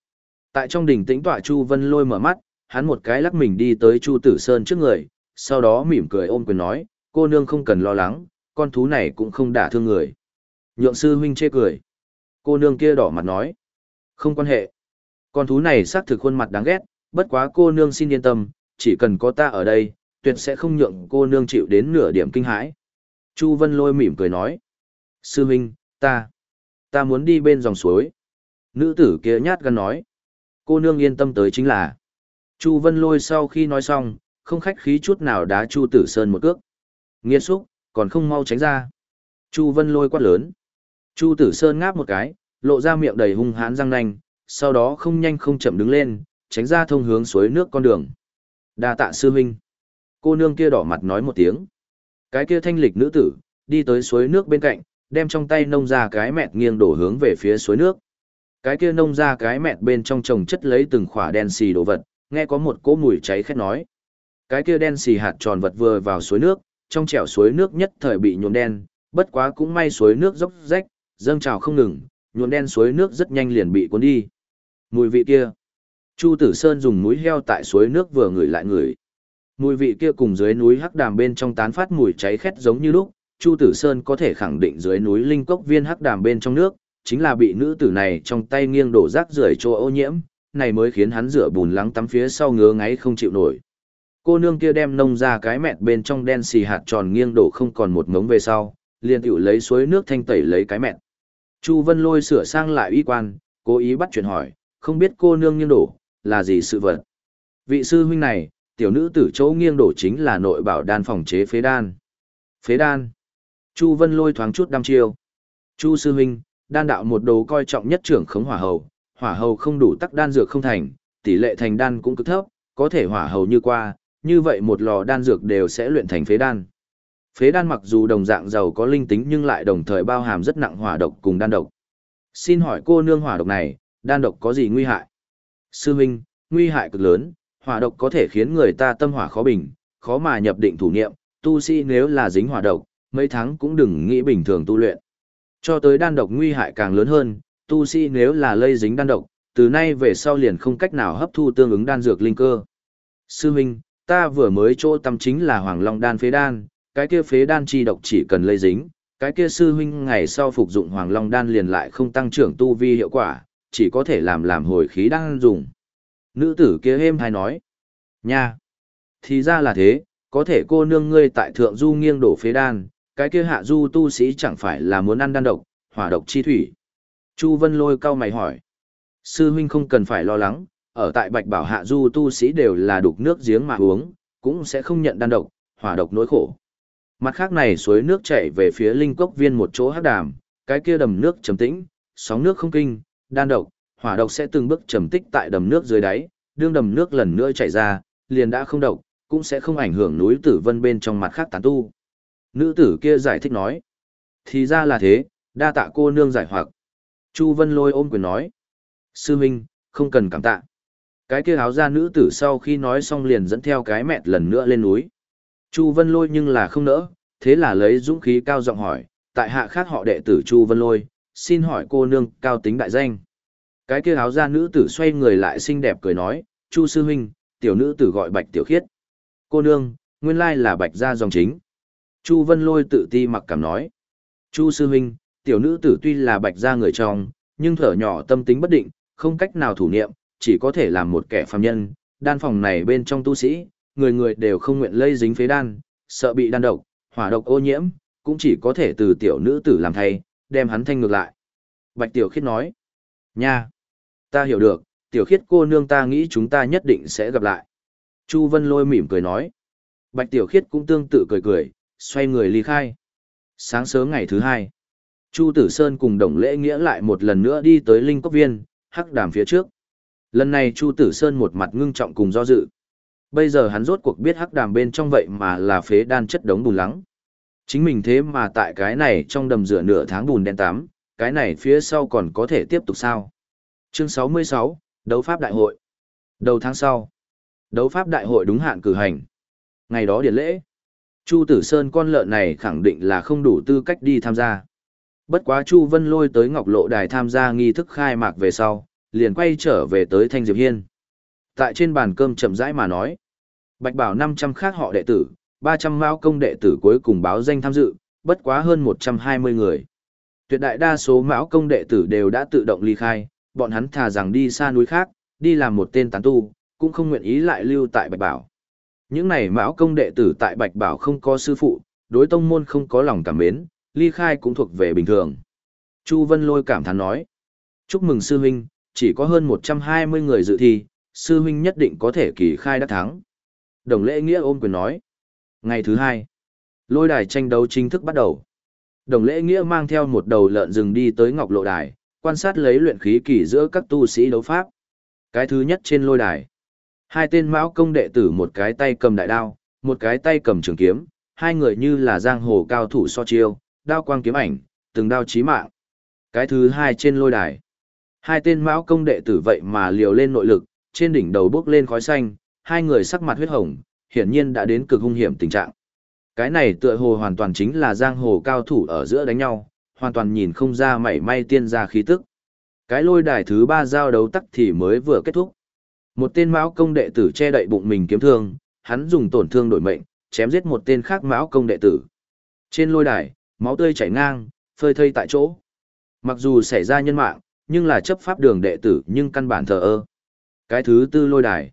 Tại trong đỉnh tĩnh tọa Chu Vân Lôi mở mắt, hắn một cái lắc mình đi tới Chu Tử Sơn trước người, sau đó mỉm cười ôm quyền nói, cô nương không cần lo lắng, con thú này cũng không đả thương người. Nhượng sư huynh chê cười. Cô nương kia đỏ mặt nói. Không quan hệ. Con thú này xác thực khuôn mặt đáng ghét, bất quá cô nương xin yên tâm, chỉ cần có ta ở đây, tuyệt sẽ không nhượng cô nương chịu đến nửa điểm kinh hãi. Chu Vân lôi mỉm cười nói. Sư huynh, ta, ta muốn đi bên dòng suối. Nữ tử kia nhát gan nói. Cô nương yên tâm tới chính là. Chu Vân Lôi sau khi nói xong, không khách khí chút nào đá Chu Tử Sơn một cước. Nghiệt xúc, còn không mau tránh ra. Chu Vân Lôi quát lớn. Chu Tử Sơn ngáp một cái, lộ ra miệng đầy hung hãn răng nanh, sau đó không nhanh không chậm đứng lên, tránh ra thông hướng suối nước con đường. Đa tạ sư huynh. Cô nương kia đỏ mặt nói một tiếng. Cái kia thanh lịch nữ tử, đi tới suối nước bên cạnh, đem trong tay nông ra cái mẹt nghiêng đổ hướng về phía suối nước. Cái kia nông ra cái mẹt bên trong trồng chất lấy từng khỏa đen xì đồ vật, nghe có một cỗ mùi cháy khét nói. Cái kia đen xì hạt tròn vật vừa vào suối nước, trong chèo suối nước nhất thời bị nhuộm đen, bất quá cũng may suối nước dốc rách, dâng trào không ngừng, nhuộm đen suối nước rất nhanh liền bị cuốn đi. Mùi vị kia. Chu Tử Sơn dùng núi heo tại suối nước vừa ngửi lại ngửi. Mùi vị kia cùng dưới núi hắc đàm bên trong tán phát mùi cháy khét giống như lúc, Chu Tử Sơn có thể khẳng định dưới núi linh cốc viên hắc đàm bên trong nước, chính là bị nữ tử này trong tay nghiêng đổ rác rưởi cho ô nhiễm, này mới khiến hắn rửa bùn lắng tắm phía sau ngứa ngáy không chịu nổi. Cô nương kia đem nông ra cái mẹt bên trong đen xì hạt tròn nghiêng đổ không còn một ngống về sau, liền tiểu lấy suối nước thanh tẩy lấy cái mẹt. Chu Vân Lôi sửa sang lại y quan, cố ý bắt chuyện hỏi, không biết cô nương nghiêng đổ, là gì sự vật. Vị sư huynh này, tiểu nữ tử chỗ nghiêng đổ chính là nội bảo đan phòng chế phế đan. Phế đan. Chu Vân Lôi thoáng chút đăm chiêu. Chu sư huynh, đan đạo một đồ coi trọng nhất trưởng khống hỏa hầu, hỏa hầu không đủ tắc đan dược không thành, tỷ lệ thành đan cũng cực thấp, có thể hỏa hầu như qua, như vậy một lò đan dược đều sẽ luyện thành phế đan. Phế đan mặc dù đồng dạng giàu có linh tính nhưng lại đồng thời bao hàm rất nặng hỏa độc cùng đan độc. Xin hỏi cô nương hỏa độc này, đan độc có gì nguy hại? Sư Minh, nguy hại cực lớn, hỏa độc có thể khiến người ta tâm hỏa khó bình, khó mà nhập định thủ niệm, tu sĩ nếu là dính hỏa độc, mấy tháng cũng đừng nghĩ bình thường tu luyện. Cho tới đan độc nguy hại càng lớn hơn, tu sĩ nếu là lây dính đan độc, từ nay về sau liền không cách nào hấp thu tương ứng đan dược linh cơ. Sư Minh, ta vừa mới chỗ tâm chính là Hoàng Long đan phế đan, cái kia phế đan chi độc chỉ cần lây dính, cái kia sư huynh ngày sau phục dụng Hoàng Long đan liền lại không tăng trưởng tu vi hiệu quả, chỉ có thể làm làm hồi khí đang dùng. Nữ tử kia êm hay nói, nha, thì ra là thế, có thể cô nương ngươi tại thượng du nghiêng đổ phế đan, cái kia hạ du tu sĩ chẳng phải là muốn ăn đan độc, hỏa độc chi thủy. Chu Vân lôi cao mày hỏi, sư huynh không cần phải lo lắng, ở tại Bạch Bảo hạ du tu sĩ đều là đục nước giếng mà uống, cũng sẽ không nhận đan độc, hỏa độc nỗi khổ. Mặt khác này suối nước chảy về phía linh cốc viên một chỗ hắc đàm, cái kia đầm nước trầm tĩnh, sóng nước không kinh, đan độc, hỏa độc sẽ từng bước trầm tích tại đầm nước dưới đáy, đương đầm nước lần nữa chảy ra, liền đã không độc, cũng sẽ không ảnh hưởng núi tử vân bên trong mặt khác tán tu. Nữ tử kia giải thích nói, thì ra là thế, đa tạ cô nương giải hoặc. Chu Vân lôi ôm quyền nói, sư minh, không cần cảm tạ. Cái kia áo ra nữ tử sau khi nói xong liền dẫn theo cái mẹ lần nữa lên núi. Chu Vân lôi nhưng là không nỡ, thế là lấy dũng khí cao giọng hỏi, tại hạ khác họ đệ tử Chu Vân lôi, xin hỏi cô nương cao tính đại danh. Cái kia áo ra nữ tử xoay người lại xinh đẹp cười nói, Chu sư huynh, tiểu nữ tử gọi Bạch Tiểu Khiết. Cô nương, nguyên lai là Bạch gia dòng chính. Chu Vân Lôi tự ti mặc cảm nói. Chu sư Minh, tiểu nữ tử tuy là Bạch gia người trong, nhưng thở nhỏ tâm tính bất định, không cách nào thủ niệm, chỉ có thể làm một kẻ phàm nhân. Đan phòng này bên trong tu sĩ, người người đều không nguyện lây dính phế đan, sợ bị đan độc, hỏa độc ô nhiễm, cũng chỉ có thể từ tiểu nữ tử làm thay, đem hắn thanh ngược lại. Bạch Tiểu Khiết nói. Nha! Ta hiểu được, tiểu khiết cô nương ta nghĩ chúng ta nhất định sẽ gặp lại. Chu Vân Lôi mỉm cười nói. Bạch tiểu khiết cũng tương tự cười cười, xoay người ly khai. Sáng sớm ngày thứ hai, Chu Tử Sơn cùng đồng lễ nghĩa lại một lần nữa đi tới Linh Cốc Viên, hắc đàm phía trước. Lần này Chu Tử Sơn một mặt ngưng trọng cùng do dự. Bây giờ hắn rốt cuộc biết hắc đàm bên trong vậy mà là phế đan chất đống bùn lắng. Chính mình thế mà tại cái này trong đầm rửa nửa tháng bùn đen tám, cái này phía sau còn có thể tiếp tục sao? Chương 66, Đấu Pháp Đại hội. Đầu tháng sau, Đấu Pháp Đại hội đúng hạn cử hành. Ngày đó điển lễ. Chu Tử Sơn con lợn này khẳng định là không đủ tư cách đi tham gia. Bất quá Chu Vân lôi tới Ngọc Lộ Đài tham gia nghi thức khai mạc về sau, liền quay trở về tới Thanh Diệp Hiên. Tại trên bàn cơm chậm rãi mà nói, Bạch Bảo 500 khác họ đệ tử, 300 mao công đệ tử cuối cùng báo danh tham dự, bất quá hơn 120 người. Tuyệt đại đa số mão công đệ tử đều đã tự động ly khai, bọn hắn thà rằng đi xa núi khác, đi làm một tên tán tu, cũng không nguyện ý lại lưu tại Bạch Bảo. Những này mão công đệ tử tại Bạch Bảo không có sư phụ, đối tông môn không có lòng cảm mến, ly khai cũng thuộc về bình thường. Chu Vân Lôi cảm thán nói. Chúc mừng sư huynh, chỉ có hơn 120 người dự thi, sư huynh nhất định có thể kỳ khai đắc thắng. Đồng lễ nghĩa ôm quyền nói. Ngày thứ hai, lôi đài tranh đấu chính thức bắt đầu. Đồng lễ nghĩa mang theo một đầu lợn rừng đi tới ngọc lộ đài, quan sát lấy luyện khí kỳ giữa các tu sĩ đấu pháp. Cái thứ nhất trên lôi đài. Hai tên mão công đệ tử một cái tay cầm đại đao, một cái tay cầm trường kiếm, hai người như là giang hồ cao thủ so chiêu, đao quang kiếm ảnh, từng đao chí mạng. Cái thứ hai trên lôi đài. Hai tên mão công đệ tử vậy mà liều lên nội lực, trên đỉnh đầu bước lên khói xanh, hai người sắc mặt huyết hồng, hiển nhiên đã đến cực hung hiểm tình trạng. Cái này tựa hồ hoàn toàn chính là giang hồ cao thủ ở giữa đánh nhau, hoàn toàn nhìn không ra mảy may tiên ra khí tức. Cái lôi đài thứ ba giao đấu tắc thì mới vừa kết thúc. Một tên mão công đệ tử che đậy bụng mình kiếm thương, hắn dùng tổn thương đổi mệnh, chém giết một tên khác mão công đệ tử. Trên lôi đài, máu tươi chảy ngang, phơi thây tại chỗ. Mặc dù xảy ra nhân mạng, nhưng là chấp pháp đường đệ tử nhưng căn bản thờ ơ. Cái thứ tư lôi đài.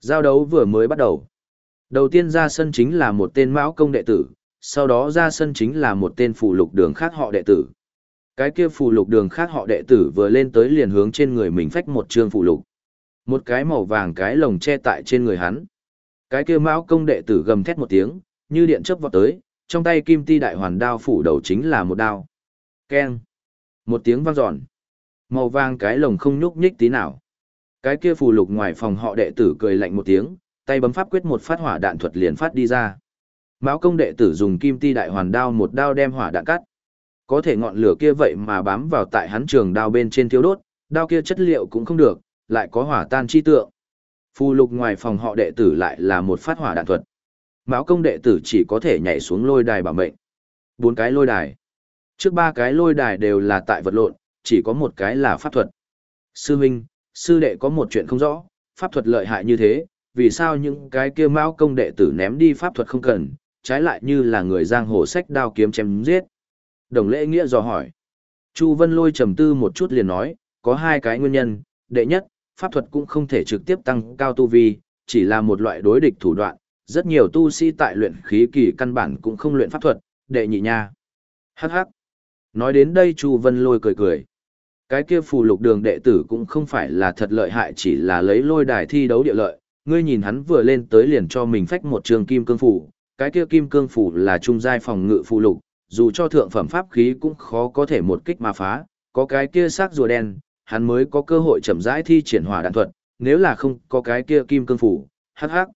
Giao đấu vừa mới bắt đầu. Đầu tiên ra sân chính là một tên mão công đệ tử, sau đó ra sân chính là một tên phù lục đường khác họ đệ tử. Cái kia phù lục đường khác họ đệ tử vừa lên tới liền hướng trên người mình phách một trương phù lục. Một cái màu vàng cái lồng che tại trên người hắn. Cái kia mão công đệ tử gầm thét một tiếng, như điện chớp vọt tới, trong tay kim ti đại hoàn đao phủ đầu chính là một đao. Keng. Một tiếng vang dọn. Màu vàng cái lồng không nhúc nhích tí nào. Cái kia phù lục ngoài phòng họ đệ tử cười lạnh một tiếng, tay bấm pháp quyết một phát hỏa đạn thuật liền phát đi ra. Mão công đệ tử dùng kim ti đại hoàn đao một đao đem hỏa đạn cắt. Có thể ngọn lửa kia vậy mà bám vào tại hắn trường đao bên trên thiếu đốt, đao kia chất liệu cũng không được, lại có hỏa tan chi tượng. Phù lục ngoài phòng họ đệ tử lại là một phát hỏa đạn thuật. Mão công đệ tử chỉ có thể nhảy xuống lôi đài bảo mệnh. Bốn cái lôi đài. Trước ba cái lôi đài đều là tại vật lộn, chỉ có một cái là pháp thuật. Sư Minh, sư đệ có một chuyện không rõ, pháp thuật lợi hại như thế, vì sao những cái kia mão công đệ tử ném đi pháp thuật không cần, trái lại như là người giang hồ sách đao kiếm chém giết. Đồng lễ nghĩa dò hỏi. Chu Vân Lôi trầm tư một chút liền nói, có hai cái nguyên nhân, đệ nhất, pháp thuật cũng không thể trực tiếp tăng cao tu vi, chỉ là một loại đối địch thủ đoạn, rất nhiều tu sĩ tại luyện khí kỳ căn bản cũng không luyện pháp thuật, đệ nhị nha. Hắc hắc. Nói đến đây Chu Vân Lôi cười cười. Cái kia phù lục đường đệ tử cũng không phải là thật lợi hại chỉ là lấy lôi đài thi đấu địa lợi, ngươi nhìn hắn vừa lên tới liền cho mình phách một trường kim cương phủ, cái kia kim cương phủ là trung giai phòng ngự phù lục, dù cho thượng phẩm pháp khí cũng khó có thể một kích mà phá, có cái kia xác rùa đen, hắn mới có cơ hội chậm rãi thi triển hỏa đạn thuật, nếu là không có cái kia kim cương phủ, hắc hắc.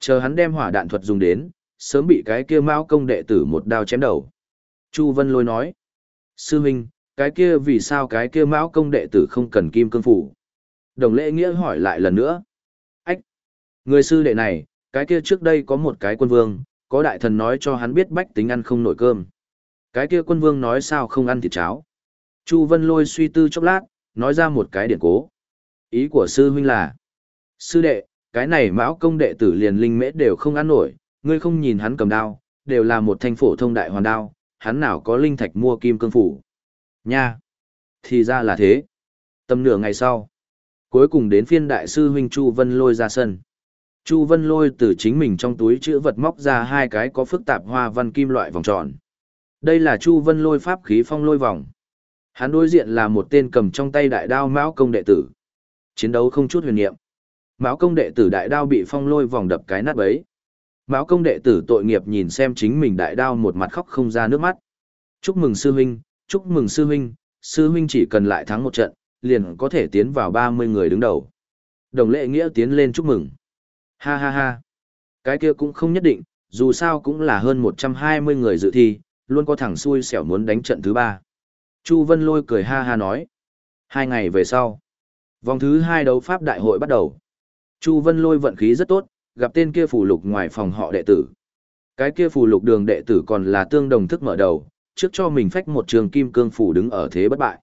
Chờ hắn đem hỏa đạn thuật dùng đến, sớm bị cái kia mao công đệ tử một đao chém đầu. Chu Vân Lôi nói, sư huynh, cái kia vì sao cái kia mão công đệ tử không cần kim cương phủ? Đồng lễ nghĩa hỏi lại lần nữa. Ách! Người sư đệ này, cái kia trước đây có một cái quân vương, có đại thần nói cho hắn biết bách tính ăn không nổi cơm. Cái kia quân vương nói sao không ăn thịt cháo. Chu Vân Lôi suy tư chốc lát, nói ra một cái điển cố. Ý của sư huynh là, sư đệ, cái này mão công đệ tử liền linh mễ đều không ăn nổi, ngươi không nhìn hắn cầm đao, đều là một thanh phổ thông đại hoàn đao, hắn nào có linh thạch mua kim cương phủ. Nha! Thì ra là thế. Tầm nửa ngày sau, cuối cùng đến phiên đại sư huynh Chu Vân Lôi ra sân. Chu Vân Lôi từ chính mình trong túi chữ vật móc ra hai cái có phức tạp hoa văn kim loại vòng tròn. Đây là Chu Vân Lôi pháp khí phong lôi vòng. Hắn đối diện là một tên cầm trong tay đại đao Mão công đệ tử. Chiến đấu không chút huyền niệm. Mão công đệ tử đại đao bị phong lôi vòng đập cái nát bấy. Mão công đệ tử tội nghiệp nhìn xem chính mình đại đao một mặt khóc không ra nước mắt. Chúc mừng sư huynh, chúc mừng sư huynh, sư huynh chỉ cần lại thắng một trận, liền có thể tiến vào 30 người đứng đầu. Đồng lệ nghĩa tiến lên chúc mừng. Ha ha ha. Cái kia cũng không nhất định, dù sao cũng là hơn 120 người dự thi, luôn có thằng xui xẻo muốn đánh trận thứ ba. Chu Vân Lôi cười ha ha nói. Hai ngày về sau, vòng thứ hai đấu pháp đại hội bắt đầu. Chu Vân Lôi vận khí rất tốt, gặp tên kia phù lục ngoài phòng họ đệ tử. Cái kia phù lục đường đệ tử còn là tương đồng thức mở đầu, trước cho mình phách một trường kim cương phủ đứng ở thế bất bại.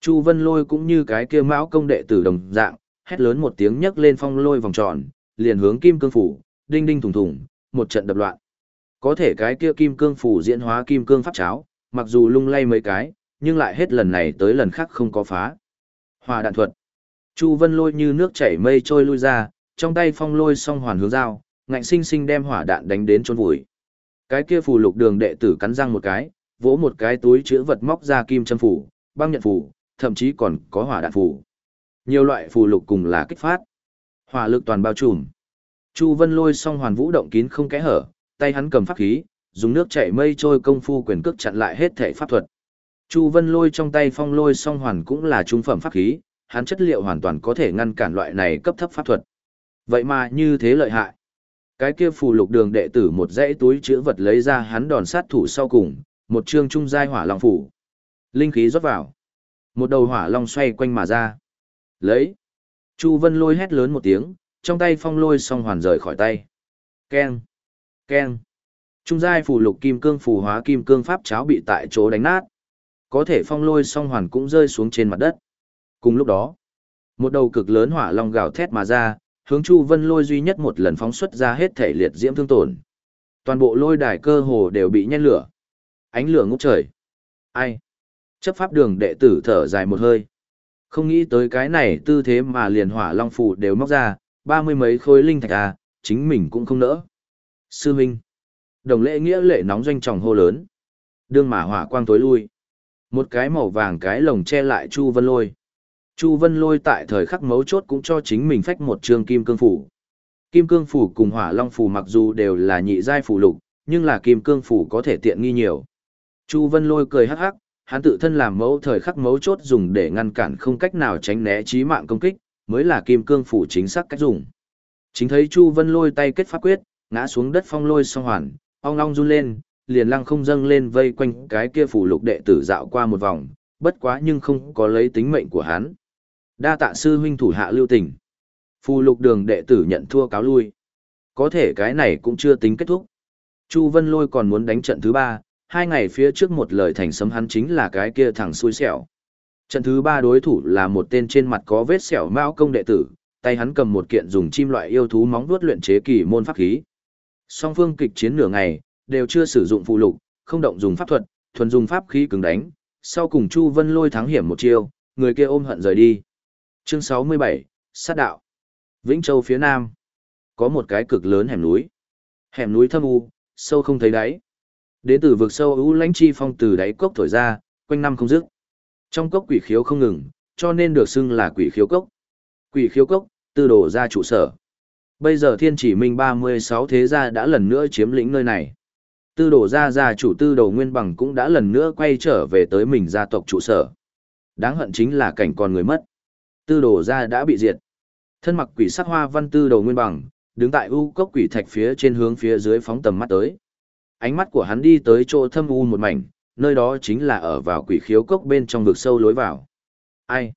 Chu Vân Lôi cũng như cái kia mão công đệ tử đồng dạng, hét lớn một tiếng nhấc lên phong lôi vòng tròn, liền hướng kim cương phủ, đinh đinh thùng thùng, một trận đập loạn. Có thể cái kia kim cương phủ diễn hóa kim cương pháp cháo, mặc dù lung lay mấy cái, nhưng lại hết lần này tới lần khác không có phá. Hòa đạn thuật. Chu Vân Lôi như nước chảy mây trôi lui ra, trong tay phong lôi song hoàn hướng dao, ngạnh sinh sinh đem hỏa đạn đánh đến chôn vùi. Cái kia phù lục đường đệ tử cắn răng một cái, vỗ một cái túi chứa vật móc ra kim châm phủ, băng nhận phủ, thậm chí còn có hỏa đạn phù. Nhiều loại phù lục cùng là kích phát. Hỏa lực toàn bao trùm. Chu Vân lôi song hoàn vũ động kín không kẽ hở, tay hắn cầm pháp khí, dùng nước chảy mây trôi công phu quyền cước chặn lại hết thể pháp thuật. Chu Vân lôi trong tay phong lôi song hoàn cũng là trung phẩm pháp khí, hắn chất liệu hoàn toàn có thể ngăn cản loại này cấp thấp pháp thuật. Vậy mà như thế lợi hại. Cái kia phù lục đường đệ tử một dãy túi chữ vật lấy ra hắn đòn sát thủ sau cùng, một chương trung giai hỏa long phủ. Linh khí rót vào. Một đầu hỏa long xoay quanh mà ra. Lấy. Chu Vân lôi hét lớn một tiếng, trong tay phong lôi song hoàn rời khỏi tay. Keng. Keng. Trung giai phù lục kim cương phù hóa kim cương pháp cháo bị tại chỗ đánh nát. Có thể phong lôi song hoàn cũng rơi xuống trên mặt đất. Cùng lúc đó, một đầu cực lớn hỏa long gào thét mà ra, hướng Chu Vân lôi duy nhất một lần phóng xuất ra hết thể liệt diễm thương tổn. Toàn bộ lôi đài cơ hồ đều bị nhen lửa. Ánh lửa ngút trời. Ai? Chấp pháp đường đệ tử thở dài một hơi. Không nghĩ tới cái này tư thế mà liền hỏa long phù đều móc ra, ba mươi mấy khối linh thạch à, chính mình cũng không nỡ. Sư Minh. Đồng lễ nghĩa lệ nóng doanh tròng hô lớn. Đương mà hỏa quang tối lui. Một cái màu vàng cái lồng che lại Chu Vân Lôi. Chu Vân Lôi tại thời khắc mấu chốt cũng cho chính mình phách một trường kim cương phủ. Kim cương phủ cùng hỏa long phủ mặc dù đều là nhị giai phủ lục, nhưng là kim cương phủ có thể tiện nghi nhiều. Chu Vân Lôi cười hắc hắc, hắn tự thân làm mẫu thời khắc mấu chốt dùng để ngăn cản không cách nào tránh né chí mạng công kích, mới là kim cương phủ chính xác cách dùng. Chính thấy Chu Vân Lôi tay kết pháp quyết, ngã xuống đất phong lôi song hoàn, ong ong run lên, liền lăng không dâng lên vây quanh cái kia phủ lục đệ tử dạo qua một vòng, bất quá nhưng không có lấy tính mệnh của hắn. Đa tạ sư huynh thủ hạ lưu tình. Phù lục đường đệ tử nhận thua cáo lui. Có thể cái này cũng chưa tính kết thúc. Chu Vân Lôi còn muốn đánh trận thứ ba, hai ngày phía trước một lời thành sấm hắn chính là cái kia thằng xui xẻo. Trận thứ ba đối thủ là một tên trên mặt có vết sẹo mao công đệ tử, tay hắn cầm một kiện dùng chim loại yêu thú móng vuốt luyện chế kỳ môn pháp khí. Song phương kịch chiến nửa ngày, đều chưa sử dụng phụ lục, không động dùng pháp thuật, thuần dùng pháp khí cứng đánh. Sau cùng Chu Vân Lôi thắng hiểm một chiêu, người kia ôm hận rời đi. Chương 67, sát đạo. Vĩnh Châu phía nam, có một cái cực lớn hẻm núi. Hẻm núi thâm u, sâu không thấy đáy. Đến từ vực sâu u lãnh chi phong từ đáy cốc thổi ra, quanh năm không dứt. Trong cốc quỷ khiếu không ngừng, cho nên được xưng là quỷ khiếu cốc. Quỷ khiếu cốc, tư đổ ra trụ sở. Bây giờ thiên chỉ minh 36 thế gia đã lần nữa chiếm lĩnh nơi này. Tư đổ ra gia chủ tư đồ nguyên bằng cũng đã lần nữa quay trở về tới mình gia tộc trụ sở. Đáng hận chính là cảnh còn người mất. Tư đồ ra đã bị diệt. Thân mặc quỷ sắc hoa văn tư đồ nguyên bằng, đứng tại u cốc quỷ thạch phía trên hướng phía dưới phóng tầm mắt tới. Ánh mắt của hắn đi tới chỗ thâm u một mảnh, nơi đó chính là ở vào quỷ khiếu cốc bên trong vực sâu lối vào. Ai?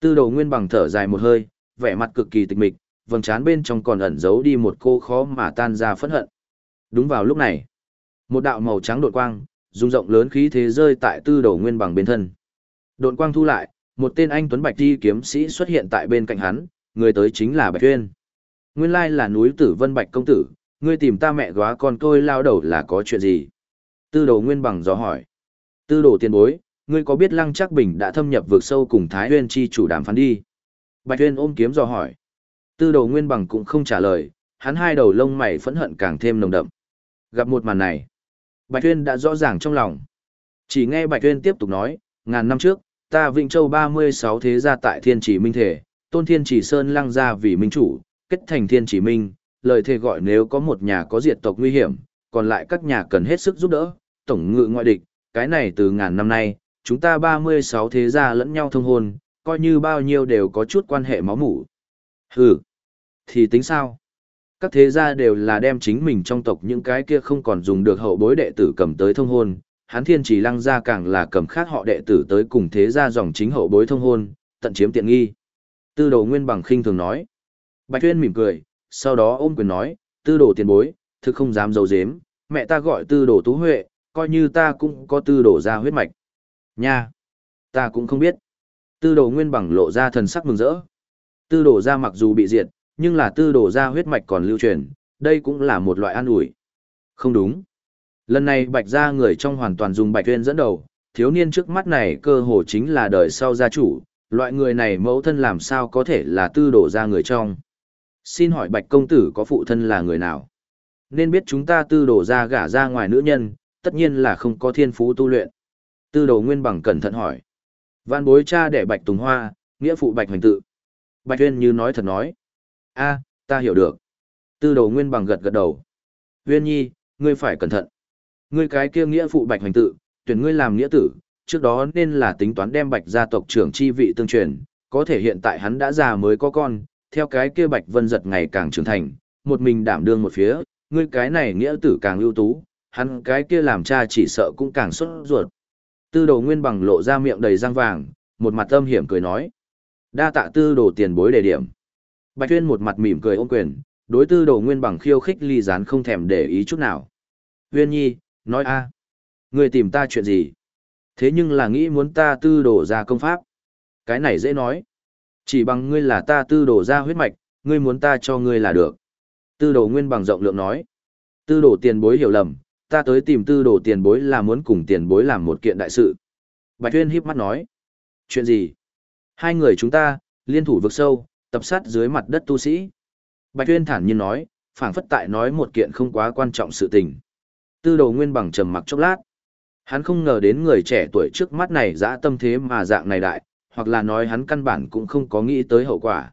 Tư đồ nguyên bằng thở dài một hơi, vẻ mặt cực kỳ tịch mịch, vầng trán bên trong còn ẩn giấu đi một cô khó mà tan ra phẫn hận. Đúng vào lúc này, một đạo màu trắng đột quang, dùng rộng lớn khí thế rơi tại tư đầu nguyên bằng bên thân. Đột quang thu lại, một tên anh tuấn bạch ti kiếm sĩ xuất hiện tại bên cạnh hắn, người tới chính là Bạch Tuyên. Nguyên lai là núi Tử Vân Bạch công tử, ngươi tìm ta mẹ góa con tôi lao đầu là có chuyện gì? Tư đồ nguyên bằng dò hỏi. Tư đồ tiền bối, ngươi có biết Lăng Trác Bình đã thâm nhập vượt sâu cùng Thái Huyên chi chủ đàm phán đi? Bạch Tuyên ôm kiếm dò hỏi. Tư đồ nguyên bằng cũng không trả lời, hắn hai đầu lông mày phẫn hận càng thêm nồng đậm. Gặp một màn này, Bạch Tuyên đã rõ ràng trong lòng. Chỉ nghe Bạch Tuyên tiếp tục nói, ngàn năm trước, ta vịnh Châu 36 thế gia tại Thiên Chỉ Minh Thể, Tôn Thiên Chỉ Sơn lăng ra vì minh chủ, kết thành Thiên Chỉ Minh, lời thề gọi nếu có một nhà có diệt tộc nguy hiểm, còn lại các nhà cần hết sức giúp đỡ, tổng ngự ngoại địch, cái này từ ngàn năm nay, chúng ta 36 thế gia lẫn nhau thông hôn, coi như bao nhiêu đều có chút quan hệ máu mủ. Hừ, thì tính sao? Các thế gia đều là đem chính mình trong tộc những cái kia không còn dùng được hậu bối đệ tử cầm tới thông hôn, hắn thiên chỉ lăng gia càng là cầm khác họ đệ tử tới cùng thế gia dòng chính hậu bối thông hôn, tận chiếm tiện nghi. Tư đồ nguyên bằng khinh thường nói. Bạch Tuyên mỉm cười, sau đó ôm quyền nói, tư đồ tiền bối, thực không dám giấu giếm, mẹ ta gọi tư đồ tú huệ, coi như ta cũng có tư đồ ra huyết mạch. Nha! Ta cũng không biết. Tư đồ nguyên bằng lộ ra thần sắc mừng rỡ. Tư đồ ra mặc dù bị diệt, nhưng là tư đồ ra huyết mạch còn lưu truyền, đây cũng là một loại an ủi. Không đúng. Lần này bạch gia người trong hoàn toàn dùng bạch tuyên dẫn đầu, thiếu niên trước mắt này cơ hồ chính là đời sau gia chủ, loại người này mẫu thân làm sao có thể là tư đổ ra người trong. Xin hỏi bạch công tử có phụ thân là người nào? Nên biết chúng ta tư đổ ra gả ra ngoài nữ nhân, tất nhiên là không có thiên phú tu luyện. Tư đồ nguyên bằng cẩn thận hỏi. Vạn bối cha đẻ Bạch Tùng Hoa, nghĩa phụ Bạch Hoành Tự. Bạch Tuyên như nói thật nói a ta hiểu được. Tư đầu nguyên bằng gật gật đầu. huyên nhi, ngươi phải cẩn thận. Ngươi cái kia nghĩa phụ Bạch Hoành Tự, tuyển ngươi làm nghĩa tử, trước đó nên là tính toán đem Bạch gia tộc trưởng chi vị tương truyền, có thể hiện tại hắn đã già mới có con, theo cái kia Bạch Vân giật ngày càng trưởng thành, một mình đảm đương một phía, ngươi cái này nghĩa tử càng ưu tú, hắn cái kia làm cha chỉ sợ cũng càng sốt ruột. Tư đồ nguyên bằng lộ ra miệng đầy răng vàng, một mặt âm hiểm cười nói. Đa tạ tư đồ tiền bối đề điểm. Bạch Tuyên một mặt mỉm cười ôm quyền, đối tư đồ nguyên bằng khiêu khích ly gián không thèm để ý chút nào. Uyên nhi, nói a, à, ngươi tìm ta chuyện gì? Thế nhưng là nghĩ muốn ta tư đồ ra công pháp. Cái này dễ nói. Chỉ bằng ngươi là ta tư đồ ra huyết mạch, ngươi muốn ta cho ngươi là được. Tư đồ nguyên bằng rộng lượng nói. Tư đồ tiền bối hiểu lầm, ta tới tìm tư đồ tiền bối là muốn cùng tiền bối làm một kiện đại sự. Bạch Tuyên híp mắt nói. Chuyện gì? Hai người chúng ta, liên thủ vực sâu, tập sát dưới mặt đất tu sĩ. Bạch Tuyên thản nhiên nói, phảng phất tại nói một kiện không quá quan trọng sự tình. Tư đồ nguyên bằng trầm mặc chốc lát. Hắn không ngờ đến người trẻ tuổi trước mắt này dã tâm thế mà dạng này đại, hoặc là nói hắn căn bản cũng không có nghĩ tới hậu quả.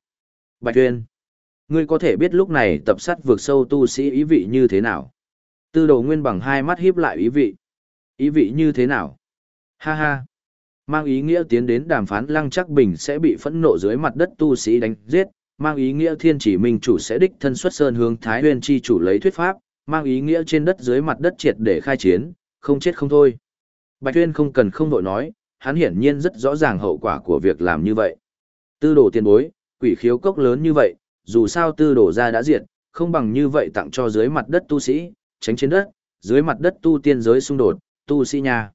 Bạch Tuyên, ngươi có thể biết lúc này tập sát vượt sâu tu sĩ ý vị như thế nào? Tư đồ nguyên bằng hai mắt híp lại ý vị. Ý vị như thế nào? Ha ha. Mang ý nghĩa tiến đến đàm phán lăng chắc bình sẽ bị phẫn nộ dưới mặt đất tu sĩ đánh giết, mang ý nghĩa thiên chỉ minh chủ sẽ đích thân xuất sơn hướng Thái Huyên chi chủ lấy thuyết pháp, mang ý nghĩa trên đất dưới mặt đất triệt để khai chiến, không chết không thôi. Bạch Tuyên không cần không đội nói, hắn hiển nhiên rất rõ ràng hậu quả của việc làm như vậy. Tư đồ tiền bối, quỷ khiếu cốc lớn như vậy, dù sao tư đồ ra đã diệt, không bằng như vậy tặng cho dưới mặt đất tu sĩ, tránh trên đất, dưới mặt đất tu tiên giới xung đột, tu sĩ nhà.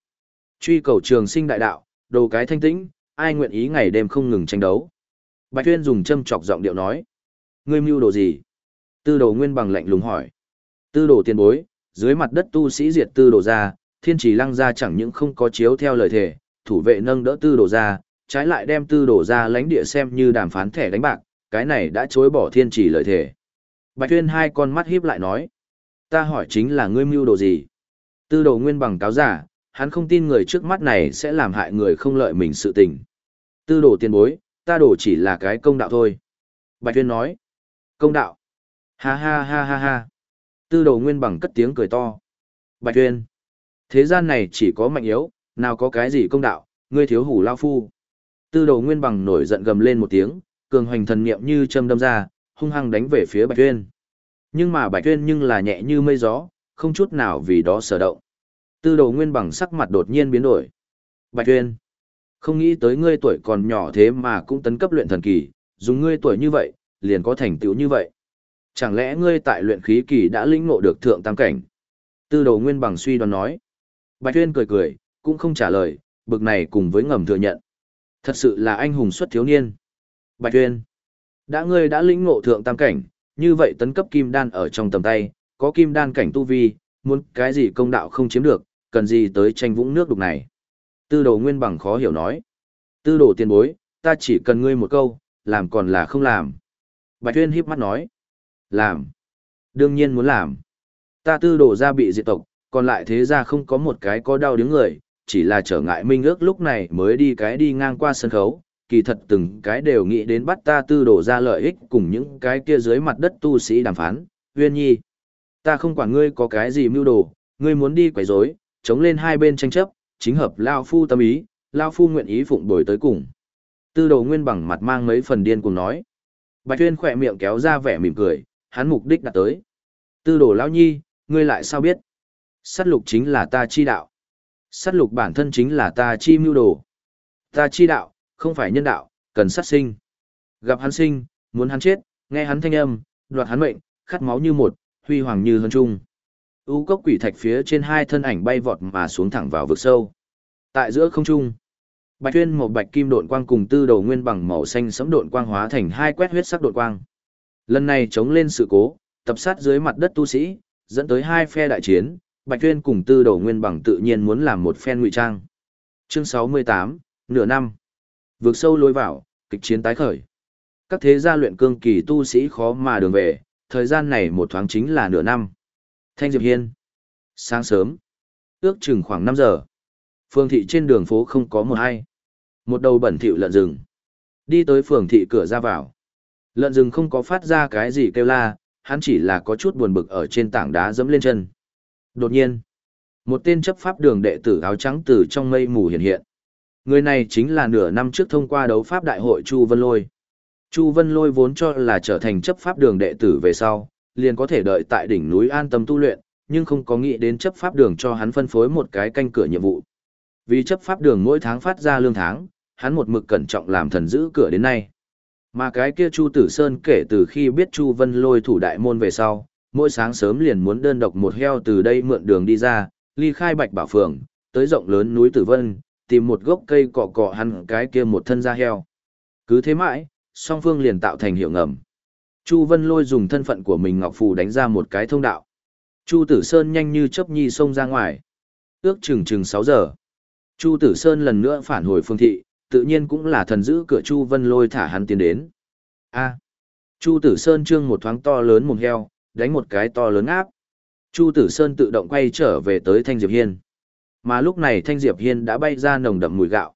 Truy cầu trường sinh đại đạo, đồ cái thanh tĩnh, ai nguyện ý ngày đêm không ngừng tranh đấu. Bạch Tuyên dùng châm chọc giọng điệu nói. Ngươi mưu đồ gì? Tư đồ nguyên bằng lạnh lùng hỏi. Tư đồ tiền bối, dưới mặt đất tu sĩ diệt tư đồ ra, thiên trì lăng ra chẳng những không có chiếu theo lời thề, thủ vệ nâng đỡ tư đồ ra, trái lại đem tư đồ ra lãnh địa xem như đàm phán thẻ đánh bạc, cái này đã chối bỏ thiên trì lời thề. Bạch Tuyên hai con mắt híp lại nói. Ta hỏi chính là ngươi mưu đồ gì? Tư đồ nguyên bằng cáo giả, hắn không tin người trước mắt này sẽ làm hại người không lợi mình sự tình. Tư đồ tiền bối, ta đổ chỉ là cái công đạo thôi. Bạch Tuyên nói. Công đạo. Ha ha ha ha ha. Tư đồ nguyên bằng cất tiếng cười to. Bạch Tuyên. Thế gian này chỉ có mạnh yếu, nào có cái gì công đạo, ngươi thiếu hủ lao phu. Tư đồ nguyên bằng nổi giận gầm lên một tiếng, cường hoành thần niệm như châm đâm ra, hung hăng đánh về phía Bạch Tuyên. Nhưng mà Bạch Tuyên nhưng là nhẹ như mây gió, không chút nào vì đó sở động. Tư đồ nguyên bằng sắc mặt đột nhiên biến đổi. Bạch Tuyên, không nghĩ tới ngươi tuổi còn nhỏ thế mà cũng tấn cấp luyện thần kỳ, dùng ngươi tuổi như vậy, liền có thành tựu như vậy. Chẳng lẽ ngươi tại luyện khí kỳ đã lĩnh ngộ được thượng tam cảnh? Tư đồ nguyên bằng suy đoán nói. Bạch Tuyên cười cười, cũng không trả lời, bực này cùng với ngầm thừa nhận. Thật sự là anh hùng xuất thiếu niên. Bạch Tuyên, đã ngươi đã lĩnh ngộ thượng tam cảnh, như vậy tấn cấp kim đan ở trong tầm tay, có kim đan cảnh tu vi, muốn cái gì công đạo không chiếm được, cần gì tới tranh vũng nước đục này. Tư đồ nguyên bằng khó hiểu nói. Tư đồ tiền bối, ta chỉ cần ngươi một câu, làm còn là không làm. Bạch Tuyên híp mắt nói. Làm. Đương nhiên muốn làm. Ta tư đồ ra bị diệt tộc, còn lại thế ra không có một cái có đau đứng người, chỉ là trở ngại minh ước lúc này mới đi cái đi ngang qua sân khấu, kỳ thật từng cái đều nghĩ đến bắt ta tư đồ ra lợi ích cùng những cái kia dưới mặt đất tu sĩ đàm phán, Uyên nhi. Ta không quản ngươi có cái gì mưu đồ, ngươi muốn đi quấy rối, chống lên hai bên tranh chấp, chính hợp Lao Phu tâm ý, Lao Phu nguyện ý phụng bồi tới cùng. Tư đồ nguyên bằng mặt mang mấy phần điên cùng nói. Bạch Tuyên khỏe miệng kéo ra vẻ mỉm cười, hắn mục đích đã tới. Tư đồ Lão Nhi, ngươi lại sao biết? Sát lục chính là ta chi đạo. Sát lục bản thân chính là ta chi mưu đồ. Ta chi đạo, không phải nhân đạo, cần sát sinh. Gặp hắn sinh, muốn hắn chết, nghe hắn thanh âm, đoạt hắn mệnh, khát máu như một, huy hoàng như hơn trung. U cốc quỷ thạch phía trên hai thân ảnh bay vọt mà xuống thẳng vào vực sâu. Tại giữa không trung, Bạch Tuyên một bạch kim độn quang cùng tư đầu nguyên bằng màu xanh sẫm độn quang hóa thành hai quét huyết sắc độn quang. Lần này chống lên sự cố, tập sát dưới mặt đất tu sĩ, dẫn tới hai phe đại chiến, Bạch Tuyên cùng tư đầu nguyên bằng tự nhiên muốn làm một phen ngụy trang. Chương 68, nửa năm. Vượt sâu lối vào, kịch chiến tái khởi. Các thế gia luyện cương kỳ tu sĩ khó mà đường về, thời gian này một thoáng chính là nửa năm. Thanh Diệp Hiên. Sáng sớm. Ước chừng khoảng 5 giờ. phường thị trên đường phố không có một ai. Một đầu bẩn thỉu lợn rừng. Đi tới phường thị cửa ra vào. Lợn rừng không có phát ra cái gì kêu la, hắn chỉ là có chút buồn bực ở trên tảng đá dẫm lên chân. Đột nhiên, một tên chấp pháp đường đệ tử áo trắng từ trong mây mù hiện hiện. Người này chính là nửa năm trước thông qua đấu pháp đại hội Chu Vân Lôi. Chu Vân Lôi vốn cho là trở thành chấp pháp đường đệ tử về sau, liền có thể đợi tại đỉnh núi an tâm tu luyện, nhưng không có nghĩ đến chấp pháp đường cho hắn phân phối một cái canh cửa nhiệm vụ. Vì chấp pháp đường mỗi tháng phát ra lương tháng, hắn một mực cẩn trọng làm thần giữ cửa đến nay. Mà cái kia Chu Tử Sơn kể từ khi biết Chu Vân lôi thủ đại môn về sau, mỗi sáng sớm liền muốn đơn độc một heo từ đây mượn đường đi ra, ly khai bạch bảo phường, tới rộng lớn núi Tử Vân, tìm một gốc cây cọ cọ hắn cái kia một thân da heo. Cứ thế mãi, song phương liền tạo thành hiệu ngầm. Chu Vân lôi dùng thân phận của mình Ngọc Phù đánh ra một cái thông đạo. Chu Tử Sơn nhanh như chớp nhi xông ra ngoài. Ước chừng chừng 6 giờ. Chu Tử Sơn lần nữa phản hồi phương thị, tự nhiên cũng là thần giữ cửa Chu Vân lôi thả hắn tiến đến. A. Chu Tử Sơn trương một thoáng to lớn mồm heo, đánh một cái to lớn áp. Chu Tử Sơn tự động quay trở về tới Thanh Diệp Hiên. Mà lúc này Thanh Diệp Hiên đã bay ra nồng đậm mùi gạo.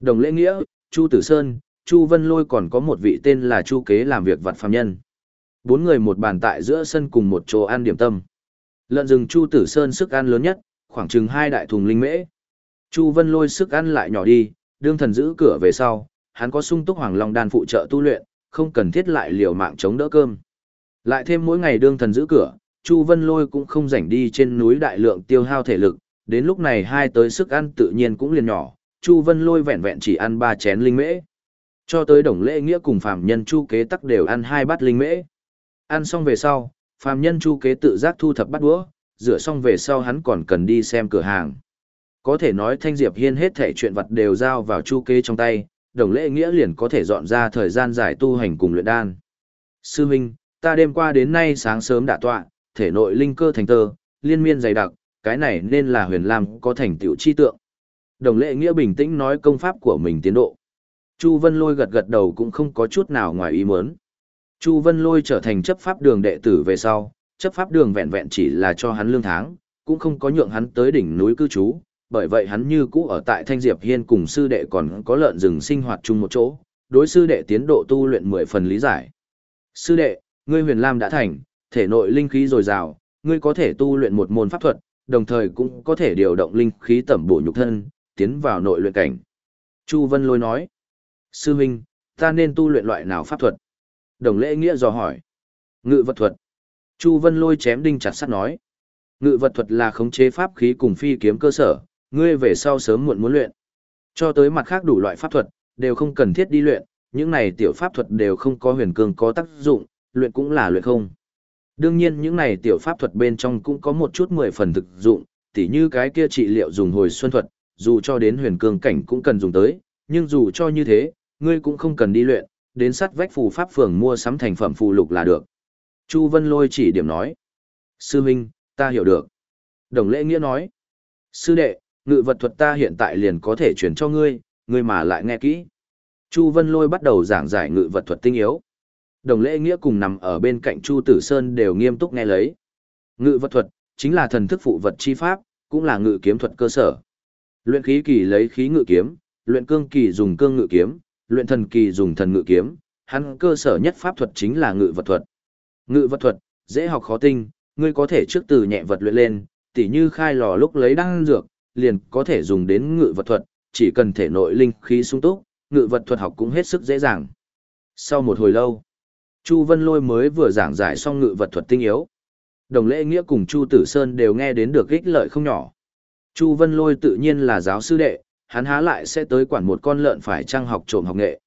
Đồng lễ nghĩa, Chu Tử Sơn, Chu Vân Lôi còn có một vị tên là Chu Kế làm việc vật phàm nhân. Bốn người một bàn tại giữa sân cùng một chỗ ăn điểm tâm. Lợn rừng Chu Tử Sơn sức ăn lớn nhất, khoảng chừng hai đại thùng linh mễ. Chu Vân Lôi sức ăn lại nhỏ đi, đương thần giữ cửa về sau, hắn có sung túc hoàng long đan phụ trợ tu luyện, không cần thiết lại liều mạng chống đỡ cơm. Lại thêm mỗi ngày đương thần giữ cửa, Chu Vân Lôi cũng không rảnh đi trên núi đại lượng tiêu hao thể lực, đến lúc này hai tới sức ăn tự nhiên cũng liền nhỏ, Chu Vân Lôi vẹn vẹn chỉ ăn ba chén linh mễ. Cho tới đồng lễ nghĩa cùng phàm nhân Chu Kế tắc đều ăn hai bát linh mễ. Ăn xong về sau, phàm nhân Chu Kế tự giác thu thập bát đũa, rửa xong về sau hắn còn cần đi xem cửa hàng. Có thể nói Thanh Diệp Hiên hết thể chuyện vật đều giao vào Chu Kế trong tay, đồng lễ nghĩa liền có thể dọn ra thời gian giải tu hành cùng luyện đan. Sư Minh, ta đêm qua đến nay sáng sớm đã tọa, thể nội linh cơ thành tơ, liên miên dày đặc, cái này nên là huyền lam có thành tựu chi tượng. Đồng lệ nghĩa bình tĩnh nói công pháp của mình tiến độ. Chu Vân Lôi gật gật đầu cũng không có chút nào ngoài ý muốn. Chu Vân Lôi trở thành chấp pháp đường đệ tử về sau, chấp pháp đường vẹn vẹn chỉ là cho hắn lương tháng, cũng không có nhượng hắn tới đỉnh núi cư trú, bởi vậy hắn như cũ ở tại Thanh Diệp Hiên cùng sư đệ còn có lợn rừng sinh hoạt chung một chỗ, đối sư đệ tiến độ tu luyện mười phần lý giải. Sư đệ, ngươi huyền lam đã thành, thể nội linh khí dồi dào, ngươi có thể tu luyện một môn pháp thuật, đồng thời cũng có thể điều động linh khí tẩm bổ nhục thân, tiến vào nội luyện cảnh. Chu Vân Lôi nói, Sư Minh, ta nên tu luyện loại nào pháp thuật? Đồng lễ nghĩa dò hỏi. Ngự vật thuật. Chu Vân Lôi chém đinh chặt sắt nói. Ngự vật thuật là khống chế pháp khí cùng phi kiếm cơ sở, ngươi về sau sớm muộn muốn luyện. Cho tới mặt khác đủ loại pháp thuật, đều không cần thiết đi luyện, những này tiểu pháp thuật đều không có huyền cương có tác dụng, luyện cũng là luyện không. Đương nhiên những này tiểu pháp thuật bên trong cũng có một chút mười phần thực dụng, tỉ như cái kia trị liệu dùng hồi xuân thuật, dù cho đến huyền cương cảnh cũng cần dùng tới, nhưng dù cho như thế, ngươi cũng không cần đi luyện, đến sắt vách phù pháp phường mua sắm thành phẩm phù lục là được. Chu Vân Lôi chỉ điểm nói. Sư Minh, ta hiểu được. Đồng lễ nghĩa nói. Sư đệ, ngự vật thuật ta hiện tại liền có thể chuyển cho ngươi, ngươi mà lại nghe kỹ. Chu Vân Lôi bắt đầu giảng giải ngự vật thuật tinh yếu. Đồng lễ nghĩa cùng nằm ở bên cạnh Chu Tử Sơn đều nghiêm túc nghe lấy. Ngự vật thuật, chính là thần thức phụ vật chi pháp, cũng là ngự kiếm thuật cơ sở. Luyện khí kỳ lấy khí ngự kiếm, luyện cương kỳ dùng cương ngự kiếm, luyện thần kỳ dùng thần ngự kiếm, hắn cơ sở nhất pháp thuật chính là ngự vật thuật. Ngự vật thuật, dễ học khó tinh, ngươi có thể trước từ nhẹ vật luyện lên, tỉ như khai lò lúc lấy đan dược, liền có thể dùng đến ngự vật thuật, chỉ cần thể nội linh khí sung túc, ngự vật thuật học cũng hết sức dễ dàng. Sau một hồi lâu, Chu Vân Lôi mới vừa giảng giải xong ngự vật thuật tinh yếu. Đồng lễ nghĩa cùng Chu Tử Sơn đều nghe đến được ích lợi không nhỏ. Chu Vân Lôi tự nhiên là giáo sư đệ, hắn há lại sẽ tới quản một con lợn phải trang học trộm học nghệ.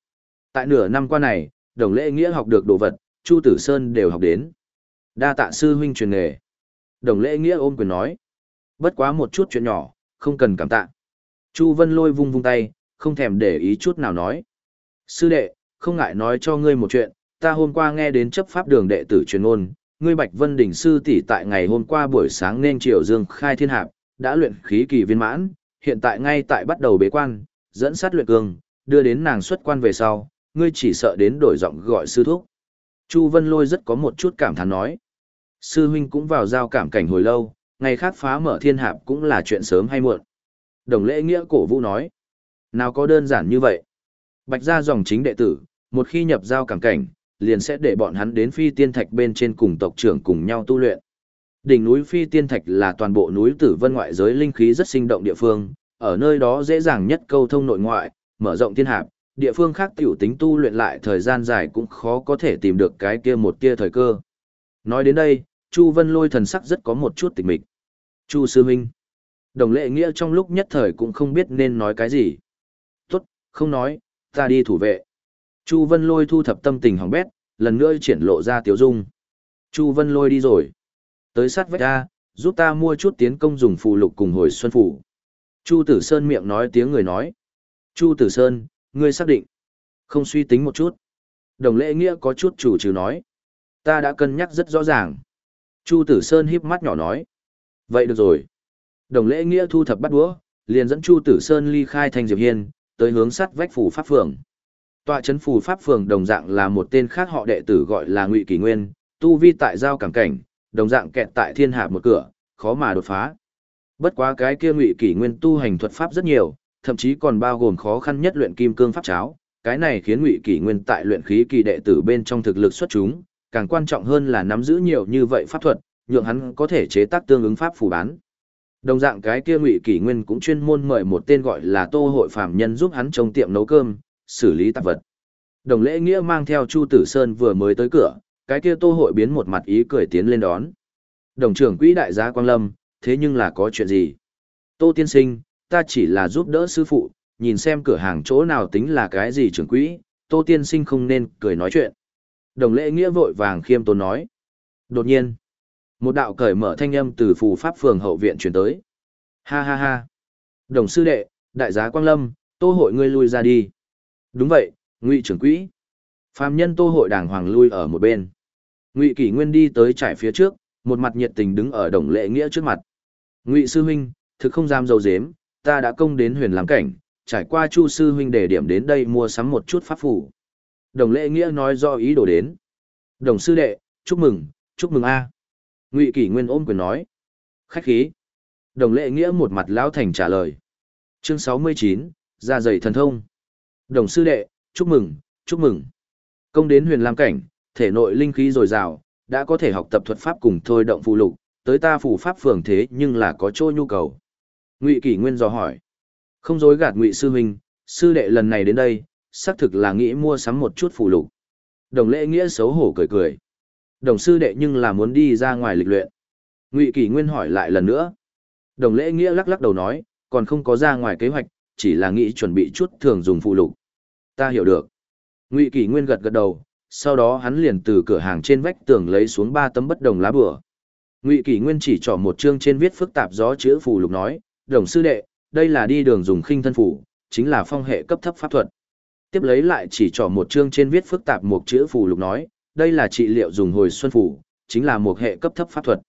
Tại nửa năm qua này, đồng lễ nghĩa học được đồ vật, Chu Tử Sơn đều học đến. Đa tạ sư huynh truyền nghề. Đồng lễ nghĩa ôm quyền nói. Bất quá một chút chuyện nhỏ, không cần cảm tạ. Chu Vân lôi vung vung tay, không thèm để ý chút nào nói. Sư đệ, không ngại nói cho ngươi một chuyện, ta hôm qua nghe đến chấp pháp đường đệ tử truyền ngôn, ngươi Bạch Vân Đỉnh sư tỷ tại ngày hôm qua buổi sáng nên triều dương khai thiên hạp, đã luyện khí kỳ viên mãn, hiện tại ngay tại bắt đầu bế quan, dẫn sát luyện cương, đưa đến nàng xuất quan về sau, ngươi chỉ sợ đến đổi giọng gọi sư thúc. Chu Vân Lôi rất có một chút cảm thán nói. Sư huynh cũng vào giao cảm cảnh hồi lâu, ngày khác phá mở thiên hạp cũng là chuyện sớm hay muộn. Đồng lễ nghĩa cổ vũ nói. Nào có đơn giản như vậy. Bạch gia dòng chính đệ tử, một khi nhập giao cảm cảnh, liền sẽ để bọn hắn đến phi tiên thạch bên trên cùng tộc trưởng cùng nhau tu luyện. Đỉnh núi phi tiên thạch là toàn bộ núi tử vân ngoại giới linh khí rất sinh động địa phương, ở nơi đó dễ dàng nhất câu thông nội ngoại, mở rộng thiên hạp, địa phương khác tiểu tính tu luyện lại thời gian dài cũng khó có thể tìm được cái kia một kia thời cơ. Nói đến đây, Chu Vân Lôi thần sắc rất có một chút tịch mịch. Chu Sư Minh. Đồng lệ nghĩa trong lúc nhất thời cũng không biết nên nói cái gì. Tốt, không nói, ta đi thủ vệ. Chu Vân Lôi thu thập tâm tình hỏng bét, lần nữa triển lộ ra tiểu dung. Chu Vân Lôi đi rồi. Tới sát vách ra, giúp ta mua chút tiến công dùng phù lục cùng hồi xuân phủ. Chu Tử Sơn miệng nói tiếng người nói. Chu Tử Sơn, ngươi xác định. Không suy tính một chút. Đồng lễ nghĩa có chút chủ trừ nói. Ta đã cân nhắc rất rõ ràng. Chu Tử Sơn híp mắt nhỏ nói. Vậy được rồi. Đồng lễ nghĩa thu thập bắt đũa, liền dẫn Chu Tử Sơn ly khai thành Diệp Hiên, tới hướng sắt vách phủ pháp phường. Tọa chấn phủ pháp phường đồng dạng là một tên khác họ đệ tử gọi là Ngụy Kỳ Nguyên, tu vi tại giao cảm cảnh, đồng dạng kẹt tại thiên hạ một cửa, khó mà đột phá. Bất quá cái kia Ngụy kỷ Nguyên tu hành thuật pháp rất nhiều, thậm chí còn bao gồm khó khăn nhất luyện kim cương pháp cháo, cái này khiến Ngụy kỷ Nguyên tại luyện khí kỳ đệ tử bên trong thực lực xuất chúng, càng quan trọng hơn là nắm giữ nhiều như vậy pháp thuật, nhượng hắn có thể chế tác tương ứng pháp phù bán. Đồng dạng cái kia Ngụy Kỷ Nguyên cũng chuyên môn mời một tên gọi là Tô Hội Phạm Nhân giúp hắn trông tiệm nấu cơm, xử lý tạp vật. Đồng Lễ Nghĩa mang theo Chu Tử Sơn vừa mới tới cửa, cái kia Tô Hội biến một mặt ý cười tiến lên đón. Đồng trưởng quỹ đại gia Quang Lâm, thế nhưng là có chuyện gì? Tô tiên sinh, ta chỉ là giúp đỡ sư phụ, nhìn xem cửa hàng chỗ nào tính là cái gì trưởng quỹ, Tô tiên sinh không nên cười nói chuyện. Đồng Lễ Nghĩa vội vàng khiêm tốn nói. Đột nhiên, một đạo cởi mở thanh âm từ phù pháp phường hậu viện truyền tới. Ha ha ha. Đồng sư đệ, đại giá Quang Lâm, tô hội ngươi lui ra đi. Đúng vậy, ngụy trưởng quỹ. Phạm nhân tô hội đàng hoàng lui ở một bên. Ngụy kỷ nguyên đi tới trải phía trước, một mặt nhiệt tình đứng ở đồng lệ nghĩa trước mặt. Ngụy sư huynh, thực không dám dầu dếm, ta đã công đến huyền làm cảnh, trải qua chu sư huynh để điểm đến đây mua sắm một chút pháp phủ. Đồng lệ nghĩa nói do ý đồ đến. Đồng sư đệ, chúc mừng, chúc mừng a. Ngụy Kỷ Nguyên ôm quyền nói. Khách khí. Đồng lệ nghĩa một mặt lão thành trả lời. Chương sáu mươi chín, ra dày thần thông. Đồng sư đệ, chúc mừng, chúc mừng. Công đến huyền lam cảnh, thể nội linh khí dồi dào, đã có thể học tập thuật pháp cùng thôi động phụ lục, tới ta phủ pháp phường thế nhưng là có chỗ nhu cầu. Ngụy Kỷ Nguyên dò hỏi. Không dối gạt Ngụy sư huynh, sư đệ lần này đến đây, xác thực là nghĩ mua sắm một chút phụ lục. Đồng lễ nghĩa xấu hổ cười cười. Đồng sư đệ nhưng là muốn đi ra ngoài lịch luyện. Ngụy Kỳ Nguyên hỏi lại lần nữa. Đồng lễ nghĩa lắc lắc đầu nói, còn không có ra ngoài kế hoạch, chỉ là nghĩ chuẩn bị chút thường dùng phụ lục. Ta hiểu được. Ngụy Kỳ Nguyên gật gật đầu, sau đó hắn liền từ cửa hàng trên vách tường lấy xuống ba tấm bất đồng lá bửa. Ngụy Kỷ Nguyên chỉ trỏ một chương trên viết phức tạp gió chữ phù lục nói, "Đồng sư đệ, đây là đi đường dùng khinh thân phù, chính là phong hệ cấp thấp pháp thuật." Tiếp lấy lại chỉ trỏ một chương trên viết phức tạp một chữ phù lục nói, đây là trị liệu dùng hồi xuân phủ, chính là một hệ cấp thấp pháp thuật.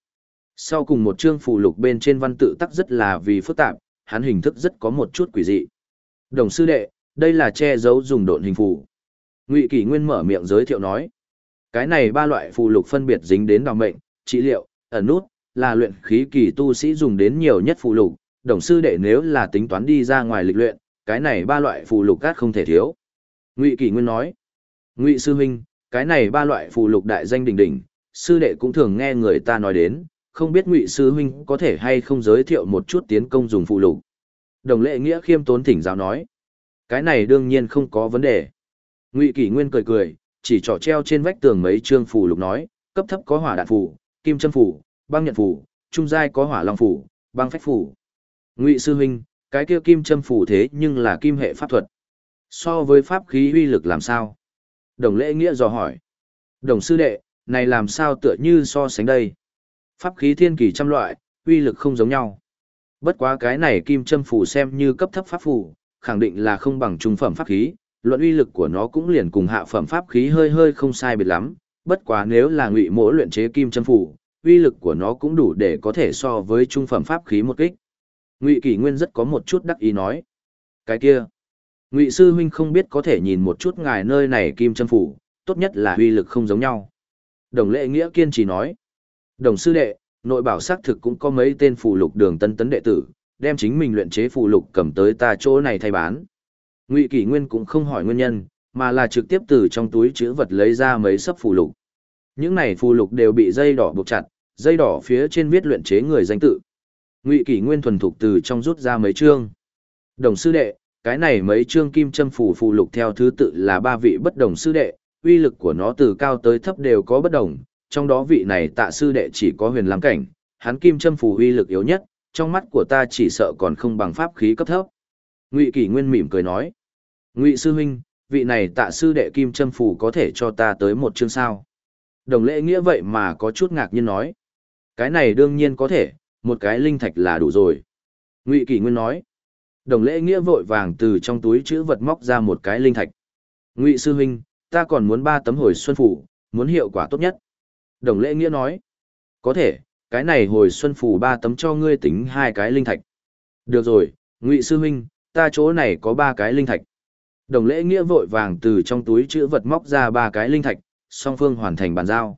Sau cùng một chương phù lục bên trên văn tự tắc rất là vì phức tạp, hắn hình thức rất có một chút quỷ dị. Đồng sư đệ, đây là che giấu dùng độn hình phù. Ngụy Kỷ Nguyên mở miệng giới thiệu nói, cái này ba loại phù lục phân biệt dính đến đào mệnh, trị liệu, ẩn nút, là luyện khí kỳ tu sĩ dùng đến nhiều nhất phù lục. Đồng sư đệ nếu là tính toán đi ra ngoài lịch luyện, cái này ba loại phù lục cát không thể thiếu. Ngụy Kỷ Nguyên nói, Ngụy sư huynh, cái này ba loại phù lục đại danh đỉnh đỉnh, sư đệ cũng thường nghe người ta nói đến, không biết ngụy sư huynh có thể hay không giới thiệu một chút tiến công dùng phù lục. Đồng lệ nghĩa khiêm tốn thỉnh giáo nói, cái này đương nhiên không có vấn đề. Ngụy kỷ nguyên cười cười, chỉ trỏ treo trên vách tường mấy chương phù lục nói, cấp thấp có hỏa đạn phù, kim châm phù, băng nhận phù, trung giai có hỏa long phù, băng phách phù. Ngụy sư huynh, cái kia kim châm phù thế nhưng là kim hệ pháp thuật. So với pháp khí uy lực làm sao? Đồng lễ nghĩa dò hỏi. Đồng sư đệ, này làm sao tựa như so sánh đây? Pháp khí thiên kỳ trăm loại, uy lực không giống nhau. Bất quá cái này kim châm phù xem như cấp thấp pháp phù, khẳng định là không bằng trung phẩm pháp khí, luận uy lực của nó cũng liền cùng hạ phẩm pháp khí hơi hơi không sai biệt lắm. Bất quá nếu là ngụy mỗ luyện chế kim châm phủ, uy lực của nó cũng đủ để có thể so với trung phẩm pháp khí một kích. Ngụy Kỷ Nguyên rất có một chút đắc ý nói. Cái kia, ngụy sư huynh không biết có thể nhìn một chút ngài nơi này kim chân phủ tốt nhất là uy lực không giống nhau đồng lệ nghĩa kiên trì nói đồng sư đệ nội bảo xác thực cũng có mấy tên phù lục đường tân tấn đệ tử đem chính mình luyện chế phù lục cầm tới ta chỗ này thay bán Ngụy Kỷ Nguyên cũng không hỏi nguyên nhân, mà là trực tiếp từ trong túi chữ vật lấy ra mấy sấp phù lục. Những này phù lục đều bị dây đỏ buộc chặt, dây đỏ phía trên viết luyện chế người danh tự. Ngụy Kỷ Nguyên thuần thục từ trong rút ra mấy chương. Đồng sư đệ, cái này mấy chương kim châm phù phù lục theo thứ tự là ba vị bất đồng sư đệ, uy lực của nó từ cao tới thấp đều có bất đồng, trong đó vị này tạ sư đệ chỉ có huyền lam cảnh, hắn kim châm phù uy lực yếu nhất, trong mắt của ta chỉ sợ còn không bằng pháp khí cấp thấp. Ngụy Kỷ Nguyên mỉm cười nói, Ngụy sư huynh, vị này tạ sư đệ kim châm phủ có thể cho ta tới một chương sao? Đồng lễ nghĩa vậy mà có chút ngạc nhiên nói, cái này đương nhiên có thể, một cái linh thạch là đủ rồi. Ngụy Kỷ Nguyên nói, đồng lễ nghĩa vội vàng từ trong túi chữ vật móc ra một cái linh thạch. Ngụy sư huynh, ta còn muốn ba tấm hồi xuân phủ, muốn hiệu quả tốt nhất. Đồng lễ nghĩa nói, có thể, cái này hồi xuân phủ ba tấm cho ngươi tính hai cái linh thạch. Được rồi, Ngụy sư huynh, ta chỗ này có ba cái linh thạch. Đồng lễ nghĩa vội vàng từ trong túi chữ vật móc ra ba cái linh thạch, song phương hoàn thành bàn giao.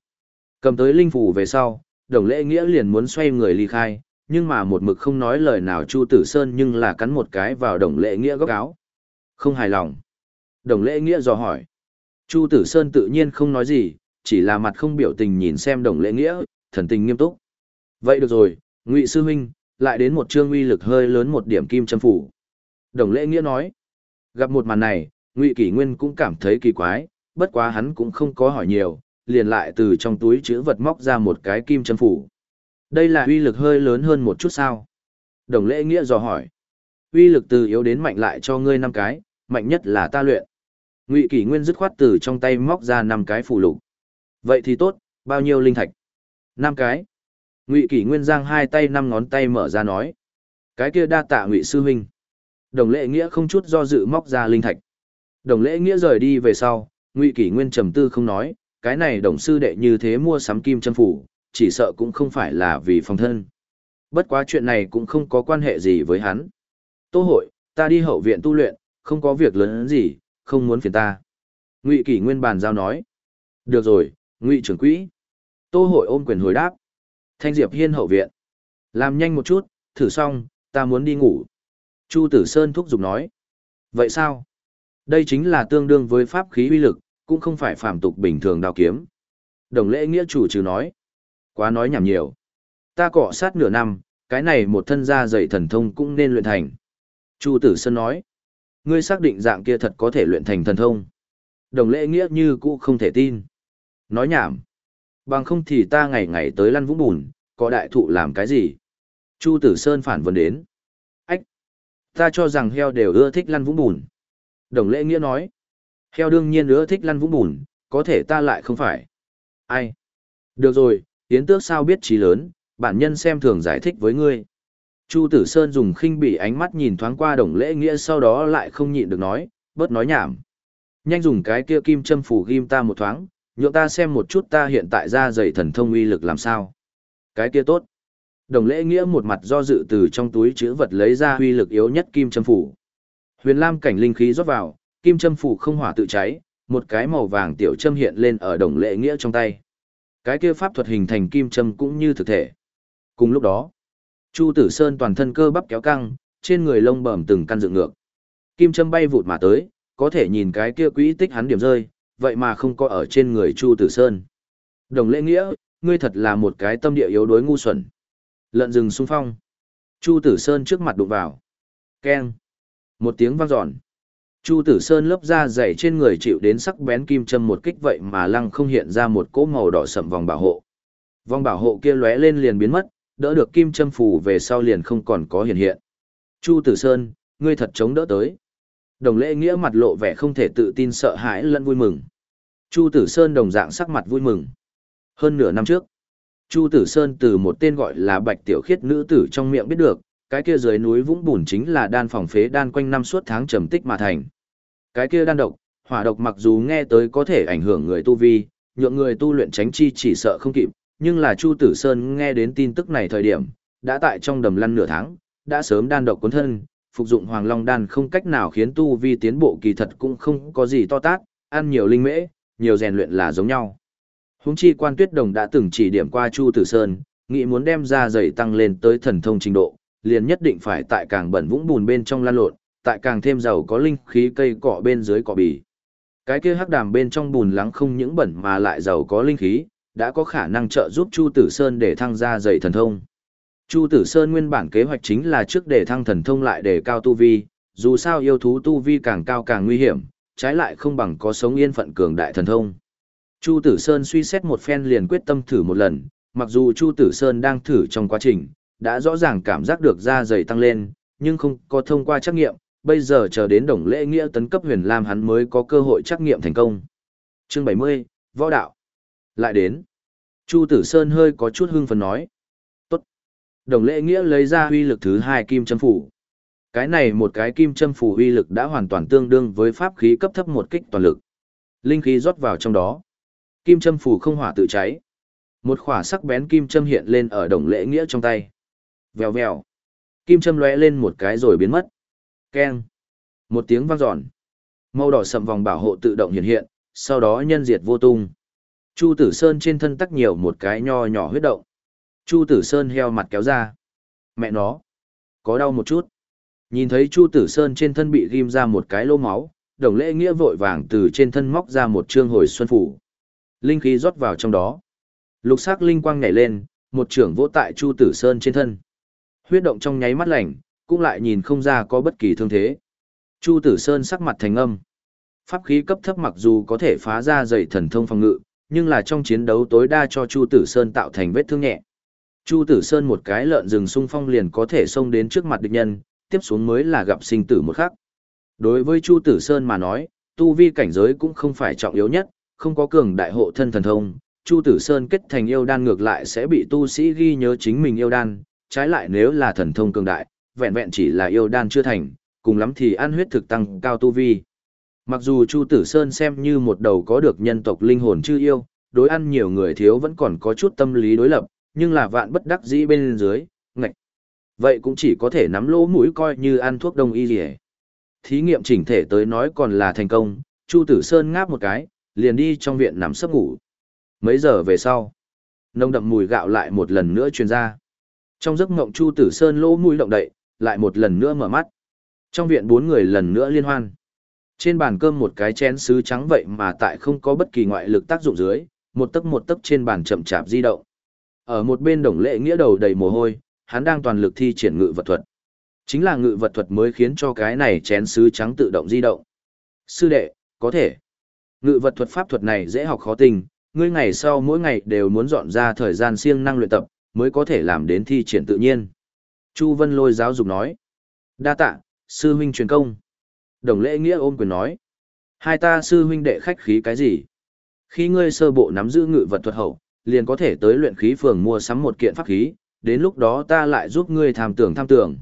Cầm tới linh phủ về sau, đồng lễ nghĩa liền muốn xoay người ly khai, nhưng mà một mực không nói lời nào Chu Tử Sơn nhưng là cắn một cái vào đồng lễ nghĩa góc áo. Không hài lòng. Đồng lễ nghĩa dò hỏi. Chu Tử Sơn tự nhiên không nói gì, chỉ là mặt không biểu tình nhìn xem đồng lễ nghĩa, thần tình nghiêm túc. Vậy được rồi, Ngụy Sư Huynh, lại đến một chương uy lực hơi lớn một điểm kim châm phủ. Đồng lễ nghĩa nói. Gặp một màn này, Ngụy Kỷ Nguyên cũng cảm thấy kỳ quái, bất quá hắn cũng không có hỏi nhiều, liền lại từ trong túi chữ vật móc ra một cái kim châm phủ. Đây là uy lực hơi lớn hơn một chút sao? Đồng lễ nghĩa dò hỏi. Uy lực từ yếu đến mạnh lại cho ngươi năm cái, mạnh nhất là ta luyện. Ngụy Kỷ Nguyên dứt khoát từ trong tay móc ra năm cái phủ lục. Vậy thì tốt, bao nhiêu linh thạch? Năm cái. Ngụy Kỷ Nguyên giang hai tay năm ngón tay mở ra nói. Cái kia đa tạ Ngụy sư huynh. Đồng lễ nghĩa không chút do dự móc ra linh thạch. Đồng lễ nghĩa rời đi về sau, Ngụy Kỷ Nguyên trầm tư không nói, cái này đồng sư đệ như thế mua sắm kim châm phủ, chỉ sợ cũng không phải là vì phòng thân. Bất quá chuyện này cũng không có quan hệ gì với hắn. Tô hội, ta đi hậu viện tu luyện, không có việc lớn gì, không muốn phiền ta. Ngụy Kỷ Nguyên bàn giao nói. Được rồi, Ngụy trưởng quỹ. Tô hội ôm quyền hồi đáp. Thanh Diệp Hiên hậu viện. Làm nhanh một chút, thử xong, ta muốn đi ngủ. Chu Tử Sơn thúc giục nói. Vậy sao? Đây chính là tương đương với pháp khí uy lực, cũng không phải phàm tục bình thường đao kiếm. Đồng lễ nghĩa chủ trừ nói. Quá nói nhảm nhiều. Ta cọ sát nửa năm, cái này một thân gia dày thần thông cũng nên luyện thành. Chu Tử Sơn nói. Ngươi xác định dạng kia thật có thể luyện thành thần thông. Đồng lễ nghĩa như cũ không thể tin. Nói nhảm. Bằng không thì ta ngày ngày tới lăn vũng bùn, có đại thụ làm cái gì? Chu Tử Sơn phản vấn đến. Ta cho rằng heo đều ưa thích lăn vũng bùn. Đồng lễ nghĩa nói. Heo đương nhiên ưa thích lăn vũng bùn, có thể ta lại không phải. Ai? Được rồi, Yến tước sao biết trí lớn, bản nhân xem thường giải thích với ngươi. Chu Tử Sơn dùng khinh bỉ ánh mắt nhìn thoáng qua đồng lễ nghĩa sau đó lại không nhịn được nói, bớt nói nhảm. Nhanh dùng cái kia kim châm phủ ghim ta một thoáng, nhượng ta xem một chút ta hiện tại ra dày thần thông uy lực làm sao. Cái kia tốt. Đồng lễ nghĩa một mặt do dự từ trong túi chữ vật lấy ra huy lực yếu nhất kim châm phủ. Huyền Lam cảnh linh khí rót vào, kim châm phủ không hỏa tự cháy, một cái màu vàng tiểu châm hiện lên ở đồng lễ nghĩa trong tay. Cái kia pháp thuật hình thành kim châm cũng như thực thể. Cùng lúc đó, Chu Tử Sơn toàn thân cơ bắp kéo căng, trên người lông bẩm từng căn dựng ngược. Kim châm bay vụt mà tới, có thể nhìn cái kia quỹ tích hắn điểm rơi, vậy mà không có ở trên người Chu Tử Sơn. Đồng lễ nghĩa, ngươi thật là một cái tâm địa yếu đối ngu xuẩn. Lợn rừng xung phong. Chu Tử Sơn trước mặt đụng vào. Keng. Một tiếng vang dọn. Chu Tử Sơn lớp da dày trên người chịu đến sắc bén kim châm một kích vậy mà lăng không hiện ra một cỗ màu đỏ sậm vòng bảo hộ. Vòng bảo hộ kia lóe lên liền biến mất, đỡ được kim châm phủ về sau liền không còn có hiện hiện. Chu Tử Sơn, ngươi thật chống đỡ tới. Đồng lễ nghĩa mặt lộ vẻ không thể tự tin sợ hãi lẫn vui mừng. Chu Tử Sơn đồng dạng sắc mặt vui mừng. Hơn nửa năm trước, Chu Tử Sơn từ một tên gọi là Bạch Tiểu Khiết nữ tử trong miệng biết được, cái kia dưới núi vũng bùn chính là đan phòng phế đan quanh năm suốt tháng trầm tích mà thành. Cái kia đan độc, hỏa độc mặc dù nghe tới có thể ảnh hưởng người tu vi, nhượng người tu luyện tránh chi chỉ sợ không kịp, nhưng là Chu Tử Sơn nghe đến tin tức này thời điểm, đã tại trong đầm lăn nửa tháng, đã sớm đan độc cuốn thân, phục dụng Hoàng Long đan không cách nào khiến tu vi tiến bộ kỳ thật cũng không có gì to tát, ăn nhiều linh mễ, nhiều rèn luyện là giống nhau. Húng chi quan tuyết đồng đã từng chỉ điểm qua Chu Tử Sơn, nghĩ muốn đem ra dày tăng lên tới thần thông trình độ, liền nhất định phải tại càng bẩn vũng bùn bên trong lan lộn, tại càng thêm giàu có linh khí cây cỏ bên dưới cỏ bì. Cái kia hắc đàm bên trong bùn lắng không những bẩn mà lại giàu có linh khí, đã có khả năng trợ giúp Chu Tử Sơn để thăng ra dày thần thông. Chu Tử Sơn nguyên bản kế hoạch chính là trước để thăng thần thông lại để cao tu vi, dù sao yêu thú tu vi càng cao càng nguy hiểm, trái lại không bằng có sống yên phận cường đại thần thông. Chu Tử Sơn suy xét một phen liền quyết tâm thử một lần, mặc dù Chu Tử Sơn đang thử trong quá trình, đã rõ ràng cảm giác được da dày tăng lên, nhưng không có thông qua trắc nghiệm, bây giờ chờ đến đồng lễ nghĩa tấn cấp huyền lam hắn mới có cơ hội trắc nghiệm thành công. Chương 70, Võ Đạo. Lại đến. Chu Tử Sơn hơi có chút hưng phấn nói. Tốt. Đồng lễ nghĩa lấy ra huy lực thứ hai kim châm phủ. Cái này một cái kim châm phủ huy lực đã hoàn toàn tương đương với pháp khí cấp thấp một kích toàn lực. Linh khí rót vào trong đó. Kim châm phủ không hỏa tự cháy. Một khỏa sắc bén kim châm hiện lên ở đồng lễ nghĩa trong tay. Vèo vèo. Kim châm lóe lên một cái rồi biến mất. Keng. Một tiếng vang giòn. Màu đỏ sầm vòng bảo hộ tự động hiện hiện, sau đó nhân diệt vô tung. Chu Tử Sơn trên thân tắc nhiều một cái nho nhỏ huyết động. Chu Tử Sơn heo mặt kéo ra. Mẹ nó. Có đau một chút. Nhìn thấy Chu Tử Sơn trên thân bị ghim ra một cái lỗ máu, đồng lễ nghĩa vội vàng từ trên thân móc ra một trương hồi xuân phủ. Linh khí rót vào trong đó. Lục sắc linh quang nhảy lên, một trưởng vỗ tại Chu Tử Sơn trên thân. Huyết động trong nháy mắt lạnh, cũng lại nhìn không ra có bất kỳ thương thế. Chu Tử Sơn sắc mặt thành âm. Pháp khí cấp thấp mặc dù có thể phá ra dày thần thông phòng ngự, nhưng là trong chiến đấu tối đa cho Chu Tử Sơn tạo thành vết thương nhẹ. Chu Tử Sơn một cái lợn rừng xung phong liền có thể xông đến trước mặt địch nhân, tiếp xuống mới là gặp sinh tử một khắc. Đối với Chu Tử Sơn mà nói, tu vi cảnh giới cũng không phải trọng yếu nhất, không có cường đại hộ thân thần thông, Chu Tử Sơn kết thành yêu đan ngược lại sẽ bị tu sĩ ghi nhớ chính mình yêu đan, trái lại nếu là thần thông cường đại, vẹn vẹn chỉ là yêu đan chưa thành, cùng lắm thì ăn huyết thực tăng cao tu vi. Mặc dù Chu Tử Sơn xem như một đầu có được nhân tộc linh hồn chưa yêu, đối ăn nhiều người thiếu vẫn còn có chút tâm lý đối lập, nhưng là vạn bất đắc dĩ bên dưới, ngạch. Vậy cũng chỉ có thể nắm lỗ mũi coi như ăn thuốc đông y liề. Thí nghiệm chỉnh thể tới nói còn là thành công, Chu Tử Sơn ngáp một cái, liền đi trong viện nằm sấp ngủ. Mấy giờ về sau, nông đậm mùi gạo lại một lần nữa truyền ra. Trong giấc mộng Chu Tử Sơn lỗ mũi động đậy, lại một lần nữa mở mắt. Trong viện bốn người lần nữa liên hoan. Trên bàn cơm một cái chén sứ trắng vậy mà tại không có bất kỳ ngoại lực tác dụng dưới, một tấc một tấc trên bàn chậm chạp di động. Ở một bên đồng lệ nghĩa đầu đầy mồ hôi, hắn đang toàn lực thi triển ngự vật thuật. Chính là ngự vật thuật mới khiến cho cái này chén sứ trắng tự động di động. Sư đệ, có thể. Ngự vật thuật pháp thuật này dễ học khó tình, ngươi ngày sau mỗi ngày đều muốn dọn ra thời gian siêng năng luyện tập, mới có thể làm đến thi triển tự nhiên. Chu Vân lôi giáo dục nói. Đa tạ, sư huynh truyền công. Đồng lễ nghĩa ôm quyền nói. Hai ta sư huynh đệ khách khí cái gì? Khi ngươi sơ bộ nắm giữ ngự vật thuật hậu, liền có thể tới luyện khí phường mua sắm một kiện pháp khí, đến lúc đó ta lại giúp ngươi tham tưởng tham tưởng.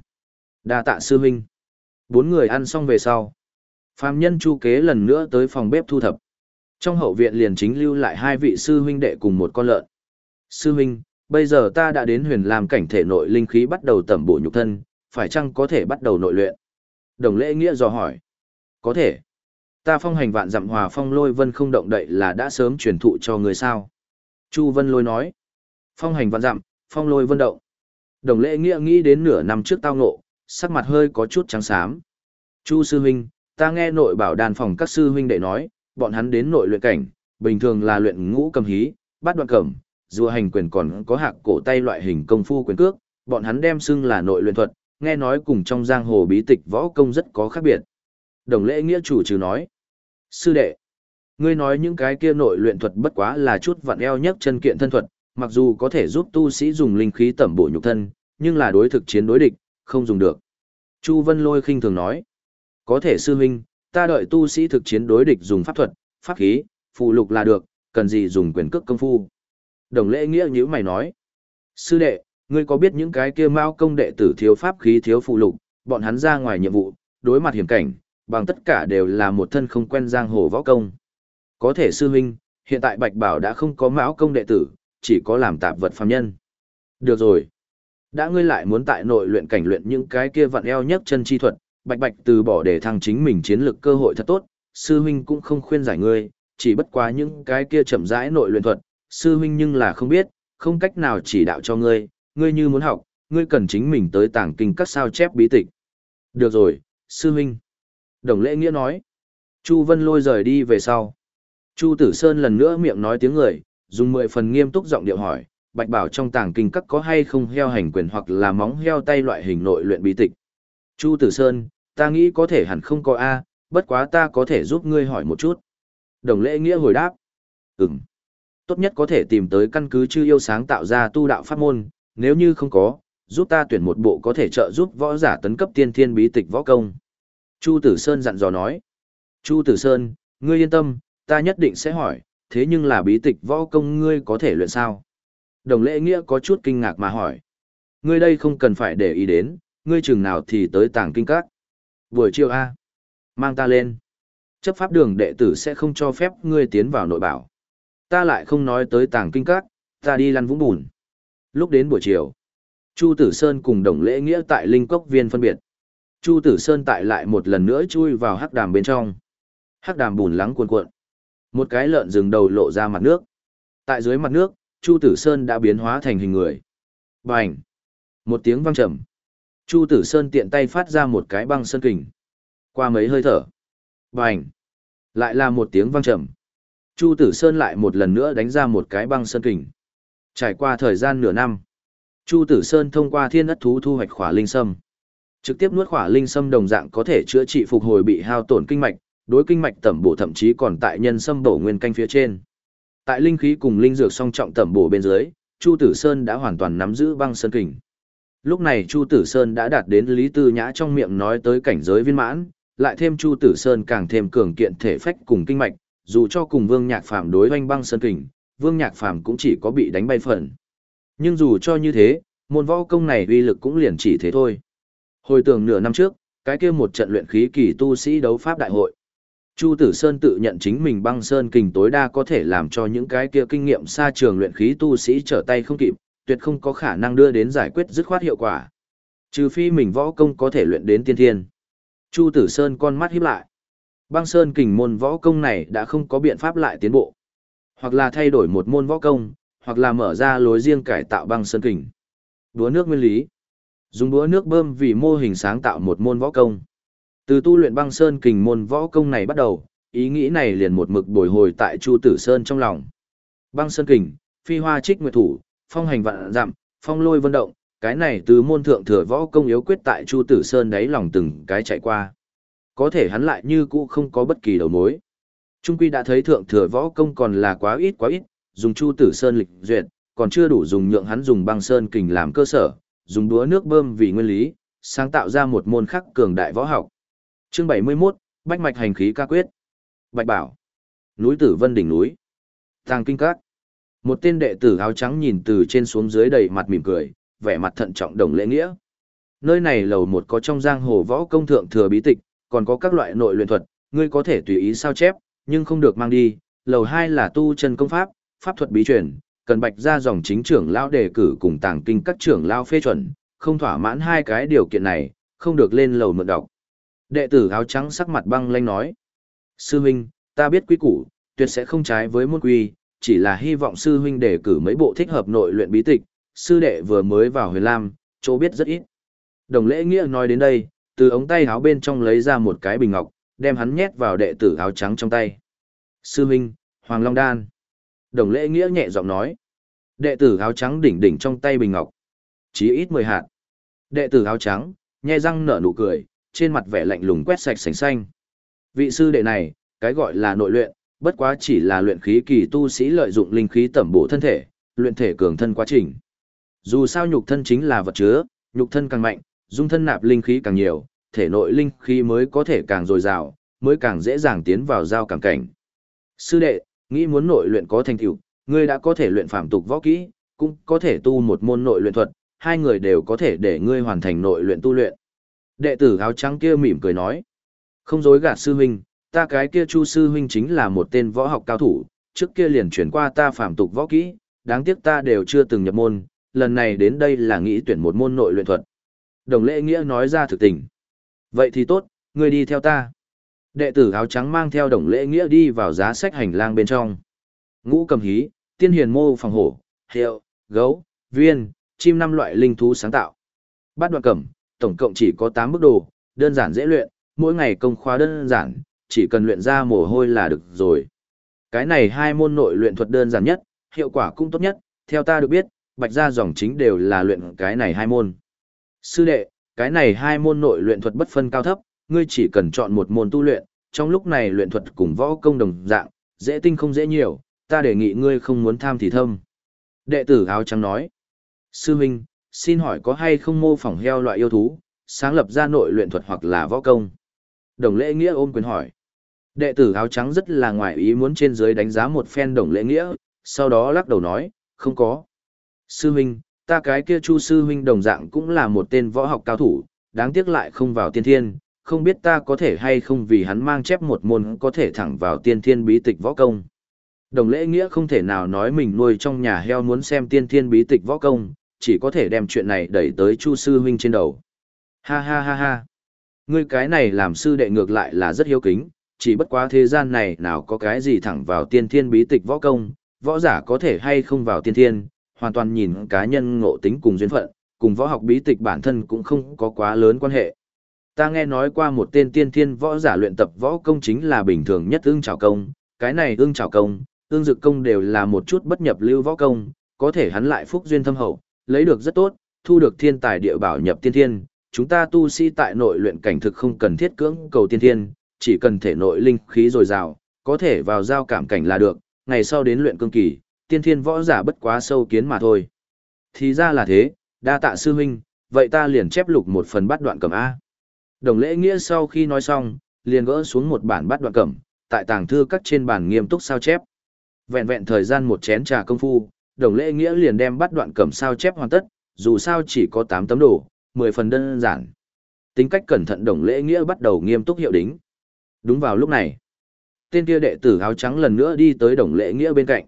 Đa tạ sư huynh. Bốn người ăn xong về sau. Phạm nhân chu kế lần nữa tới phòng bếp thu thập. Trong hậu viện liền chính lưu lại hai vị sư huynh đệ cùng một con lợn. Sư huynh, bây giờ ta đã đến huyền làm cảnh thể nội linh khí bắt đầu tẩm bổ nhục thân, phải chăng có thể bắt đầu nội luyện? Đồng lễ nghĩa dò hỏi. Có thể. Ta phong hành vạn dặm hòa phong lôi vân không động đậy là đã sớm truyền thụ cho người sao. Chu Vân lôi nói. Phong hành vạn dặm, phong lôi vân động. Đồng lễ nghĩa nghĩ đến nửa năm trước tao ngộ, sắc mặt hơi có chút trắng xám. Chu sư huynh, ta nghe nội bảo đàn phòng các sư huynh đệ nói, bọn hắn đến nội luyện cảnh, bình thường là luyện ngũ cầm hí, bát đoạn cẩm, rùa hành quyền còn có hạc cổ tay loại hình công phu quyền cước, bọn hắn đem xưng là nội luyện thuật, nghe nói cùng trong giang hồ bí tịch võ công rất có khác biệt. Đồng lễ nghĩa chủ trừ nói, sư đệ, ngươi nói những cái kia nội luyện thuật bất quá là chút vặn eo nhất chân kiện thân thuật, mặc dù có thể giúp tu sĩ dùng linh khí tẩm bổ nhục thân, nhưng là đối thực chiến đối địch, không dùng được. Chu Vân Lôi khinh thường nói, có thể sư huynh, ta đợi tu sĩ thực chiến đối địch dùng pháp thuật, pháp khí, phù lục là được, cần gì dùng quyền cước công phu. Đồng lễ nghĩa như mày nói, sư đệ, ngươi có biết những cái kia mao công đệ tử thiếu pháp khí thiếu phù lục, bọn hắn ra ngoài nhiệm vụ, đối mặt hiểm cảnh, bằng tất cả đều là một thân không quen giang hồ võ công. Có thể sư huynh, hiện tại Bạch Bảo đã không có mão công đệ tử, chỉ có làm tạp vật phàm nhân. Được rồi. Đã ngươi lại muốn tại nội luyện cảnh luyện những cái kia vặn eo nhấc chân chi thuật, Bạch Bạch từ bỏ để thăng chính mình chiến lực cơ hội thật tốt, sư huynh cũng không khuyên giải ngươi, chỉ bất quá những cái kia chậm rãi nội luyện thuật, sư huynh nhưng là không biết, không cách nào chỉ đạo cho ngươi, ngươi như muốn học, ngươi cần chính mình tới tàng kinh các sao chép bí tịch. Được rồi, sư huynh. Đồng lễ nghĩa nói. Chu Vân lôi rời đi về sau. Chu Tử Sơn lần nữa miệng nói tiếng người, dùng mười phần nghiêm túc giọng điệu hỏi, bạch bảo trong tàng kinh các có hay không heo hành quyền hoặc là móng heo tay loại hình nội luyện bí tịch. Chu Tử Sơn, ta nghĩ có thể hẳn không có A, bất quá ta có thể giúp ngươi hỏi một chút. Đồng lễ nghĩa hồi đáp. Ừm. Tốt nhất có thể tìm tới căn cứ chư yêu sáng tạo ra tu đạo pháp môn, nếu như không có, giúp ta tuyển một bộ có thể trợ giúp võ giả tấn cấp tiên thiên bí tịch võ công. Chu Tử Sơn dặn dò nói. Chu Tử Sơn, ngươi yên tâm, ta nhất định sẽ hỏi, thế nhưng là bí tịch võ công ngươi có thể luyện sao? Đồng lễ nghĩa có chút kinh ngạc mà hỏi. Ngươi đây không cần phải để ý đến, ngươi chừng nào thì tới tàng kinh các. Buổi chiều A. Mang ta lên. Chấp pháp đường đệ tử sẽ không cho phép ngươi tiến vào nội bảo. Ta lại không nói tới tàng kinh các, ta đi lăn vũng bùn. Lúc đến buổi chiều, Chu Tử Sơn cùng đồng lễ nghĩa tại Linh Cốc Viên phân biệt. Chu Tử Sơn tại lại một lần nữa chui vào hắc đàm bên trong. Hắc đàm bùn lắng cuồn cuộn. Một cái lợn rừng đầu lộ ra mặt nước. Tại dưới mặt nước, Chu Tử Sơn đã biến hóa thành hình người. Bành! Một tiếng vang trầm. Chu Tử Sơn tiện tay phát ra một cái băng sơn kình. Qua mấy hơi thở. Bành! Lại là một tiếng vang trầm. Chu Tử Sơn lại một lần nữa đánh ra một cái băng sơn kình. Trải qua thời gian nửa năm, Chu Tử Sơn thông qua thiên ất thú thu hoạch khỏa linh sâm. Trực tiếp nuốt khỏa linh sâm đồng dạng có thể chữa trị phục hồi bị hao tổn kinh mạch, đối kinh mạch tẩm bổ thậm chí còn tại nhân sâm bổ nguyên canh phía trên. Tại linh khí cùng linh dược song trọng tẩm bổ bên dưới, Chu Tử Sơn đã hoàn toàn nắm giữ băng sơn kình. Lúc này Chu Tử Sơn đã đạt đến Lý Tư Nhã trong miệng nói tới cảnh giới viên mãn, lại thêm Chu Tử Sơn càng thêm cường kiện thể phách cùng kinh mạch, dù cho cùng Vương Nhạc Phàm đối hoành băng sơn kình, Vương Nhạc Phàm cũng chỉ có bị đánh bay phần. Nhưng dù cho như thế, môn võ công này uy lực cũng liền chỉ thế thôi. Hồi tưởng nửa năm trước, cái kia một trận luyện khí kỳ tu sĩ đấu pháp đại hội. Chu Tử Sơn tự nhận chính mình băng sơn kình tối đa có thể làm cho những cái kia kinh nghiệm xa trường luyện khí tu sĩ trở tay không kịp, tuyệt không có khả năng đưa đến giải quyết dứt khoát hiệu quả. Trừ phi mình võ công có thể luyện đến tiên thiên. Chu Tử Sơn con mắt híp lại. Băng sơn kình môn võ công này đã không có biện pháp lại tiến bộ. Hoặc là thay đổi một môn võ công, hoặc là mở ra lối riêng cải tạo băng sơn kình. Đúa nước nguyên lý. Dùng đúa nước bơm vì mô hình sáng tạo một môn võ công. Từ tu luyện băng sơn kình môn võ công này bắt đầu, ý nghĩ này liền một mực bồi hồi tại Chu Tử Sơn trong lòng. Băng sơn kình, phi hoa trích nguyệt thủ, phong hành vạn dặm, phong lôi vân động, cái này từ môn thượng thừa võ công yếu quyết tại Chu Tử Sơn đáy lòng từng cái chạy qua. Có thể hắn lại như cũ không có bất kỳ đầu mối. Trung quy đã thấy thượng thừa võ công còn là quá ít quá ít, dùng Chu Tử Sơn lịch duyệt, còn chưa đủ dùng nhượng hắn dùng băng sơn kình làm cơ sở, dùng đũa nước bơm vì nguyên lý, sáng tạo ra một môn khắc cường đại võ học. Chương 71, Bách mạch hành khí ca quyết. Bạch Bảo. Núi Tử Vân đỉnh núi. Tàng kinh các. Một tên đệ tử áo trắng nhìn từ trên xuống dưới đầy mặt mỉm cười, vẻ mặt thận trọng đồng lễ nghĩa. Nơi này lầu một có trong giang hồ võ công thượng thừa bí tịch, còn có các loại nội luyện thuật, ngươi có thể tùy ý sao chép, nhưng không được mang đi. Lầu hai là tu chân công pháp, pháp thuật bí truyền, cần bạch ra dòng chính trưởng lao đề cử cùng tàng kinh các trưởng lao phê chuẩn, không thỏa mãn hai cái điều kiện này, không được lên lầu mượn đọc. Đệ tử áo trắng sắc mặt băng lanh nói. Sư huynh, ta biết quy củ, tuyệt sẽ không trái với môn quy, chỉ là hy vọng sư huynh đề cử mấy bộ thích hợp nội luyện bí tịch, sư đệ vừa mới vào huyền lam, chỗ biết rất ít. Đồng lễ nghĩa nói đến đây, từ ống tay áo bên trong lấy ra một cái bình ngọc, đem hắn nhét vào đệ tử áo trắng trong tay. Sư huynh, Hoàng Long Đan. Đồng lễ nghĩa nhẹ giọng nói. Đệ tử áo trắng đỉnh đỉnh trong tay bình ngọc. Chí ít mười hạt. Đệ tử áo trắng, nhe răng nở nụ cười, trên mặt vẻ lạnh lùng quét sạch sành xanh. Vị sư đệ này, cái gọi là nội luyện, bất quá chỉ là luyện khí kỳ tu sĩ lợi dụng linh khí tẩm bổ thân thể, luyện thể cường thân quá trình. Dù sao nhục thân chính là vật chứa, nhục thân càng mạnh, dung thân nạp linh khí càng nhiều, thể nội linh khí mới có thể càng dồi dào, mới càng dễ dàng tiến vào giao cảm cảnh. Sư đệ, nghĩ muốn nội luyện có thành tựu, ngươi đã có thể luyện phạm tục võ kỹ, cũng có thể tu một môn nội luyện thuật, hai người đều có thể để ngươi hoàn thành nội luyện tu luyện. Đệ tử áo trắng kia mỉm cười nói, không dối gạt sư huynh, ta cái kia chu sư huynh chính là một tên võ học cao thủ, trước kia liền chuyển qua ta phạm tục võ kỹ, đáng tiếc ta đều chưa từng nhập môn, lần này đến đây là nghĩ tuyển một môn nội luyện thuật. Đồng lễ nghĩa nói ra thực tình. Vậy thì tốt, ngươi đi theo ta. Đệ tử áo trắng mang theo đồng lễ nghĩa đi vào giá sách hành lang bên trong. Ngũ cầm hí, tiên hiền mô phòng hổ, hiệu, gấu, viên, chim năm loại linh thú sáng tạo. Bát đoạn cẩm, tổng cộng chỉ có 8 bước đồ, đơn giản dễ luyện, mỗi ngày công khóa đơn giản, chỉ cần luyện ra mồ hôi là được rồi. Cái này hai môn nội luyện thuật đơn giản nhất, hiệu quả cũng tốt nhất, theo ta được biết, bạch gia dòng chính đều là luyện cái này hai môn. Sư đệ, cái này hai môn nội luyện thuật bất phân cao thấp, ngươi chỉ cần chọn một môn tu luyện, trong lúc này luyện thuật cùng võ công đồng dạng, dễ tinh không dễ nhiều, ta đề nghị ngươi không muốn tham thì thâm. Đệ tử áo trắng nói, sư huynh, xin hỏi có hay không mô phỏng heo loại yêu thú, sáng lập ra nội luyện thuật hoặc là võ công? Đồng lễ nghĩa ôm quyền hỏi. Đệ tử áo trắng rất là ngoài ý muốn trên dưới đánh giá một phen đồng lễ nghĩa, sau đó lắc đầu nói, không có. Sư huynh, ta cái kia chu sư huynh đồng dạng cũng là một tên võ học cao thủ, đáng tiếc lại không vào tiên thiên, không biết ta có thể hay không vì hắn mang chép một môn có thể thẳng vào tiên thiên bí tịch võ công. Đồng lễ nghĩa không thể nào nói mình nuôi trong nhà heo muốn xem tiên thiên bí tịch võ công, chỉ có thể đem chuyện này đẩy tới chu sư huynh trên đầu. Ha ha ha ha. Ngươi cái này làm sư đệ ngược lại là rất hiếu kính, chỉ bất quá thế gian này nào có cái gì thẳng vào tiên thiên bí tịch võ công, võ giả có thể hay không vào tiên thiên, hoàn toàn nhìn cá nhân ngộ tính cùng duyên phận, cùng võ học bí tịch bản thân cũng không có quá lớn quan hệ. Ta nghe nói qua một tên tiên thiên võ giả luyện tập võ công chính là bình thường nhất ương trào công, cái này ương trào công, ương dực công đều là một chút bất nhập lưu võ công, có thể hắn lại phúc duyên thâm hậu, lấy được rất tốt, thu được thiên tài địa bảo nhập tiên thiên. Chúng ta tu sĩ tại nội luyện cảnh thực không cần thiết cưỡng cầu tiên thiên, chỉ cần thể nội linh khí dồi dào, có thể vào giao cảm cảnh là được, ngày sau đến luyện cương kỳ, tiên thiên võ giả bất quá sâu kiến mà thôi. Thì ra là thế, đa tạ sư huynh, vậy ta liền chép lục một phần bắt đoạn cầm A. Đồng lễ nghĩa sau khi nói xong, liền gỡ xuống một bản bắt đoạn cẩm, tại tàng thư các trên bản nghiêm túc sao chép. Vẹn vẹn thời gian một chén trà công phu, đồng lễ nghĩa liền đem bắt đoạn cẩm sao chép hoàn tất, dù sao chỉ có 8 tấm đồ, 10 phần đơn giản. Tính cách cẩn thận đồng lễ nghĩa bắt đầu nghiêm túc hiệu đính. Đúng vào lúc này, tên kia đệ tử áo trắng lần nữa đi tới đồng lễ nghĩa bên cạnh.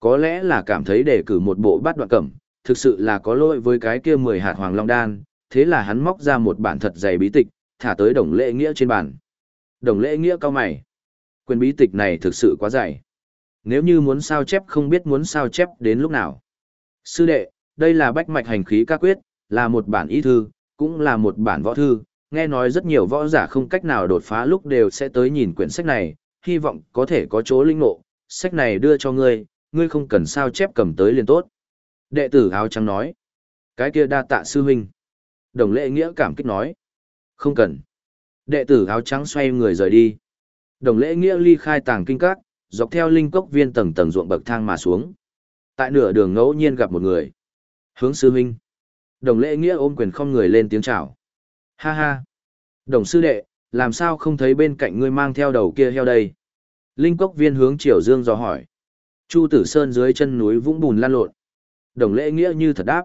Có lẽ là cảm thấy đề cử một bộ bát đoạn cẩm, thực sự là có lỗi với cái kia 10 hạt hoàng long đan, thế là hắn móc ra một bản thật dày bí tịch, thả tới đồng lễ nghĩa trên bàn. Đồng lễ nghĩa cao mày. Quyền bí tịch này thực sự quá dày. Nếu như muốn sao chép không biết muốn sao chép đến lúc nào. Sư đệ, đây là bách mạch hành khí ca quyết, là một bản y thư, cũng là một bản võ thư. Nghe nói rất nhiều võ giả không cách nào đột phá lúc đều sẽ tới nhìn quyển sách này, hy vọng có thể có chỗ linh ngộ. Sách này đưa cho ngươi, ngươi không cần sao chép cầm tới liền tốt. Đệ tử áo trắng nói. Cái kia đa tạ sư huynh. Đồng lễ nghĩa cảm kích nói. Không cần. Đệ tử áo trắng xoay người rời đi. Đồng lễ nghĩa ly khai tàng kinh các, dọc theo linh cốc viên tầng tầng ruộng bậc thang mà xuống. Tại nửa đường ngẫu nhiên gặp một người. Hướng sư huynh. Đồng lễ nghĩa ôm quyền không người lên tiếng chào. Ha ha. Đồng sư đệ, làm sao không thấy bên cạnh ngươi mang theo đầu kia heo đây? Linh cốc viên hướng triều dương dò hỏi. Chu Tử Sơn dưới chân núi vũng bùn lan lộn. Đồng lễ nghĩa như thật đáp.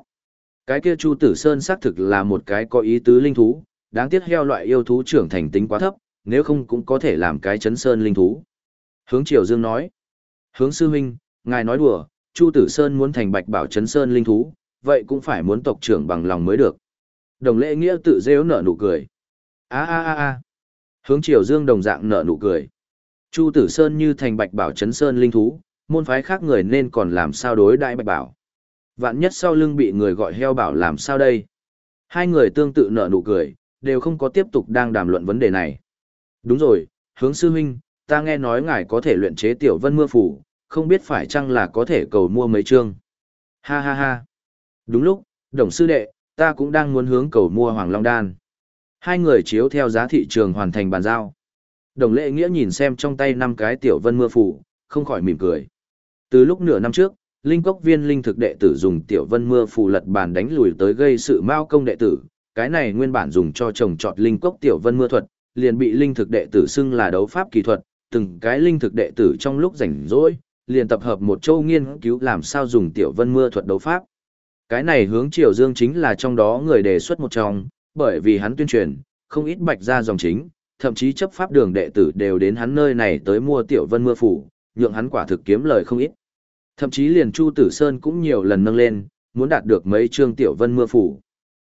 Cái kia Chu Tử Sơn xác thực là một cái có ý tứ linh thú, đáng tiếc heo loại yêu thú trưởng thành tính quá thấp, nếu không cũng có thể làm cái chấn sơn linh thú. Hướng Triều Dương nói. Hướng Sư Huynh, ngài nói đùa, Chu Tử Sơn muốn thành bạch bảo chấn sơn linh thú, vậy cũng phải muốn tộc trưởng bằng lòng mới được. Đồng lễ nghĩa tự rêu nở nụ cười. a a a a Hướng Triều Dương đồng dạng nở nụ cười. Chu Tử Sơn như thành bạch bảo chấn sơn linh thú, môn phái khác người nên còn làm sao đối đại bạch bảo. Vạn nhất sau lưng bị người gọi heo bảo làm sao đây? Hai người tương tự nở nụ cười, đều không có tiếp tục đang đàm luận vấn đề này. Đúng rồi, hướng sư huynh, ta nghe nói ngài có thể luyện chế tiểu vân mưa phủ, không biết phải chăng là có thể cầu mua mấy chương. Ha ha ha. Đúng lúc, đồng sư đệ, ta cũng đang muốn hướng cầu mua hoàng long đan. Hai người chiếu theo giá thị trường hoàn thành bàn giao. Đồng lệ nghĩa nhìn xem trong tay năm cái tiểu vân mưa phủ, không khỏi mỉm cười. Từ lúc nửa năm trước, linh cốc viên linh thực đệ tử dùng tiểu vân mưa phù lật bàn đánh lùi tới gây sự mao công đệ tử, cái này nguyên bản dùng cho trồng trọt linh cốc tiểu vân mưa thuật, liền bị linh thực đệ tử xưng là đấu pháp kỳ thuật, từng cái linh thực đệ tử trong lúc rảnh rỗi, liền tập hợp một châu nghiên cứu làm sao dùng tiểu vân mưa thuật đấu pháp. Cái này hướng Triều Dương chính là trong đó người đề xuất một trong, bởi vì hắn tuyên truyền, không ít bạch ra dòng chính, thậm chí chấp pháp đường đệ tử đều đến hắn nơi này tới mua tiểu vân mưa phủ, nhượng hắn quả thực kiếm lời không ít. Thậm chí liền Chu Tử Sơn cũng nhiều lần nâng lên, muốn đạt được mấy chương tiểu vân mưa phủ.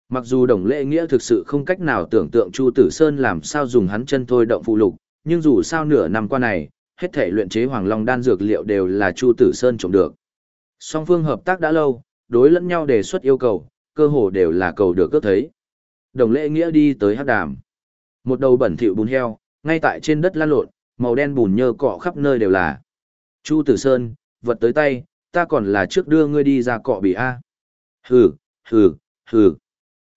Mặc dù đồng lệ nghĩa thực sự không cách nào tưởng tượng Chu Tử Sơn làm sao dùng hắn chân thôi động phụ lục, nhưng dù sao nửa năm qua này, hết thể luyện chế Hoàng Long đan dược liệu đều là Chu Tử Sơn trộm được. Song phương hợp tác đã lâu, đối lẫn nhau đề xuất yêu cầu, cơ hồ đều là cầu được cướp thấy. Đồng lễ nghĩa đi tới hát đàm. Một đầu bẩn thỉu bùn heo, ngay tại trên đất lan lộn, màu đen bùn nhơ cọ khắp nơi đều là. Chu Tử Sơn, vật tới tay, ta còn là trước đưa ngươi đi ra cọ bị A. Hừ, hừ, hừ.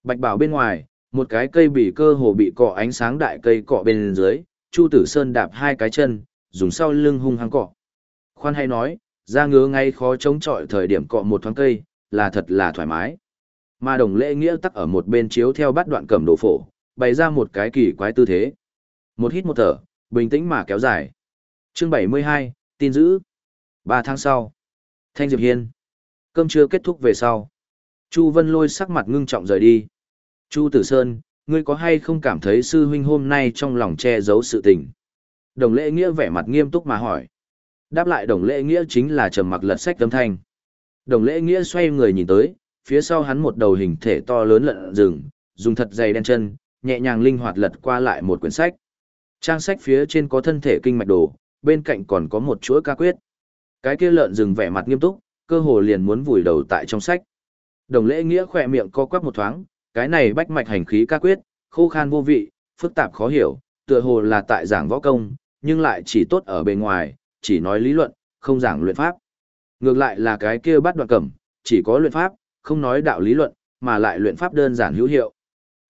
Bạch bảo bên ngoài, một cái cây bị cơ hồ bị cọ ánh sáng đại cây cọ bên dưới, Chu Tử Sơn đạp hai cái chân, dùng sau lưng hung hăng cọ. Khoan hay nói, ra ngứa ngay khó chống chọi thời điểm cọ một thoáng cây, là thật là thoải mái. Mà đồng lễ nghĩa tắc ở một bên chiếu theo bắt đoạn cầm đồ phổ, bày ra một cái kỳ quái tư thế. Một hít một thở, bình tĩnh mà kéo dài. Chương 72, tin giữ. Ba tháng sau. Thanh Diệp Hiên. Cơm trưa kết thúc về sau. Chu Vân Lôi sắc mặt ngưng trọng rời đi. Chu Tử Sơn, ngươi có hay không cảm thấy sư huynh hôm nay trong lòng che giấu sự tình? Đồng lễ nghĩa vẻ mặt nghiêm túc mà hỏi. Đáp lại đồng lễ nghĩa chính là trầm mặc lật sách tấm thanh. Đồng lễ nghĩa xoay người nhìn tới, phía sau hắn một đầu hình thể to lớn lợn rừng, dùng thật dày đen chân, nhẹ nhàng linh hoạt lật qua lại một quyển sách. Trang sách phía trên có thân thể kinh mạch đồ, bên cạnh còn có một chuỗi ca quyết. Cái kia lợn rừng vẻ mặt nghiêm túc, cơ hồ liền muốn vùi đầu tại trong sách. Đồng lễ nghĩa khỏe miệng co quắp một thoáng, cái này bách mạch hành khí ca quyết, khô khan vô vị, phức tạp khó hiểu, tựa hồ là tại giảng võ công, nhưng lại chỉ tốt ở bề ngoài, chỉ nói lý luận, không giảng luyện pháp. Ngược lại là cái kia bắt đoạn cẩm, chỉ có luyện pháp, không nói đạo lý luận, mà lại luyện pháp đơn giản hữu hiệu.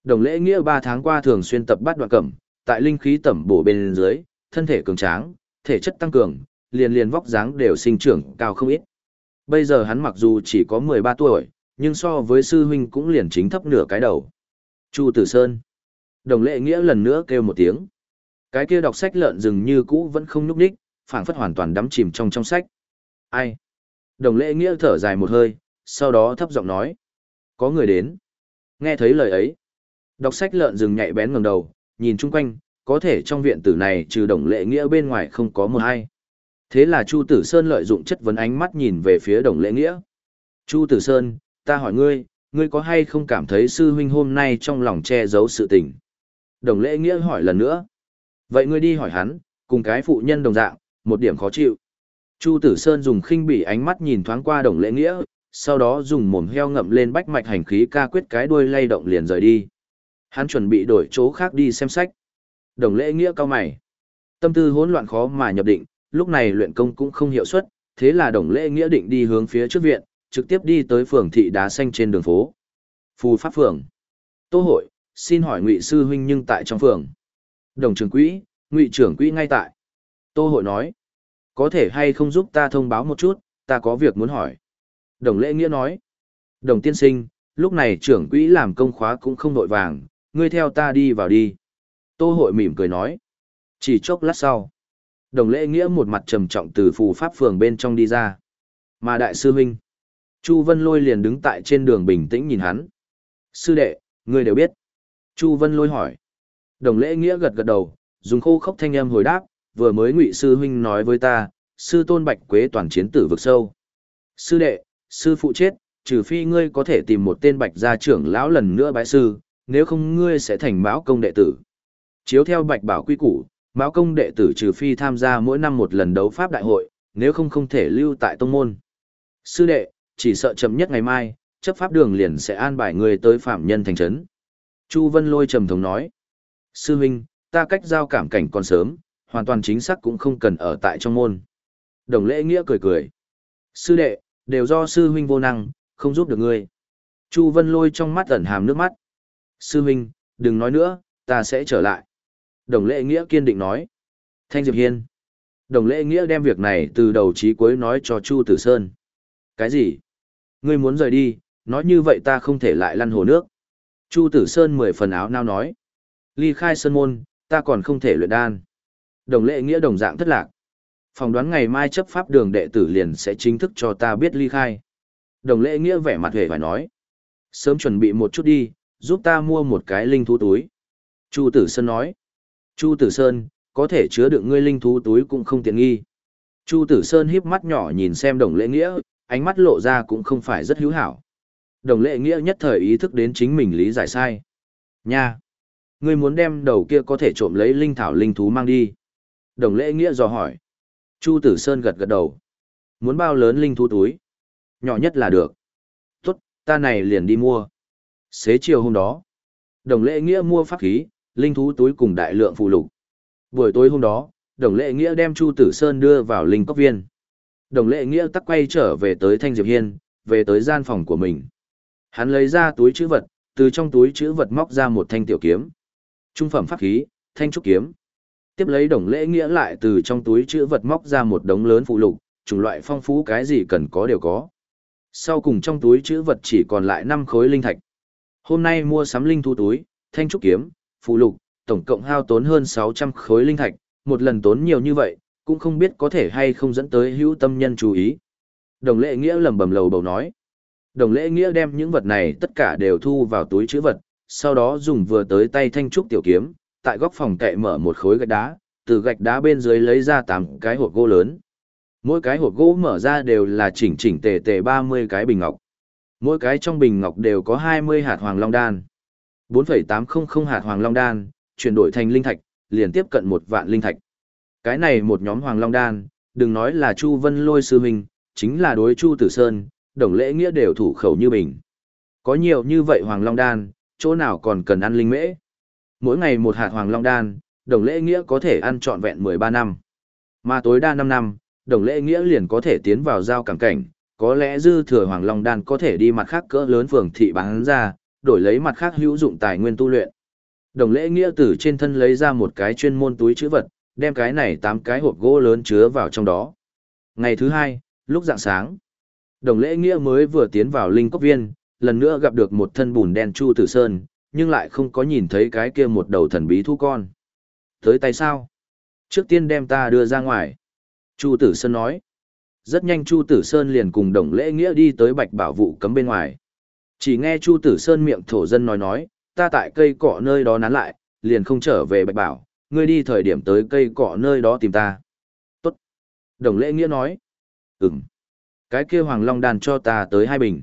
Đồng lễ nghĩa 3 tháng qua thường xuyên tập bắt đoạn cẩm, tại linh khí tẩm bổ bên dưới, thân thể cường tráng, thể chất tăng cường, liền liền vóc dáng đều sinh trưởng cao không ít. Bây giờ hắn mặc dù chỉ có 13 tuổi, nhưng so với sư huynh cũng liền chính thấp nửa cái đầu. Chu Tử Sơn. Đồng lệ nghĩa lần nữa kêu một tiếng. Cái kia đọc sách lợn rừng như cũ vẫn không nhúc đích, phảng phất hoàn toàn đắm chìm trong trong sách. Ai? Đồng lệ nghĩa thở dài một hơi, sau đó thấp giọng nói. Có người đến. Nghe thấy lời ấy. Đọc sách lợn rừng nhạy bén ngẩng đầu, nhìn chung quanh, có thể trong viện tử này trừ đồng lệ nghĩa bên ngoài không có một ai. Thế là Chu Tử Sơn lợi dụng chất vấn ánh mắt nhìn về phía đồng lệ nghĩa. Chu Tử Sơn, ta hỏi ngươi, ngươi có hay không cảm thấy sư huynh hôm nay trong lòng che giấu sự tình? Đồng lễ nghĩa hỏi lần nữa. Vậy ngươi đi hỏi hắn, cùng cái phụ nhân đồng dạng, một điểm khó chịu. Chu Tử Sơn dùng khinh bỉ ánh mắt nhìn thoáng qua đồng lễ nghĩa, sau đó dùng mồm heo ngậm lên bách mạch hành khí ca quyết cái đuôi lay động liền rời đi. Hắn chuẩn bị đổi chỗ khác đi xem sách. Đồng lễ nghĩa cao mày. Tâm tư hỗn loạn khó mà nhập định, lúc này luyện công cũng không hiệu suất, thế là đồng lễ nghĩa định đi hướng phía trước viện, trực tiếp đi tới phường thị đá xanh trên đường phố. Phù pháp phường. Tô hội, xin hỏi ngụy sư huynh nhưng tại trong phường. Đồng trưởng quỹ, ngụy trưởng quỹ ngay tại. Tô hội nói, có thể hay không giúp ta thông báo một chút, ta có việc muốn hỏi. Đồng lễ nghĩa nói, đồng tiên sinh, lúc này trưởng quỹ làm công khóa cũng không nội vàng, ngươi theo ta đi vào đi. Tô hội mỉm cười nói, chỉ chốc lát sau. Đồng lễ nghĩa một mặt trầm trọng từ phù pháp phường bên trong đi ra. Mà đại sư huynh, Chu Vân Lôi liền đứng tại trên đường bình tĩnh nhìn hắn. Sư đệ, ngươi đều biết. Chu Vân Lôi hỏi. Đồng lễ nghĩa gật gật đầu, dùng khô khốc thanh âm hồi đáp, vừa mới ngụy sư huynh nói với ta, sư tôn bạch quế toàn chiến tử vực sâu. Sư đệ, sư phụ chết, trừ phi ngươi có thể tìm một tên bạch gia trưởng lão lần nữa bái sư, nếu không ngươi sẽ thành mão công đệ tử. Chiếu theo bạch bảo quy củ, mão công đệ tử trừ phi tham gia mỗi năm một lần đấu pháp đại hội, nếu không không thể lưu tại tông môn. Sư đệ, chỉ sợ chậm nhất ngày mai, chấp pháp đường liền sẽ an bài người tới phạm nhân thành trấn. Chu Vân Lôi trầm thống nói. Sư huynh, ta cách giao cảm cảnh còn sớm, hoàn toàn chính xác cũng không cần ở tại trong môn. Đồng lễ nghĩa cười cười. Sư đệ, đều do sư huynh vô năng, không giúp được ngươi. Chu Vân Lôi trong mắt ẩn hàm nước mắt. Sư huynh, đừng nói nữa, ta sẽ trở lại. Đồng lễ nghĩa kiên định nói. Thanh Diệp Hiên. Đồng lễ nghĩa đem việc này từ đầu chí cuối nói cho Chu Tử Sơn. Cái gì? Ngươi muốn rời đi, nói như vậy ta không thể lại lăn hồ nước. Chu Tử Sơn mười phần áo nao nói. Ly khai sơn môn, ta còn không thể luyện đan. Đồng lệ nghĩa đồng dạng thất lạc. Phòng đoán ngày mai chấp pháp đường đệ tử liền sẽ chính thức cho ta biết ly khai. Đồng lệ nghĩa vẻ mặt hề phải nói. Sớm chuẩn bị một chút đi, giúp ta mua một cái linh thú túi. Chu Tử Sơn nói. Chu Tử Sơn, có thể chứa đựng ngươi linh thú túi cũng không tiện nghi. Chu Tử Sơn híp mắt nhỏ nhìn xem đồng lệ nghĩa, ánh mắt lộ ra cũng không phải rất hữu hảo. Đồng lệ nghĩa nhất thời ý thức đến chính mình lý giải sai. Nha! Ngươi muốn đem đầu kia có thể trộm lấy linh thảo linh thú mang đi. Đồng lễ nghĩa dò hỏi. Chu Tử Sơn gật gật đầu. Muốn bao lớn linh thú túi? Nhỏ nhất là được. Tốt, ta này liền đi mua. Xế chiều hôm đó, đồng lễ nghĩa mua pháp khí, linh thú túi cùng đại lượng phụ lục. Buổi tối hôm đó, Đồng Lệ Nghĩa đem Chu Tử Sơn đưa vào linh cốc viên. Đồng Lệ Nghĩa tắc quay trở về tới Thanh Diệp Hiên, về tới gian phòng của mình. Hắn lấy ra túi chữ vật, từ trong túi chữ vật móc ra một thanh tiểu kiếm. Trung phẩm pháp khí, thanh trúc kiếm. Tiếp lấy Đồng Lễ Nghĩa lại từ trong túi chữ vật móc ra một đống lớn phụ lục, chủng loại phong phú cái gì cần có đều có. Sau cùng trong túi chữ vật chỉ còn lại 5 khối linh thạch. Hôm nay mua sắm linh thu túi, thanh trúc kiếm, phụ lục, tổng cộng hao tốn hơn 600 khối linh thạch, một lần tốn nhiều như vậy, cũng không biết có thể hay không dẫn tới hữu tâm nhân chú ý. Đồng lệ nghĩa lầm bầm lầu bầu nói. Đồng lệ nghĩa đem những vật này tất cả đều thu vào túi chữ vật, sau đó dùng vừa tới tay thanh trúc tiểu kiếm, tại góc phòng kệ mở một khối gạch đá, từ gạch đá bên dưới lấy ra tám cái hộp gỗ lớn. Mỗi cái hộp gỗ mở ra đều là chỉnh chỉnh tề tề 30 cái bình ngọc. Mỗi cái trong bình ngọc đều có 20 hạt hoàng long đan. 4,800 hạt hoàng long đan, chuyển đổi thành linh thạch, liền tiếp cận một vạn linh thạch. Cái này một nhóm hoàng long đan, đừng nói là Chu Vân Lôi sư huynh, chính là đối Chu Tử Sơn, đồng lễ nghĩa đều thủ khẩu như bình. Có nhiều như vậy hoàng long đan, chỗ nào còn cần ăn linh mễ. Mỗi ngày một hạt hoàng long đan, đồng lễ nghĩa có thể ăn trọn vẹn 13 năm. Mà tối đa 5 năm, đồng lễ nghĩa liền có thể tiến vào giao cảng cảnh, có lẽ dư thừa hoàng long đan có thể đi mặt khác cỡ lớn phường thị bán ra, đổi lấy mặt khác hữu dụng tài nguyên tu luyện. Đồng lễ nghĩa từ trên thân lấy ra một cái chuyên môn túi chữ vật, đem cái này tám cái hộp gỗ lớn chứa vào trong đó. Ngày thứ hai, lúc dạng sáng, đồng lễ nghĩa mới vừa tiến vào linh cốc viên, lần nữa gặp được một thân bùn đen Chu Tử Sơn, nhưng lại không có nhìn thấy cái kia một đầu thần bí thu con. Tới tay sao? Trước tiên đem ta đưa ra ngoài. Chu Tử Sơn nói. Rất nhanh Chu Tử Sơn liền cùng đồng lễ nghĩa đi tới bạch bảo vụ cấm bên ngoài. Chỉ nghe Chu Tử Sơn miệng thổ dân nói nói, ta tại cây cỏ nơi đó nán lại, liền không trở về bạch bảo, ngươi đi thời điểm tới cây cỏ nơi đó tìm ta. Tốt. Đồng lễ nghĩa nói. Ừm. Cái kia Hoàng Long đàn cho ta tới hai bình.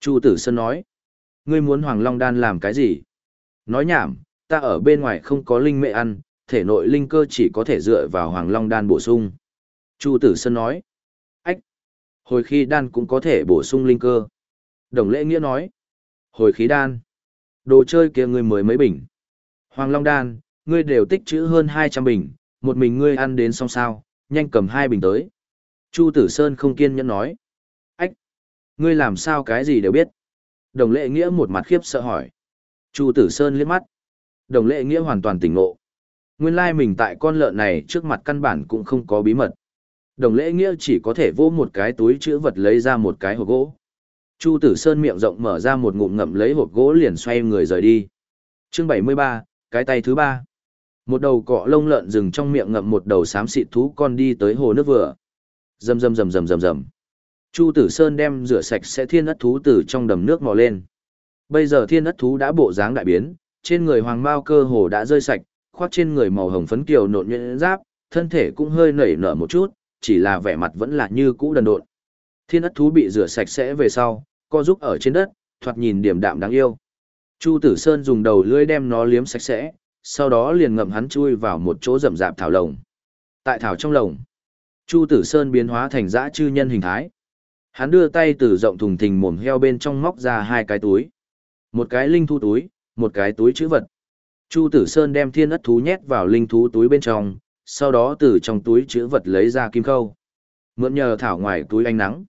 Chu Tử Sơn nói. Ngươi muốn Hoàng Long Đan làm cái gì? Nói nhảm, ta ở bên ngoài không có linh mệ ăn, thể nội linh cơ chỉ có thể dựa vào Hoàng Long Đan bổ sung. Chu Tử Sơn nói. Ách. Hồi khi đan cũng có thể bổ sung linh cơ. Đồng lễ nghĩa nói. Hồi khí đan. Đồ chơi kia ngươi mới mấy bình. Hoàng Long Đan, ngươi đều tích trữ hơn 200 bình, một mình ngươi ăn đến xong sao, nhanh cầm hai bình tới. Chu Tử Sơn không kiên nhẫn nói. Ách! Ngươi làm sao cái gì đều biết? Đồng lệ nghĩa một mặt khiếp sợ hỏi. Chu Tử Sơn liếc mắt. Đồng lệ nghĩa hoàn toàn tỉnh ngộ. Nguyên lai mình tại con lợn này trước mặt căn bản cũng không có bí mật. Đồng lệ nghĩa chỉ có thể vô một cái túi chữ vật lấy ra một cái hộp gỗ. Chu Tử Sơn miệng rộng mở ra một ngụm ngậm lấy hộp gỗ liền xoay người rời đi. Chương 73, cái tay thứ ba. Một đầu cọ lông lợn rừng trong miệng ngậm một đầu xám xịt thú con đi tới hồ nước vừa. Rầm rầm rầm rầm rầm rầm. Chu Tử Sơn đem rửa sạch sẽ thiên ất thú từ trong đầm nước mò lên. Bây giờ thiên ất thú đã bộ dáng đại biến, trên người hoàng mao cơ hồ đã rơi sạch, khoác trên người màu hồng phấn kiều nộn nhuyễn giáp, thân thể cũng hơi nảy nở một chút, chỉ là vẻ mặt vẫn là như cũ đần độn. Thiên ất thú bị rửa sạch sẽ về sau, co giúp ở trên đất, thoạt nhìn điểm đạm đáng yêu. Chu Tử Sơn dùng đầu lưỡi đem nó liếm sạch sẽ, sau đó liền ngậm hắn chui vào một chỗ rậm rạp thảo lồng. Tại thảo trong lồng, Chu Tử Sơn biến hóa thành dã chư nhân hình thái. Hắn đưa tay từ rộng thùng thình mồm heo bên trong móc ra hai cái túi. Một cái linh thu túi, một cái túi chữ vật. Chu Tử Sơn đem thiên ất thú nhét vào linh thú túi bên trong, sau đó từ trong túi chữ vật lấy ra kim khâu. Mượn nhờ thảo ngoài túi ánh nắng.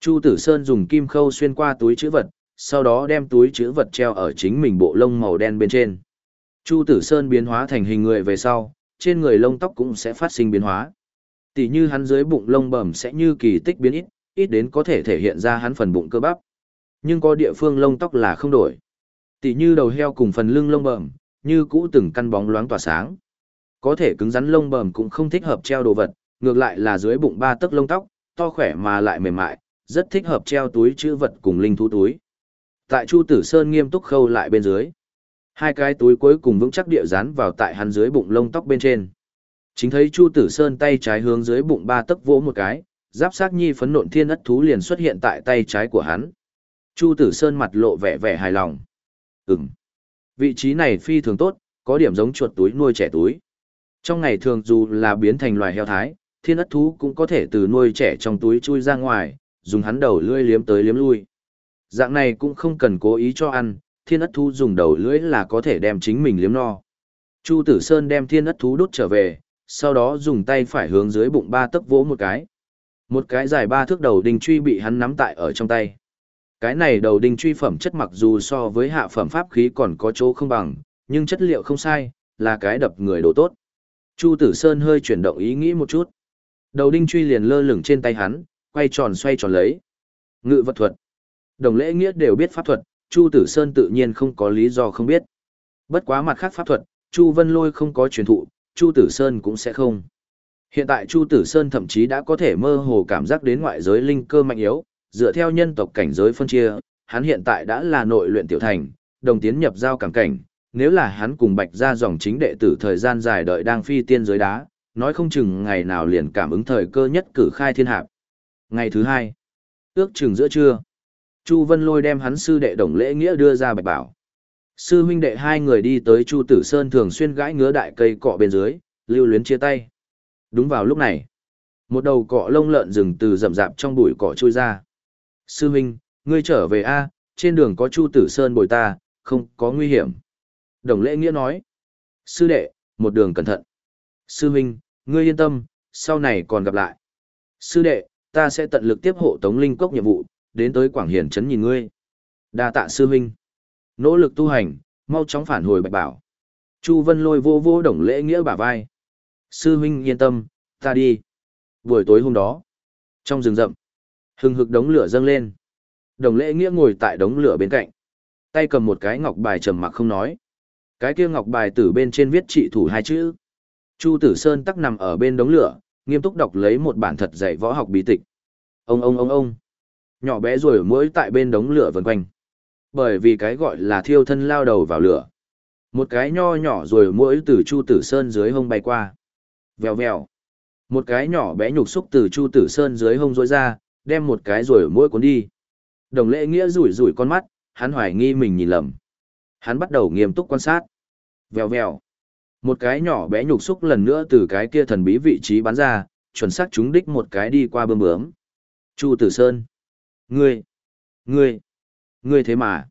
Chu Tử Sơn dùng kim khâu xuyên qua túi chữ vật, sau đó đem túi chữ vật treo ở chính mình bộ lông màu đen bên trên. Chu Tử Sơn biến hóa thành hình người về sau, trên người lông tóc cũng sẽ phát sinh biến hóa. Tỷ như hắn dưới bụng lông bẩm sẽ như kỳ tích biến ít, ít đến có thể thể hiện ra hắn phần bụng cơ bắp. Nhưng có địa phương lông tóc là không đổi. Tỷ như đầu heo cùng phần lưng lông bẩm, như cũ từng căn bóng loáng tỏa sáng. Có thể cứng rắn lông bẩm cũng không thích hợp treo đồ vật, ngược lại là dưới bụng ba tấc lông tóc, to khỏe mà lại mềm mại, rất thích hợp treo túi chữ vật cùng linh thú túi. Tại Chu Tử Sơn nghiêm túc khâu lại bên dưới. Hai cái túi cuối cùng vững chắc địa dán vào tại hắn dưới bụng lông tóc bên trên. Chính thấy Chu Tử Sơn tay trái hướng dưới bụng ba tấc vỗ một cái, giáp sát nhi phấn nộn thiên ất thú liền xuất hiện tại tay trái của hắn. Chu Tử Sơn mặt lộ vẻ vẻ hài lòng. Ừm. Vị trí này phi thường tốt, có điểm giống chuột túi nuôi trẻ túi. Trong ngày thường dù là biến thành loài heo thái, thiên ất thú cũng có thể từ nuôi trẻ trong túi chui ra ngoài, dùng hắn đầu lưỡi liếm tới liếm lui. Dạng này cũng không cần cố ý cho ăn, thiên ất thú dùng đầu lưỡi là có thể đem chính mình liếm no. Chu Tử Sơn đem thiên ất thú đốt trở về, sau đó dùng tay phải hướng dưới bụng ba tấc vỗ một cái. Một cái dài ba thước đầu đinh truy bị hắn nắm tại ở trong tay. Cái này đầu đinh truy phẩm chất mặc dù so với hạ phẩm pháp khí còn có chỗ không bằng, nhưng chất liệu không sai, là cái đập người đồ tốt. Chu Tử Sơn hơi chuyển động ý nghĩ một chút. Đầu đinh truy liền lơ lửng trên tay hắn, quay tròn xoay tròn lấy. Ngự vật thuật. Đồng lễ nghĩa đều biết pháp thuật, Chu Tử Sơn tự nhiên không có lý do không biết. Bất quá mặt khác pháp thuật, Chu Vân Lôi không có truyền thụ, Chu Tử Sơn cũng sẽ không. Hiện tại Chu Tử Sơn thậm chí đã có thể mơ hồ cảm giác đến ngoại giới linh cơ mạnh yếu, dựa theo nhân tộc cảnh giới phân chia, hắn hiện tại đã là nội luyện tiểu thành, đồng tiến nhập giao cảm cảnh, nếu là hắn cùng Bạch ra dòng chính đệ tử thời gian dài đợi đang phi tiên giới đá, nói không chừng ngày nào liền cảm ứng thời cơ nhất cử khai thiên hạp. Ngày thứ hai, ước chừng giữa trưa, Chu Vân Lôi đem hắn sư đệ Đồng Lễ Nghĩa đưa ra Bạch Bảo. Sư huynh đệ hai người đi tới Chu Tử Sơn thường xuyên gãi ngứa đại cây cọ bên dưới, lưu luyến chia tay. Đúng vào lúc này, một đầu cọ lông lợn rừng từ rậm rạp trong bụi cỏ trôi ra. Sư huynh, ngươi trở về A, trên đường có Chu Tử Sơn bồi ta, không có nguy hiểm. Đồng lễ nghĩa nói. Sư đệ, một đường cẩn thận. Sư huynh, ngươi yên tâm, sau này còn gặp lại. Sư đệ, ta sẽ tận lực tiếp hộ Tống Linh Cốc nhiệm vụ, đến tới Quảng Hiển Trấn nhìn ngươi. đa tạ sư huynh. Nỗ lực tu hành, mau chóng phản hồi bạch bảo. Chu Vân lôi vô vô đồng lễ nghĩa bả vai. Sư huynh yên tâm, ta đi. Buổi tối hôm đó, trong rừng rậm, hừng hực đống lửa dâng lên. Đồng lễ nghĩa ngồi tại đống lửa bên cạnh. Tay cầm một cái ngọc bài trầm mặc không nói. Cái kia ngọc bài từ bên trên viết trị thủ hai chữ. Chu Tử Sơn tắc nằm ở bên đống lửa, nghiêm túc đọc lấy một bản thật dạy võ học bí tịch. Ông ông ông ông. Nhỏ bé rồi mỗi tại bên đống lửa vần quanh. Bởi vì cái gọi là thiêu thân lao đầu vào lửa. Một cái nho nhỏ rồi mỗi từ Chu Tử Sơn dưới hông bay qua. Vèo vèo. Một cái nhỏ bé nhục xúc từ Chu Tử Sơn dưới hông rối ra, đem một cái rồi mũi cuốn đi. Đồng lễ nghĩa rủi rủi con mắt, hắn hoài nghi mình nhìn lầm. Hắn bắt đầu nghiêm túc quan sát. Vèo vèo. Một cái nhỏ bé nhục xúc lần nữa từ cái kia thần bí vị trí bắn ra, chuẩn xác trúng đích một cái đi qua bơm bướm. Chu Tử Sơn. Ngươi. Ngươi. Ngươi thế mà.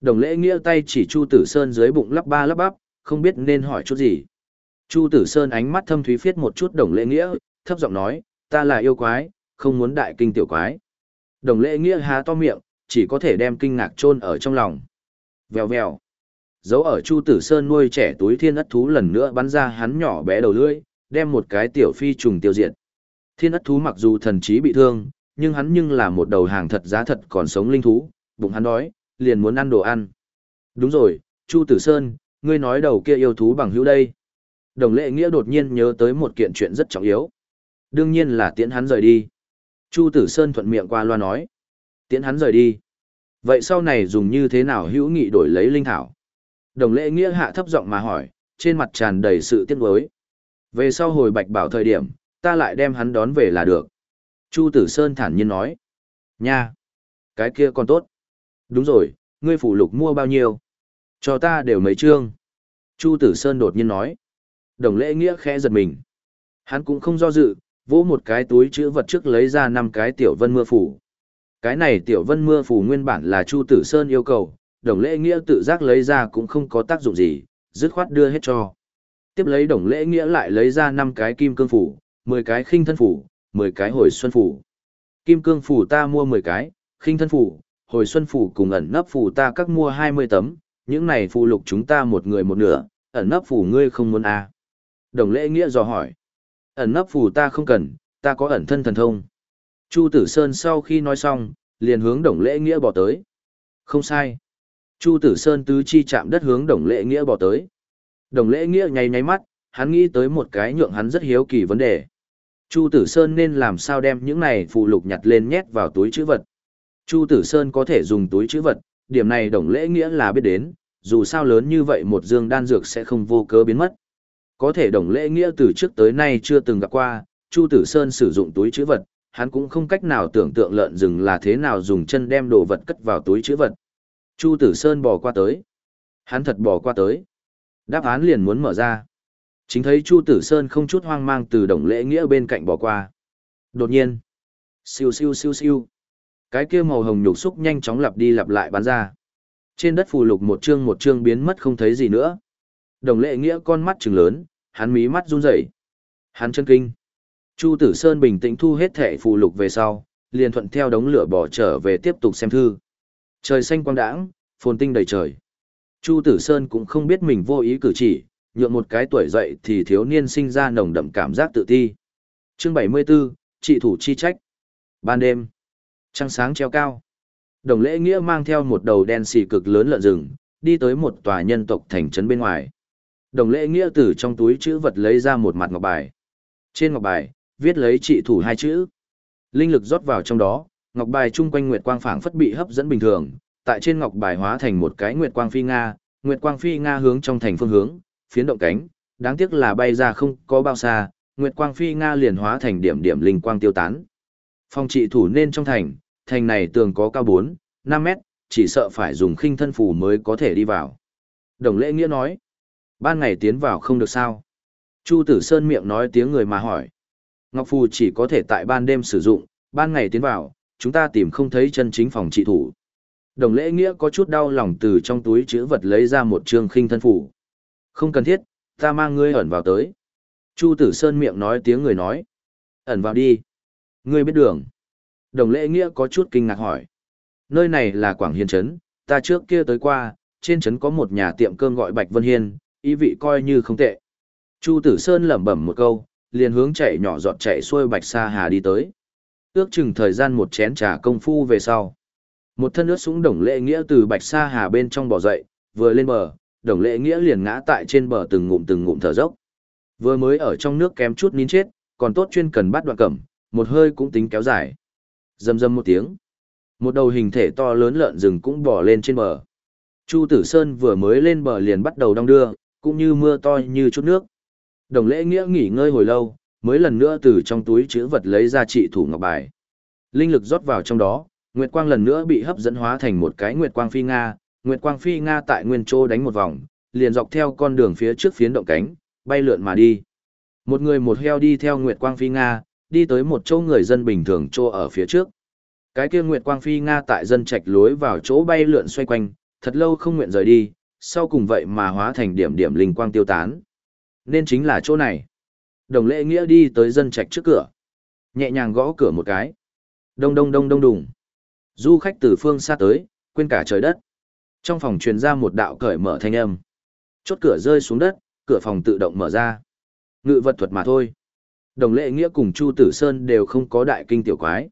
Đồng lễ nghĩa tay chỉ Chu Tử Sơn dưới bụng lắp ba lắp bắp, không biết nên hỏi chút gì. Chu Tử Sơn ánh mắt thâm thúy phiết một chút đồng lễ nghĩa, thấp giọng nói, ta là yêu quái, không muốn đại kinh tiểu quái. Đồng lễ nghĩa há to miệng, chỉ có thể đem kinh ngạc chôn ở trong lòng. Vèo vèo. Giấu ở Chu Tử Sơn nuôi trẻ túi thiên ất thú lần nữa bắn ra hắn nhỏ bé đầu lưỡi, đem một cái tiểu phi trùng tiêu diệt. Thiên ất thú mặc dù thần trí bị thương, nhưng hắn nhưng là một đầu hàng thật giá thật còn sống linh thú, bụng hắn đói, liền muốn ăn đồ ăn. Đúng rồi, Chu Tử Sơn, ngươi nói đầu kia yêu thú bằng hữu đây. Đồng lệ nghĩa đột nhiên nhớ tới một kiện chuyện rất trọng yếu. Đương nhiên là tiễn hắn rời đi. Chu Tử Sơn thuận miệng qua loa nói. Tiễn hắn rời đi. Vậy sau này dùng như thế nào hữu nghị đổi lấy linh thảo? Đồng lệ nghĩa hạ thấp giọng mà hỏi, trên mặt tràn đầy sự tiếc nuối. Về sau hồi bạch bảo thời điểm, ta lại đem hắn đón về là được. Chu Tử Sơn thản nhiên nói. Nha! Cái kia còn tốt. Đúng rồi, ngươi phủ lục mua bao nhiêu? Cho ta đều mấy chương. Chu Tử Sơn đột nhiên nói. Đồng lễ nghĩa khẽ giật mình. Hắn cũng không do dự, vỗ một cái túi chữ vật trước lấy ra năm cái tiểu vân mưa phủ. Cái này tiểu vân mưa phủ nguyên bản là Chu Tử Sơn yêu cầu, đồng lễ nghĩa tự giác lấy ra cũng không có tác dụng gì, dứt khoát đưa hết cho. Tiếp lấy đồng lễ nghĩa lại lấy ra năm cái kim cương phủ, 10 cái khinh thân phủ, 10 cái hồi xuân phủ. Kim cương phủ ta mua 10 cái, khinh thân phủ, hồi xuân phủ cùng ẩn nấp phủ ta các mua 20 tấm, những này phù lục chúng ta một người một nửa, ẩn nấp phủ ngươi không muốn à. Đồng lễ nghĩa dò hỏi. Ẩn nấp phù ta không cần, ta có ẩn thân thần thông. Chu Tử Sơn sau khi nói xong, liền hướng đồng lễ nghĩa bỏ tới. Không sai. Chu Tử Sơn tứ chi chạm đất hướng đồng lễ nghĩa bỏ tới. Đồng lễ nghĩa nháy nháy mắt, hắn nghĩ tới một cái nhượng hắn rất hiếu kỳ vấn đề. Chu Tử Sơn nên làm sao đem những này phụ lục nhặt lên nhét vào túi chữ vật. Chu Tử Sơn có thể dùng túi chữ vật, điểm này đồng lễ nghĩa là biết đến, dù sao lớn như vậy một dương đan dược sẽ không vô cớ biến mất. Có thể đồng lễ nghĩa từ trước tới nay chưa từng gặp qua, Chu Tử Sơn sử dụng túi chữ vật, hắn cũng không cách nào tưởng tượng lợn rừng là thế nào dùng chân đem đồ vật cất vào túi chữ vật. Chu Tử Sơn bỏ qua tới. Hắn thật bỏ qua tới. Đáp án liền muốn mở ra. Chính thấy Chu Tử Sơn không chút hoang mang từ đồng lễ nghĩa bên cạnh bỏ qua. Đột nhiên. Siêu siêu siêu siêu. Cái kia màu hồng nhục xúc nhanh chóng lặp đi lặp lại bắn ra. Trên đất phù lục một chương một chương biến mất không thấy gì nữa. Đồng lệ nghĩa con mắt trừng lớn, hắn mí mắt run rẩy. Hắn chân kinh. Chu Tử Sơn bình tĩnh thu hết thẻ phù lục về sau, liền thuận theo đống lửa bỏ trở về tiếp tục xem thư. Trời xanh quang đãng, phồn tinh đầy trời. Chu Tử Sơn cũng không biết mình vô ý cử chỉ, nhượng một cái tuổi dậy thì thiếu niên sinh ra nồng đậm cảm giác tự ti. Chương 74, trị thủ chi trách. Ban đêm, trăng sáng treo cao. Đồng lễ nghĩa mang theo một đầu đen xì cực lớn lợn rừng, đi tới một tòa nhân tộc thành trấn bên ngoài. Đồng lễ nghĩa từ trong túi chữ vật lấy ra một mặt ngọc bài. Trên ngọc bài, viết lấy trị thủ hai chữ. Linh lực rót vào trong đó, ngọc bài chung quanh nguyệt quang phảng phất bị hấp dẫn bình thường, tại trên ngọc bài hóa thành một cái nguyệt quang phi nga, nguyệt quang phi nga hướng trong thành phương hướng, phiến động cánh, đáng tiếc là bay ra không có bao xa, nguyệt quang phi nga liền hóa thành điểm điểm linh quang tiêu tán. Phong trị thủ nên trong thành, thành này tường có cao 4, 5 mét, chỉ sợ phải dùng khinh thân phù mới có thể đi vào. Đồng lễ nghĩa nói, ban ngày tiến vào không được sao. Chu tử sơn miệng nói tiếng người mà hỏi. Ngọc phù chỉ có thể tại ban đêm sử dụng, ban ngày tiến vào, chúng ta tìm không thấy chân chính phòng trị thủ. Đồng lễ nghĩa có chút đau lòng từ trong túi chữ vật lấy ra một trương khinh thân phủ. Không cần thiết, ta mang ngươi ẩn vào tới. Chu tử sơn miệng nói tiếng người nói. Ẩn vào đi. Ngươi biết đường. Đồng lễ nghĩa có chút kinh ngạc hỏi. Nơi này là Quảng Hiên Trấn, ta trước kia tới qua, trên trấn có một nhà tiệm cơm gọi Bạch Vân Hiên, ý vị coi như không tệ. Chu tử sơn lẩm bẩm một câu, liền hướng chạy nhỏ giọt chạy xuôi Bạch Sa Hà đi tới. Ước chừng thời gian một chén trà công phu về sau. Một thân ướt súng đồng lễ nghĩa từ Bạch Sa Hà bên trong bỏ dậy, vừa lên bờ, đồng lễ nghĩa liền ngã tại trên bờ từng ngụm từng ngụm thở dốc. Vừa mới ở trong nước kém chút nín chết, còn tốt chuyên cần bắt đoạn cẩm, một hơi cũng tính kéo dài. Dầm dầm một tiếng. Một đầu hình thể to lớn lợn rừng cũng bỏ lên trên bờ. Chu Tử Sơn vừa mới lên bờ liền bắt đầu đong đưa, cũng như mưa to như chút nước. Đồng lễ nghĩa nghỉ ngơi hồi lâu, mới lần nữa từ trong túi chữ vật lấy ra trị thủ ngọc bài. Linh lực rót vào trong đó, Nguyệt Quang lần nữa bị hấp dẫn hóa thành một cái Nguyệt Quang Phi Nga, Nguyệt Quang Phi Nga tại nguyên châu đánh một vòng, liền dọc theo con đường phía trước phiến động cánh, bay lượn mà đi. Một người một heo đi theo Nguyệt Quang Phi Nga, đi tới một chỗ người dân bình thường chỗ ở phía trước. Cái kia Nguyệt Quang Phi Nga tại dân trạch lối vào chỗ bay lượn xoay quanh, thật lâu không nguyện rời đi, sau cùng vậy mà hóa thành điểm điểm linh quang tiêu tán. Nên chính là chỗ này. Đồng lễ nghĩa đi tới dân trạch trước cửa. Nhẹ nhàng gõ cửa một cái. Đông đông đông đông đùng. Du khách từ phương xa tới, quên cả trời đất. Trong phòng truyền ra một đạo cởi mở thanh âm. Chốt cửa rơi xuống đất, cửa phòng tự động mở ra. Ngự vật thuật mà thôi. Đồng lệ nghĩa cùng Chu Tử Sơn đều không có đại kinh tiểu quái.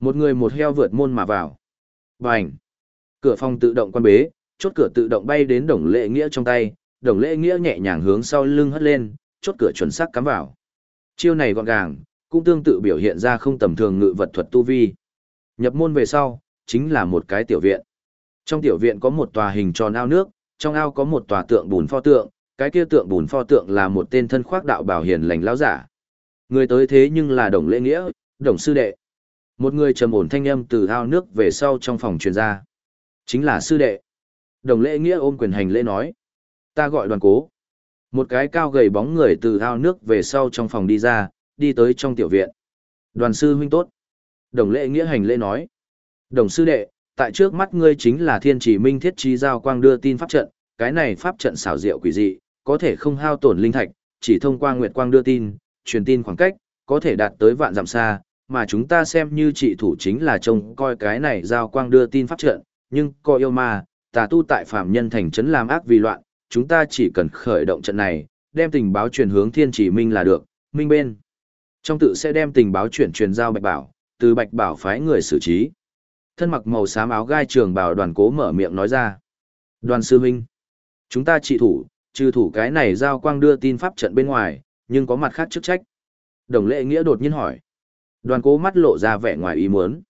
Một người một heo vượt môn mà vào. Bành! Cửa phòng tự động quan bế, chốt cửa tự động bay đến đồng lệ nghĩa trong tay. Đồng lệ nghĩa nhẹ nhàng hướng sau lưng hất lên, chốt cửa chuẩn xác cắm vào. Chiêu này gọn gàng, cũng tương tự biểu hiện ra không tầm thường ngự vật thuật tu vi. Nhập môn về sau, chính là một cái tiểu viện. Trong tiểu viện có một tòa hình tròn ao nước, trong ao có một tòa tượng bùn pho tượng, cái kia tượng bùn pho tượng là một tên thân khoác đạo bảo hiền lành lão giả. Người tới thế nhưng là đồng lễ nghĩa, đồng sư đệ. Một người trầm ổn thanh âm từ ao nước về sau trong phòng truyền ra. Chính là sư đệ. Đồng lễ nghĩa ôm quyền hành lễ nói. Ta gọi đoàn cố. Một cái cao gầy bóng người từ ao nước về sau trong phòng đi ra, đi tới trong tiểu viện. Đoàn sư huynh tốt. Đồng lễ nghĩa hành lễ nói. Đồng sư đệ, tại trước mắt ngươi chính là thiên chỉ minh thiết trí giao quang đưa tin pháp trận, cái này pháp trận xảo diệu quỷ dị, có thể không hao tổn linh thạch, chỉ thông qua nguyệt quang đưa tin, truyền tin khoảng cách, có thể đạt tới vạn dặm xa, mà chúng ta xem như trị thủ chính là trông coi cái này giao quang đưa tin pháp trận, nhưng coi yêu ma, tà tu tại phạm nhân thành trấn làm ác vì loạn, chúng ta chỉ cần khởi động trận này, đem tình báo truyền hướng thiên chỉ minh là được, minh bên. Trong tự sẽ đem tình báo chuyển truyền giao bạch bảo, từ bạch bảo phái người xử trí. Thân mặc màu xám áo gai trường bảo đoàn cố mở miệng nói ra. Đoàn sư huynh, chúng ta trị thủ, trừ thủ cái này giao quang đưa tin pháp trận bên ngoài, nhưng có mặt khác chức trách. Đồng lệ nghĩa đột nhiên hỏi. Đoàn cố mắt lộ ra vẻ ngoài ý muốn.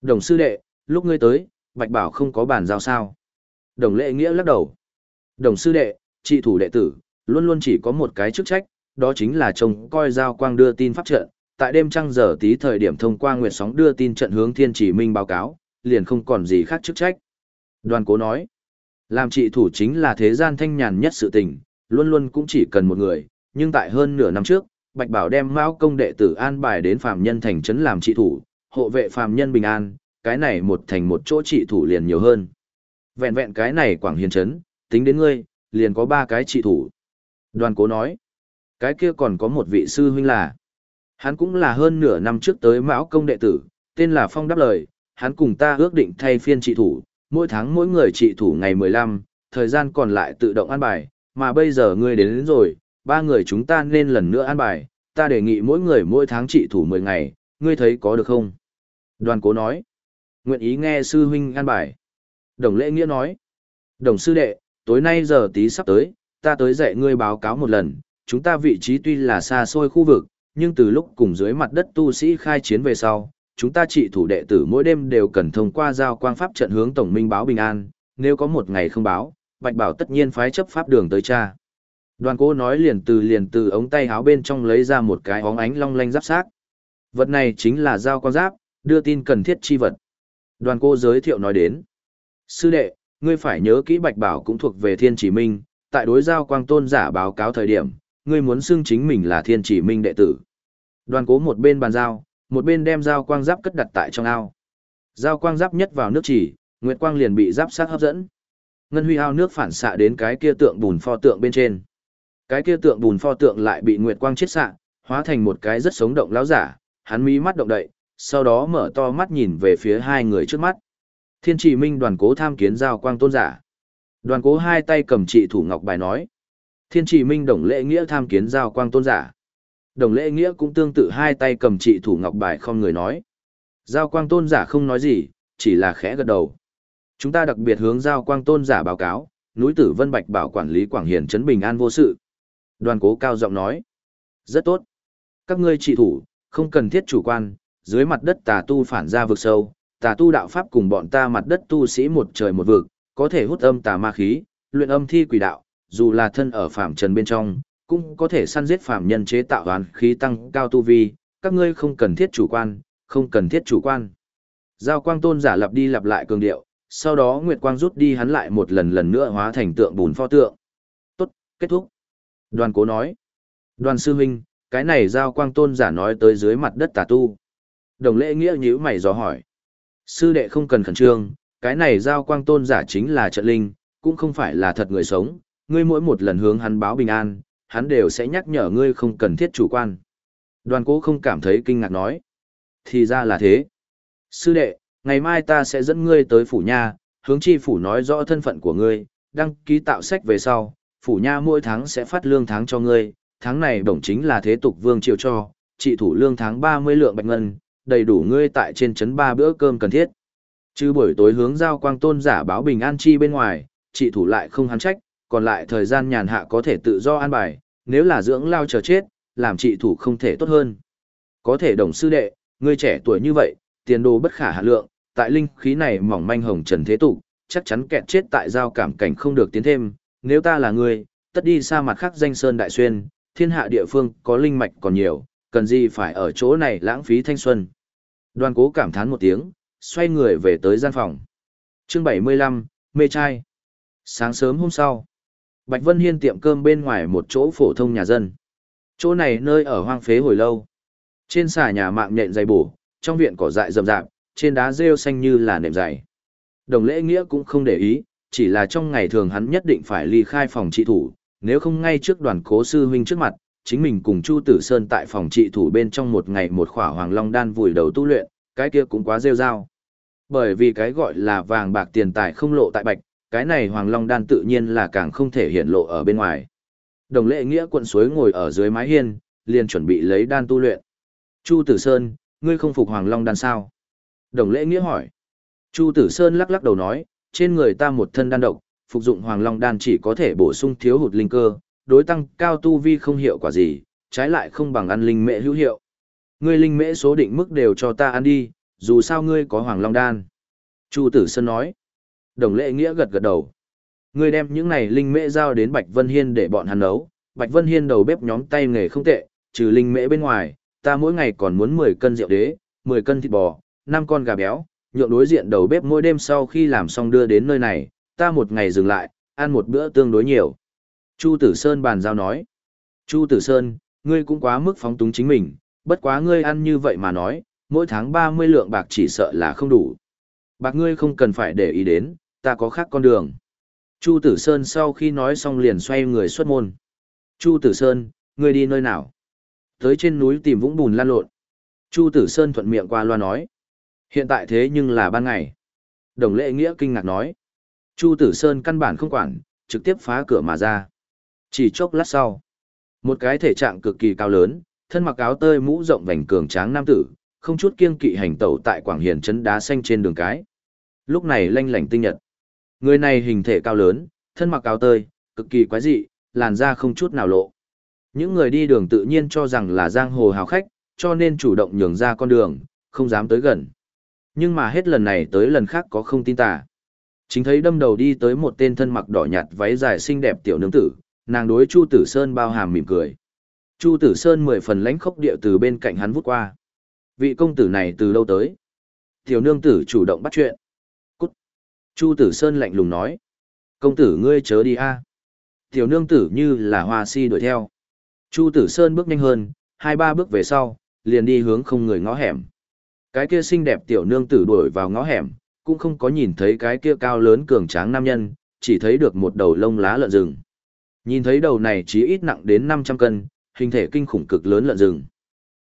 Đồng sư đệ, lúc ngươi tới, bạch bảo không có bàn giao sao. Đồng lệ nghĩa lắc đầu. Đồng sư đệ, trị thủ đệ tử, luôn luôn chỉ có một cái chức trách, đó chính là trông coi giao quang đưa tin pháp trận, tại đêm trăng giờ tí thời điểm thông qua nguyệt sóng đưa tin trận hướng thiên chỉ minh báo cáo, liền không còn gì khác chức trách. Đoàn cố nói, làm trị thủ chính là thế gian thanh nhàn nhất sự tình, luôn luôn cũng chỉ cần một người, nhưng tại hơn nửa năm trước, Bạch Bảo đem Mao công đệ tử an bài đến phàm nhân thành trấn làm trị thủ, hộ vệ phàm nhân bình an, cái này một thành một chỗ trị thủ liền nhiều hơn. Vẹn vẹn cái này Quảng Hiền trấn, tính đến ngươi, liền có ba cái trị thủ. Đoàn cố nói, cái kia còn có một vị sư huynh là, hắn cũng là hơn nửa năm trước tới mão công đệ tử, tên là Phong đáp lời, hắn cùng ta ước định thay phiên trị thủ, mỗi tháng mỗi người trị thủ ngày 15, thời gian còn lại tự động an bài, mà bây giờ ngươi đến, đến rồi, ba người chúng ta nên lần nữa an bài, ta đề nghị mỗi người mỗi tháng trị thủ 10 ngày, ngươi thấy có được không? Đoàn cố nói, nguyện ý nghe sư huynh an bài. Đồng lễ nghĩa nói, đồng sư đệ, tối nay giờ tí sắp tới, ta tới dạy ngươi báo cáo một lần, chúng ta vị trí tuy là xa xôi khu vực, nhưng từ lúc cùng dưới mặt đất tu sĩ khai chiến về sau, chúng ta trị thủ đệ tử mỗi đêm đều cần thông qua giao quang pháp trận hướng tổng minh báo bình an, nếu có một ngày không báo, Bạch Bảo tất nhiên phái chấp pháp đường tới cha. Đoàn cố nói liền từ liền từ ống tay háo bên trong lấy ra một cái óng ánh long lanh giáp xác. Vật này chính là giao quang giáp, đưa tin cần thiết chi vật. Đoàn cô giới thiệu nói đến. Sư đệ, ngươi phải nhớ kỹ Bạch Bảo cũng thuộc về thiên chỉ minh, tại đối giao quang tôn giả báo cáo thời điểm, ngươi muốn xưng chính mình là thiên chỉ minh đệ tử. Đoàn cố một bên bàn giao, một bên đem giao quang giáp cất đặt tại trong ao. Giao quang giáp nhất vào nước chỉ, nguyệt quang liền bị giáp sát hấp dẫn. Ngân huy ao nước phản xạ đến cái kia tượng bùn pho tượng bên trên. Cái kia tượng bùn pho tượng lại bị nguyệt quang chiết xạ, hóa thành một cái rất sống động lão giả, hắn mí mắt động đậy, sau đó mở to mắt nhìn về phía hai người trước mắt. Thiên chỉ minh đoàn cố tham kiến giao quang tôn giả. Đoàn cố hai tay cầm trị thủ ngọc bài nói. Thiên chỉ minh đồng lễ nghĩa tham kiến giao quang tôn giả. Đồng lễ nghĩa cũng tương tự hai tay cầm trị thủ ngọc bài không người nói. Giao quang tôn giả không nói gì, chỉ là khẽ gật đầu. Chúng ta đặc biệt hướng giao quang tôn giả báo cáo, núi tử Vân Bạch bảo quản lý Quảng Hiền Trấn Bình An vô sự. Đoàn cố cao giọng nói. Rất tốt. Các ngươi trị thủ, không cần thiết chủ quan, dưới mặt đất tà tu phản ra vực sâu, tà tu đạo pháp cùng bọn ta mặt đất tu sĩ một trời một vực, có thể hút âm tà ma khí, luyện âm thi quỷ đạo, dù là thân ở phạm trần bên trong, cũng có thể săn giết phạm nhân chế tạo hoàn khí tăng cao tu vi, các ngươi không cần thiết chủ quan, không cần thiết chủ quan. Giao quang tôn giả lặp đi lặp lại cường điệu, sau đó Nguyệt Quang rút đi hắn lại một lần lần nữa hóa thành tượng bùn pho tượng. Tốt, kết thúc. Đoàn cố nói. Đoàn sư huynh, cái này giao quang tôn giả nói tới dưới mặt đất tà tu. Đồng lễ nghĩa nhíu mày dò hỏi. Sư đệ không cần khẩn trương, cái này giao quang tôn giả chính là trận linh, cũng không phải là thật người sống. Ngươi mỗi một lần hướng hắn báo bình an, hắn đều sẽ nhắc nhở ngươi không cần thiết chủ quan. Đoàn cố không cảm thấy kinh ngạc nói. Thì ra là thế. Sư đệ, ngày mai ta sẽ dẫn ngươi tới phủ nha, hướng chi phủ nói rõ thân phận của ngươi, đăng ký tạo sách về sau, phủ nha mỗi tháng sẽ phát lương tháng cho ngươi, tháng này đồng chính là thế tục vương triều cho, trị thủ lương tháng 30 lượng bạch ngân, đầy đủ ngươi tại trên trấn ba bữa cơm cần thiết. Chứ buổi tối hướng giao quang tôn giả báo bình an chi bên ngoài, trị thủ lại không hắn trách, còn lại thời gian nhàn hạ có thể tự do an bài, nếu là dưỡng lao chờ chết, làm trị thủ không thể tốt hơn. Có thể đồng sư đệ, ngươi trẻ tuổi như vậy, tiền đồ bất khả hạ lượng, tại linh khí này mỏng manh hồng trần thế tục, chắc chắn kẹt chết tại giao cảm cảnh không được tiến thêm, nếu ta là ngươi, tất đi xa mặt khác danh sơn đại xuyên, thiên hạ địa phương có linh mạch còn nhiều, cần gì phải ở chỗ này lãng phí thanh xuân. Đoàn cố cảm thán một tiếng, xoay người về tới gian phòng. chương 75, mê trai. Sáng sớm hôm sau, Bạch Vân Hiên tiệm cơm bên ngoài một chỗ phổ thông nhà dân. Chỗ này nơi ở hoang phế hồi lâu. Trên xà nhà mạng nhện dày bổ, trong viện cỏ dại rậm rạp, trên đá rêu xanh như là nệm dày. Đồng lễ nghĩa cũng không để ý, chỉ là trong ngày thường hắn nhất định phải ly khai phòng trị thủ, nếu không ngay trước đoàn cố sư huynh trước mặt, chính mình cùng Chu Tử Sơn tại phòng trị thủ bên trong một ngày một khỏa hoàng long đan vùi đầu tu luyện, cái kia cũng quá rêu rao. Bởi vì cái gọi là vàng bạc tiền tài không lộ tại bạch, cái này hoàng long đan tự nhiên là càng không thể hiện lộ ở bên ngoài. Đồng lệ nghĩa quận suối ngồi ở dưới mái hiên, liền chuẩn bị lấy đan tu luyện. Chu Tử Sơn, ngươi không phục hoàng long đan sao? Đồng lễ nghĩa hỏi. Chu Tử Sơn lắc lắc đầu nói, trên người ta một thân đan độc, phục dụng hoàng long đan chỉ có thể bổ sung thiếu hụt linh cơ, đối tăng cao tu vi không hiệu quả gì, trái lại không bằng ăn linh mễ hữu hiệu. Ngươi linh mễ số định mức đều cho ta ăn đi, dù sao ngươi có hoàng long đan. Chu Tử Sơn nói. Đồng lệ nghĩa gật gật đầu. Ngươi đem những này linh mễ giao đến Bạch Vân Hiên để bọn hắn nấu. Bạch Vân Hiên đầu bếp nhóm tay nghề không tệ, trừ linh mễ bên ngoài, ta mỗi ngày còn muốn 10 cân rượu đế, 10 cân thịt bò, 5 con gà béo, nhượng đối diện đầu bếp mỗi đêm sau khi làm xong đưa đến nơi này, ta một ngày dừng lại, ăn một bữa tương đối nhiều. Chu Tử Sơn bàn giao nói. Chu Tử Sơn, ngươi cũng quá mức phóng túng chính mình, bất quá ngươi ăn như vậy mà nói, mỗi tháng 30 lượng bạc chỉ sợ là không đủ. Bạc ngươi không cần phải để ý đến, ta có khác con đường. Chu Tử Sơn sau khi nói xong liền xoay người xuất môn. Chu Tử Sơn, ngươi đi nơi nào? Tới trên núi tìm vũng bùn lan lộn. Chu Tử Sơn thuận miệng qua loa nói. Hiện tại thế nhưng là ban ngày. Đồng lệ nghĩa kinh ngạc nói. Chu Tử Sơn căn bản không quản, trực tiếp phá cửa mà ra. Chỉ chốc lát sau. Một cái thể trạng cực kỳ cao lớn, thân mặc áo tơi mũ rộng vành cường tráng nam tử, không chút kiêng kỵ hành tẩu tại Quảng Hiền trấn đá xanh trên đường cái. Lúc này lanh lảnh tinh nhật. Người này hình thể cao lớn, thân mặc áo tơi, cực kỳ quái dị, làn da không chút nào lộ. Những người đi đường tự nhiên cho rằng là giang hồ hào khách, cho nên chủ động nhường ra con đường, không dám tới gần. Nhưng mà hết lần này tới lần khác có không tin tà. Chính thấy đâm đầu đi tới một tên thân mặc đỏ nhạt váy dài xinh đẹp tiểu nương tử, nàng đối Chu Tử Sơn bao hàm mỉm cười. Chu Tử Sơn mười phần lãnh khốc địa từ bên cạnh hắn vút qua. Vị công tử này từ lâu tới? Tiểu nương tử chủ động bắt chuyện. Cút. Chu Tử Sơn lạnh lùng nói. Công tử ngươi chớ đi a. Tiểu nương tử như là hoa si đuổi theo. Chu Tử Sơn bước nhanh hơn, hai ba bước về sau, liền đi hướng không người ngõ hẻm. Cái kia xinh đẹp tiểu nương tử đuổi vào ngõ hẻm, cũng không có nhìn thấy cái kia cao lớn cường tráng nam nhân, chỉ thấy được một đầu lông lá lợn rừng. Nhìn thấy đầu này chí ít nặng đến 500 cân, hình thể kinh khủng cực lớn lợn rừng.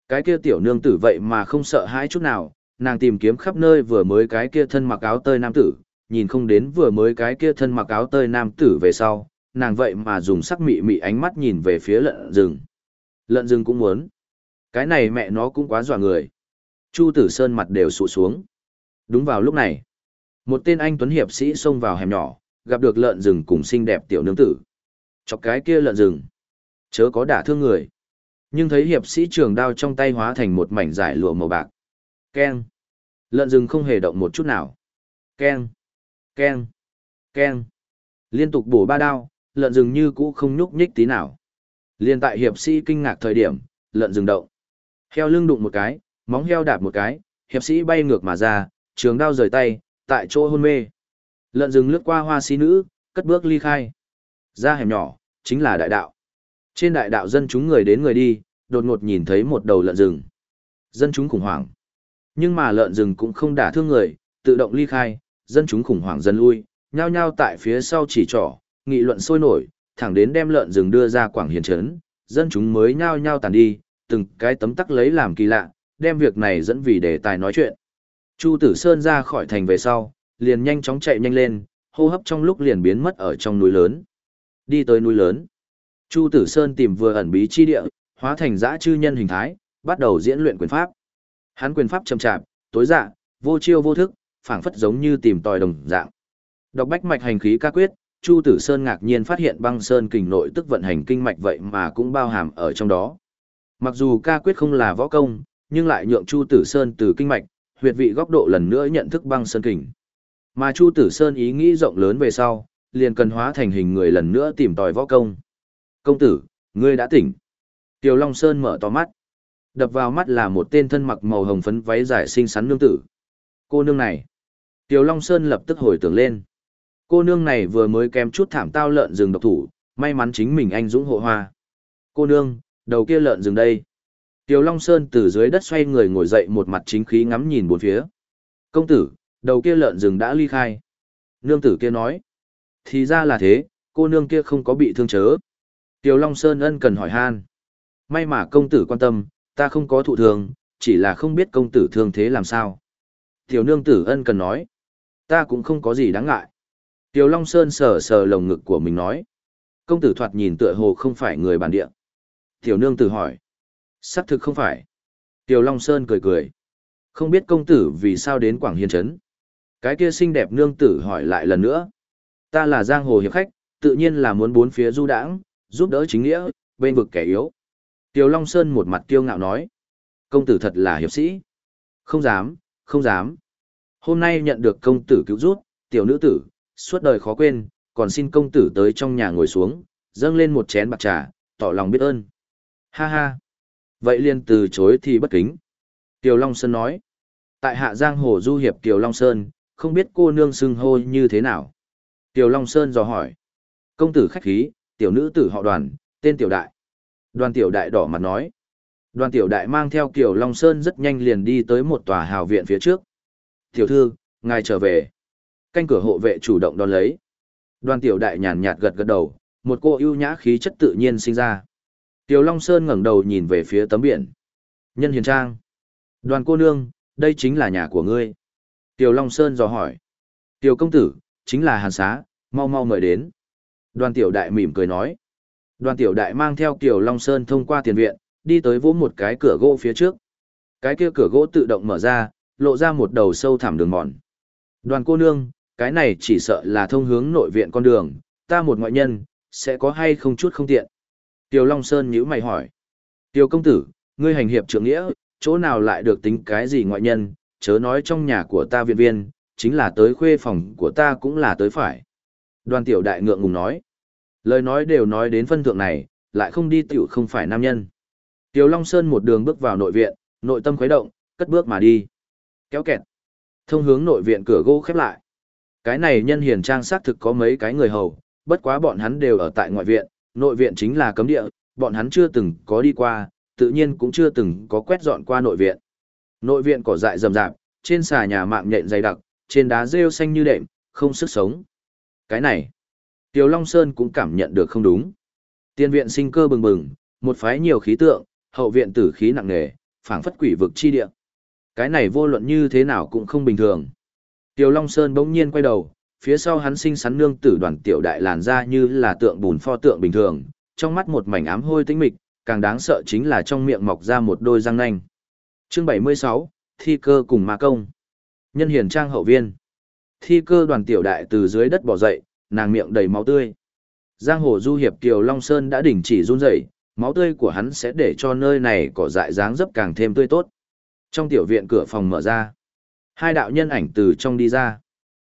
Cái kia tiểu nương tử vậy mà không sợ hãi chút nào, nàng tìm kiếm khắp nơi vừa mới cái kia thân mặc áo tơi nam tử, nhìn không đến vừa mới cái kia thân mặc áo tơi nam tử về sau, nàng vậy mà dùng sắc mị mị ánh mắt nhìn về phía lợn rừng. Lợn rừng cũng muốn. Cái này mẹ nó cũng quá dọa người. Chu Tử Sơn mặt đều sụ xuống. Đúng vào lúc này, một tên anh tuấn hiệp sĩ xông vào hẻm nhỏ, gặp được lợn rừng cùng xinh đẹp tiểu nương tử. Chọc cái kia lợn rừng, chớ có đả thương người. Nhưng thấy hiệp sĩ trường đao trong tay hóa thành một mảnh giải lụa màu bạc. Keng. Lợn rừng không hề động một chút nào. Keng. Keng. Keng. Liên tục bổ ba đao, lợn rừng như cũ không nhúc nhích tí nào. Liên tại hiệp sĩ kinh ngạc thời điểm, lợn rừng động. Heo lưng đụng một cái, móng heo đạp một cái, hiệp sĩ bay ngược mà ra, trường đao rời tay, tại chỗ hôn mê. Lợn rừng lướt qua hoa sĩ nữ, cất bước ly khai. Ra hẻm nhỏ, chính là đại đạo. Trên đại đạo dân chúng người đến người đi, đột ngột nhìn thấy một đầu lợn rừng. Dân chúng khủng hoảng. Nhưng mà lợn rừng cũng không đả thương người, tự động ly khai, dân chúng khủng hoảng dần lui, nhao nhao tại phía sau chỉ trỏ, nghị luận sôi nổi, thẳng đến đem lợn rừng đưa ra quảng hiền trấn, dân chúng mới nhao nhao tàn đi, từng cái tấm tắc lấy làm kỳ lạ, đem việc này dẫn vì đề tài nói chuyện. Chu Tử Sơn ra khỏi thành về sau, liền nhanh chóng chạy nhanh lên, hô hấp trong lúc liền biến mất ở trong núi lớn. Đi tới núi lớn. Chu Tử Sơn tìm vừa ẩn bí chi địa, hóa thành dã chư nhân hình thái, bắt đầu diễn luyện quyền pháp. Hắn quyền pháp chậm chạp, tối dạ, vô chiêu vô thức, phảng phất giống như tìm tòi đồng dạng. Đọc bách mạch hành khí ca quyết, Chu Tử Sơn ngạc nhiên phát hiện băng sơn kình nội tức vận hành kinh mạch vậy mà cũng bao hàm ở trong đó. Mặc dù ca quyết không là võ công, nhưng lại nhượng Chu Tử Sơn từ kinh mạch, huyệt vị góc độ lần nữa nhận thức băng sơn kình. Mà Chu Tử Sơn ý nghĩ rộng lớn về sau, liền cần hóa thành hình người lần nữa tìm tòi võ công. Công tử, ngươi đã tỉnh. Tiểu Long Sơn mở to mắt. Đập vào mắt là một tên thân mặc màu hồng phấn váy dài xinh xắn nương tử. Cô nương này. Tiểu Long Sơn lập tức hồi tưởng lên. Cô nương này vừa mới kém chút thảm tao lợn rừng độc thủ, may mắn chính mình anh dũng hộ hoa. Cô nương, đầu kia lợn rừng đây. Tiểu Long Sơn từ dưới đất xoay người ngồi dậy một mặt chính khí ngắm nhìn bốn phía. Công tử, đầu kia lợn rừng đã ly khai. Nương tử kia nói. Thì ra là thế, cô nương kia không có bị thương chớ. Tiểu Long Sơn ân cần hỏi han. May mà công tử quan tâm, ta không có thụ thương, chỉ là không biết công tử thương thế làm sao. Tiểu nương tử ân cần nói. Ta cũng không có gì đáng ngại. Tiểu Long Sơn sờ sờ lồng ngực của mình nói. Công tử thoạt nhìn tựa hồ không phải người bản địa. Tiểu nương tử hỏi. Xác thực không phải. Tiểu Long Sơn cười cười. Không biết công tử vì sao đến Quảng Hiên Trấn. Cái kia xinh đẹp nương tử hỏi lại lần nữa. Ta là giang hồ hiệp khách, tự nhiên là muốn bốn phía du đãng, giúp đỡ chính nghĩa, bên vực kẻ yếu. Tiêu Long Sơn một mặt kiêu ngạo nói. Công tử thật là hiệp sĩ. Không dám, không dám. Hôm nay nhận được công tử cứu rút, tiểu nữ tử, suốt đời khó quên, còn xin công tử tới trong nhà ngồi xuống, dâng lên một chén bạc trà, tỏ lòng biết ơn. Ha ha. Vậy liền từ chối thì bất kính. Tiêu Long Sơn nói. Tại hạ giang hồ du hiệp Tiêu Long Sơn, không biết cô nương xưng hô như thế nào. Tiểu Long Sơn dò hỏi. Công tử khách khí, tiểu nữ tử họ đoàn, tên tiểu đại. Đoàn tiểu đại đỏ mặt nói. Đoàn tiểu đại mang theo Kiều Long Sơn rất nhanh liền đi tới một tòa hào viện phía trước. Tiểu thư, ngài trở về. Canh cửa hộ vệ chủ động đón lấy. Đoàn tiểu đại nhàn nhạt gật gật đầu, một cô ưu nhã khí chất tự nhiên sinh ra. Tiểu Long Sơn ngẩng đầu nhìn về phía tấm biển. Nhân hiền trang. Đoàn cô nương, đây chính là nhà của ngươi. Tiểu Long Sơn dò hỏi. Tiểu công tử, chính là hàn xá, mau mau mời đến. Đoàn tiểu đại mỉm cười nói. Đoàn tiểu đại mang theo Tiểu Long Sơn thông qua tiền viện, đi tới vỗ một cái cửa gỗ phía trước. Cái kia cửa gỗ tự động mở ra, lộ ra một đầu sâu thẳm đường mòn. Đoàn cô nương, cái này chỉ sợ là thông hướng nội viện con đường, ta một ngoại nhân, sẽ có hay không chút không tiện. Tiểu Long Sơn nhíu mày hỏi. Tiểu công tử, ngươi hành hiệp trưởng nghĩa, chỗ nào lại được tính cái gì ngoại nhân, chớ nói trong nhà của ta viện viên, chính là tới khuê phòng của ta cũng là tới phải. Đoàn tiểu đại ngượng ngùng nói. Lời nói đều nói đến phân thượng này, lại không đi tiểu không phải nam nhân. Tiểu Long Sơn một đường bước vào nội viện, nội tâm khuấy động, cất bước mà đi. Kéo kẹt. Thông hướng nội viện cửa gỗ khép lại. Cái này nhân hiền trang xác thực có mấy cái người hầu, bất quá bọn hắn đều ở tại ngoại viện, nội viện chính là cấm địa, bọn hắn chưa từng có đi qua, tự nhiên cũng chưa từng có quét dọn qua nội viện. Nội viện cỏ dại rầm rạp, trên xà nhà mạng nhện dày đặc, trên đá rêu xanh như đệm, không sức sống. Cái này, tiểu Long Sơn cũng cảm nhận được không đúng. Tiên viện sinh cơ bừng bừng, một phái nhiều khí tượng, hậu viện tử khí nặng nề, phảng phất quỷ vực chi địa. Cái này vô luận như thế nào cũng không bình thường. tiểu Long Sơn bỗng nhiên quay đầu, phía sau hắn sinh sắn nương tử đoàn tiểu đại làn ra như là tượng bùn pho tượng bình thường, trong mắt một mảnh ám hôi tĩnh mịch, càng đáng sợ chính là trong miệng mọc ra một đôi răng nanh. Chương 76, Thi cơ cùng ma công. Nhân hiền trang hậu viên. Thi cơ đoàn tiểu đại từ dưới đất bỏ dậy, nàng miệng đầy máu tươi. Giang hồ du hiệp Kiều Long Sơn đã đỉnh chỉ run rẩy, máu tươi của hắn sẽ để cho nơi này cỏ dại dáng dấp càng thêm tươi tốt. Trong tiểu viện cửa phòng mở ra, hai đạo nhân ảnh từ trong đi ra.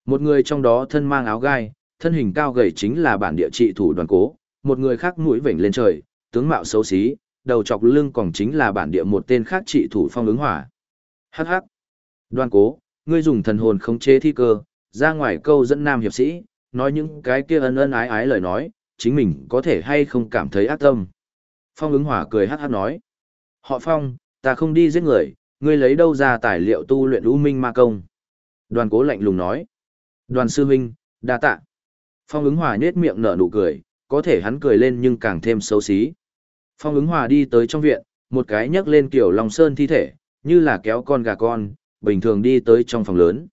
Một người trong đó thân mang áo gai, thân hình cao gầy chính là bản địa trị thủ đoàn cố, một người khác mũi vểnh lên trời, tướng mạo xấu xí, đầu chọc lưng còn chính là bản địa một tên khác trị thủ phong ứng hỏa. Hắc hắc. Đoàn cố, ngươi dùng thần hồn khống chế thi cơ, ra ngoài câu dẫn nam hiệp sĩ, nói những cái kia ân ân ái ái lời nói, chính mình có thể hay không cảm thấy ác tâm. Phong ứng hỏa cười hát hát nói. Họ Phong, ta không đi giết người, ngươi lấy đâu ra tài liệu tu luyện u minh ma công. Đoàn cố lạnh lùng nói. Đoàn sư huynh, đa tạ. Phong ứng hòa nết miệng nở nụ cười, có thể hắn cười lên nhưng càng thêm xấu xí. Phong ứng hòa đi tới trong viện, một cái nhấc lên kiểu lòng sơn thi thể, như là kéo con gà con, bình thường đi tới trong phòng lớn.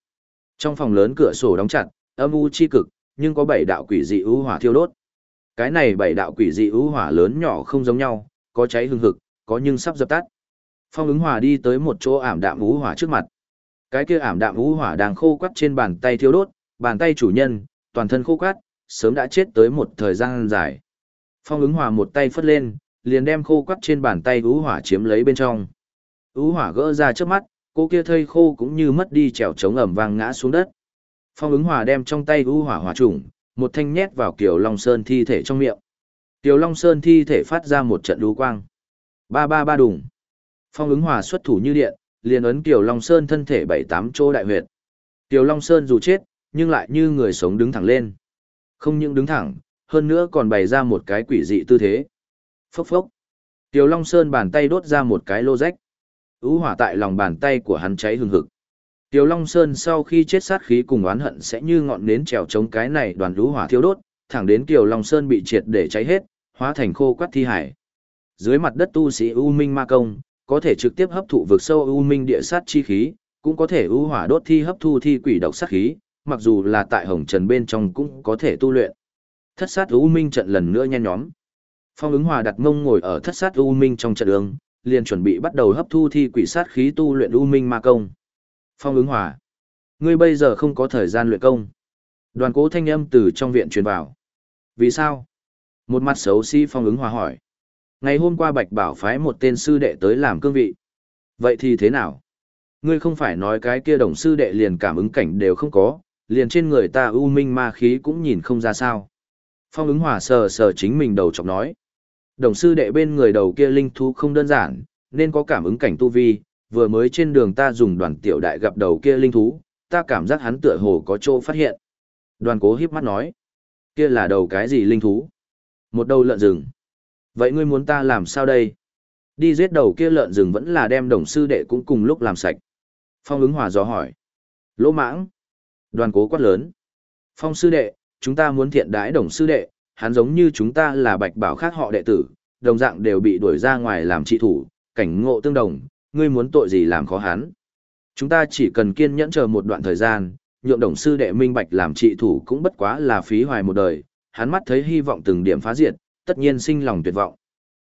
Trong phòng lớn cửa sổ đóng chặt, âm u chi cực, nhưng có bảy đạo quỷ dị ưu hỏa thiêu đốt. Cái này bảy đạo quỷ dị ưu hỏa lớn nhỏ không giống nhau, có cháy hừng hực, có nhưng sắp dập tắt. Phong ứng hỏa đi tới một chỗ ảm đạm ưu hỏa trước mặt. Cái kia ảm đạm ưu hỏa đang khô quắt trên bàn tay thiêu đốt, bàn tay chủ nhân, toàn thân khô quắt, sớm đã chết tới một thời gian dài. Phong ứng hỏa một tay phất lên, liền đem khô quắt trên bàn tay ưu hỏa chiếm lấy bên trong. Ưu hỏa gỡ ra trước mắt, cô kia thây khô cũng như mất đi trèo trống ẩm vang ngã xuống đất. Phong ứng hòa đem trong tay u hỏa hỏa trùng, một thanh nhét vào Kiều Long Sơn thi thể trong miệng. Kiều Long Sơn thi thể phát ra một trận đu quang. Ba ba ba đùng. Phong ứng hòa xuất thủ như điện, liền ấn Kiều Long Sơn thân thể bảy tám chỗ đại huyệt. Kiều Long Sơn dù chết, nhưng lại như người sống đứng thẳng lên. Không những đứng thẳng, hơn nữa còn bày ra một cái quỷ dị tư thế. Phốc phốc. Kiều Long Sơn bàn tay đốt ra một cái lô rách. Ú hỏa tại lòng bàn tay của hắn cháy hừng hực. Tiêu Long Sơn sau khi chết sát khí cùng oán hận sẽ như ngọn nến trèo chống cái này đoàn lũ hỏa thiêu đốt, thẳng đến Tiêu Long Sơn bị triệt để cháy hết, hóa thành khô quắt thi hải. Dưới mặt đất tu sĩ U Minh Ma Công, có thể trực tiếp hấp thụ vực sâu U Minh địa sát chi khí, cũng có thể U hỏa đốt thi hấp thu thi quỷ độc sát khí, mặc dù là tại hồng trần bên trong cũng có thể tu luyện. Thất sát U Minh trận lần nữa nhen nhóm. Phong ứng hòa đặt ngông ngồi ở thất sát U Minh trong trận đường, liền chuẩn bị bắt đầu hấp thu thi quỷ sát khí tu luyện U Minh Ma Công. Phong ứng hòa. Ngươi bây giờ không có thời gian luyện công. Đoàn cố thanh âm từ trong viện truyền vào. Vì sao? Một mặt xấu xí si phong ứng hòa hỏi. Ngày hôm qua Bạch Bảo phái một tên sư đệ tới làm cương vị. Vậy thì thế nào? Ngươi không phải nói cái kia đồng sư đệ liền cảm ứng cảnh đều không có, liền trên người ta u minh ma khí cũng nhìn không ra sao. Phong ứng hòa sờ sờ chính mình đầu chọc nói. Đồng sư đệ bên người đầu kia linh thú không đơn giản, nên có cảm ứng cảnh tu vi, vừa mới trên đường ta dùng đoàn tiểu đại gặp đầu kia linh thú, ta cảm giác hắn tựa hồ có chỗ phát hiện. Đoàn cố hiếp mắt nói, kia là đầu cái gì linh thú? Một đầu lợn rừng. Vậy ngươi muốn ta làm sao đây? Đi giết đầu kia lợn rừng vẫn là đem đồng sư đệ cũng cùng lúc làm sạch. Phong ứng hòa gió hỏi. Lỗ mãng. Đoàn cố quát lớn. Phong sư đệ, chúng ta muốn thiện đái đồng sư đệ, hắn giống như chúng ta là bạch bảo khác họ đệ tử, đồng dạng đều bị đuổi ra ngoài làm trị thủ, cảnh ngộ tương đồng, ngươi muốn tội gì làm khó hắn. Chúng ta chỉ cần kiên nhẫn chờ một đoạn thời gian, nhượng đồng sư đệ minh bạch làm trị thủ cũng bất quá là phí hoài một đời, hắn mắt thấy hy vọng từng điểm phá diệt, tất nhiên sinh lòng tuyệt vọng.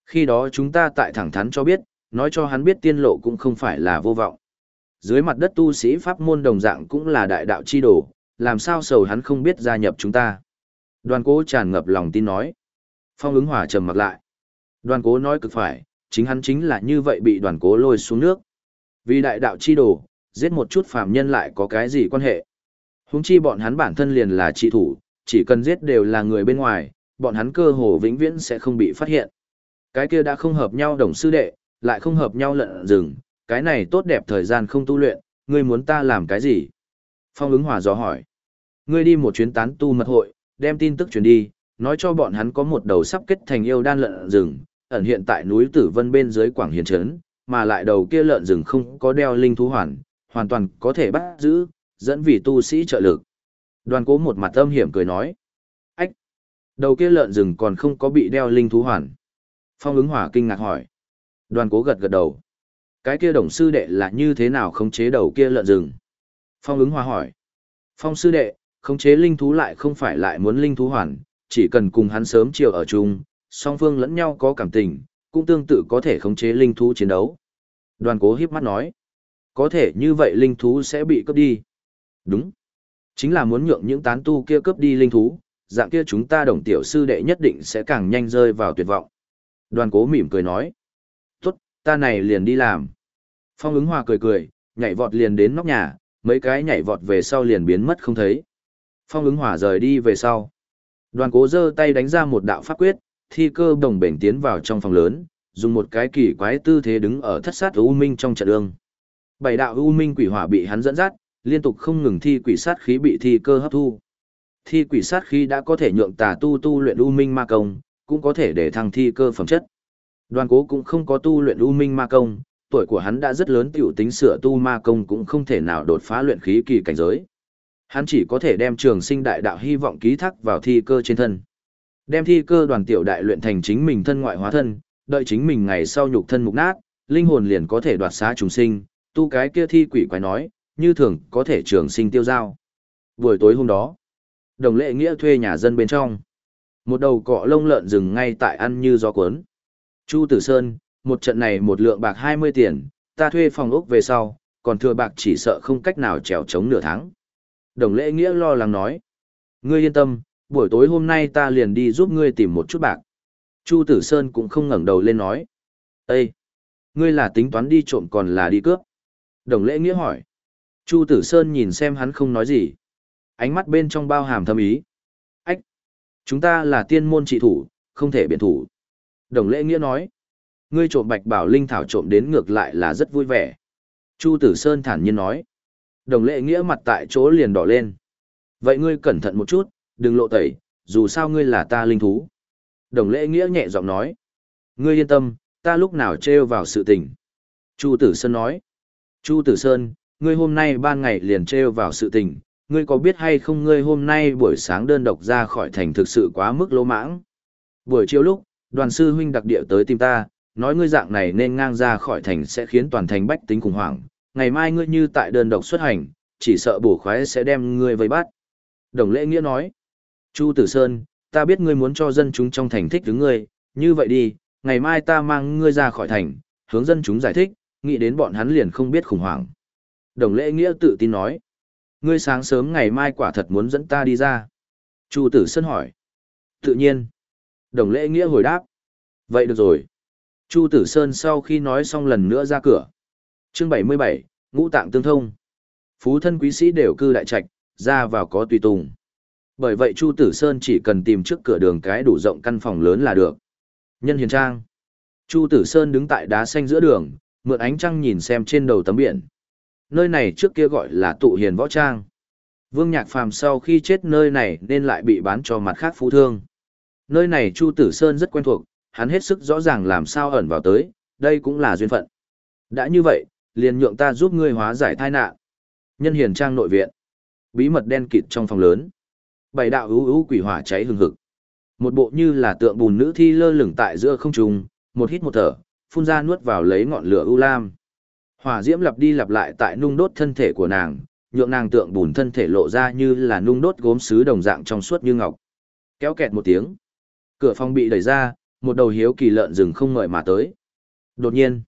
Khi đó chúng ta tại thẳng thắn cho biết, nói cho hắn biết tiên lộ cũng không phải là vô vọng. Dưới mặt đất tu sĩ pháp môn đồng dạng cũng là đại đạo chi đồ, làm sao sầu hắn không biết gia nhập chúng ta. Đoàn cố tràn ngập lòng tin nói. Phong ứng hỏa trầm mặt lại. Đoàn cố nói cực phải, chính hắn chính là như vậy bị đoàn cố lôi xuống nước. Vì đại đạo chi đồ, giết một chút phàm nhân lại có cái gì quan hệ. Húng chi bọn hắn bản thân liền là trị thủ, chỉ cần giết đều là người bên ngoài, bọn hắn cơ hồ vĩnh viễn sẽ không bị phát hiện. Cái kia đã không hợp nhau đồng sư đệ, lại không hợp nhau lận rừng, cái này tốt đẹp thời gian không tu luyện, ngươi muốn ta làm cái gì? Phong ứng hòa dò hỏi. Ngươi đi một chuyến tán tu mật hội, đem tin tức truyền đi, nói cho bọn hắn có một đầu sắp kết thành yêu đan lợn rừng, ẩn hiện tại núi Tử Vân bên dưới Quảng Hiền Trấn, mà lại đầu kia lợn rừng không có đeo linh thú hoàn, hoàn toàn có thể bắt giữ, dẫn vì tu sĩ trợ lực. Đoàn cố một mặt âm hiểm cười nói. Ách! Đầu kia lợn rừng còn không có bị đeo linh thú hoàn. Phong ứng hỏa kinh ngạc hỏi. Đoàn cố gật gật đầu. Cái kia đồng sư đệ là như thế nào khống chế đầu kia lợn rừng? Phong ứng hòa hỏi. Phong sư đệ, khống chế linh thú lại không phải lại muốn linh thú hoàn, chỉ cần cùng hắn sớm chiều ở chung, song phương lẫn nhau có cảm tình, cũng tương tự có thể khống chế linh thú chiến đấu. Đoàn cố hiếp mắt nói. Có thể như vậy linh thú sẽ bị cướp đi. Đúng. Chính là muốn nhượng những tán tu kia cướp đi linh thú, dạng kia chúng ta đồng tiểu sư đệ nhất định sẽ càng nhanh rơi vào tuyệt vọng. Đoàn cố mỉm cười nói. Tốt, ta này liền đi làm. Phong ứng hòa cười cười, nhảy vọt liền đến nóc nhà, mấy cái nhảy vọt về sau liền biến mất không thấy. Phong ứng hỏa rời đi về sau. Đoàn cố giơ tay đánh ra một đạo pháp quyết, thi cơ đồng bền tiến vào trong phòng lớn, dùng một cái kỳ quái tư thế đứng ở thất sát U Minh trong trận ương. Bảy đạo U Minh quỷ hỏa bị hắn dẫn dắt, liên tục không ngừng thi quỷ sát khí bị thi cơ hấp thu. Thi quỷ sát khí đã có thể nhượng tà tu tu luyện U Minh ma công, cũng có thể để thăng thi cơ phẩm chất. Đoàn cố cũng không có tu luyện U Minh ma công, tuổi của hắn đã rất lớn tiểu tính sửa tu ma công cũng không thể nào đột phá luyện khí kỳ cảnh giới. Hắn chỉ có thể đem trường sinh đại đạo hy vọng ký thác vào thi cơ trên thân. Đem thi cơ đoàn tiểu đại luyện thành chính mình thân ngoại hóa thân, đợi chính mình ngày sau nhục thân mục nát, linh hồn liền có thể đoạt xá trùng sinh, tu cái kia thi quỷ quái nói, như thường có thể trường sinh tiêu giao. Buổi tối hôm đó, đồng lệ nghĩa thuê nhà dân bên trong. Một đầu cọ lông lợn rừng ngay tại ăn như gió cuốn. Chu Tử Sơn, một trận này một lượng bạc 20 tiền, ta thuê phòng ốc về sau, còn thừa bạc chỉ sợ không cách nào trèo chống nửa tháng. Đồng lễ nghĩa lo lắng nói. Ngươi yên tâm, buổi tối hôm nay ta liền đi giúp ngươi tìm một chút bạc. Chu Tử Sơn cũng không ngẩng đầu lên nói. Ê! Ngươi là tính toán đi trộm còn là đi cướp? Đồng lễ nghĩa hỏi. Chu Tử Sơn nhìn xem hắn không nói gì. Ánh mắt bên trong bao hàm thâm ý. Ách! Chúng ta là tiên môn trị thủ, không thể biện thủ. Đồng lễ nghĩa nói. Ngươi trộm bạch bảo linh thảo trộm đến ngược lại là rất vui vẻ. Chu Tử Sơn thản nhiên nói. Đồng lệ nghĩa mặt tại chỗ liền đỏ lên. Vậy ngươi cẩn thận một chút, đừng lộ tẩy, dù sao ngươi là ta linh thú. Đồng lệ nghĩa nhẹ giọng nói. Ngươi yên tâm, ta lúc nào trêu vào sự tình. Chu Tử Sơn nói. Chu Tử Sơn, ngươi hôm nay ban ngày liền trêu vào sự tình, ngươi có biết hay không ngươi hôm nay buổi sáng đơn độc ra khỏi thành thực sự quá mức lỗ mãng. Buổi chiều lúc, đoàn sư huynh đặc địa tới tìm ta, nói ngươi dạng này nên ngang ra khỏi thành sẽ khiến toàn thành bách tính khủng hoảng, ngày mai ngươi như tại đơn độc xuất hành, chỉ sợ bổ khoái sẽ đem ngươi vây bắt. Đồng lễ nghĩa nói, Chu Tử Sơn, ta biết ngươi muốn cho dân chúng trong thành thích đứng ngươi, như vậy đi, ngày mai ta mang ngươi ra khỏi thành, hướng dân chúng giải thích, nghĩ đến bọn hắn liền không biết khủng hoảng. Đồng lễ nghĩa tự tin nói, ngươi sáng sớm ngày mai quả thật muốn dẫn ta đi ra. Chu Tử Sơn hỏi, tự nhiên. Đồng lễ nghĩa hồi đáp, vậy được rồi. Chu Tử Sơn sau khi nói xong lần nữa ra cửa. Chương 77, Ngũ tạng tương thông. Phú thân quý sĩ đều cư đại trạch, ra vào có tùy tùng. Bởi vậy Chu Tử Sơn chỉ cần tìm trước cửa đường cái đủ rộng căn phòng lớn là được. Nhân hiền trang. Chu Tử Sơn đứng tại đá xanh giữa đường, mượn ánh trăng nhìn xem trên đầu tấm biển. Nơi này trước kia gọi là tụ hiền võ trang. Vương Nhạc Phàm sau khi chết nơi này nên lại bị bán cho mặt khác phú thương. Nơi này Chu Tử Sơn rất quen thuộc, hắn hết sức rõ ràng làm sao ẩn vào tới, đây cũng là duyên phận. Đã như vậy, liền nhượng ta giúp ngươi hóa giải tai nạn. Nhân hiền trang nội viện. Bí mật đen kịt trong phòng lớn. Bảy đạo ưu ưu quỷ hỏa cháy hừng hực. Một bộ như là tượng bùn nữ thi lơ lửng tại giữa không trung, một hít một thở, phun ra nuốt vào lấy ngọn lửa u lam. Hỏa diễm lặp đi lặp lại tại nung đốt thân thể của nàng, nhượng nàng tượng bùn thân thể lộ ra như là nung đốt gốm sứ đồng dạng trong suốt như ngọc. Kéo kẹt một tiếng, cửa phòng bị đẩy ra, một đầu hiếu kỳ lợn rừng không ngợi mà tới. Đột nhiên,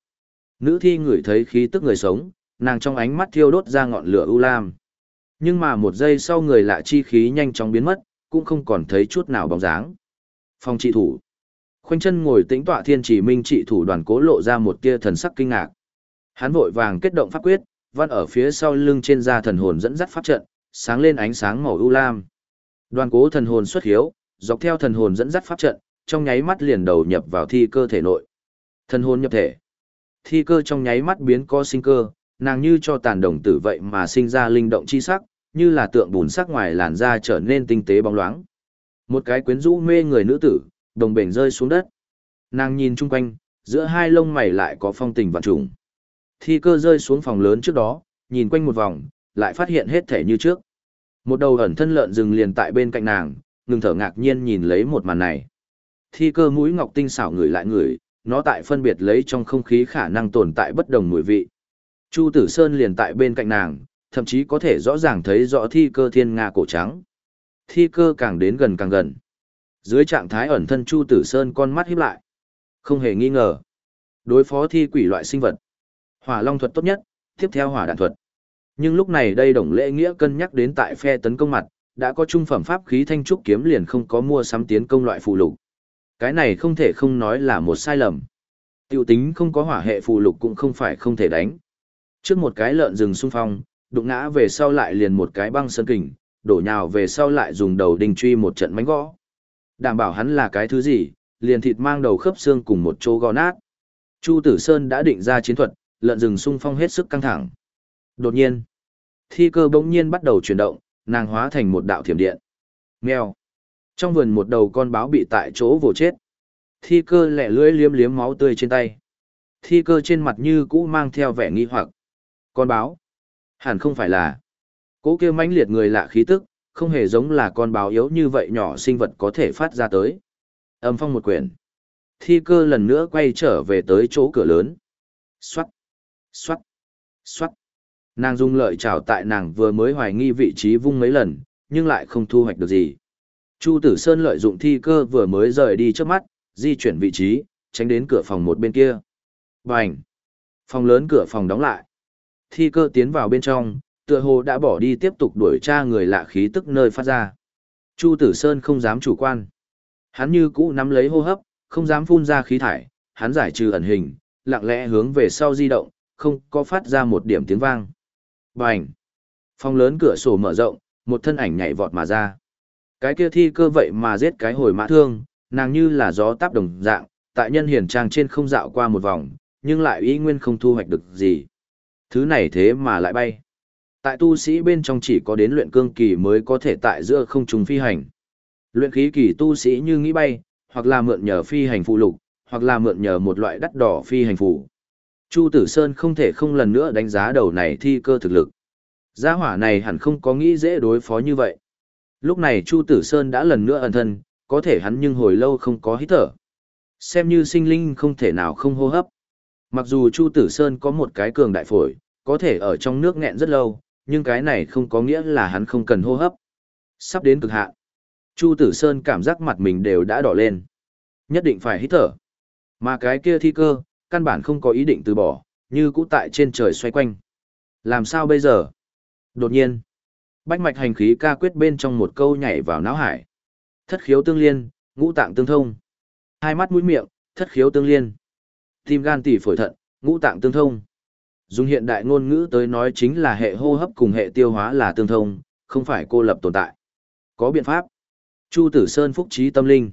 nữ thi ngửi thấy khí tức người sống, nàng trong ánh mắt thiêu đốt ra ngọn lửa u lam. Nhưng mà một giây sau người lạ chi khí nhanh chóng biến mất, cũng không còn thấy chút nào bóng dáng. Phòng trị thủ. Khoanh chân ngồi tĩnh tọa thiên chỉ minh trị thủ đoàn cố lộ ra một tia thần sắc kinh ngạc. Hắn vội vàng kết động pháp quyết, văn ở phía sau lưng trên da thần hồn dẫn dắt pháp trận, sáng lên ánh sáng màu u lam. Đoàn cố thần hồn xuất hiếu, dọc theo thần hồn dẫn dắt pháp trận, trong nháy mắt liền đầu nhập vào thi cơ thể nội. Thần hồn nhập thể. Thi cơ trong nháy mắt biến có sinh cơ, nàng như cho tàn đồng tử vậy mà sinh ra linh động chi sắc, như là tượng bùn sắc ngoài làn da trở nên tinh tế bóng loáng. Một cái quyến rũ mê người nữ tử, đồng bền rơi xuống đất. Nàng nhìn chung quanh, giữa hai lông mày lại có phong tình vạn trùng. Thi cơ rơi xuống phòng lớn trước đó, nhìn quanh một vòng, lại phát hiện hết thể như trước. Một đầu ẩn thân lợn rừng liền tại bên cạnh nàng, ngừng thở ngạc nhiên nhìn lấy một màn này. Thi cơ mũi ngọc tinh xảo người lại người, nó tại phân biệt lấy trong không khí khả năng tồn tại bất đồng mùi vị. Chu Tử Sơn liền tại bên cạnh nàng, thậm chí có thể rõ ràng thấy rõ thi cơ thiên nga cổ trắng. Thi cơ càng đến gần càng gần. Dưới trạng thái ẩn thân Chu Tử Sơn con mắt híp lại. Không hề nghi ngờ. Đối phó thi quỷ loại sinh vật. Hỏa long thuật tốt nhất, tiếp theo hỏa đạn thuật. Nhưng lúc này đây đồng lễ nghĩa cân nhắc đến tại phe tấn công mặt, đã có trung phẩm pháp khí thanh trúc kiếm liền không có mua sắm tiến công loại phụ lục. Cái này không thể không nói là một sai lầm. Tiểu tính không có hỏa hệ phụ lục cũng không phải không thể đánh. Trước một cái lợn rừng xung phong, đụng ngã về sau lại liền một cái băng sơn kình, đổ nhào về sau lại dùng đầu đình truy một trận mánh gõ. Đảm bảo hắn là cái thứ gì, liền thịt mang đầu khớp xương cùng một chỗ gò nát. Chu Tử Sơn đã định ra chiến thuật, lợn rừng xung phong hết sức căng thẳng. Đột nhiên, thi cơ bỗng nhiên bắt đầu chuyển động, nàng hóa thành một đạo thiểm điện. Mèo. Trong vườn một đầu con báo bị tại chỗ vồ chết. Thi cơ lẻ lưỡi liếm liếm máu tươi trên tay. Thi cơ trên mặt như cũ mang theo vẻ nghi hoặc. Con báo. Hẳn không phải là. Cố kia mãnh liệt người lạ khí tức, không hề giống là con báo yếu như vậy nhỏ sinh vật có thể phát ra tới. Âm phong một quyển. Thi cơ lần nữa quay trở về tới chỗ cửa lớn. Xoát. Xoát. Xoát. Nàng dùng lợi trào tại nàng vừa mới hoài nghi vị trí vung mấy lần, nhưng lại không thu hoạch được gì. Chu Tử Sơn lợi dụng thi cơ vừa mới rời đi trước mắt, di chuyển vị trí, tránh đến cửa phòng một bên kia. Bành! Phòng lớn cửa phòng đóng lại. Thi cơ tiến vào bên trong, tựa hồ đã bỏ đi tiếp tục đuổi tra người lạ khí tức nơi phát ra. Chu Tử Sơn không dám chủ quan. Hắn như cũ nắm lấy hô hấp, không dám phun ra khí thải, hắn giải trừ ẩn hình, lặng lẽ hướng về sau di động, không có phát ra một điểm tiếng vang. Bành! Phòng lớn cửa sổ mở rộng, một thân ảnh nhảy vọt mà ra. Cái kia thi cơ vậy mà giết cái hồi mã thương, nàng như là gió táp đồng dạng, tại nhân hiển trang trên không dạo qua một vòng, nhưng lại ý nguyên không thu hoạch được gì. Thứ này thế mà lại bay. Tại tu sĩ bên trong chỉ có đến luyện cương kỳ mới có thể tại giữa không trùng phi hành. Luyện khí kỳ tu sĩ như nghĩ bay, hoặc là mượn nhờ phi hành phụ lục, hoặc là mượn nhờ một loại đắt đỏ phi hành phụ. Chu Tử Sơn không thể không lần nữa đánh giá đầu này thi cơ thực lực. Gia hỏa này hẳn không có nghĩ dễ đối phó như vậy. Lúc này Chu Tử Sơn đã lần nữa ẩn thân, có thể hắn nhưng hồi lâu không có hít thở. Xem như sinh linh không thể nào không hô hấp. Mặc dù Chu Tử Sơn có một cái cường đại phổi, có thể ở trong nước nghẹn rất lâu, nhưng cái này không có nghĩa là hắn không cần hô hấp. Sắp đến cực hạn. Chu Tử Sơn cảm giác mặt mình đều đã đỏ lên. Nhất định phải hít thở. Mà cái kia thi cơ, căn bản không có ý định từ bỏ, như cũ tại trên trời xoay quanh. Làm sao bây giờ? Đột nhiên, bách mạch hành khí ca quyết bên trong một câu nhảy vào não hải. Thất khiếu tương liên, ngũ tạng tương thông. Hai mắt mũi miệng, thất khiếu tương liên. Tim gan tỉ phổi thận, ngũ tạng tương thông. Dùng hiện đại ngôn ngữ tới nói chính là hệ hô hấp cùng hệ tiêu hóa là tương thông, không phải cô lập tồn tại. Có biện pháp. Chu Tử Sơn phúc trí tâm linh.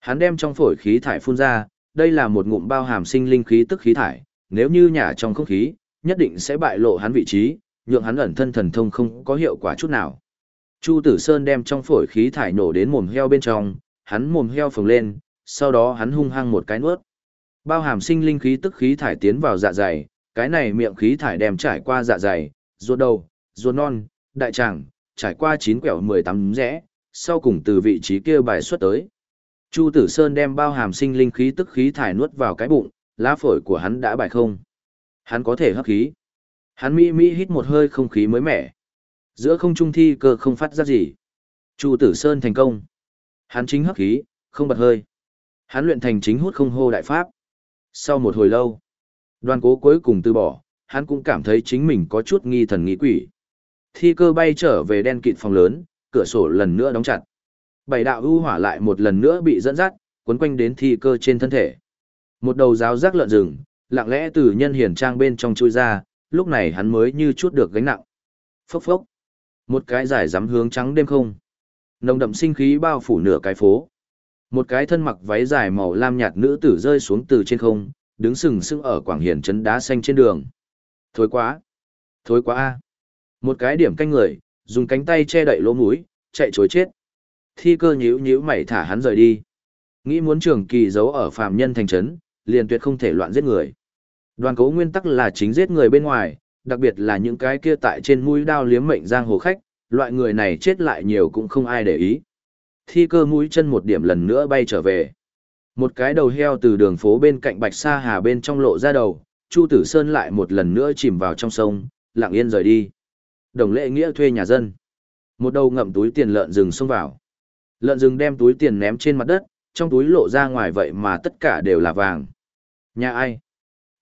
Hắn đem trong phổi khí thải phun ra, đây là một ngụm bao hàm sinh linh khí tức khí thải, nếu như nhả trong không khí, nhất định sẽ bại lộ hắn vị trí, nhượng hắn ẩn thân thần thông không có hiệu quả chút nào. Chu Tử Sơn đem trong phổi khí thải nổ đến mồm heo bên trong, hắn mồm heo phồng lên, sau đó hắn hung hăng một cái nuốt. Bao hàm sinh linh khí tức khí thải tiến vào dạ dày, cái này miệng khí thải đem trải qua dạ dày, ruột đầu, ruột non, đại tràng, trải qua chín quẹo 18 rẽ, sau cùng từ vị trí kia bài xuất tới. Chu Tử Sơn đem bao hàm sinh linh khí tức khí thải nuốt vào cái bụng, lá phổi của hắn đã bài không. Hắn có thể hấp khí. Hắn mỹ mỹ hít một hơi không khí mới mẻ. Giữa không trung thi cơ không phát ra gì. Chu Tử Sơn thành công. Hắn chính hấp khí, không bật hơi. Hắn luyện thành chính hút không hô đại pháp. Sau một hồi lâu, đoàn cố cuối cùng từ bỏ, hắn cũng cảm thấy chính mình có chút nghi thần nghi quỷ. Thi cơ bay trở về đen kịt phòng lớn, cửa sổ lần nữa đóng chặt. Bảy đạo ưu hỏa lại một lần nữa bị dẫn dắt, quấn quanh đến thi cơ trên thân thể. Một đầu giáo giác lợn rừng, lặng lẽ từ nhân hiển trang bên trong chui ra, lúc này hắn mới như chút được gánh nặng. Phốc phốc. Một cái giải rắm hướng trắng đêm không. Nồng đậm sinh khí bao phủ nửa cái phố. Một cái thân mặc váy dài màu lam nhạt nữ tử rơi xuống từ trên không, đứng sừng sững ở quảng hiển trấn đá xanh trên đường. Thối quá. Thối quá a. Một cái điểm canh người, dùng cánh tay che đậy lỗ mũi, chạy chối chết. Thi cơ nhíu nhíu mày thả hắn rời đi. Nghĩ muốn trường kỳ giấu ở phàm nhân thành trấn, liền tuyệt không thể loạn giết người. Đoàn cố nguyên tắc là chính giết người bên ngoài, đặc biệt là những cái kia tại trên mũi đao liếm mệnh giang hồ khách, loại người này chết lại nhiều cũng không ai để ý. Thi cơ mũi chân một điểm lần nữa bay trở về. Một cái đầu heo từ đường phố bên cạnh Bạch Sa Hà bên trong lộ ra đầu, Chu Tử Sơn lại một lần nữa chìm vào trong sông, lặng yên rời đi. Đồng lệ nghĩa thuê nhà dân. Một đầu ngậm túi tiền lợn rừng xông vào. Lợn rừng đem túi tiền ném trên mặt đất, trong túi lộ ra ngoài vậy mà tất cả đều là vàng. Nhà ai?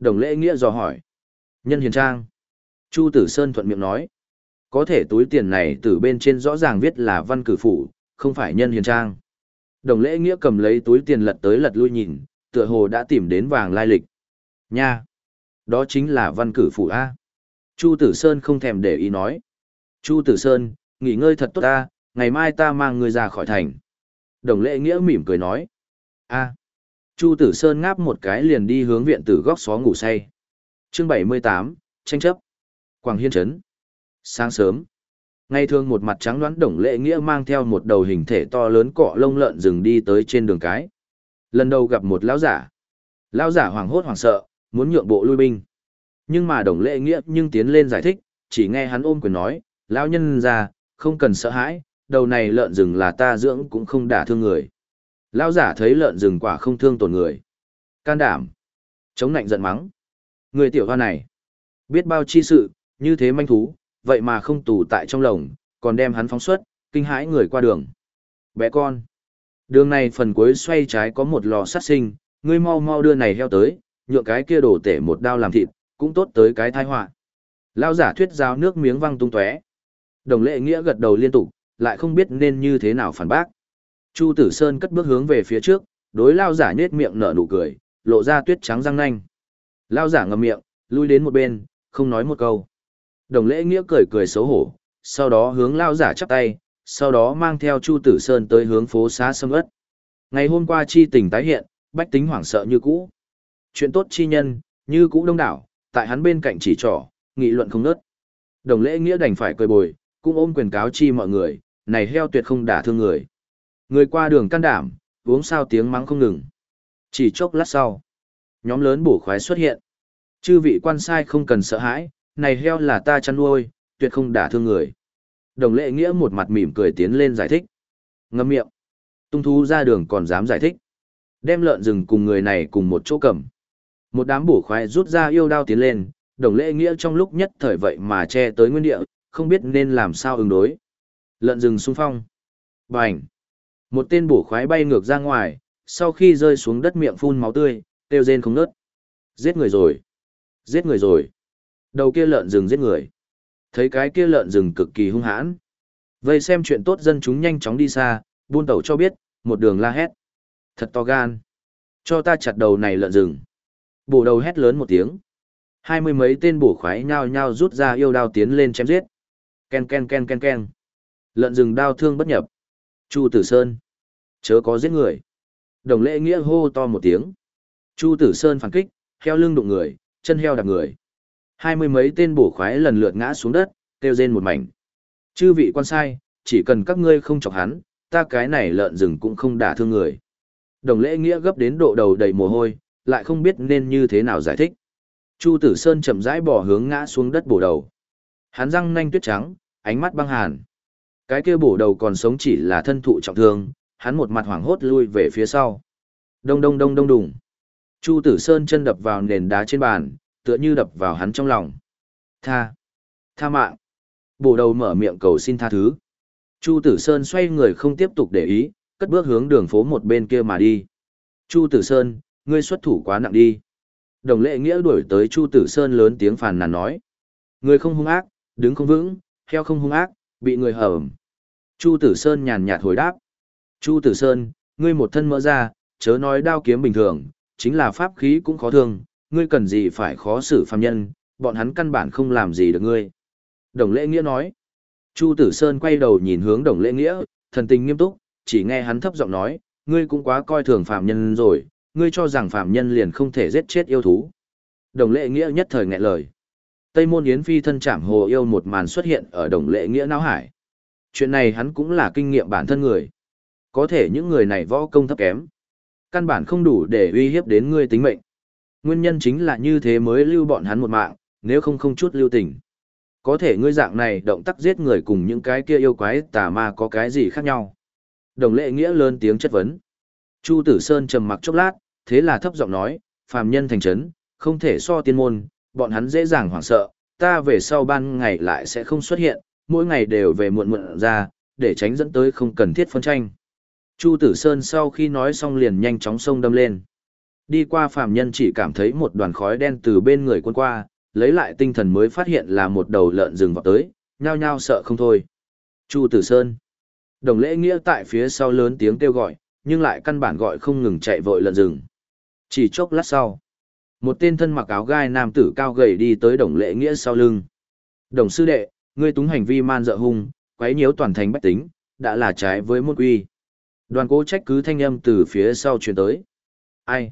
Đồng lễ nghĩa dò hỏi. Nhân hiền trang. Chu Tử Sơn thuận miệng nói. Có thể túi tiền này từ bên trên rõ ràng viết là văn cử phủ, không phải nhân hiền trang. Đồng lễ nghĩa cầm lấy túi tiền lật tới lật lui nhìn, tựa hồ đã tìm đến vàng lai lịch. Nha! Đó chính là văn cử phủ A. Chu Tử Sơn không thèm để ý nói. Chu Tử Sơn, nghỉ ngơi thật tốt ta, ngày mai ta mang ngươi ra khỏi thành. Đồng lễ nghĩa mỉm cười nói. A. Chu Tử Sơn ngáp một cái liền đi hướng viện tử góc xó ngủ say. Chương 78, tranh chấp. Quảng Hiên Trấn. Sáng sớm. Ngày thường một mặt trắng đoán đồng lệ nghĩa mang theo một đầu hình thể to lớn cọ lông lợn rừng đi tới trên đường cái. Lần đầu gặp một lão giả. Lão giả hoảng hốt hoảng sợ, muốn nhượng bộ lui binh. Nhưng mà đồng lệ nghĩa nhưng tiến lên giải thích, chỉ nghe hắn ôm quyền nói, lão nhân ra, không cần sợ hãi, đầu này lợn rừng là ta dưỡng cũng không đả thương người. Lão giả thấy lợn rừng quả không thương tổn người. Can đảm. Chống nạnh giận mắng. Người tiểu hoa này. Biết bao chi sự, như thế manh thú, vậy mà không tù tại trong lồng, còn đem hắn phóng xuất, kinh hãi người qua đường. Bé con. Đường này phần cuối xoay trái có một lò sát sinh, ngươi mau mau đưa này heo tới, nhượng cái kia đổ tể một đao làm thịt, cũng tốt tới cái thai họa. Lão giả thuyết giáo nước miếng văng tung tóe. Đồng lệ nghĩa gật đầu liên tục, lại không biết nên như thế nào phản bác. Chu Tử Sơn cất bước hướng về phía trước, đối lao giả nhếch miệng nở nụ cười, lộ ra tuyết trắng răng nanh. Lao giả ngậm miệng, lui đến một bên, không nói một câu. Đồng lễ nghĩa cười cười xấu hổ, sau đó hướng lao giả chắp tay, sau đó mang theo Chu Tử Sơn tới hướng phố xá sâm ất. Ngày hôm qua chi tình tái hiện, bách tính hoảng sợ như cũ. Chuyện tốt chi nhân, như cũ đông đảo, tại hắn bên cạnh chỉ trỏ, nghị luận không ngớt. Đồng lễ nghĩa đành phải cười bồi, cũng ôm quyền cáo chi mọi người, này heo tuyệt không đả thương người. Người qua đường can đảm, uống sao tiếng mắng không ngừng. Chỉ chốc lát sau, nhóm lớn bổ khoái xuất hiện. Chư vị quan sai không cần sợ hãi, này heo là ta chăn nuôi, tuyệt không đả thương người. Đồng lệ nghĩa một mặt mỉm cười tiến lên giải thích. Ngâm miệng. Tung thú ra đường còn dám giải thích. Đem lợn rừng cùng người này cùng một chỗ cầm. Một đám bổ khoái rút ra yêu đao tiến lên, đồng lệ nghĩa trong lúc nhất thời vậy mà che tới nguyên địa, không biết nên làm sao ứng đối. Lợn rừng xung phong. Bành. Một tên bổ khoái bay ngược ra ngoài, sau khi rơi xuống đất miệng phun máu tươi, kêu rên không nớt. Giết người rồi. Giết người rồi. Đầu kia lợn rừng giết người. Thấy cái kia lợn rừng cực kỳ hung hãn. Vây xem chuyện tốt dân chúng nhanh chóng đi xa, buôn tẩu cho biết, một đường la hét. Thật to gan. Cho ta chặt đầu này lợn rừng. Bổ đầu hét lớn một tiếng. Hai mươi mấy tên bổ khoái nhao nhao rút ra yêu đao tiến lên chém giết. Ken ken ken ken ken. Lợn rừng đao thương bất nhập. Chu Tử Sơn. Chớ có giết người. Đồng lễ nghĩa hô to một tiếng. Chu Tử Sơn phản kích, heo lưng đụng người, chân heo đạp người. Hai mươi mấy tên bổ khoái lần lượt ngã xuống đất, kêu rên một mảnh. Chư vị quan sai, chỉ cần các ngươi không chọc hắn, ta cái này lợn rừng cũng không đả thương người. Đồng lễ nghĩa gấp đến độ đầu đầy mồ hôi, lại không biết nên như thế nào giải thích. Chu Tử Sơn chậm rãi bỏ hướng ngã xuống đất bổ đầu. Hắn răng nanh tuyết trắng, ánh mắt băng hàn. Cái kia bổ đầu còn sống chỉ là thân thụ trọng thương, hắn một mặt hoảng hốt lui về phía sau. Đông đông đông đông đùng. Chu Tử Sơn chân đập vào nền đá trên bàn, tựa như đập vào hắn trong lòng. Tha. Tha mạng. Bổ đầu mở miệng cầu xin tha thứ. Chu Tử Sơn xoay người không tiếp tục để ý, cất bước hướng đường phố một bên kia mà đi. Chu Tử Sơn, ngươi xuất thủ quá nặng đi. Đồng lệ nghĩa đuổi tới Chu Tử Sơn lớn tiếng phàn nàn nói. ngươi không hung ác, đứng không vững, heo không hung ác, bị người hởm. Chu Tử Sơn nhàn nhạt hồi đáp. Chu Tử Sơn, ngươi một thân mỡ ra, chớ nói đao kiếm bình thường, chính là pháp khí cũng khó thương, ngươi cần gì phải khó xử phàm nhân, bọn hắn căn bản không làm gì được ngươi. Đồng lễ nghĩa nói. Chu Tử Sơn quay đầu nhìn hướng đồng lễ nghĩa, thần tình nghiêm túc, chỉ nghe hắn thấp giọng nói, ngươi cũng quá coi thường phàm nhân rồi, ngươi cho rằng phàm nhân liền không thể giết chết yêu thú. Đồng lễ nghĩa nhất thời nghẹn lời. Tây môn yến phi thân chạm hồ yêu một màn xuất hiện ở đồng lễ nghĩa não hải. Chuyện này hắn cũng là kinh nghiệm bản thân người. Có thể những người này võ công thấp kém. Căn bản không đủ để uy hiếp đến ngươi tính mệnh. Nguyên nhân chính là như thế mới lưu bọn hắn một mạng, nếu không không chút lưu tình. Có thể ngươi dạng này động tác giết người cùng những cái kia yêu quái tà ma có cái gì khác nhau. Đồng lệ nghĩa lớn tiếng chất vấn. Chu Tử Sơn trầm mặc chốc lát, thế là thấp giọng nói, phàm nhân thành trấn, không thể so tiên môn, bọn hắn dễ dàng hoảng sợ, ta về sau ban ngày lại sẽ không xuất hiện, mỗi ngày đều về muộn muộn ra, để tránh dẫn tới không cần thiết phân tranh. Chu Tử Sơn sau khi nói xong liền nhanh chóng sông đâm lên. Đi qua phàm nhân chỉ cảm thấy một đoàn khói đen từ bên người quân qua, lấy lại tinh thần mới phát hiện là một đầu lợn rừng vọt tới, nhao nhao sợ không thôi. Chu Tử Sơn. Đồng lễ nghĩa tại phía sau lớn tiếng kêu gọi, nhưng lại căn bản gọi không ngừng chạy vội lợn rừng. Chỉ chốc lát sau, một tên thân mặc áo gai nam tử cao gầy đi tới đồng lễ nghĩa sau lưng. Đồng sư đệ, ngươi túng hành vi man dợ hung, quấy nhiễu toàn thành bách tính, đã là trái với môn quy. Đoàn cố trách cứ thanh âm từ phía sau truyền tới. Ai?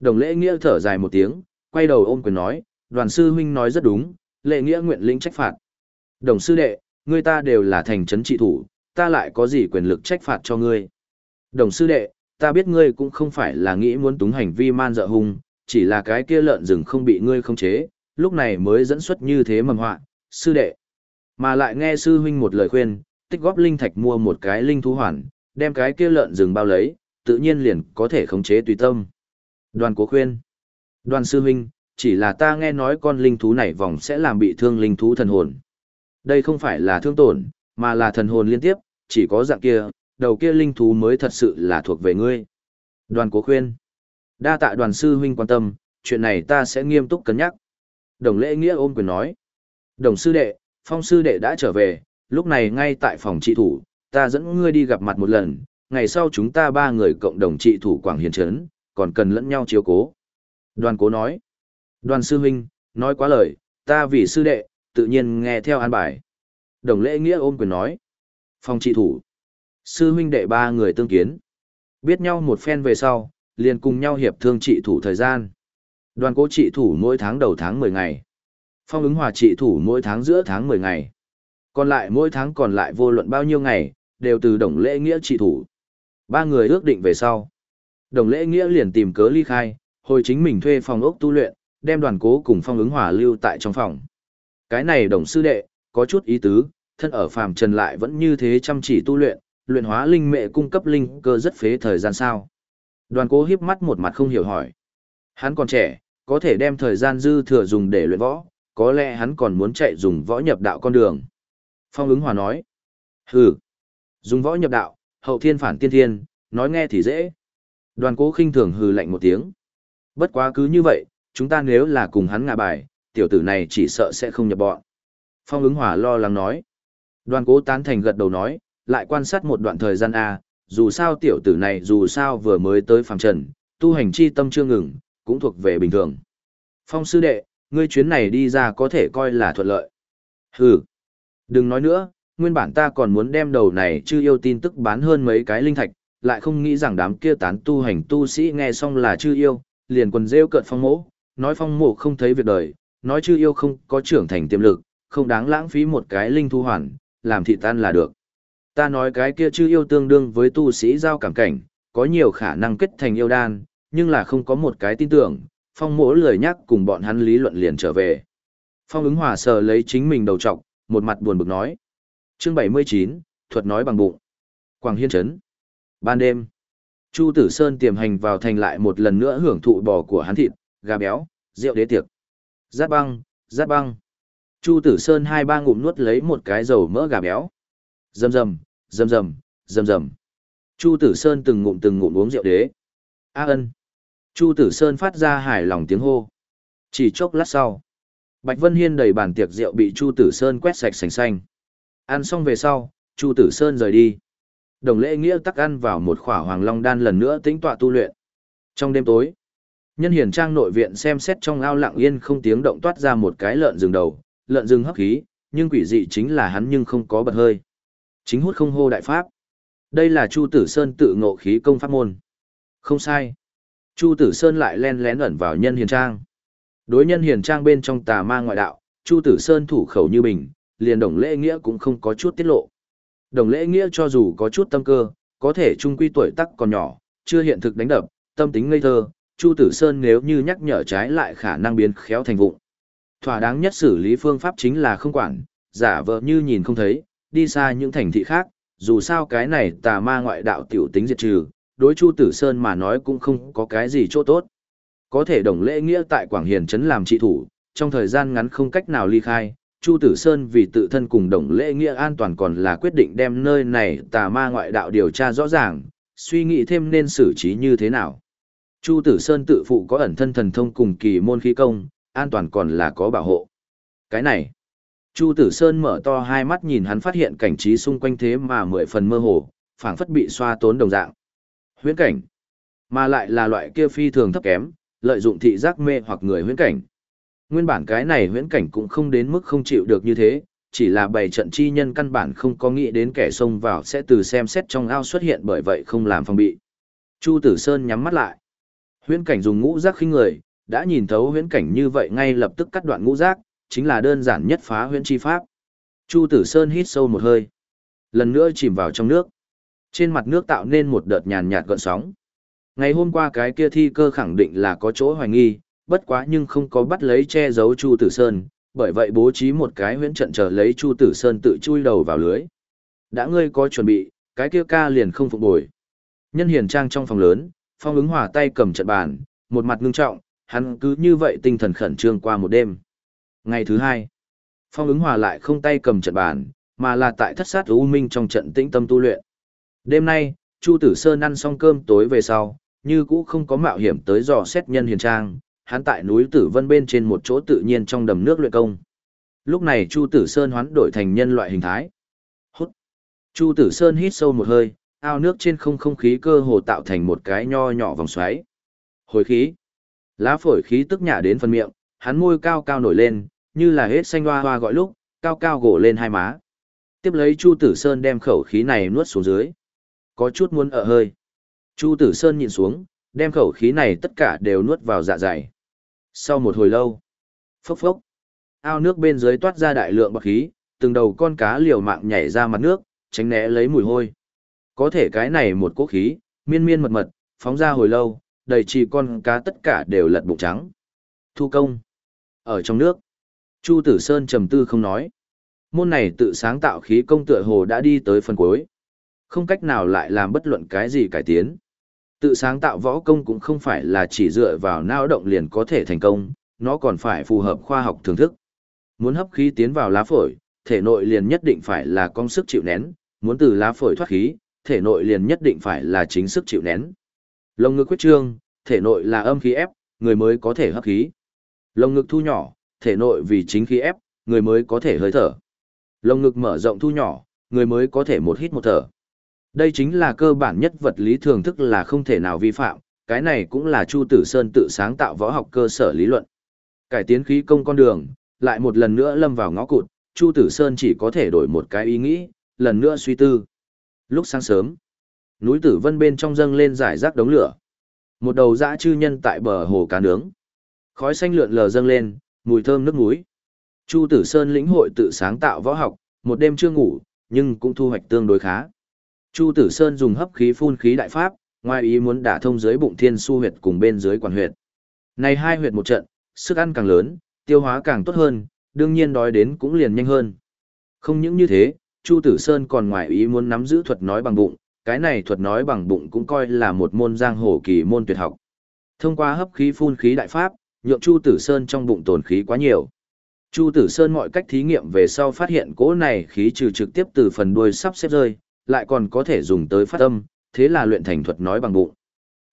Đồng lễ nghĩa thở dài một tiếng, quay đầu ôm quyền nói, đoàn sư huynh nói rất đúng, lệ nghĩa nguyện lĩnh trách phạt. Đồng sư đệ, ngươi ta đều là thành trấn trị thủ, ta lại có gì quyền lực trách phạt cho ngươi. Đồng sư đệ, ta biết ngươi cũng không phải là nghĩ muốn túng hành vi man dợ hung, chỉ là cái kia lợn rừng không bị ngươi khống chế, lúc này mới dẫn xuất như thế mầm họa, sư đệ. Mà lại nghe sư huynh một lời khuyên, tích góp linh thạch mua một cái linh thú hoàn, đem cái kia lợn rừng bao lấy, tự nhiên liền có thể khống chế tùy tâm. Đoàn cố khuyên. Đoàn sư huynh, chỉ là ta nghe nói con linh thú này vòng sẽ làm bị thương linh thú thần hồn. Đây không phải là thương tổn, mà là thần hồn liên tiếp, chỉ có dạng kia, đầu kia linh thú mới thật sự là thuộc về ngươi. Đoàn cố khuyên. Đa tạ đoàn sư huynh quan tâm, chuyện này ta sẽ nghiêm túc cân nhắc. Đồng lễ nghĩa ôm quyền nói. Đồng sư đệ, phong sư đệ đã trở về, lúc này ngay tại phòng trị thủ, ta dẫn ngươi đi gặp mặt một lần, ngày sau chúng ta ba người cộng đồng trị thủ Quảng Hiền Trấn, còn cần lẫn nhau chiếu cố. Đoàn cố nói. Đoàn sư huynh, nói quá lời, ta vì sư đệ, tự nhiên nghe theo an bài. Đồng lễ nghĩa ôm quyền nói. Phòng trị thủ. Sư huynh đệ ba người tương kiến. Biết nhau một phen về sau, liền cùng nhau hiệp thương trị thủ thời gian. Đoàn cố trị thủ mỗi tháng đầu tháng 10 ngày. Phong ứng hòa trị thủ mỗi tháng giữa tháng 10 ngày. Còn lại mỗi tháng còn lại vô luận bao nhiêu ngày, đều từ đồng lễ nghĩa trị thủ. Ba người ước định về sau. Đồng lễ nghĩa liền tìm cớ ly khai, hồi chính mình thuê phòng ốc tu luyện, đem đoàn cố cùng phong ứng hòa lưu tại trong phòng. Cái này đồng sư đệ, có chút ý tứ, thân ở phàm trần lại vẫn như thế chăm chỉ tu luyện, luyện hóa linh mệ cung cấp linh cơ rất phế thời gian sao. Đoàn cố hiếp mắt một mặt không hiểu hỏi. Hắn còn trẻ, có thể đem thời gian dư thừa dùng để luyện võ, có lẽ hắn còn muốn chạy dùng võ nhập đạo con đường. Phong ứng hòa nói. Hừ, dùng võ nhập đạo, hậu thiên phản tiên thiên, nói nghe thì dễ. Đoàn cố khinh thường hừ lạnh một tiếng. Bất quá cứ như vậy, chúng ta nếu là cùng hắn ngạ bài, tiểu tử này chỉ sợ sẽ không nhập bọn. Phong ứng hỏa lo lắng nói. Đoàn cố tán thành gật đầu nói, lại quan sát một đoạn thời gian A, dù sao tiểu tử này dù sao vừa mới tới phàm trần, tu hành chi tâm chưa ngừng, cũng thuộc về bình thường. Phong sư đệ, ngươi chuyến này đi ra có thể coi là thuận lợi. Hừ, đừng nói nữa, nguyên bản ta còn muốn đem đầu này chư yêu tin tức bán hơn mấy cái linh thạch, lại không nghĩ rằng đám kia tán tu hành tu sĩ nghe xong là chư yêu, liền quần rêu cợt phong mỗ, nói phong mộ không thấy việc đời, nói chư yêu không có trưởng thành tiềm lực, không đáng lãng phí một cái linh thu hoàn, làm thị tan là được. Ta nói cái kia chư yêu tương đương với tu sĩ giao cảm cảnh, có nhiều khả năng kết thành yêu đan, nhưng là không có một cái tin tưởng, phong mỗ lười nhắc cùng bọn hắn lý luận liền trở về. Phong ứng hòa sờ lấy chính mình đầu trọc, một mặt buồn bực nói. Chương 79, thuật nói bằng bụng. Quảng Hiên Trấn. Ban đêm, Chu Tử Sơn tiềm hành vào thành lại một lần nữa hưởng thụ bò của hắn thịt, gà béo, rượu đế tiệc. Giáp băng, giáp băng. Chu Tử Sơn hai ba ngụm nuốt lấy một cái dầu mỡ gà béo. Rầm rầm, rầm rầm, rầm rầm. Chu Tử Sơn từng ngụm từng ngụm uống rượu đế. A ân. Chu Tử Sơn phát ra hài lòng tiếng hô. Chỉ chốc lát sau, Bạch Vân Hiên đầy bàn tiệc rượu bị Chu Tử Sơn quét sạch sành xanh. Ăn xong về sau, Chu Tử Sơn rời đi. Đồng lễ nghĩa tắc ăn vào một khỏa hoàng long đan lần nữa tĩnh tọa tu luyện. Trong đêm tối, nhân hiển trang nội viện xem xét trong ao lặng yên không tiếng động toát ra một cái lợn rừng đầu, lợn rừng hấp khí, nhưng quỷ dị chính là hắn nhưng không có bật hơi. Chính hút không hô đại pháp. Đây là Chu Tử Sơn tự ngộ khí công pháp môn. Không sai. Chu Tử Sơn lại len lén ẩn vào nhân hiền trang. Đối nhân hiền trang bên trong tà ma ngoại đạo, Chu Tử Sơn thủ khẩu như bình, liền đồng lễ nghĩa cũng không có chút tiết lộ. Đồng lễ nghĩa cho dù có chút tâm cơ, có thể trung quy tuổi tắc còn nhỏ, chưa hiện thực đánh đập, tâm tính ngây thơ, Chu Tử Sơn nếu như nhắc nhở trái lại khả năng biến khéo thành vụng. Thỏa đáng nhất xử lý phương pháp chính là không quản, giả vờ như nhìn không thấy, đi xa những thành thị khác, dù sao cái này tà ma ngoại đạo tiểu tính diệt trừ, đối Chu Tử Sơn mà nói cũng không có cái gì chỗ tốt. Có thể đồng lễ nghĩa tại Quảng Hiền Trấn làm trị thủ, trong thời gian ngắn không cách nào ly khai, Chu Tử Sơn vì tự thân cùng đồng lễ nghĩa an toàn còn là quyết định đem nơi này tà ma ngoại đạo điều tra rõ ràng, suy nghĩ thêm nên xử trí như thế nào. Chu Tử Sơn tự phụ có ẩn thân thần thông cùng kỳ môn khí công, an toàn còn là có bảo hộ. Cái này, Chu Tử Sơn mở to hai mắt nhìn hắn phát hiện cảnh trí xung quanh thế mà mười phần mơ hồ, phảng phất bị xoa tốn đồng dạng. Huyễn cảnh, mà lại là loại kia phi thường thấp kém, lợi dụng thị giác mê hoặc người huyễn cảnh. Nguyên bản cái này huyễn cảnh cũng không đến mức không chịu được như thế, chỉ là bày trận chi nhân căn bản không có nghĩ đến kẻ xông vào sẽ từ xem xét trong ao xuất hiện bởi vậy không làm phòng bị. Chu Tử Sơn nhắm mắt lại. Huyễn cảnh dùng ngũ giác khinh người, đã nhìn thấu huyễn cảnh như vậy ngay lập tức cắt đoạn ngũ giác, chính là đơn giản nhất phá huyễn chi pháp. Chu Tử Sơn hít sâu một hơi, lần nữa chìm vào trong nước. Trên mặt nước tạo nên một đợt nhàn nhạt gợn sóng. Ngày hôm qua cái kia thi cơ khẳng định là có chỗ hoài nghi, bất quá nhưng không có bắt lấy che giấu Chu Tử Sơn, bởi vậy bố trí một cái huyễn trận chờ lấy Chu Tử Sơn tự chui đầu vào lưới. Đã ngươi có chuẩn bị, cái kia ca liền không phục bồi. Nhân hiền trang trong phòng lớn, phong ứng hòa tay cầm trận bàn, một mặt ngưng trọng, hắn cứ như vậy tinh thần khẩn trương qua một đêm. Ngày thứ hai, phong ứng hòa lại không tay cầm trận bàn, mà là tại thất sát U Minh trong trận tĩnh tâm tu luyện. Đêm nay, Chu Tử Sơn ăn xong cơm tối về sau, như cũ không có mạo hiểm tới dò xét nhân hiền trang, hắn tại núi Tử Vân bên trên một chỗ tự nhiên trong đầm nước luyện công. Lúc này Chu Tử Sơn hoán đổi thành nhân loại hình thái. Hút. Chu Tử Sơn hít sâu một hơi, ao nước trên không không khí cơ hồ tạo thành một cái nho nhỏ vòng xoáy. Hồi khí. Lá phổi khí tức nhả đến phần miệng, hắn môi cao cao nổi lên, như là hết xanh hoa hoa gọi lúc, cao cao gỗ lên hai má. Tiếp lấy Chu Tử Sơn đem khẩu khí này nuốt xuống dưới. Có chút muốn ở hơi. Chu Tử Sơn nhìn xuống, đem khẩu khí này tất cả đều nuốt vào dạ dày. Sau một hồi lâu, phốc phốc, ao nước bên dưới toát ra đại lượng bọc khí, từng đầu con cá liều mạng nhảy ra mặt nước, tránh né lấy mùi hôi. Có thể cái này một cỗ khí, miên miên mật mật, phóng ra hồi lâu, đầy chỉ con cá tất cả đều lật bụng trắng. Thu công. Ở trong nước, Chu Tử Sơn trầm tư không nói. Môn này tự sáng tạo khí công tựa hồ đã đi tới phần cuối. Không cách nào lại làm bất luận cái gì cải tiến. Tự sáng tạo võ công cũng không phải là chỉ dựa vào não động liền có thể thành công, nó còn phải phù hợp khoa học thưởng thức. Muốn hấp khí tiến vào lá phổi, thể nội liền nhất định phải là công sức chịu nén, muốn từ lá phổi thoát khí, thể nội liền nhất định phải là chính sức chịu nén. Lồng ngực quyết trương, thể nội là âm khí ép, người mới có thể hấp khí. Lồng ngực thu nhỏ, thể nội vì chính khí ép, người mới có thể hơi thở. Lồng ngực mở rộng thu nhỏ, người mới có thể một hít một thở. Đây chính là cơ bản nhất vật lý thường thức là không thể nào vi phạm, cái này cũng là Chu Tử Sơn tự sáng tạo võ học cơ sở lý luận. Cải tiến khí công con đường, lại một lần nữa lâm vào ngõ cụt, Chu Tử Sơn chỉ có thể đổi một cái ý nghĩ, lần nữa suy tư. Lúc sáng sớm, núi Tử Vân bên trong dâng lên giải rác đống lửa. Một đầu dã chư nhân tại bờ hồ cá nướng. Khói xanh lượn lờ dâng lên, mùi thơm nước muối. Chu Tử Sơn lĩnh hội tự sáng tạo võ học, một đêm chưa ngủ, nhưng cũng thu hoạch tương đối khá. Chu Tử Sơn dùng hấp khí phun khí đại pháp, ngoài ý muốn đả thông dưới bụng thiên su huyệt cùng bên dưới quản huyệt. Này hai huyệt một trận, sức ăn càng lớn, tiêu hóa càng tốt hơn, đương nhiên đói đến cũng liền nhanh hơn. Không những như thế, Chu Tử Sơn còn ngoài ý muốn nắm giữ thuật nói bằng bụng, cái này thuật nói bằng bụng cũng coi là một môn giang hồ kỳ môn tuyệt học. Thông qua hấp khí phun khí đại pháp, nhượng Chu Tử Sơn trong bụng tồn khí quá nhiều. Chu Tử Sơn mọi cách thí nghiệm về sau phát hiện cỗ này khí trừ trực tiếp từ phần đuôi sắp xếp rơi, lại còn có thể dùng tới phát âm, thế là luyện thành thuật nói bằng bụng.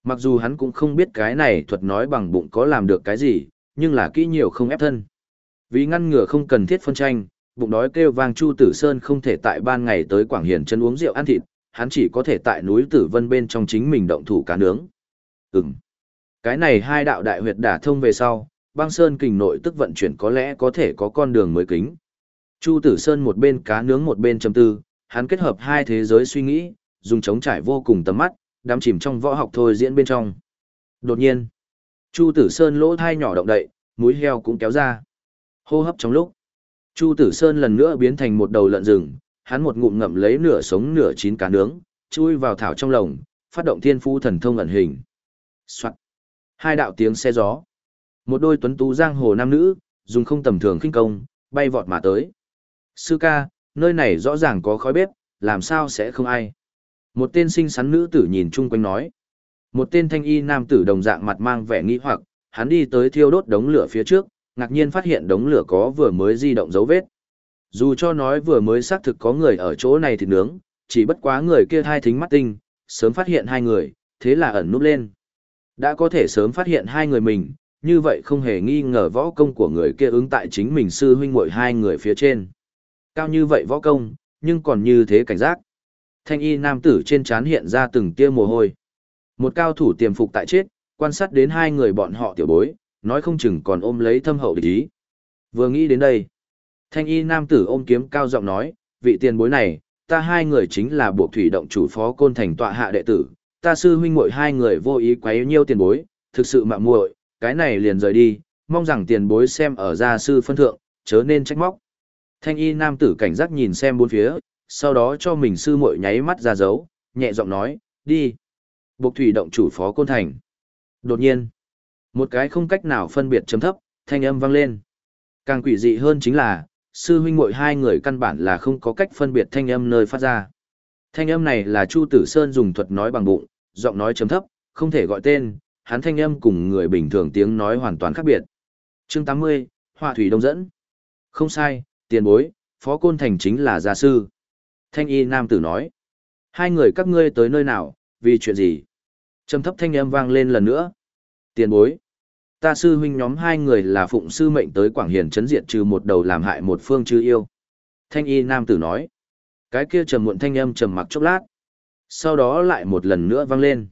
Mặc dù hắn cũng không biết cái này thuật nói bằng bụng có làm được cái gì, nhưng là kỹ nhiều không ép thân. Vì ngăn ngừa không cần thiết phân tranh, bụng đói kêu vang Chu Tử Sơn không thể tại ban ngày tới Quảng Hiền chân uống rượu ăn thịt, hắn chỉ có thể tại núi Tử Vân bên trong chính mình động thủ cá nướng. Ừm. Cái này hai đạo đại huyệt đả thông về sau, băng sơn kình nội tức vận chuyển có lẽ có thể có con đường mới kính. Chu Tử Sơn một bên cá nướng một bên châm tư, hắn kết hợp hai thế giới suy nghĩ, dùng chống trải vô cùng tầm mắt, đắm chìm trong võ học thôi diễn bên trong. Đột nhiên, Chu Tử Sơn lỗ thai nhỏ động đậy, mũi heo cũng kéo ra. Hô hấp trong lúc, Chu Tử Sơn lần nữa biến thành một đầu lợn rừng, hắn một ngụm ngậm lấy nửa sống nửa chín cá nướng, chui vào thảo trong lồng, phát động thiên phu thần thông ẩn hình. Soạn. Hai đạo tiếng xe gió. Một đôi tuấn tú giang hồ nam nữ, dùng không tầm thường khinh công, bay vọt mà tới. Sư ca, nơi này rõ ràng có khói bếp, làm sao sẽ không ai. Một tên xinh xắn nữ tử nhìn chung quanh nói. Một tên thanh y nam tử đồng dạng mặt mang vẻ nghi hoặc, hắn đi tới thiêu đốt đống lửa phía trước, ngạc nhiên phát hiện đống lửa có vừa mới di động dấu vết. Dù cho nói vừa mới xác thực có người ở chỗ này thì nướng, chỉ bất quá người kia thai thính mắt tinh, sớm phát hiện hai người, thế là ẩn núp lên. Đã có thể sớm phát hiện hai người mình, như vậy không hề nghi ngờ võ công của người kia ứng tại chính mình sư huynh muội hai người phía trên. Cao như vậy võ công, nhưng còn như thế cảnh giác. Thanh y nam tử trên trán hiện ra từng tia mồ hôi. Một cao thủ tiềm phục tại chết, quan sát đến hai người bọn họ tiểu bối, nói không chừng còn ôm lấy thâm hậu địch ý. Vừa nghĩ đến đây, thanh y nam tử ôm kiếm cao giọng nói, vị tiền bối này, ta hai người chính là buộc thủy động chủ phó côn thành tọa hạ đệ tử, ta sư huynh muội hai người vô ý quấy nhiêu tiền bối, thực sự mạo muội, cái này liền rời đi, mong rằng tiền bối xem ở gia sư phân thượng, chớ nên trách móc. Thanh y nam tử cảnh giác nhìn xem bốn phía, sau đó cho mình sư muội nháy mắt ra dấu, nhẹ giọng nói, đi. Bộc thủy động chủ phó côn thành. Đột nhiên, một cái không cách nào phân biệt chấm thấp, thanh âm vang lên. Càng quỷ dị hơn chính là, sư huynh muội hai người căn bản là không có cách phân biệt thanh âm nơi phát ra. Thanh âm này là Chu Tử Sơn dùng thuật nói bằng bụng, giọng nói chấm thấp, không thể gọi tên, hắn thanh âm cùng người bình thường tiếng nói hoàn toàn khác biệt. Chương 80, Họa thủy đông dẫn. Không sai, tiền bối, Phó Côn Thành chính là gia sư. Thanh y nam tử nói. Hai người các ngươi tới nơi nào, vì chuyện gì? Trầm thấp thanh âm vang lên lần nữa. Tiền bối. Ta sư huynh nhóm hai người là phụng sư mệnh tới Quảng Hiền chấn diệt trừ một đầu làm hại một phương chư yêu. Thanh y nam tử nói. Cái kia trầm muộn thanh âm trầm mặc chốc lát. Sau đó lại một lần nữa vang lên.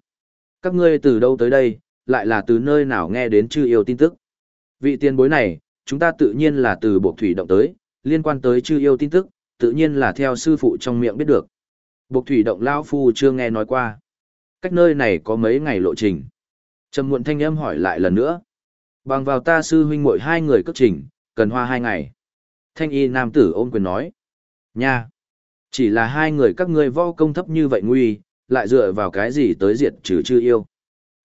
Các ngươi từ đâu tới đây, lại là từ nơi nào nghe đến chư yêu tin tức. Vị tiền bối này, chúng ta tự nhiên là từ bộ thủy động tới, liên quan tới chư yêu tin tức, tự nhiên là theo sư phụ trong miệng biết được. Bộc thủy động lao phu chưa nghe nói qua. Cách nơi này có mấy ngày lộ trình. Trầm muộn thanh âm hỏi lại lần nữa. Bằng vào ta sư huynh muội hai người cất trình, cần hoa hai ngày. Thanh y nam tử ôm quyền nói. Nha! Chỉ là hai người các ngươi võ công thấp như vậy nguy, lại dựa vào cái gì tới diệt trừ chư yêu.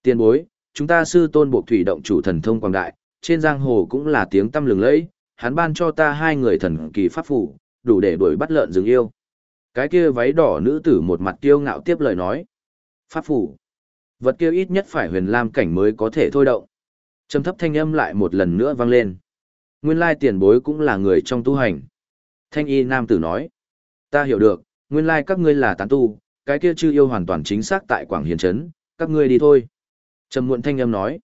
Tiên bối, chúng ta sư tôn buộc thủy động chủ thần thông quảng đại, trên giang hồ cũng là tiếng tâm lừng lẫy, hắn ban cho ta hai người thần kỳ pháp phủ, đủ để đuổi bắt lợn rừng yêu. Cái kia váy đỏ nữ tử một mặt kiêu ngạo tiếp lời nói. Pháp phủ. Vật kia ít nhất phải huyền lam cảnh mới có thể thôi động. Trầm thấp thanh âm lại một lần nữa vang lên. Nguyên lai tiền bối cũng là người trong tu hành. Thanh y nam tử nói. Ta hiểu được, nguyên lai các ngươi là tán tu, cái kia chư yêu hoàn toàn chính xác tại Quảng Hiền Trấn, các ngươi đi thôi. Trầm muộn thanh âm nói.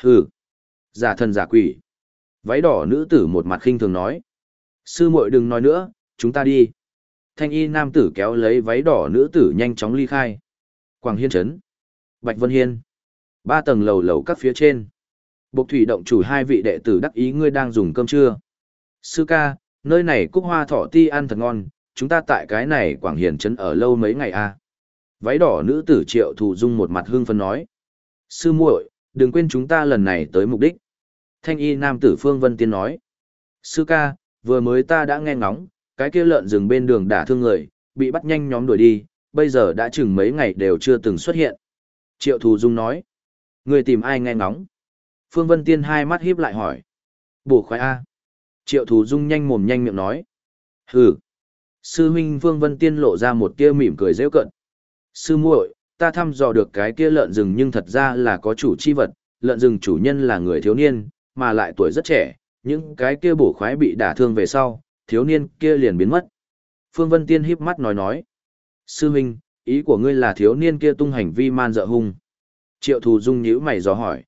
Hừ. Giả thần giả quỷ. Váy đỏ nữ tử một mặt khinh thường nói. Sư muội đừng nói nữa, chúng ta đi. Thanh y nam tử kéo lấy váy đỏ nữ tử nhanh chóng ly khai. Quảng Hiên Trấn. Bạch Vân Hiên. Ba tầng lầu lầu các phía trên. Bộc thủy động chủ hai vị đệ tử đắc ý ngươi đang dùng cơm trưa. Sư ca, nơi này cúc hoa thỏ ti ăn thật ngon, chúng ta tại cái này Quảng Hiền Trấn ở lâu mấy ngày a à? Váy đỏ nữ tử triệu thù dung một mặt hương phân nói. Sư muội, đừng quên chúng ta lần này tới mục đích. Thanh y nam tử Phương Vân Tiên nói. Sư ca, vừa mới ta đã nghe ngóng, cái kia lợn rừng bên đường đả thương người, bị bắt nhanh nhóm đuổi đi, bây giờ đã chừng mấy ngày đều chưa từng xuất hiện. Triệu Thù Dung nói, người tìm ai nghe ngóng? Phương Vân Tiên hai mắt híp lại hỏi. Bổ khoái A. Triệu Thù Dung nhanh mồm nhanh miệng nói. Hừ. Sư huynh Phương Vân Tiên lộ ra một tia mỉm cười rêu cận. Sư muội, ta thăm dò được cái kia lợn rừng nhưng thật ra là có chủ chi vật, lợn rừng chủ nhân là người thiếu niên, mà lại tuổi rất trẻ, những cái kia bổ khoái bị đả thương về sau, thiếu niên kia liền biến mất. Phương Vân Tiên híp mắt nói nói. Sư huynh, ý của ngươi là thiếu niên kia tung hành vi man dợ hung. Triệu thù dung nhíu mày dò hỏi.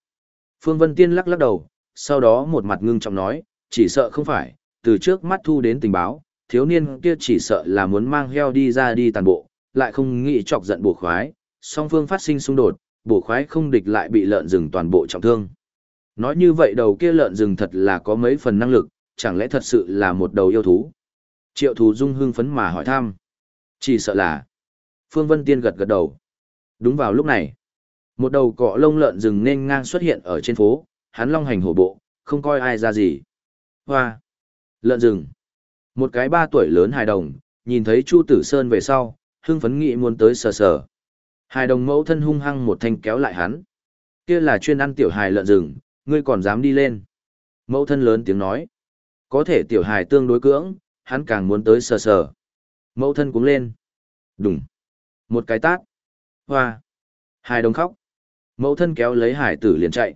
Phương Vân Tiên lắc lắc đầu, sau đó một mặt ngưng trọng nói, chỉ sợ không phải, từ trước mắt thu đến tình báo, thiếu niên kia chỉ sợ là muốn mang heo đi ra đi tàn bộ, lại không nghĩ chọc giận bổ khoái, song phương phát sinh xung đột, bổ khoái không địch lại bị lợn rừng toàn bộ trọng thương. Nói như vậy đầu kia lợn rừng thật là có mấy phần năng lực, chẳng lẽ thật sự là một đầu yêu thú? Triệu thú dung hưng phấn mà hỏi thăm. Chỉ sợ là. Phương Vân Tiên gật gật đầu. Đúng vào lúc này, một đầu cọ lông lợn rừng nên ngang xuất hiện ở trên phố, hắn long hành hổ bộ, không coi ai ra gì. Hoa! Lợn rừng! Một cái ba tuổi lớn hài đồng, nhìn thấy Chu Tử Sơn về sau, hưng phấn nghị muốn tới sờ sờ. Hài đồng mẫu thân hung hăng một thanh kéo lại hắn. Kia là chuyên ăn tiểu hài lợn rừng, ngươi còn dám đi lên. Mẫu thân lớn tiếng nói. Có thể tiểu hài tương đối cưỡng, hắn càng muốn tới sờ sờ. Mẫu thân cũng lên. Đùng. Một cái tát. Hoa. Hài đồng khóc. Mẫu thân kéo lấy hải tử liền chạy.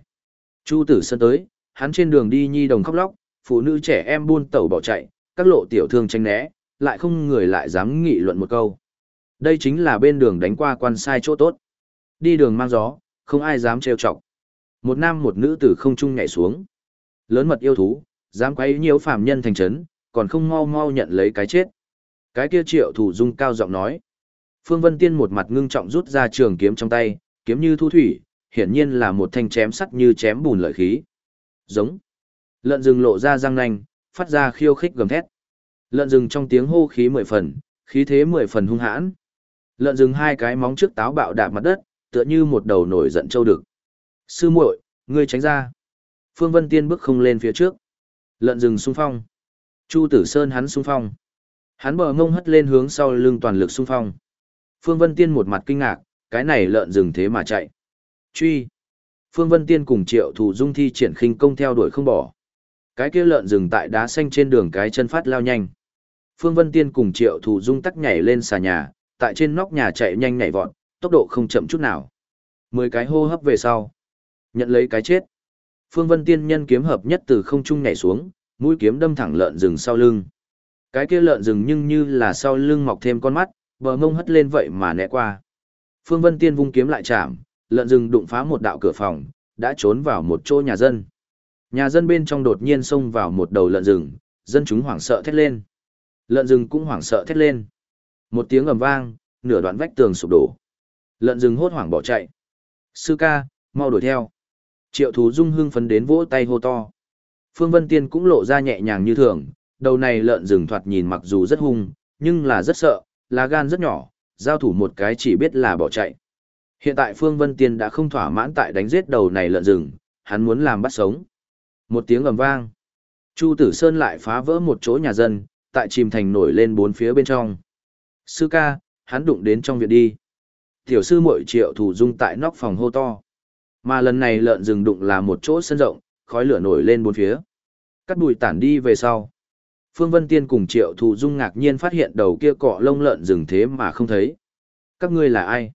Chu tử sân tới, hắn trên đường đi nhi đồng khóc lóc, phụ nữ trẻ em buôn tẩu bỏ chạy, các lộ tiểu thương tranh né, lại không người lại dám nghị luận một câu. Đây chính là bên đường đánh qua quan sai chỗ tốt. Đi đường mang gió, không ai dám trêu chọc. Một nam một nữ từ không trung nhảy xuống. Lớn mật yêu thú, dám quấy nhiều phàm nhân thành trấn, còn không mau mau nhận lấy cái chết. Cái kia triệu thủ dung cao giọng nói. Phương Vân Tiên một mặt ngưng trọng rút ra trường kiếm trong tay, kiếm như thu thủy, hiển nhiên là một thanh chém sắt như chém bùn lợi khí. Giống. Lợn rừng lộ ra răng nanh, phát ra khiêu khích gầm thét. Lợn rừng trong tiếng hô khí mười phần, khí thế mười phần hung hãn. Lợn rừng hai cái móng trước táo bạo đạp mặt đất, tựa như một đầu nổi giận châu đực. Sư muội, ngươi tránh ra. Phương Vân Tiên bước không lên phía trước. Lợn rừng xung phong. Chu Tử Sơn hắn xung phong. Hắn bờ ngông hất lên hướng sau lưng toàn lực xung phong. Phương Vân Tiên một mặt kinh ngạc, cái này lợn rừng thế mà chạy. Truy. Phương Vân Tiên cùng Triệu Thủ Dung thi triển khinh công theo đuổi không bỏ. Cái kia lợn rừng tại đá xanh trên đường cái chân phát lao nhanh. Phương Vân Tiên cùng Triệu Thủ Dung tắc nhảy lên xà nhà, tại trên nóc nhà chạy nhanh nhảy vọt, tốc độ không chậm chút nào. Mười cái hô hấp về sau, nhận lấy cái chết. Phương Vân Tiên nhân kiếm hợp nhất từ không trung nhảy xuống, mũi kiếm đâm thẳng lợn rừng sau lưng. Cái kia lợn rừng nhưng như là sau lưng mọc thêm con mắt, bờ ngông hất lên vậy mà né qua. Phương Vân Tiên vung kiếm lại chạm, lợn rừng đụng phá một đạo cửa phòng, đã trốn vào một chỗ nhà dân. Nhà dân bên trong đột nhiên xông vào một đầu lợn rừng, dân chúng hoảng sợ thét lên. Lợn rừng cũng hoảng sợ thét lên. Một tiếng ầm vang, nửa đoạn vách tường sụp đổ. Lợn rừng hốt hoảng bỏ chạy. Sư ca, mau đuổi theo. Triệu thú dung hưng phấn đến vỗ tay hô to. Phương Vân Tiên cũng lộ ra nhẹ nhàng như thường, đầu này lợn rừng thoạt nhìn mặc dù rất hung, nhưng là rất sợ, lá gan rất nhỏ, giao thủ một cái chỉ biết là bỏ chạy. Hiện tại Phương Vân Tiên đã không thỏa mãn tại đánh giết đầu này lợn rừng, hắn muốn làm bắt sống. Một tiếng ầm vang. Chu Tử Sơn lại phá vỡ một chỗ nhà dân, tại chìm thành nổi lên bốn phía bên trong. Sư ca, hắn đụng đến trong viện đi. Tiểu sư muội triệu thủ dung tại nóc phòng hô to. Mà lần này lợn rừng đụng là một chỗ sân rộng, khói lửa nổi lên bốn phía. Cắt bụi tản đi về sau. Phương Vân Tiên cùng triệu thủ dung ngạc nhiên phát hiện đầu kia cọ lông lợn rừng thế mà không thấy. Các ngươi là ai?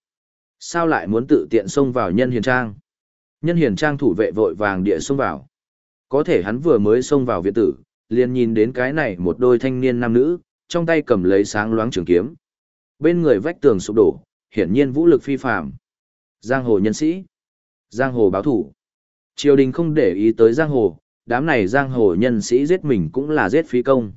Sao lại muốn tự tiện xông vào nhân hiền trang? Nhân hiền trang thủ vệ vội vàng địa xông vào. Có thể hắn vừa mới xông vào viện tử, liền nhìn đến cái này một đôi thanh niên nam nữ, trong tay cầm lấy sáng loáng trường kiếm. Bên người vách tường sụp đổ, hiển nhiên vũ lực phi phàm. Giang hồ nhân sĩ, giang hồ báo thủ. Triều đình không để ý tới giang hồ, đám này giang hồ nhân sĩ giết mình cũng là giết phí công.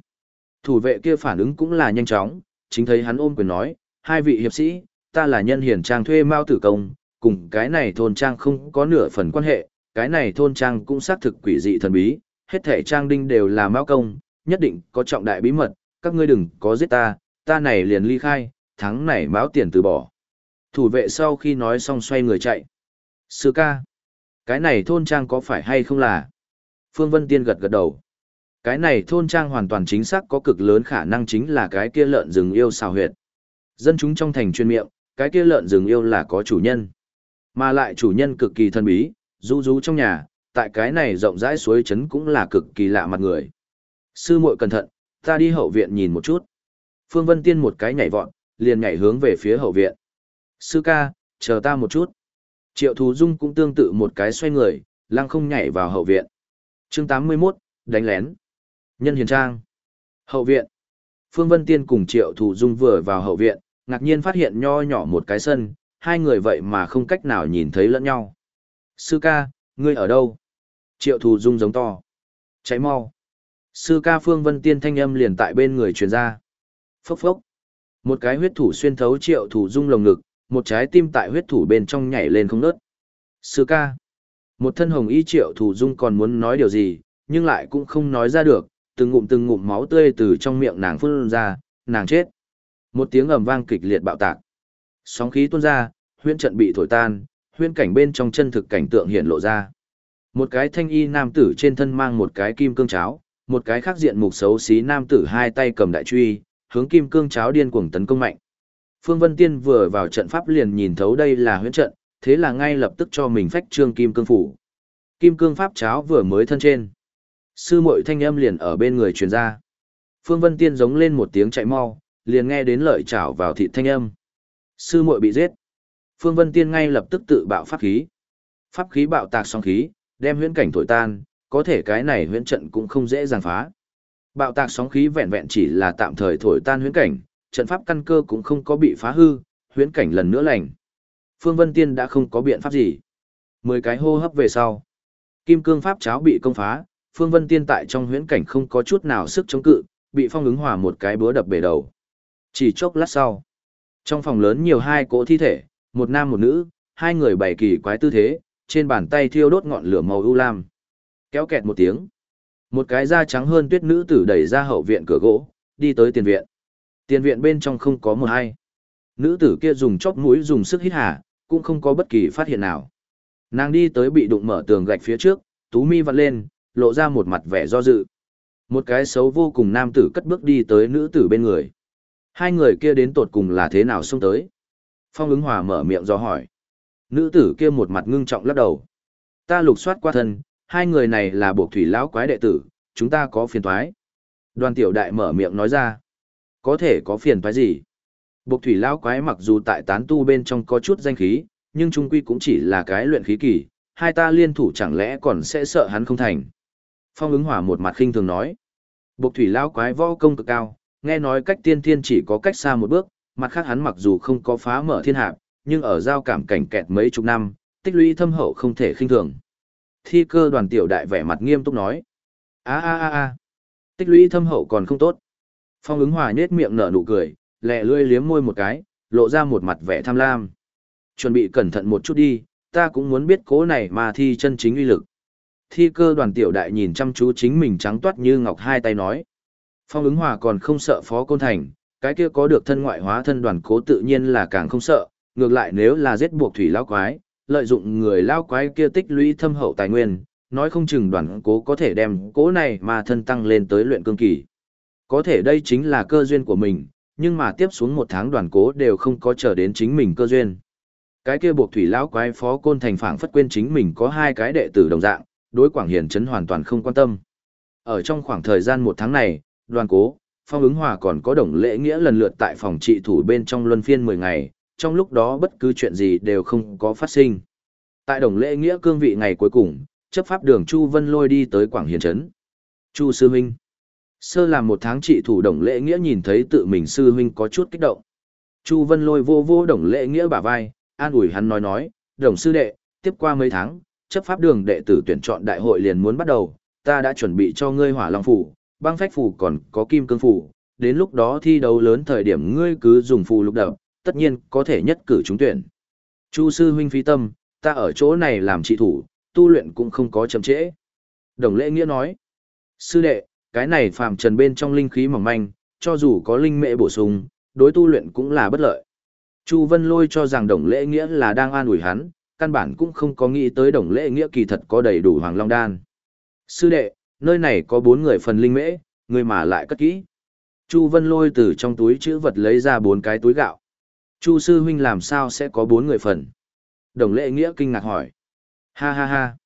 Thủ vệ kia phản ứng cũng là nhanh chóng, chính thấy hắn ôm quyền nói, hai vị hiệp sĩ, ta là nhân hiển trang thuê mao tử công, cùng cái này thôn trang không có nửa phần quan hệ, cái này thôn trang cũng xác thực quỷ dị thần bí, hết thể trang đinh đều là mao công, nhất định có trọng đại bí mật, các ngươi đừng có giết ta, ta này liền ly khai, thắng này báo tiền từ bỏ. Thủ vệ sau khi nói xong xoay người chạy. Sư ca, cái này thôn trang có phải hay không là? Phương Vân Tiên gật gật đầu. Cái này thôn trang hoàn toàn chính xác có cực lớn khả năng chính là cái kia lợn rừng yêu xào huyệt. Dân chúng trong thành chuyên miệng, cái kia lợn rừng yêu là có chủ nhân. Mà lại chủ nhân cực kỳ thân bí, rú rú trong nhà, tại cái này rộng rãi suối trấn cũng là cực kỳ lạ mặt người. Sư muội cẩn thận, ta đi hậu viện nhìn một chút. Phương Vân Tiên một cái nhảy vọt, liền nhảy hướng về phía hậu viện. Sư ca, chờ ta một chút. Triệu Thù Dung cũng tương tự một cái xoay người, lăng không nhảy vào hậu viện. chương 81, đánh lén. Nhân hiền trang. Hậu viện. Phương Vân Tiên cùng Triệu Thù Dung vừa vào hậu viện, ngạc nhiên phát hiện nho nhỏ một cái sân, hai người vậy mà không cách nào nhìn thấy lẫn nhau. Sư ca, ngươi ở đâu? Triệu Thù Dung giống to. Cháy mau. Sư ca Phương Vân Tiên thanh âm liền tại bên người truyền ra. Phốc phốc. Một cái huyết thủ xuyên thấu Triệu Thù Dung lồng ngực, một trái tim tại huyết thủ bên trong nhảy lên không nớt. Sư ca. Một thân hồng y Triệu thủ Dung còn muốn nói điều gì, nhưng lại cũng không nói ra được, từng ngụm từng ngụm máu tươi từ trong miệng nàng phun ra, nàng chết. Một tiếng ầm vang kịch liệt bạo tạc. Sóng khí tuôn ra, huyễn trận bị thổi tan, huyễn cảnh bên trong chân thực cảnh tượng hiện lộ ra. Một cái thanh y nam tử trên thân mang một cái kim cương cháo, một cái khác diện mục xấu xí nam tử hai tay cầm đại truy, hướng kim cương cháo điên cuồng tấn công mạnh. Phương Vân Tiên vừa vào trận pháp liền nhìn thấu đây là huyễn trận, thế là ngay lập tức cho mình phách trương kim cương phủ. Kim cương pháp cháo vừa mới thân trên. Sư muội thanh âm liền ở bên người truyền ra. Phương Vân Tiên giống lên một tiếng chạy mau, liền nghe đến lợi chảo vào thịt thanh âm. Sư muội bị giết. Phương Vân Tiên ngay lập tức tự bạo pháp khí. Pháp khí bạo tạc song khí, đem huyễn cảnh thổi tan, có thể cái này huyễn trận cũng không dễ dàng phá. Bạo tạc sóng khí vẹn vẹn chỉ là tạm thời thổi tan huyễn cảnh, trận pháp căn cơ cũng không có bị phá hư, huyễn cảnh lần nữa lành. Phương Vân Tiên đã không có biện pháp gì. Mười cái hô hấp về sau, kim cương pháp cháo bị công phá, Phương Vân Tiên tại trong huyễn cảnh không có chút nào sức chống cự, bị phong ứng hòa một cái búa đập bể đầu. Chỉ chốc lát sau, trong phòng lớn nhiều hai cỗ thi thể, một nam một nữ, hai người bày kỳ quái tư thế, trên bàn tay thiêu đốt ngọn lửa màu ưu lam. Kéo kẹt một tiếng. Một cái da trắng hơn tuyết nữ tử đẩy ra hậu viện cửa gỗ, đi tới tiền viện. Tiền viện bên trong không có một ai. Nữ tử kia dùng chóp mũi dùng sức hít hà, cũng không có bất kỳ phát hiện nào. Nàng đi tới bị đụng mở tường gạch phía trước, tú mi vặn lên, lộ ra một mặt vẻ do dự. Một cái xấu vô cùng nam tử cất bước đi tới nữ tử bên người. Hai người kia đến tột cùng là thế nào xông tới? Phong ứng hòa mở miệng do hỏi. Nữ tử kia một mặt ngưng trọng lắc đầu. Ta lục soát qua thân, hai người này là buộc thủy lão quái đệ tử, chúng ta có phiền thoái. Đoàn tiểu đại mở miệng nói ra. Có thể có phiền phải gì? bộc thủy lão quái mặc dù tại tán tu bên trong có chút danh khí, nhưng trung quy cũng chỉ là cái luyện khí kỳ, hai ta liên thủ chẳng lẽ còn sẽ sợ hắn không thành. Phong ứng hỏa một mặt khinh thường nói. bộc thủy lão quái võ công cực cao, nghe nói cách tiên thiên chỉ có cách xa một bước, mặt khác hắn mặc dù không có phá mở thiên hạp, nhưng ở giao cảm cảnh kẹt mấy chục năm, tích lũy thâm hậu không thể khinh thường. Thi cơ đoàn tiểu đại vẻ mặt nghiêm túc nói. a a a a tích lũy thâm hậu còn không tốt. Phong ứng hòa nhết miệng nở nụ cười, lẹ lươi liếm môi một cái, lộ ra một mặt vẻ tham lam. Chuẩn bị cẩn thận một chút đi, ta cũng muốn biết cố này mà thi chân chính uy lực. Thi cơ đoàn tiểu đại nhìn chăm chú chính mình trắng toát như ngọc hai tay nói. Phong ứng hòa còn không sợ phó côn thành, cái kia có được thân ngoại hóa thân đoàn cố tự nhiên là càng không sợ, ngược lại nếu là giết buộc thủy lao quái, lợi dụng người lao quái kia tích lũy thâm hậu tài nguyên, nói không chừng đoàn cố có thể đem cố này mà thân tăng lên tới luyện cương kỳ. Có thể đây chính là cơ duyên của mình, nhưng mà tiếp xuống một tháng đoàn cố đều không có chờ đến chính mình cơ duyên. Cái kia buộc thủy lão quái phó côn thành phảng phất quên chính mình có hai cái đệ tử đồng dạng, đối quảng hiền chấn hoàn toàn không quan tâm. Ở trong khoảng thời gian một tháng này, đoàn cố, phong ứng hòa còn có đồng lễ nghĩa lần lượt tại phòng trị thủ bên trong luân phiên 10 ngày, trong lúc đó bất cứ chuyện gì đều không có phát sinh. Tại đồng lễ nghĩa cương vị ngày cuối cùng, chấp pháp đường Chu Vân lôi đi tới Quảng Hiền Trấn. Chu Sư Huynh. Sơ làm một tháng trị thủ đồng lễ nghĩa nhìn thấy tự mình Sư Huynh có chút kích động. Chu Vân lôi vô vô đồng lễ nghĩa bả vai, an ủi hắn nói nói, đồng sư đệ, tiếp qua mấy tháng, chấp pháp đường đệ tử tuyển chọn đại hội liền muốn bắt đầu, ta đã chuẩn bị cho ngươi hỏa long phủ, băng phách phủ còn có kim cương phủ, đến lúc đó thi đấu lớn thời điểm ngươi cứ dùng phù lục đập, tất nhiên có thể nhất cử trúng tuyển. Chu sư huynh phi tâm, ta ở chỗ này làm trị thủ, tu luyện cũng không có chậm trễ. Đồng lễ nghĩa nói, sư đệ, cái này phàm trần bên trong linh khí mỏng manh, cho dù có linh mệ bổ sung, đối tu luyện cũng là bất lợi. Chu Vân Lôi cho rằng đồng lễ nghĩa là đang an ủi hắn, căn bản cũng không có nghĩ tới đồng lễ nghĩa kỳ thật có đầy đủ hoàng long đan. Sư đệ, nơi này có bốn người phần linh mễ, người mà lại cất kỹ. Chu Vân Lôi từ trong túi chữ vật lấy ra bốn cái túi gạo. Chu sư huynh làm sao sẽ có bốn người phần? Đồng lễ nghĩa kinh ngạc hỏi. Ha ha ha.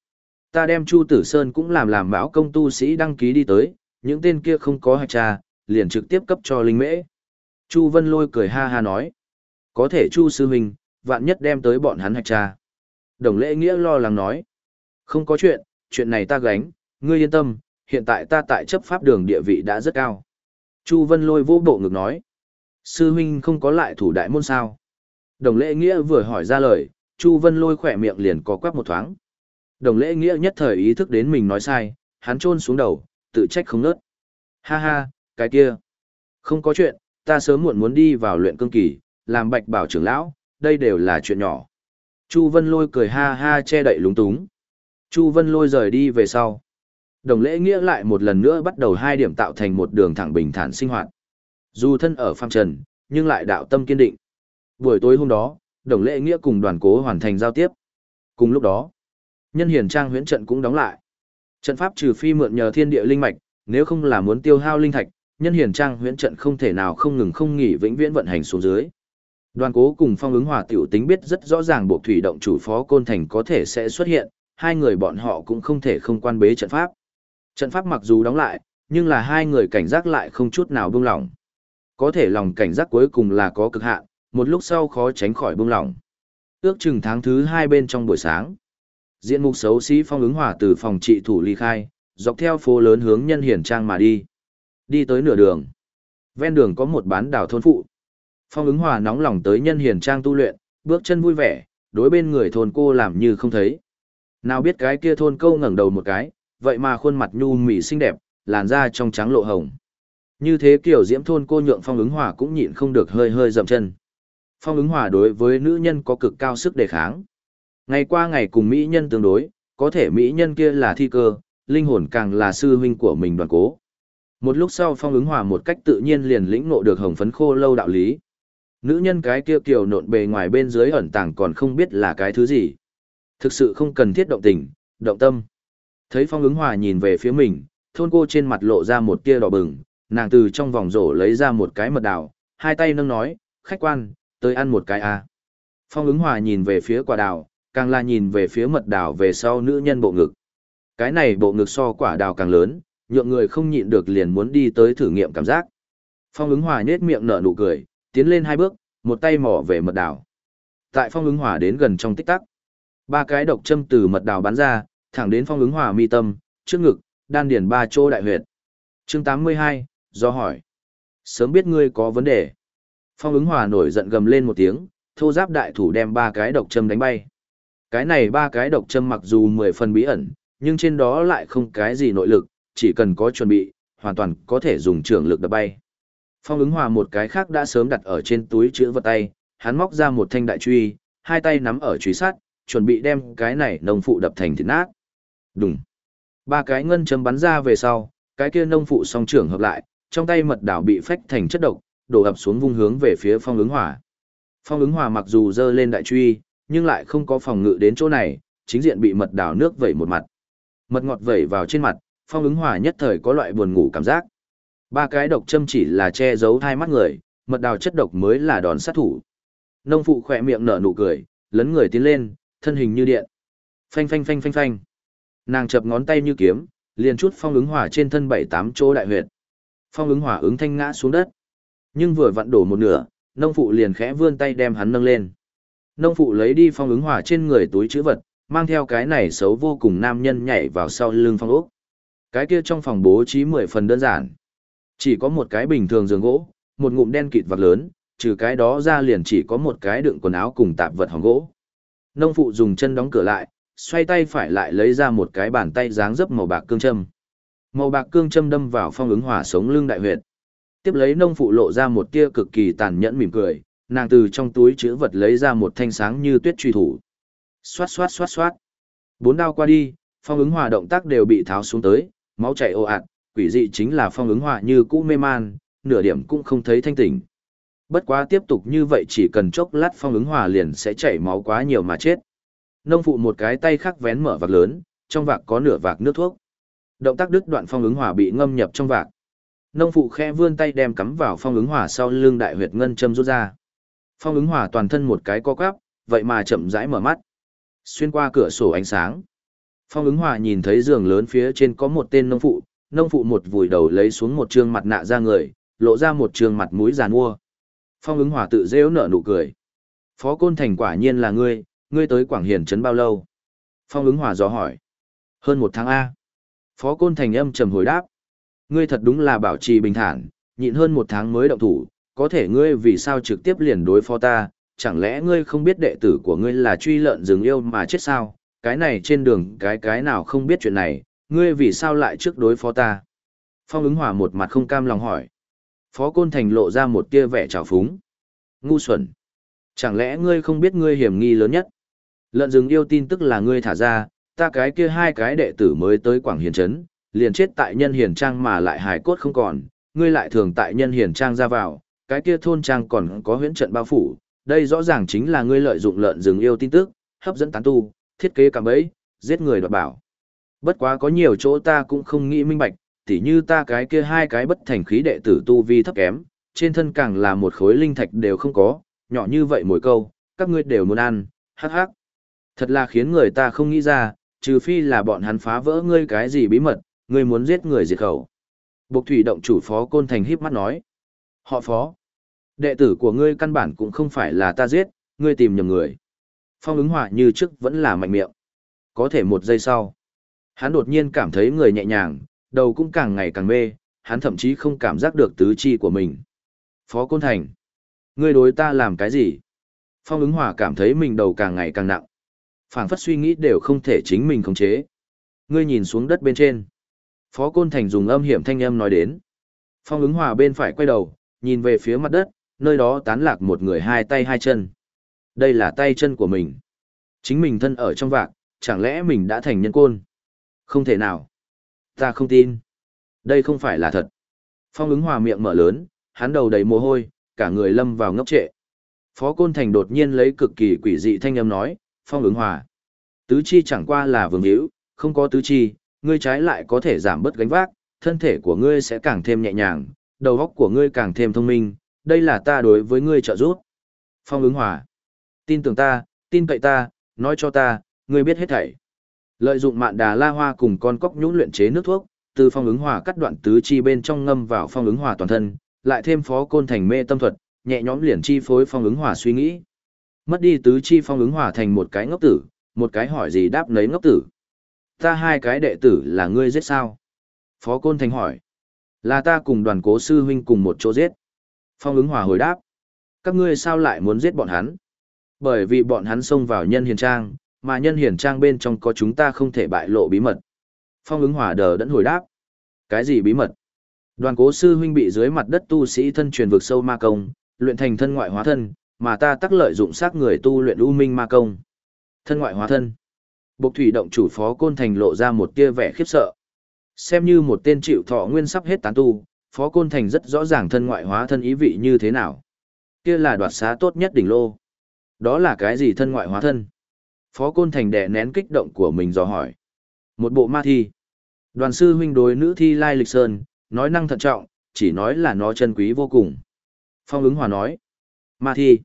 Ta đem Chu Tử Sơn cũng làm làm báo công tu sĩ đăng ký đi tới, những tên kia không có hạch trà, liền trực tiếp cấp cho linh mễ. Chu Vân Lôi cười ha ha nói. Có thể Chu sư huynh, vạn nhất đem tới bọn hắn hạch trà. Đồng lễ nghĩa lo lắng nói. Không có chuyện, chuyện này ta gánh, ngươi yên tâm, hiện tại ta tại chấp pháp đường địa vị đã rất cao. Chu Vân lôi vô bộ ngực nói. Sư huynh không có lại thủ đại môn sao. Đồng lễ nghĩa vừa hỏi ra lời, Chu Vân lôi khỏe miệng liền có quắc một thoáng. Đồng lễ nghĩa nhất thời ý thức đến mình nói sai, hắn trôn xuống đầu, tự trách không nớt. Ha ha, cái kia. Không có chuyện, ta sớm muộn muốn đi vào luyện cương kỳ, làm bạch bảo trưởng lão, đây đều là chuyện nhỏ. Chu Vân lôi cười ha ha che đậy lúng túng. Chu Vân lôi rời đi về sau. Đồng lễ nghĩa lại một lần nữa bắt đầu hai điểm tạo thành một đường thẳng bình thản sinh hoạt. Dù thân ở phàm trần, nhưng lại đạo tâm kiên định. Buổi tối hôm đó, đồng lễ nghĩa cùng đoàn cố hoàn thành giao tiếp. Cùng lúc đó, nhân hiển trang huyễn trận cũng đóng lại. Trận pháp trừ phi mượn nhờ thiên địa linh mạch, nếu không là muốn tiêu hao linh thạch, nhân hiển trang huyễn trận không thể nào không ngừng không nghỉ vĩnh viễn vận hành xuống dưới. Đoàn cố cùng phong ứng hòa tiểu tính biết rất rõ ràng bộ thủy động chủ phó côn thành có thể sẽ xuất hiện, hai người bọn họ cũng không thể không quan bế trận pháp. Trận pháp mặc dù đóng lại, nhưng là hai người cảnh giác lại không chút nào buông lỏng. Có thể lòng cảnh giác cuối cùng là có cực hạn, một lúc sau khó tránh khỏi buông lỏng. Ước chừng tháng thứ hai bên trong buổi sáng. Diện mục xấu xí phong ứng hỏa từ phòng trị thủ ly khai, dọc theo phố lớn hướng nhân hiển trang mà đi. Đi tới nửa đường. Ven đường có một bán đảo thôn phụ. Phong ứng hòa nóng lòng tới nhân hiển trang tu luyện, bước chân vui vẻ, đối bên người thôn cô làm như không thấy. Nào biết cái kia thôn câu ngẩng đầu một cái, vậy mà khuôn mặt nhu mị xinh đẹp, làn da trong trắng lộ hồng. Như thế kiểu diễm thôn cô nhượng phong ứng hòa cũng nhịn không được hơi hơi dậm chân. Phong ứng hòa đối với nữ nhân có cực cao sức đề kháng. Ngày qua ngày cùng mỹ nhân tương đối, có thể mỹ nhân kia là thi cơ, linh hồn càng là sư huynh của mình đoàn cố. Một lúc sau phong ứng hòa một cách tự nhiên liền lĩnh ngộ được hồng phấn khô lâu đạo lý. Nữ nhân cái kia kiều nộn bề ngoài bên dưới ẩn tàng còn không biết là cái thứ gì. Thực sự không cần thiết động tình, động tâm. Thấy phong ứng hòa nhìn về phía mình, thôn cô trên mặt lộ ra một tia đỏ bừng, nàng từ trong vòng rổ lấy ra một cái mật đào, hai tay nâng nói, khách quan, tới ăn một cái à. Phong ứng hòa nhìn về phía quả đào, càng là nhìn về phía mật đào về sau nữ nhân bộ ngực. Cái này bộ ngực so quả đào càng lớn, nhượng người không nhịn được liền muốn đi tới thử nghiệm cảm giác. Phong ứng hòa nhết miệng nở nụ cười, tiến lên hai bước, một tay mỏ về mật đào. Tại phong ứng hòa đến gần trong tích tắc. Ba cái độc châm từ mật đào bắn ra, thẳng đến phong ứng hòa mi tâm, trước ngực, đan điển ba chỗ đại huyệt. Chương 82, do hỏi. Sớm biết ngươi có vấn đề. Phong ứng hòa nổi giận gầm lên một tiếng, thô giáp đại thủ đem ba cái độc châm đánh bay. Cái này ba cái độc châm mặc dù mười phần bí ẩn, nhưng trên đó lại không cái gì nội lực, chỉ cần có chuẩn bị, hoàn toàn có thể dùng trường lực đập bay. Phong ứng hòa một cái khác đã sớm đặt ở trên túi chữ vật tay, hắn móc ra một thanh đại truy, hai tay nắm ở truy sát, chuẩn bị đem cái này nông phụ đập thành thịt nát. Đùng. Ba cái ngân châm bắn ra về sau, cái kia nông phụ song trưởng hợp lại, trong tay mật đảo bị phách thành chất độc, đổ ập xuống vung hướng về phía phong ứng hỏa. Phong ứng hỏa mặc dù dơ lên đại truy, nhưng lại không có phòng ngự đến chỗ này, chính diện bị mật đảo nước vẩy một mặt. Mật ngọt vẩy vào trên mặt, phong ứng hỏa nhất thời có loại buồn ngủ cảm giác. Ba cái độc châm chỉ là che giấu hai mắt người, mật đào chất độc mới là đòn sát thủ. Nông phụ khỏe miệng nở nụ cười, lấn người tiến lên, thân hình như điện. Phanh phanh phanh phanh phanh. Nàng chập ngón tay như kiếm, liền chút phong ứng hỏa trên thân bảy tám chỗ đại huyệt. Phong ứng hỏa ứng thanh ngã xuống đất. Nhưng vừa vặn đổ một nửa, nông phụ liền khẽ vươn tay đem hắn nâng lên. Nông phụ lấy đi phong ứng hỏa trên người túi chữ vật, mang theo cái này xấu vô cùng nam nhân nhảy vào sau lưng phong ốc. Cái kia trong phòng bố trí mười phần đơn giản. Chỉ có một cái bình thường giường gỗ, một ngụm đen kịt vật lớn, trừ cái đó ra liền chỉ có một cái đựng quần áo cùng tạp vật hỏng gỗ. Nông phụ dùng chân đóng cửa lại, xoay tay phải lại lấy ra một cái bàn tay dáng dấp màu bạc cương châm. Màu bạc cương châm đâm vào phong ứng hỏa sống lưng đại huyệt. Tiếp lấy nông phụ lộ ra một tia cực kỳ tàn nhẫn mỉm cười, nàng từ trong túi chứa vật lấy ra một thanh sáng như tuyết truy thủ. Xoát xoát xoát xoát. Bốn đao qua đi, phong ứng hỏa động tác đều bị tháo xuống tới, máu chảy ồ ạt, quỷ dị chính là phong ứng hỏa như cũ mê man, nửa điểm cũng không thấy thanh tỉnh. Bất quá tiếp tục như vậy chỉ cần chốc lát phong ứng hỏa liền sẽ chảy máu quá nhiều mà chết. Nông phụ một cái tay khác vén mở vạc lớn, trong vạc có nửa vạc nước thuốc. Động tác đứt đoạn phong ứng hỏa bị ngâm nhập trong vạc. Nông phụ khẽ vươn tay đem cắm vào phong ứng hỏa sau lưng đại huyệt ngân châm rút ra. Phong ứng hỏa toàn thân một cái co quắp, vậy mà chậm rãi mở mắt. Xuyên qua cửa sổ ánh sáng. Phong ứng hỏa nhìn thấy giường lớn phía trên có một tên nông phụ, nông phụ một vùi đầu lấy xuống một trương mặt nạ ra người, lộ ra một trương mặt mũi giàn mua. Phong ứng hỏa tự rêu nở nụ cười. Phó Côn Thành quả nhiên là ngươi, ngươi tới Quảng Hiền trấn bao lâu? Phong ứng hòa dò hỏi. Hơn một tháng A. Phó Côn Thành âm trầm hồi đáp. Ngươi thật đúng là bảo trì bình thản, nhịn hơn một tháng mới động thủ, có thể ngươi vì sao trực tiếp liền đối phó ta, chẳng lẽ ngươi không biết đệ tử của ngươi là truy lợn rừng yêu mà chết sao, cái này trên đường cái cái nào không biết chuyện này, ngươi vì sao lại trước đối phó ta. Phong ứng hòa một mặt không cam lòng hỏi. Phó Côn Thành lộ ra một tia vẻ trào phúng. Ngu xuẩn. Chẳng lẽ ngươi không biết ngươi hiểm nghi lớn nhất? Lợn rừng yêu tin tức là ngươi thả ra, ta cái kia hai cái đệ tử mới tới Quảng Hiền Trấn, liền chết tại nhân hiền trang mà lại hài cốt không còn, ngươi lại thường tại nhân hiền trang ra vào, cái kia thôn trang còn có huyễn trận bao phủ, đây rõ ràng chính là ngươi lợi dụng lợn rừng yêu tin tức, hấp dẫn tán tu, thiết kế cạm bẫy, giết người đoạt bảo. Bất quá có nhiều chỗ ta cũng không nghĩ minh bạch, tỉ như ta cái kia hai cái bất thành khí đệ tử tu vi thấp kém, trên thân càng là một khối linh thạch đều không có, nhỏ như vậy mỗi câu, các ngươi đều muốn ăn, hắc hắc. Thật là khiến người ta không nghĩ ra, trừ phi là bọn hắn phá vỡ ngươi cái gì bí mật, ngươi muốn giết người diệt khẩu. Bộc thủy động chủ phó côn thành híp mắt nói. Họ phó. Đệ tử của ngươi căn bản cũng không phải là ta giết, ngươi tìm nhầm người. Phong ứng hỏa như trước vẫn là mạnh miệng. Có thể một giây sau. Hắn đột nhiên cảm thấy người nhẹ nhàng, đầu cũng càng ngày càng mê, hắn thậm chí không cảm giác được tứ chi của mình. Phó Côn Thành. Ngươi đối ta làm cái gì? Phong ứng hỏa cảm thấy mình đầu càng ngày càng nặng. phảng phất suy nghĩ đều không thể chính mình khống chế. Ngươi nhìn xuống đất bên trên. Phó Côn Thành dùng âm hiểm thanh âm nói đến. Phong ứng hòa bên phải quay đầu, nhìn về phía mặt đất, nơi đó tán lạc một người hai tay hai chân. Đây là tay chân của mình. Chính mình thân ở trong vạc, chẳng lẽ mình đã thành nhân côn? Không thể nào. Ta không tin. Đây không phải là thật. Phong ứng hòa miệng mở lớn, hắn đầu đầy mồ hôi, cả người lâm vào ngốc trệ. Phó Côn Thành đột nhiên lấy cực kỳ quỷ dị thanh âm nói, Phong ứng hòa. Tứ chi chẳng qua là vương hữu, không có tứ chi, ngươi trái lại có thể giảm bớt gánh vác, thân thể của ngươi sẽ càng thêm nhẹ nhàng, đầu óc của ngươi càng thêm thông minh, đây là ta đối với ngươi trợ giúp. Phong ứng hòa. Tin tưởng ta, tin cậy ta, nói cho ta, ngươi biết hết thảy. Lợi dụng mạn đà la hoa cùng con cóc nhũn luyện chế nước thuốc, từ phong ứng hòa cắt đoạn tứ chi bên trong ngâm vào phong ứng hòa toàn thân, lại thêm phó côn thành mê tâm thuật, nhẹ nhõm liền chi phối phong ứng hòa suy nghĩ. Mất đi tứ chi phong ứng hòa thành một cái ngốc tử, một cái hỏi gì đáp nấy ngốc tử. Ta hai cái đệ tử là ngươi giết sao? Phó Côn Thành hỏi. Là ta cùng đoàn cố sư huynh cùng một chỗ giết. Phong ứng hòa hồi đáp. Các ngươi sao lại muốn giết bọn hắn? Bởi vì bọn hắn xông vào nhân hiền trang, mà nhân hiền trang bên trong có chúng ta không thể bại lộ bí mật. Phong ứng hòa đờ đẫn hồi đáp. Cái gì bí mật? Đoàn cố sư huynh bị dưới mặt đất tu sĩ thân truyền vực sâu ma công, luyện thành thân ngoại hóa thân, mà ta tắc lợi dụng xác người tu luyện u minh ma công. Thân ngoại hóa thân. Bộc thủy động chủ phó côn thành lộ ra một tia vẻ khiếp sợ. Xem như một tên chịu thọ nguyên sắp hết tán tu, phó côn thành rất rõ ràng thân ngoại hóa thân ý vị như thế nào. Kia là đoạt xá tốt nhất đỉnh lô. Đó là cái gì thân ngoại hóa thân? Phó côn thành đè nén kích động của mình dò hỏi. Một bộ ma thi. Đoàn sư huynh đối nữ thi lai lịch sơn, nói năng thận trọng, chỉ nói là nó chân quý vô cùng. Phong ứng hòa nói. Ma thi.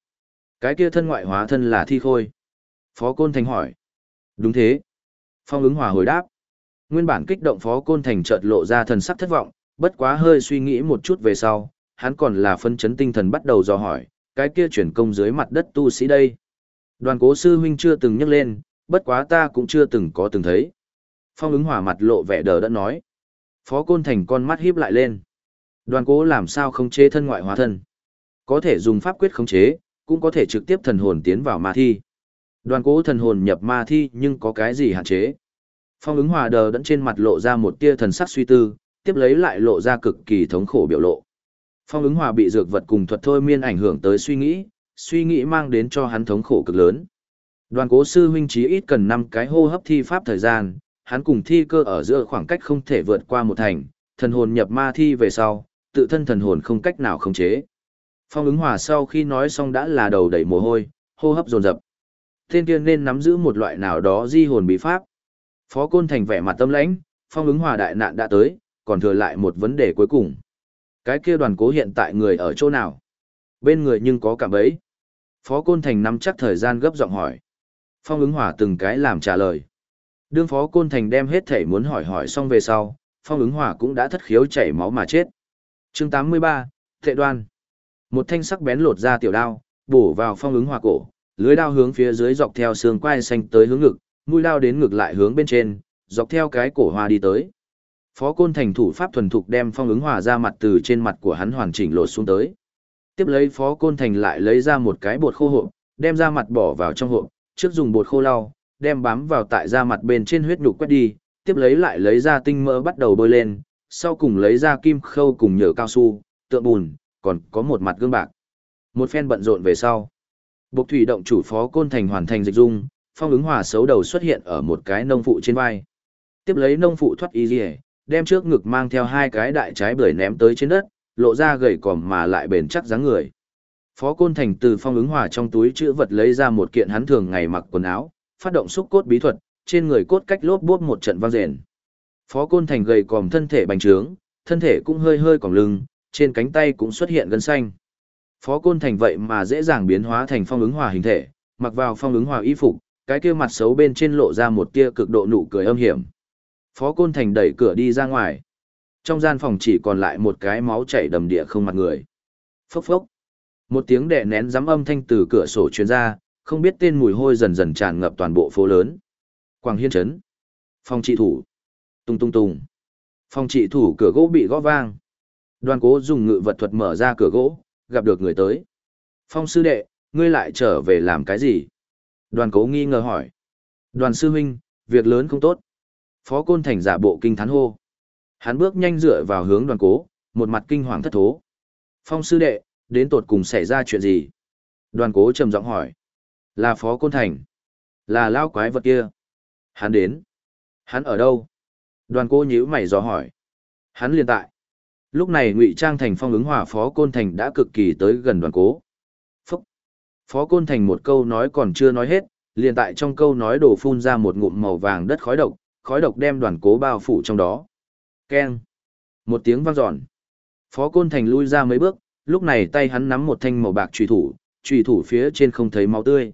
Cái kia thân ngoại hóa thân là thi khôi. Phó côn thành hỏi. Đúng thế. Phong ứng hòa hồi đáp. Nguyên bản kích động phó côn thành chợt lộ ra thần sắc thất vọng, bất quá hơi suy nghĩ một chút về sau, hắn còn là phân chấn tinh thần bắt đầu dò hỏi, cái kia chuyển công dưới mặt đất tu sĩ đây. Đoàn cố sư huynh chưa từng nhắc lên, bất quá ta cũng chưa từng có từng thấy. Phong ứng hòa mặt lộ vẻ đờ đã nói. Phó côn thành con mắt híp lại lên. Đoàn cố làm sao không chế thân ngoại hóa thân. Có thể dùng pháp quyết khống chế, cũng có thể trực tiếp thần hồn tiến vào ma thi. Đoàn cố thần hồn nhập ma thi nhưng có cái gì hạn chế? Phong ứng hòa đờ đẫn trên mặt lộ ra một tia thần sắc suy tư, tiếp lấy lại lộ ra cực kỳ thống khổ biểu lộ. Phong ứng hòa bị dược vật cùng thuật thôi miên ảnh hưởng tới suy nghĩ, suy nghĩ mang đến cho hắn thống khổ cực lớn. Đoàn cố sư huynh chí ít cần 5 cái hô hấp thi pháp thời gian, hắn cùng thi cơ ở giữa khoảng cách không thể vượt qua một thành, thần hồn nhập ma thi về sau, tự thân thần hồn không cách nào khống chế. Phong ứng hòa sau khi nói xong đã là đầu đầy mồ hôi, hô hấp dồn dập. thiên kia nên nắm giữ một loại nào đó di hồn bí pháp. Phó Côn Thành vẻ mặt tâm lãnh, phong ứng hòa đại nạn đã tới, còn thừa lại một vấn đề cuối cùng. Cái kia đoàn cố hiện tại người ở chỗ nào? Bên người nhưng có cảm ấy. Phó Côn Thành nắm chắc thời gian gấp giọng hỏi. Phong ứng hỏa từng cái làm trả lời. Đương Phó Côn Thành đem hết thể muốn hỏi hỏi xong về sau, Phong ứng hỏa cũng đã thất khiếu chảy máu mà chết. chương 83, Thệ đoan. Một thanh sắc bén lột ra tiểu đao, bổ vào Phong ứng hỏa cổ, Lưới đao hướng phía dưới dọc theo xương quai xanh tới hướng ngực, mũi đao đến ngực lại hướng bên trên, dọc theo cái cổ hoa đi tới. Phó Côn Thành thủ pháp thuần thục đem phong ứng hòa ra mặt từ trên mặt của hắn hoàn chỉnh lột xuống tới. Tiếp lấy Phó Côn Thành lại lấy ra một cái bột khô hộp, đem ra mặt bỏ vào trong hộp, trước dùng bột khô lau, đem bám vào tại da mặt bên trên huyết nhục quét đi, tiếp lấy lại lấy ra tinh mỡ bắt đầu bôi lên, sau cùng lấy ra kim khâu cùng nhựa cao su, tượng bùn, còn có một mặt gương bạc. Một phen bận rộn về sau. Bộc thủy động chủ phó côn thành hoàn thành dịch dung, phong ứng hòa xấu đầu xuất hiện ở một cái nông phụ trên vai. Tiếp lấy nông phụ thoát y rìa, đem trước ngực mang theo hai cái đại trái bưởi ném tới trên đất, lộ ra gầy còm mà lại bền chắc dáng người. Phó Côn Thành từ phong ứng hòa trong túi chữ vật lấy ra một kiện hắn thường ngày mặc quần áo, phát động xúc cốt bí thuật, trên người cốt cách lốp bốp một trận vang rền. Phó Côn Thành gầy còm thân thể bành trướng, thân thể cũng hơi hơi còng lưng, trên cánh tay cũng xuất hiện gân xanh. Phó Côn Thành vậy mà dễ dàng biến hóa thành phong ứng hòa hình thể, mặc vào phong ứng hòa y phục, cái kia mặt xấu bên trên lộ ra một tia cực độ nụ cười âm hiểm. Phó Côn Thành đẩy cửa đi ra ngoài. Trong gian phòng chỉ còn lại một cái máu chảy đầm địa không mặt người. Phốc phốc. Một tiếng đè nén giấm âm thanh từ cửa sổ truyền ra, không biết tên mùi hôi dần dần tràn ngập toàn bộ phố lớn. Quảng Hiên Trấn. Phòng trị thủ. Tung tung tung. Phòng trị thủ cửa gỗ bị gõ vang. Đoàn cố dùng ngự vật thuật mở ra cửa gỗ, gặp được người tới. Phong sư đệ, ngươi lại trở về làm cái gì? Đoàn cố nghi ngờ hỏi. Đoàn sư huynh, việc lớn không tốt. Phó côn thành giả bộ kinh thán hô. Hắn bước nhanh dựa vào hướng đoàn cố, một mặt kinh hoàng thất thố. Phong sư đệ, đến tột cùng xảy ra chuyện gì? Đoàn cố trầm giọng hỏi. Là phó côn thành. Là lao quái vật kia. Hắn đến. Hắn ở đâu? Đoàn cố nhíu mày dò hỏi. Hắn liền tại. Lúc này ngụy trang thành phong ứng hòa phó côn thành đã cực kỳ tới gần đoàn cố. Phúc. Phó côn thành một câu nói còn chưa nói hết, liền tại trong câu nói đổ phun ra một ngụm màu vàng đất khói độc, khói độc đem đoàn cố bao phủ trong đó. Keng. Một tiếng vang dọn. Phó côn thành lui ra mấy bước, lúc này tay hắn nắm một thanh màu bạc trùy thủ, trùy thủ phía trên không thấy máu tươi.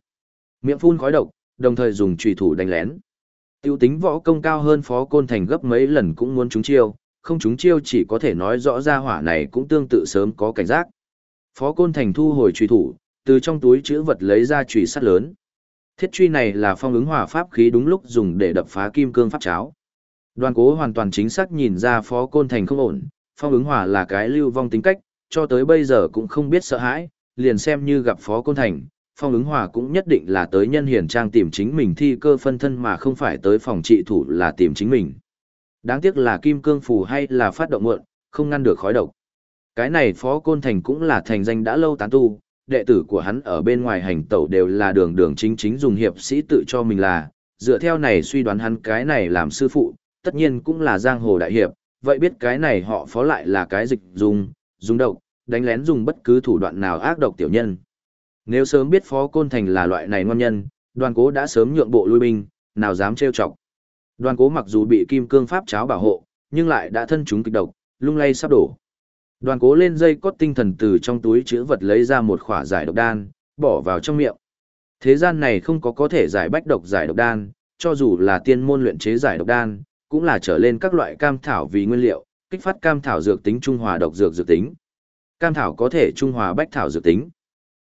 Miệng phun khói độc, đồng thời dùng trùy thủ đánh lén. Tiêu tính võ công cao hơn phó côn thành gấp mấy lần cũng muốn trúng chiêu, không trúng chiêu chỉ có thể nói rõ ra hỏa này cũng tương tự sớm có cảnh giác. Phó côn thành thu hồi trùy thủ, từ trong túi chữ vật lấy ra trùy sắt lớn. Thiết truy này là phong ứng hỏa pháp khí đúng lúc dùng để đập phá kim cương pháp cháo. Đoàn cố hoàn toàn chính xác nhìn ra phó côn thành không ổn, phong ứng hỏa là cái lưu vong tính cách, cho tới bây giờ cũng không biết sợ hãi, liền xem như gặp phó côn thành, phong ứng hòa cũng nhất định là tới nhân hiển trang tìm chính mình thi cơ phân thân mà không phải tới phòng trị thủ là tìm chính mình. Đáng tiếc là kim cương phù hay là phát động muộn, không ngăn được khói độc. Cái này phó côn thành cũng là thành danh đã lâu tán tu, đệ tử của hắn ở bên ngoài hành tẩu đều là đường đường chính chính dùng hiệp sĩ tự cho mình là, dựa theo này suy đoán hắn cái này làm sư phụ, tất nhiên cũng là giang hồ đại hiệp, vậy biết cái này họ phó lại là cái dịch dùng, dùng độc, đánh lén dùng bất cứ thủ đoạn nào ác độc tiểu nhân. Nếu sớm biết Phó Côn Thành là loại này ngon nhân, đoàn cố đã sớm nhượng bộ lui binh, nào dám trêu chọc. Đoàn cố mặc dù bị kim cương pháp cháo bảo hộ, nhưng lại đã thân chúng kịch độc, lung lay sắp đổ. Đoàn cố lên dây cốt tinh thần từ trong túi chữ vật lấy ra một khỏa giải độc đan, bỏ vào trong miệng. Thế gian này không có có thể giải bách độc giải độc đan, cho dù là tiên môn luyện chế giải độc đan, cũng là trở lên các loại cam thảo vì nguyên liệu, kích phát cam thảo dược tính trung hòa độc dược dược tính. Cam thảo có thể trung hòa bách thảo dược tính.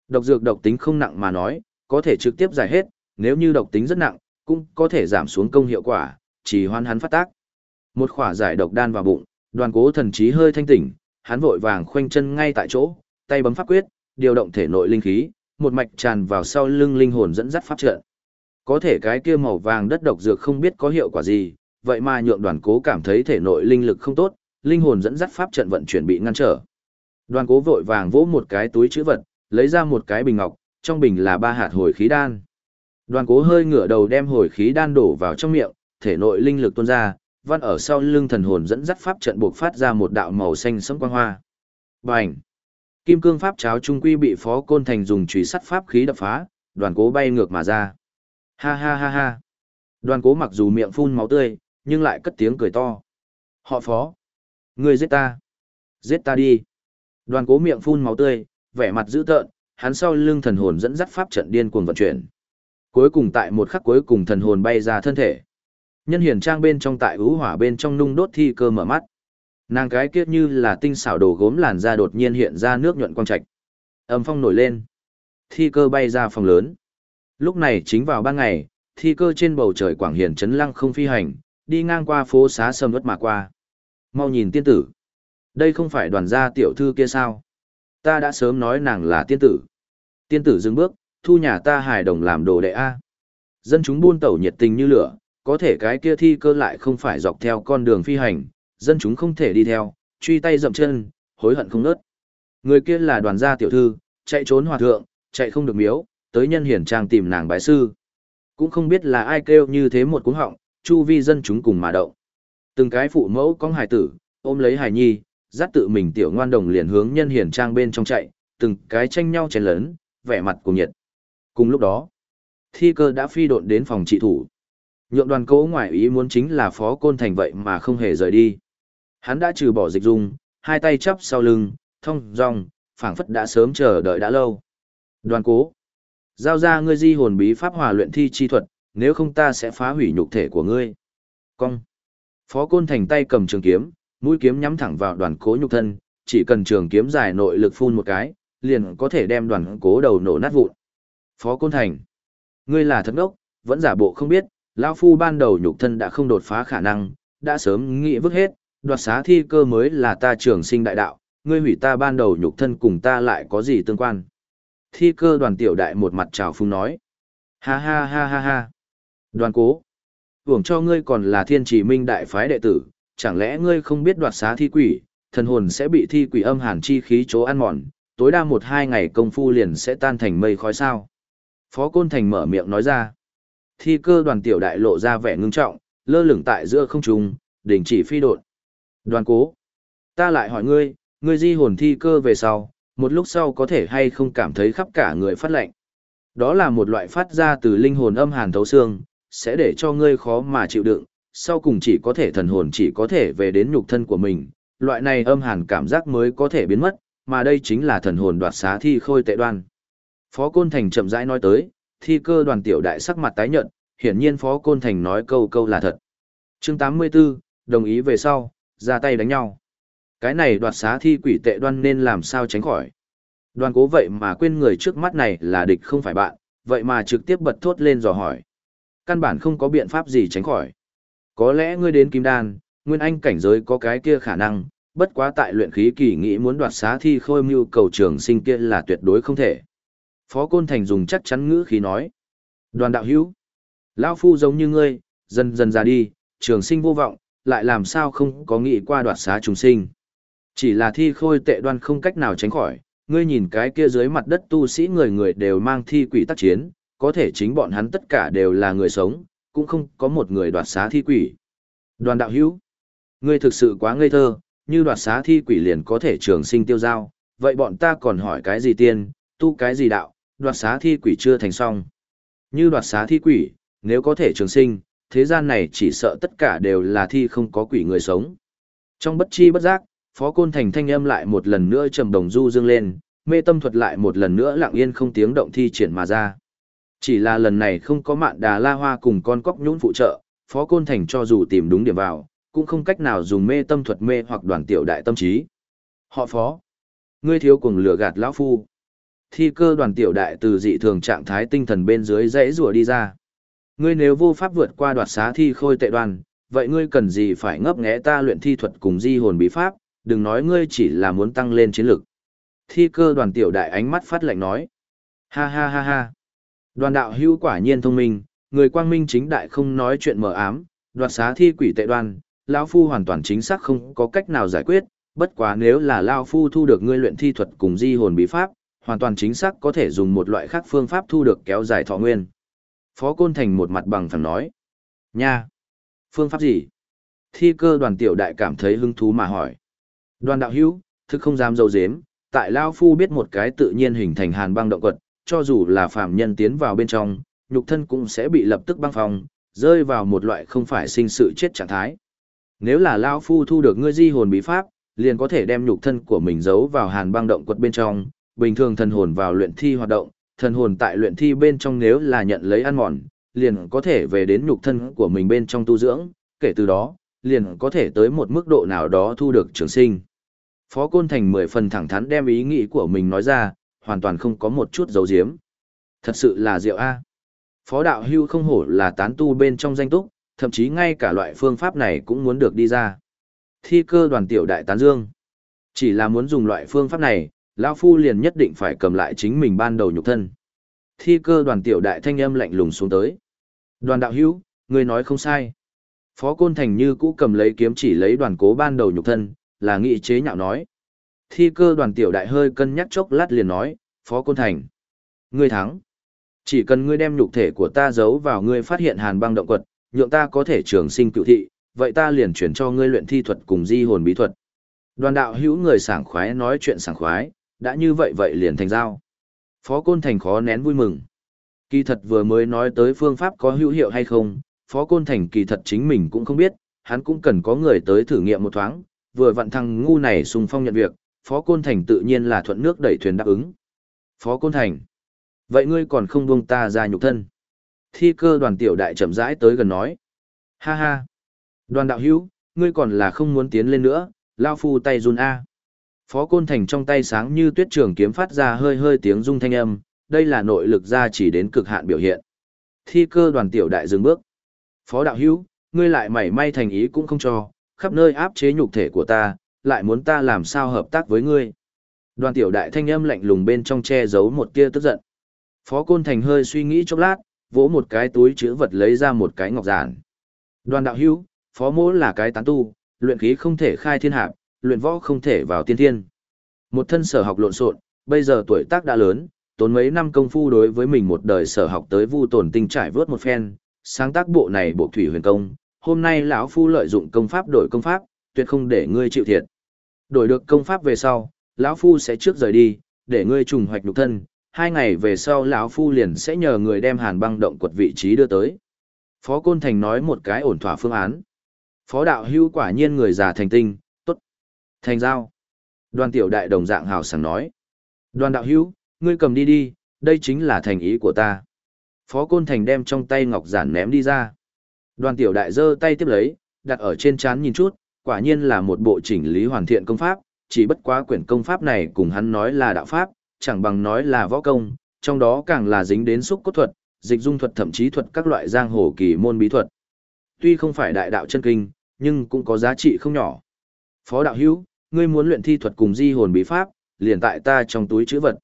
Độc dược độc tính không nặng mà nói, có thể trực tiếp giải hết, nếu như độc tính rất nặng, cũng có thể giảm xuống công hiệu quả, chỉ hoan hắn phát tác. Một khỏa giải độc đan vào bụng, đoàn cố thần trí hơi thanh tỉnh, hắn vội vàng khoanh chân ngay tại chỗ, tay bấm pháp quyết, điều động thể nội linh khí, một mạch tràn vào sau lưng linh hồn dẫn dắt pháp trận. Có thể cái kia màu vàng đất độc dược không biết có hiệu quả gì, vậy mà nhượng đoàn cố cảm thấy thể nội linh lực không tốt, linh hồn dẫn dắt pháp trận vận chuyển bị ngăn trở. Đoàn cố vội vàng vỗ một cái túi chữ vật, lấy ra một cái bình ngọc, trong bình là ba hạt hồi khí đan. Đoàn cố hơi ngửa đầu đem hồi khí đan đổ vào trong miệng, thể nội linh lực tuôn ra, văn ở sau lưng thần hồn dẫn dắt pháp trận buộc phát ra một đạo màu xanh sẫm quang hoa. Bành! Kim cương pháp cháo trung quy bị phó côn thành dùng chùy sắt pháp khí đập phá, đoàn cố bay ngược mà ra. Ha ha ha ha! Đoàn cố mặc dù miệng phun máu tươi, nhưng lại cất tiếng cười to. Họ phó! Người giết ta! Giết ta đi! Đoàn cố miệng phun máu tươi, vẻ mặt dữ tợn, hắn sau lưng thần hồn dẫn dắt pháp trận điên cuồng vận chuyển. Cuối cùng tại một khắc cuối cùng thần hồn bay ra thân thể. Nhân hiển trang bên trong tại ú hỏa bên trong nung đốt thi cơ mở mắt. Nàng cái kiết như là tinh xảo đồ gốm làn da đột nhiên hiện ra nước nhuận quang trạch. Âm phong nổi lên. Thi cơ bay ra phòng lớn. Lúc này chính vào ban ngày, thi cơ trên bầu trời quảng hiển chấn lăng không phi hành, đi ngang qua phố xá sầm ớt mà qua. Mau nhìn tiên tử. Đây không phải đoàn gia tiểu thư kia sao? Ta đã sớm nói nàng là tiên tử. Tiên tử dừng bước, thu nhà ta hài đồng làm đồ đệ A. Dân chúng buôn tẩu nhiệt tình như lửa, có thể cái kia thi cơ lại không phải dọc theo con đường phi hành, dân chúng không thể đi theo, truy tay dậm chân, hối hận không nớt. Người kia là đoàn gia tiểu thư, chạy trốn hòa thượng, chạy không được miếu, tới nhân hiển trang tìm nàng bái sư. Cũng không biết là ai kêu như thế một cuống họng, chu vi dân chúng cùng mà động. Từng cái phụ mẫu con hài tử, ôm lấy hài nhi, dắt tự mình tiểu ngoan đồng liền hướng nhân hiển trang bên trong chạy, từng cái tranh nhau chén lớn, vẻ mặt cùng nhiệt. Cùng lúc đó, thi cơ đã phi độn đến phòng trị thủ. Nhượng đoàn cố ngoại ý muốn chính là phó côn thành vậy mà không hề rời đi. Hắn đã trừ bỏ dịch dung, hai tay chắp sau lưng, thông dong, phảng phất đã sớm chờ đợi đã lâu. Đoàn cố, giao ra ngươi di hồn bí pháp hòa luyện thi chi thuật, nếu không ta sẽ phá hủy nhục thể của ngươi. Cong. Phó côn thành tay cầm trường kiếm, mũi kiếm nhắm thẳng vào đoàn cố nhục thân, chỉ cần trường kiếm dài nội lực phun một cái, liền có thể đem đoàn cố đầu nổ nát vụn. Phó côn thành, ngươi là thật ngốc, vẫn giả bộ không biết, lão phu ban đầu nhục thân đã không đột phá khả năng, đã sớm nghĩ vứt hết, đoạt xá thi cơ mới là ta trường sinh đại đạo, ngươi hủy ta ban đầu nhục thân cùng ta lại có gì tương quan. Thi cơ đoàn tiểu đại một mặt trào phung nói. Ha ha ha ha ha. Đoàn cố. Hưởng cho ngươi còn là thiên chỉ minh đại phái đệ tử, chẳng lẽ ngươi không biết đoạt xá thi quỷ, thần hồn sẽ bị thi quỷ âm hàn chi khí chỗ ăn mòn, tối đa một hai ngày công phu liền sẽ tan thành mây khói sao. Phó Côn Thành mở miệng nói ra. Thi cơ đoàn tiểu đại lộ ra vẻ ngưng trọng, lơ lửng tại giữa không trung, đình chỉ phi đột. Đoàn cố. Ta lại hỏi ngươi, ngươi di hồn thi cơ về sau, một lúc sau có thể hay không cảm thấy khắp cả người phát lạnh. Đó là một loại phát ra từ linh hồn âm hàn thấu xương, sẽ để cho ngươi khó mà chịu đựng, sau cùng chỉ có thể thần hồn chỉ có thể về đến nhục thân của mình, loại này âm hàn cảm giác mới có thể biến mất, mà đây chính là thần hồn đoạt xá thi khôi tệ đoan. Phó Côn Thành chậm rãi nói tới, thi cơ đoàn tiểu đại sắc mặt tái nhợt, hiển nhiên Phó Côn Thành nói câu câu là thật. Chương 84, đồng ý về sau, ra tay đánh nhau. Cái này đoạt xá thi quỷ tệ đoan nên làm sao tránh khỏi. Đoàn cố vậy mà quên người trước mắt này là địch không phải bạn, vậy mà trực tiếp bật thốt lên dò hỏi. Căn bản không có biện pháp gì tránh khỏi. Có lẽ ngươi đến kim đan, nguyên anh cảnh giới có cái kia khả năng, bất quá tại luyện khí kỳ nghĩ muốn đoạt xá thi khôi mưu cầu trường sinh kia là tuyệt đối không thể. Phó Côn Thành dùng chắc chắn ngữ khí nói. Đoàn đạo hữu, lão phu giống như ngươi, dần dần ra đi, trường sinh vô vọng, lại làm sao không có nghĩ qua đoạt xá trùng sinh. Chỉ là thi khôi tệ đoan không cách nào tránh khỏi, ngươi nhìn cái kia dưới mặt đất tu sĩ người người đều mang thi quỷ tác chiến, có thể chính bọn hắn tất cả đều là người sống, cũng không có một người đoạt xá thi quỷ. Đoàn đạo hữu, ngươi thực sự quá ngây thơ, như đoạt xá thi quỷ liền có thể trường sinh tiêu giao, vậy bọn ta còn hỏi cái gì tiên, tu cái gì đạo, đoạt xá thi quỷ chưa thành xong. Như đoạt xá thi quỷ, nếu có thể trường sinh, thế gian này chỉ sợ tất cả đều là thi không có quỷ người sống. Trong bất chi bất giác, Phó Côn Thành thanh âm lại một lần nữa trầm đồng du dương lên, mê tâm thuật lại một lần nữa lặng yên không tiếng động thi triển mà ra. Chỉ là lần này không có mạn đà la hoa cùng con cóc nhũn phụ trợ, Phó Côn Thành cho dù tìm đúng điểm vào, cũng không cách nào dùng mê tâm thuật mê hoặc đoàn tiểu đại tâm trí. Họ Phó, ngươi thiếu cùng lửa gạt lão phu. Thi cơ đoàn tiểu đại từ dị thường trạng thái tinh thần bên dưới dãy rùa đi ra. Ngươi nếu vô pháp vượt qua đoạt xá thi khôi tệ đoàn, vậy ngươi cần gì phải ngấp nghé ta luyện thi thuật cùng di hồn bí pháp, đừng nói ngươi chỉ là muốn tăng lên chiến lực. Thi cơ đoàn tiểu đại ánh mắt phát lạnh nói. Ha ha ha ha. Đoàn đạo hưu quả nhiên thông minh, người quang minh chính đại không nói chuyện mờ ám, đoạt xá thi quỷ tệ đoàn, lão phu hoàn toàn chính xác không có cách nào giải quyết, bất quá nếu là lão phu thu được ngươi luyện thi thuật cùng di hồn bí pháp, hoàn toàn chính xác có thể dùng một loại khác phương pháp thu được kéo dài thọ nguyên. Phó Côn Thành một mặt bằng phẳng nói. Nha! Phương pháp gì? Thi cơ đoàn tiểu đại cảm thấy hứng thú mà hỏi. Đoàn đạo hữu, thực không dám dâu dếm, tại Lao Phu biết một cái tự nhiên hình thành hàn băng động quật, cho dù là phạm nhân tiến vào bên trong, nhục thân cũng sẽ bị lập tức băng phong, rơi vào một loại không phải sinh sự chết trạng thái. Nếu là Lao Phu thu được ngươi di hồn bí pháp, liền có thể đem nhục thân của mình giấu vào hàn băng động quật bên trong, bình thường thần hồn vào luyện thi hoạt động, thần hồn tại luyện thi bên trong nếu là nhận lấy ăn mòn, liền có thể về đến nhục thân của mình bên trong tu dưỡng, kể từ đó, liền có thể tới một mức độ nào đó thu được trường sinh. Phó Côn Thành mười phần thẳng thắn đem ý nghĩ của mình nói ra, hoàn toàn không có một chút dấu diếm. Thật sự là diệu A. Phó đạo hưu không hổ là tán tu bên trong danh túc, thậm chí ngay cả loại phương pháp này cũng muốn được đi ra. Thi cơ đoàn tiểu đại tán dương. Chỉ là muốn dùng loại phương pháp này, lão Phu liền nhất định phải cầm lại chính mình ban đầu nhục thân. Thi cơ đoàn tiểu đại thanh âm lạnh lùng xuống tới. Đoàn đạo hữu, người nói không sai. Phó Côn Thành như cũ cầm lấy kiếm chỉ lấy đoàn cố ban đầu nhục thân, là nghị chế nhạo nói. Thi cơ đoàn tiểu đại hơi cân nhắc chốc lát liền nói, Phó Côn Thành. Ngươi thắng. Chỉ cần ngươi đem nhục thể của ta giấu vào ngươi phát hiện hàn băng động quật, nhượng ta có thể trường sinh cựu thị, vậy ta liền chuyển cho ngươi luyện thi thuật cùng di hồn bí thuật. Đoàn đạo hữu người sảng khoái nói chuyện sảng khoái, đã như vậy vậy liền thành giao. Phó Côn Thành khó nén vui mừng. Kỳ thật vừa mới nói tới phương pháp có hữu hiệu hay không, Phó Côn Thành kỳ thật chính mình cũng không biết, hắn cũng cần có người tới thử nghiệm một thoáng, vừa vặn thằng ngu này xung phong nhận việc, Phó Côn Thành tự nhiên là thuận nước đẩy thuyền đáp ứng. Phó Côn Thành, vậy ngươi còn không buông ta ra nhục thân. Thi cơ đoàn tiểu đại chậm rãi tới gần nói. Ha ha. Đoàn đạo hữu, ngươi còn là không muốn tiến lên nữa, lao phu tay run A. Phó Côn Thành trong tay sáng như tuyết trường kiếm phát ra hơi hơi tiếng rung thanh âm, đây là nội lực ra chỉ đến cực hạn biểu hiện. Thi cơ đoàn tiểu đại dừng bước. Phó đạo hữu, ngươi lại mảy may thành ý cũng không cho, khắp nơi áp chế nhục thể của ta, lại muốn ta làm sao hợp tác với ngươi. Đoàn tiểu đại thanh âm lạnh lùng bên trong che giấu một tia tức giận. Phó Côn Thành hơi suy nghĩ chốc lát, vỗ một cái túi chữ vật lấy ra một cái ngọc giản. Đoàn đạo hữu, phó mỗ là cái tán tu, luyện khí không thể khai thiên hạp, luyện võ không thể vào tiên thiên. Một thân sở học lộn xộn, bây giờ tuổi tác đã lớn, tốn mấy năm công phu đối với mình một đời sở học tới vu tổn tinh trải vớt một phen, sáng tác bộ này bộ thủy huyền công, hôm nay lão phu lợi dụng công pháp đổi công pháp, tuyệt không để ngươi chịu thiệt. Đổi được công pháp về sau, lão phu sẽ trước rời đi, để ngươi trùng hoạch nhục thân, hai ngày về sau lão phu liền sẽ nhờ người đem hàn băng động quật vị trí đưa tới. Phó Côn Thành nói một cái ổn thỏa phương án. Phó đạo hưu quả nhiên người già thành tinh. Thành giao. Đoàn tiểu đại đồng dạng hào sảng nói. Đoàn đạo hữu, ngươi cầm đi đi, đây chính là thành ý của ta. Phó Côn Thành đem trong tay ngọc giản ném đi ra. Đoàn tiểu đại giơ tay tiếp lấy, đặt ở trên chán nhìn chút, quả nhiên là một bộ chỉnh lý hoàn thiện công pháp, chỉ bất quá quyển công pháp này cùng hắn nói là đạo pháp, chẳng bằng nói là võ công, trong đó càng là dính đến xúc cốt thuật, dịch dung thuật thậm chí thuật các loại giang hồ kỳ môn bí thuật. Tuy không phải đại đạo chân kinh, nhưng cũng có giá trị không nhỏ. Phó đạo hữu, ngươi muốn luyện thi thuật cùng di hồn bí pháp, liền tại ta trong túi chữ vật.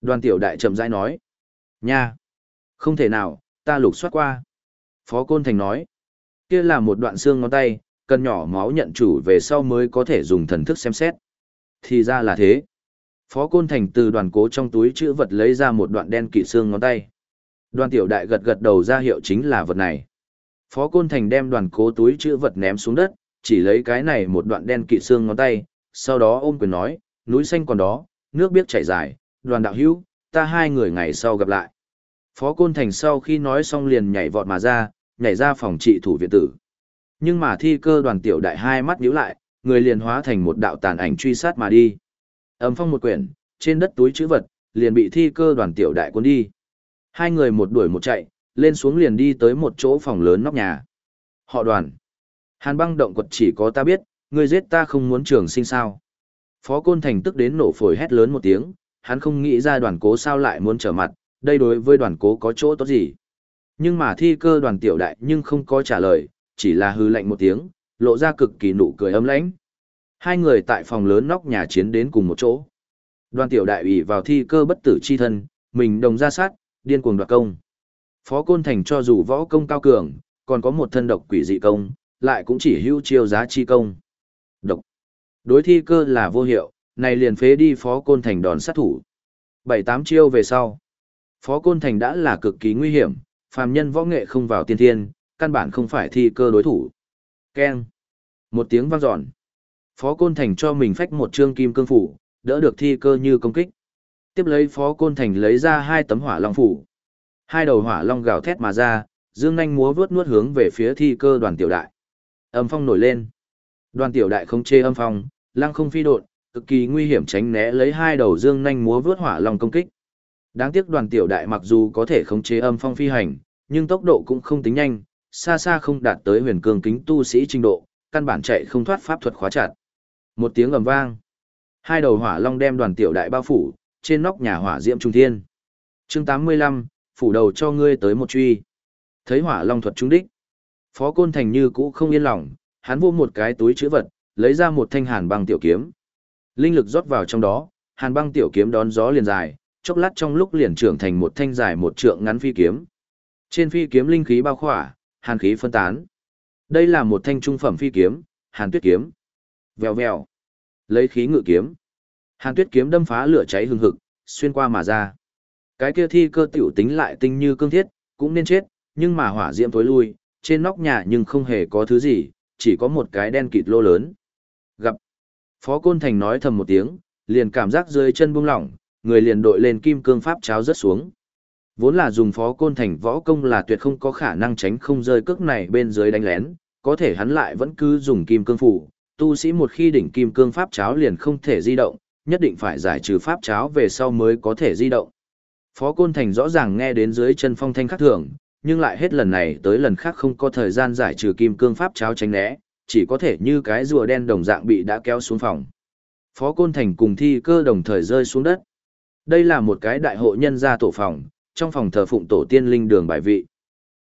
Đoàn tiểu đại chậm rãi nói. Nha! Không thể nào, ta lục soát qua. Phó Côn Thành nói. Kia là một đoạn xương ngón tay, cần nhỏ máu nhận chủ về sau mới có thể dùng thần thức xem xét. Thì ra là thế. Phó Côn Thành từ đoàn cố trong túi chữ vật lấy ra một đoạn đen kỵ xương ngón tay. Đoàn tiểu đại gật gật đầu ra hiệu chính là vật này. Phó Côn Thành đem đoàn cố túi chữ vật ném xuống đất, chỉ lấy cái này một đoạn đen kỵ xương ngón tay, sau đó ôm quyền nói, núi xanh còn đó, nước biết chảy dài, đoàn đạo hữu, ta hai người ngày sau gặp lại. Phó Côn Thành sau khi nói xong liền nhảy vọt mà ra, nhảy ra phòng trị thủ viện tử. Nhưng mà thi cơ đoàn tiểu đại hai mắt nhíu lại, người liền hóa thành một đạo tàn ảnh truy sát mà đi. Ấm phong một quyển, trên đất túi chữ vật, liền bị thi cơ đoàn tiểu đại cuốn đi. Hai người một đuổi một chạy, lên xuống liền đi tới một chỗ phòng lớn nóc nhà. Họ đoàn. Hàn băng động quật chỉ có ta biết, ngươi giết ta không muốn trường sinh sao. Phó Côn Thành tức đến nổ phổi hét lớn một tiếng, hắn không nghĩ ra đoàn cố sao lại muốn trở mặt, đây đối với đoàn cố có chỗ tốt gì. Nhưng mà thi cơ đoàn tiểu đại nhưng không có trả lời, chỉ là hư lạnh một tiếng, lộ ra cực kỳ nụ cười ấm lãnh. Hai người tại phòng lớn nóc nhà chiến đến cùng một chỗ. Đoàn tiểu đại ủy vào thi cơ bất tử chi thân, mình đồng ra sát, điên cuồng đoạt công. Phó Côn Thành cho dù võ công cao cường, còn có một thân độc quỷ dị công, lại cũng chỉ hưu chiêu giá chi công. Độc. Đối thi cơ là vô hiệu, này liền phế đi Phó Côn Thành đòn sát thủ. Bảy tám chiêu về sau. Phó Côn Thành đã là cực kỳ nguy hiểm, phàm nhân võ nghệ không vào tiên thiên, căn bản không phải thi cơ đối thủ. Keng. Một tiếng vang dọn. Phó Côn Thành cho mình phách một trương kim cương phủ, đỡ được thi cơ như công kích. Tiếp lấy Phó Côn Thành lấy ra hai tấm hỏa long phủ. Hai đầu hỏa long gào thét mà ra, dương nhanh múa vướt nuốt hướng về phía thi cơ đoàn tiểu đại. Âm phong nổi lên. Đoàn tiểu đại không chê âm phong, lăng không phi độn, cực kỳ nguy hiểm tránh né lấy hai đầu dương nhanh múa vướt hỏa long công kích. Đáng tiếc đoàn tiểu đại mặc dù có thể khống chế âm phong phi hành, nhưng tốc độ cũng không tính nhanh, xa xa không đạt tới huyền cường kính tu sĩ trình độ, căn bản chạy không thoát pháp thuật khóa chặt. Một tiếng ầm vang, hai đầu hỏa long đem đoàn tiểu đại bao phủ, trên nóc nhà hỏa diễm trung thiên. Chương 85, phủ đầu cho ngươi tới một truy. Thấy hỏa long thuật trúng đích. Phó Côn Thành như cũ không yên lòng, hắn vô một cái túi chữ vật, lấy ra một thanh hàn băng tiểu kiếm. Linh lực rót vào trong đó, hàn băng tiểu kiếm đón gió liền dài, chốc lát trong lúc liền trưởng thành một thanh dài một trượng ngắn phi kiếm. Trên phi kiếm linh khí bao khỏa, hàn khí phân tán. Đây là một thanh trung phẩm phi kiếm, hàn tuyết kiếm. Vèo vèo. Lấy khí ngự kiếm. Hàn tuyết kiếm đâm phá lửa cháy hừng hực, xuyên qua mà ra. Cái kia thi cơ tiểu tính lại tinh như cương thiết, cũng nên chết, nhưng mà hỏa diễm tối lui, trên nóc nhà nhưng không hề có thứ gì, chỉ có một cái đen kịt lô lớn. Gặp. Phó Côn Thành nói thầm một tiếng, liền cảm giác dưới chân buông lỏng, người liền đội lên kim cương pháp cháo rất xuống. Vốn là dùng Phó Côn Thành võ công là tuyệt không có khả năng tránh không rơi cước này bên dưới đánh lén, có thể hắn lại vẫn cứ dùng kim cương phủ, tu sĩ một khi đỉnh kim cương pháp cháo liền không thể di động, nhất định phải giải trừ pháp cháo về sau mới có thể di động. Phó Côn Thành rõ ràng nghe đến dưới chân phong thanh khắc thường, nhưng lại hết lần này tới lần khác không có thời gian giải trừ kim cương pháp cháo tránh né, chỉ có thể như cái rùa đen đồng dạng bị đã kéo xuống phòng. Phó Côn Thành cùng thi cơ đồng thời rơi xuống đất. Đây là một cái đại hội nhân gia tổ phòng, trong phòng thờ phụng tổ tiên linh đường bài vị.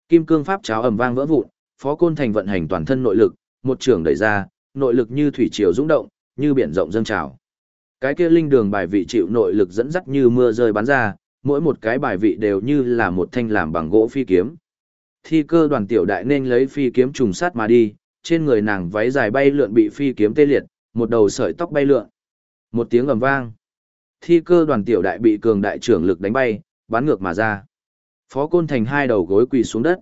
Kim cương pháp cháo ầm vang vỡ vụn, Phó Côn Thành vận hành toàn thân nội lực, một trường đẩy ra, nội lực như thủy triều dũng động, như biển rộng dâng trào. Cái kia linh đường bài vị chịu nội lực dẫn dắt như mưa rơi bắn ra, mỗi một cái bài vị đều như là một thanh làm bằng gỗ phi kiếm. Thi cơ đoàn tiểu đại nên lấy phi kiếm trùng sát mà đi, trên người nàng váy dài bay lượn bị phi kiếm tê liệt, một đầu sợi tóc bay lượn. Một tiếng ầm vang. Thi cơ đoàn tiểu đại bị cường đại trưởng lực đánh bay, bắn ngược mà ra. Phó Côn Thành hai đầu gối quỳ xuống đất.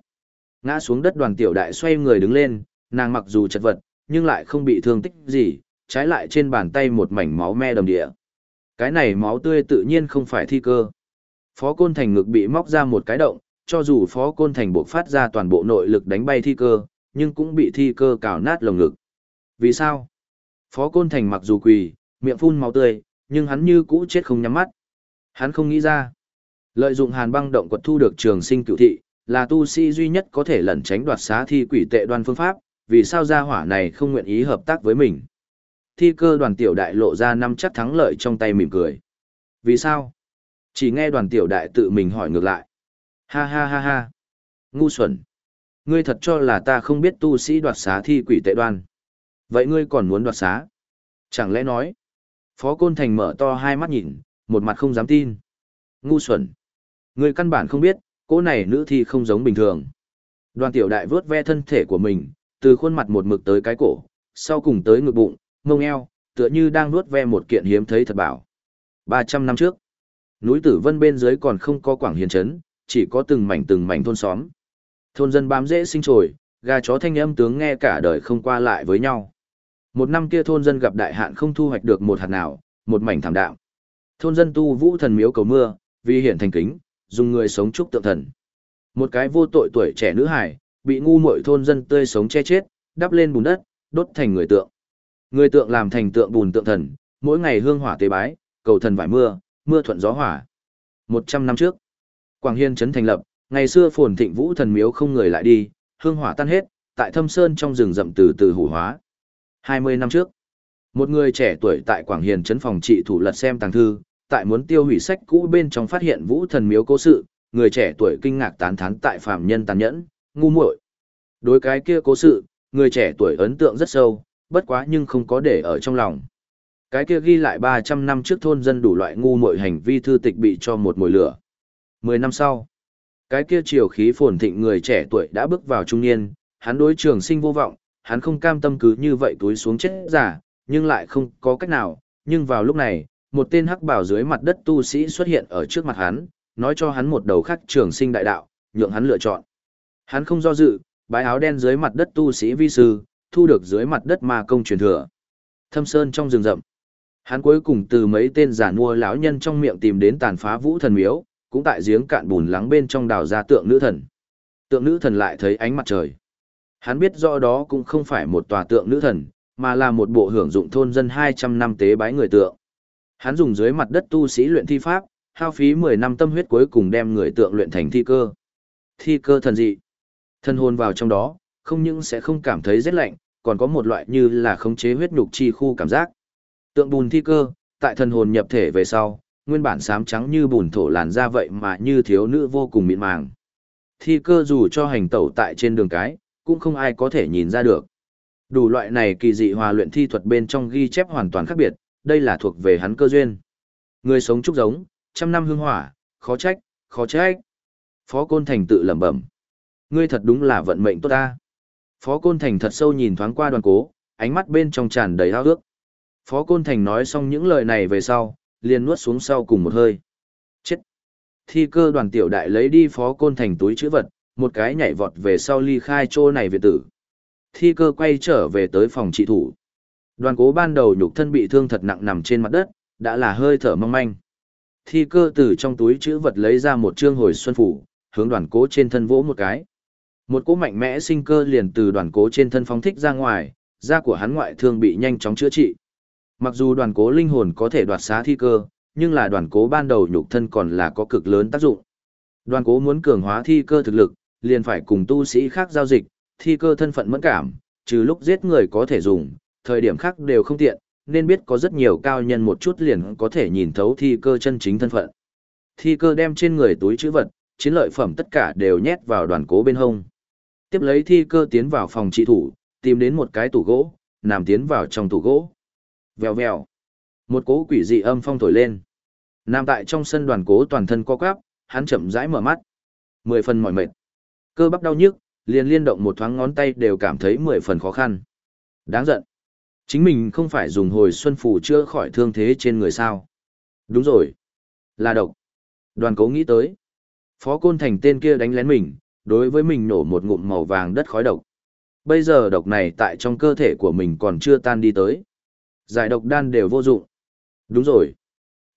Ngã xuống đất đoàn tiểu đại xoay người đứng lên, nàng mặc dù chật vật, nhưng lại không bị thương tích gì, trái lại trên bàn tay một mảnh máu me đầm địa. Cái này máu tươi tự nhiên không phải thi cơ. Phó Côn Thành ngực bị móc ra một cái động, cho dù Phó Côn Thành buộc phát ra toàn bộ nội lực đánh bay thi cơ, nhưng cũng bị thi cơ cào nát lồng ngực. Vì sao? Phó Côn Thành mặc dù quỳ, miệng phun máu tươi, nhưng hắn như cũ chết không nhắm mắt. Hắn không nghĩ ra. Lợi dụng hàn băng động quật thu được trường sinh cựu thị, là tu sĩ duy nhất có thể lẩn tránh đoạt xá thi quỷ tệ đoan phương pháp, vì sao gia hỏa này không nguyện ý hợp tác với mình. Thi cơ đoàn tiểu đại lộ ra năm chắc thắng lợi trong tay mỉm cười. Vì sao? Chỉ nghe đoàn tiểu đại tự mình hỏi ngược lại. Ha ha ha ha. Ngu xuẩn. Ngươi thật cho là ta không biết tu sĩ đoạt xá thi quỷ tệ đoan. Vậy ngươi còn muốn đoạt xá? Chẳng lẽ nói? Phó Côn Thành mở to hai mắt nhìn, một mặt không dám tin. Ngu xuẩn. Ngươi căn bản không biết, cô này nữ thi không giống bình thường. Đoàn tiểu đại vớt ve thân thể của mình, từ khuôn mặt một mực tới cái cổ, sau cùng tới ngực bụng, mông eo, tựa như đang nuốt ve một kiện hiếm thấy thật bảo. 300 năm trước, núi Tử Vân bên dưới còn không có quảng hiền trấn, chỉ có từng mảnh từng mảnh thôn xóm. Thôn dân bám dễ sinh trồi, gà chó thanh âm tướng nghe cả đời không qua lại với nhau. Một năm kia thôn dân gặp đại hạn không thu hoạch được một hạt nào, một mảnh thảm đạo. Thôn dân tu vũ thần miếu cầu mưa, vì hiển thành kính, dùng người sống chúc tượng thần. Một cái vô tội tuổi trẻ nữ hải, bị ngu muội thôn dân tươi sống che chết, đắp lên bùn đất, đốt thành người tượng. Người tượng làm thành tượng bùn tượng thần, mỗi ngày hương hỏa tế bái, cầu thần vải mưa, mưa thuận gió hỏa. Một trăm năm trước, Quảng Hiên trấn thành lập, ngày xưa phồn thịnh vũ thần miếu không người lại đi, hương hỏa tan hết, tại Thâm Sơn trong rừng rậm từ từ hủ hóa. Hai mươi năm trước, một người trẻ tuổi tại Quảng Hiền trấn phòng trị thủ lật xem tàng thư, tại muốn tiêu hủy sách cũ bên trong phát hiện vũ thần miếu cố sự, người trẻ tuổi kinh ngạc tán thán tại phàm nhân tàn nhẫn, ngu muội. Đối cái kia cố sự, người trẻ tuổi ấn tượng rất sâu, bất quá nhưng không có để ở trong lòng. Cái kia ghi lại 300 năm trước thôn dân đủ loại ngu muội hành vi thư tịch bị cho một mùi lửa. 10 năm sau, cái kia triều khí phồn thịnh người trẻ tuổi đã bước vào trung niên, hắn đối trường sinh vô vọng, hắn không cam tâm cứ như vậy túi xuống chết giả, nhưng lại không có cách nào, nhưng vào lúc này, một tên hắc bảo dưới mặt đất tu sĩ xuất hiện ở trước mặt hắn, nói cho hắn một đầu khắc trường sinh đại đạo, nhượng hắn lựa chọn. Hắn không do dự, bái áo đen dưới mặt đất tu sĩ vi sư, thu được dưới mặt đất ma công truyền thừa. Thâm sơn trong rừng rậm. Hắn cuối cùng từ mấy tên giả mua lão nhân trong miệng tìm đến tàn phá vũ thần miếu, cũng tại giếng cạn bùn lắng bên trong đào ra tượng nữ thần. Tượng nữ thần lại thấy ánh mặt trời. Hắn biết rõ đó cũng không phải một tòa tượng nữ thần, mà là một bộ hưởng dụng thôn dân 200 năm tế bái người tượng. Hắn dùng dưới mặt đất tu sĩ luyện thi pháp, hao phí 10 năm tâm huyết cuối cùng đem người tượng luyện thành thi cơ. Thi cơ thần dị. Thân hồn vào trong đó, không những sẽ không cảm thấy rét lạnh, còn có một loại như là khống chế huyết nhục chi khu cảm giác. Tượng bùn thi cơ, tại thần hồn nhập thể về sau, nguyên bản sám trắng như bùn thổ làn ra vậy mà như thiếu nữ vô cùng mịn màng. Thi cơ dù cho hành tẩu tại trên đường cái, cũng không ai có thể nhìn ra được. Đủ loại này kỳ dị hòa luyện thi thuật bên trong ghi chép hoàn toàn khác biệt, đây là thuộc về hắn cơ duyên. Người sống trúc giống, trăm năm hương hỏa, khó trách, khó trách. Phó Côn Thành tự lẩm bẩm. Ngươi thật đúng là vận mệnh tốt ta. Phó Côn Thành thật sâu nhìn thoáng qua đoàn cố, ánh mắt bên trong tràn đầy hao ước. Phó Côn Thành nói xong những lời này về sau, liền nuốt xuống sau cùng một hơi. Chết! Thi cơ đoàn tiểu đại lấy đi Phó Côn Thành túi chữ vật, một cái nhảy vọt về sau ly khai chỗ này về tử. Thi cơ quay trở về tới phòng trị thủ. Đoàn cố ban đầu nhục thân bị thương thật nặng nằm trên mặt đất, đã là hơi thở mong manh. Thi cơ từ trong túi chữ vật lấy ra một trương hồi xuân phủ, hướng đoàn cố trên thân vỗ một cái. Một cỗ mạnh mẽ sinh cơ liền từ đoàn cố trên thân phóng thích ra ngoài, da của hắn ngoại thương bị nhanh chóng chữa trị. Mặc dù đoàn cố linh hồn có thể đoạt xá thi cơ, nhưng là đoàn cố ban đầu nhục thân còn là có cực lớn tác dụng. Đoàn cố muốn cường hóa thi cơ thực lực, liền phải cùng tu sĩ khác giao dịch, thi cơ thân phận mẫn cảm, trừ lúc giết người có thể dùng, thời điểm khác đều không tiện, nên biết có rất nhiều cao nhân một chút liền có thể nhìn thấu thi cơ chân chính thân phận. Thi cơ đem trên người túi chữ vật, chiến lợi phẩm tất cả đều nhét vào đoàn cố bên hông. Tiếp lấy thi cơ tiến vào phòng trị thủ, tìm đến một cái tủ gỗ, nằm tiến vào trong tủ gỗ. Vèo vèo. Một cố quỷ dị âm phong thổi lên. Nằm tại trong sân đoàn cố toàn thân co quắp, hắn chậm rãi mở mắt. Mười phần mỏi mệt. Cơ bắp đau nhức, liền liên động một thoáng ngón tay đều cảm thấy mười phần khó khăn. Đáng giận. Chính mình không phải dùng hồi xuân phù chữa khỏi thương thế trên người sao. Đúng rồi. Là độc. Đoàn cố nghĩ tới. Phó côn thành tên kia đánh lén mình, đối với mình nổ một ngụm màu vàng đất khói độc. Bây giờ độc này tại trong cơ thể của mình còn chưa tan đi tới. Giải độc đan đều vô dụng. Đúng rồi.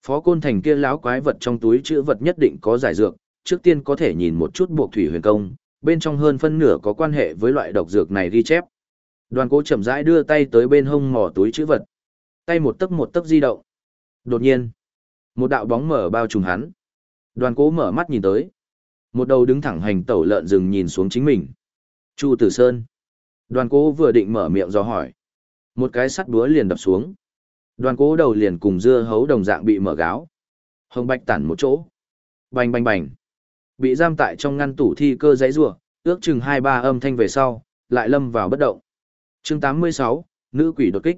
Phó côn thành kia láo quái vật trong túi chữ vật nhất định có giải dược, trước tiên có thể nhìn một chút buộc thủy huyền công, bên trong hơn phân nửa có quan hệ với loại độc dược này ghi chép. Đoàn cố chậm rãi đưa tay tới bên hông mỏ túi chữ vật. Tay một tấc một tấc di động. Đột nhiên, một đạo bóng mở bao trùm hắn. Đoàn cố mở mắt nhìn tới. Một đầu đứng thẳng hành tẩu lợn rừng nhìn xuống chính mình. Chu Tử Sơn. Đoàn cố vừa định mở miệng do hỏi. Một cái sắt búa liền đập xuống. Đoàn cố đầu liền cùng dưa hấu đồng dạng bị mở gáo. Hồng bạch tản một chỗ. Bành bành bành. Bị giam tại trong ngăn tủ thi cơ giấy rùa, ước chừng hai ba âm thanh về sau, lại lâm vào bất động. chương 86, nữ quỷ đột kích.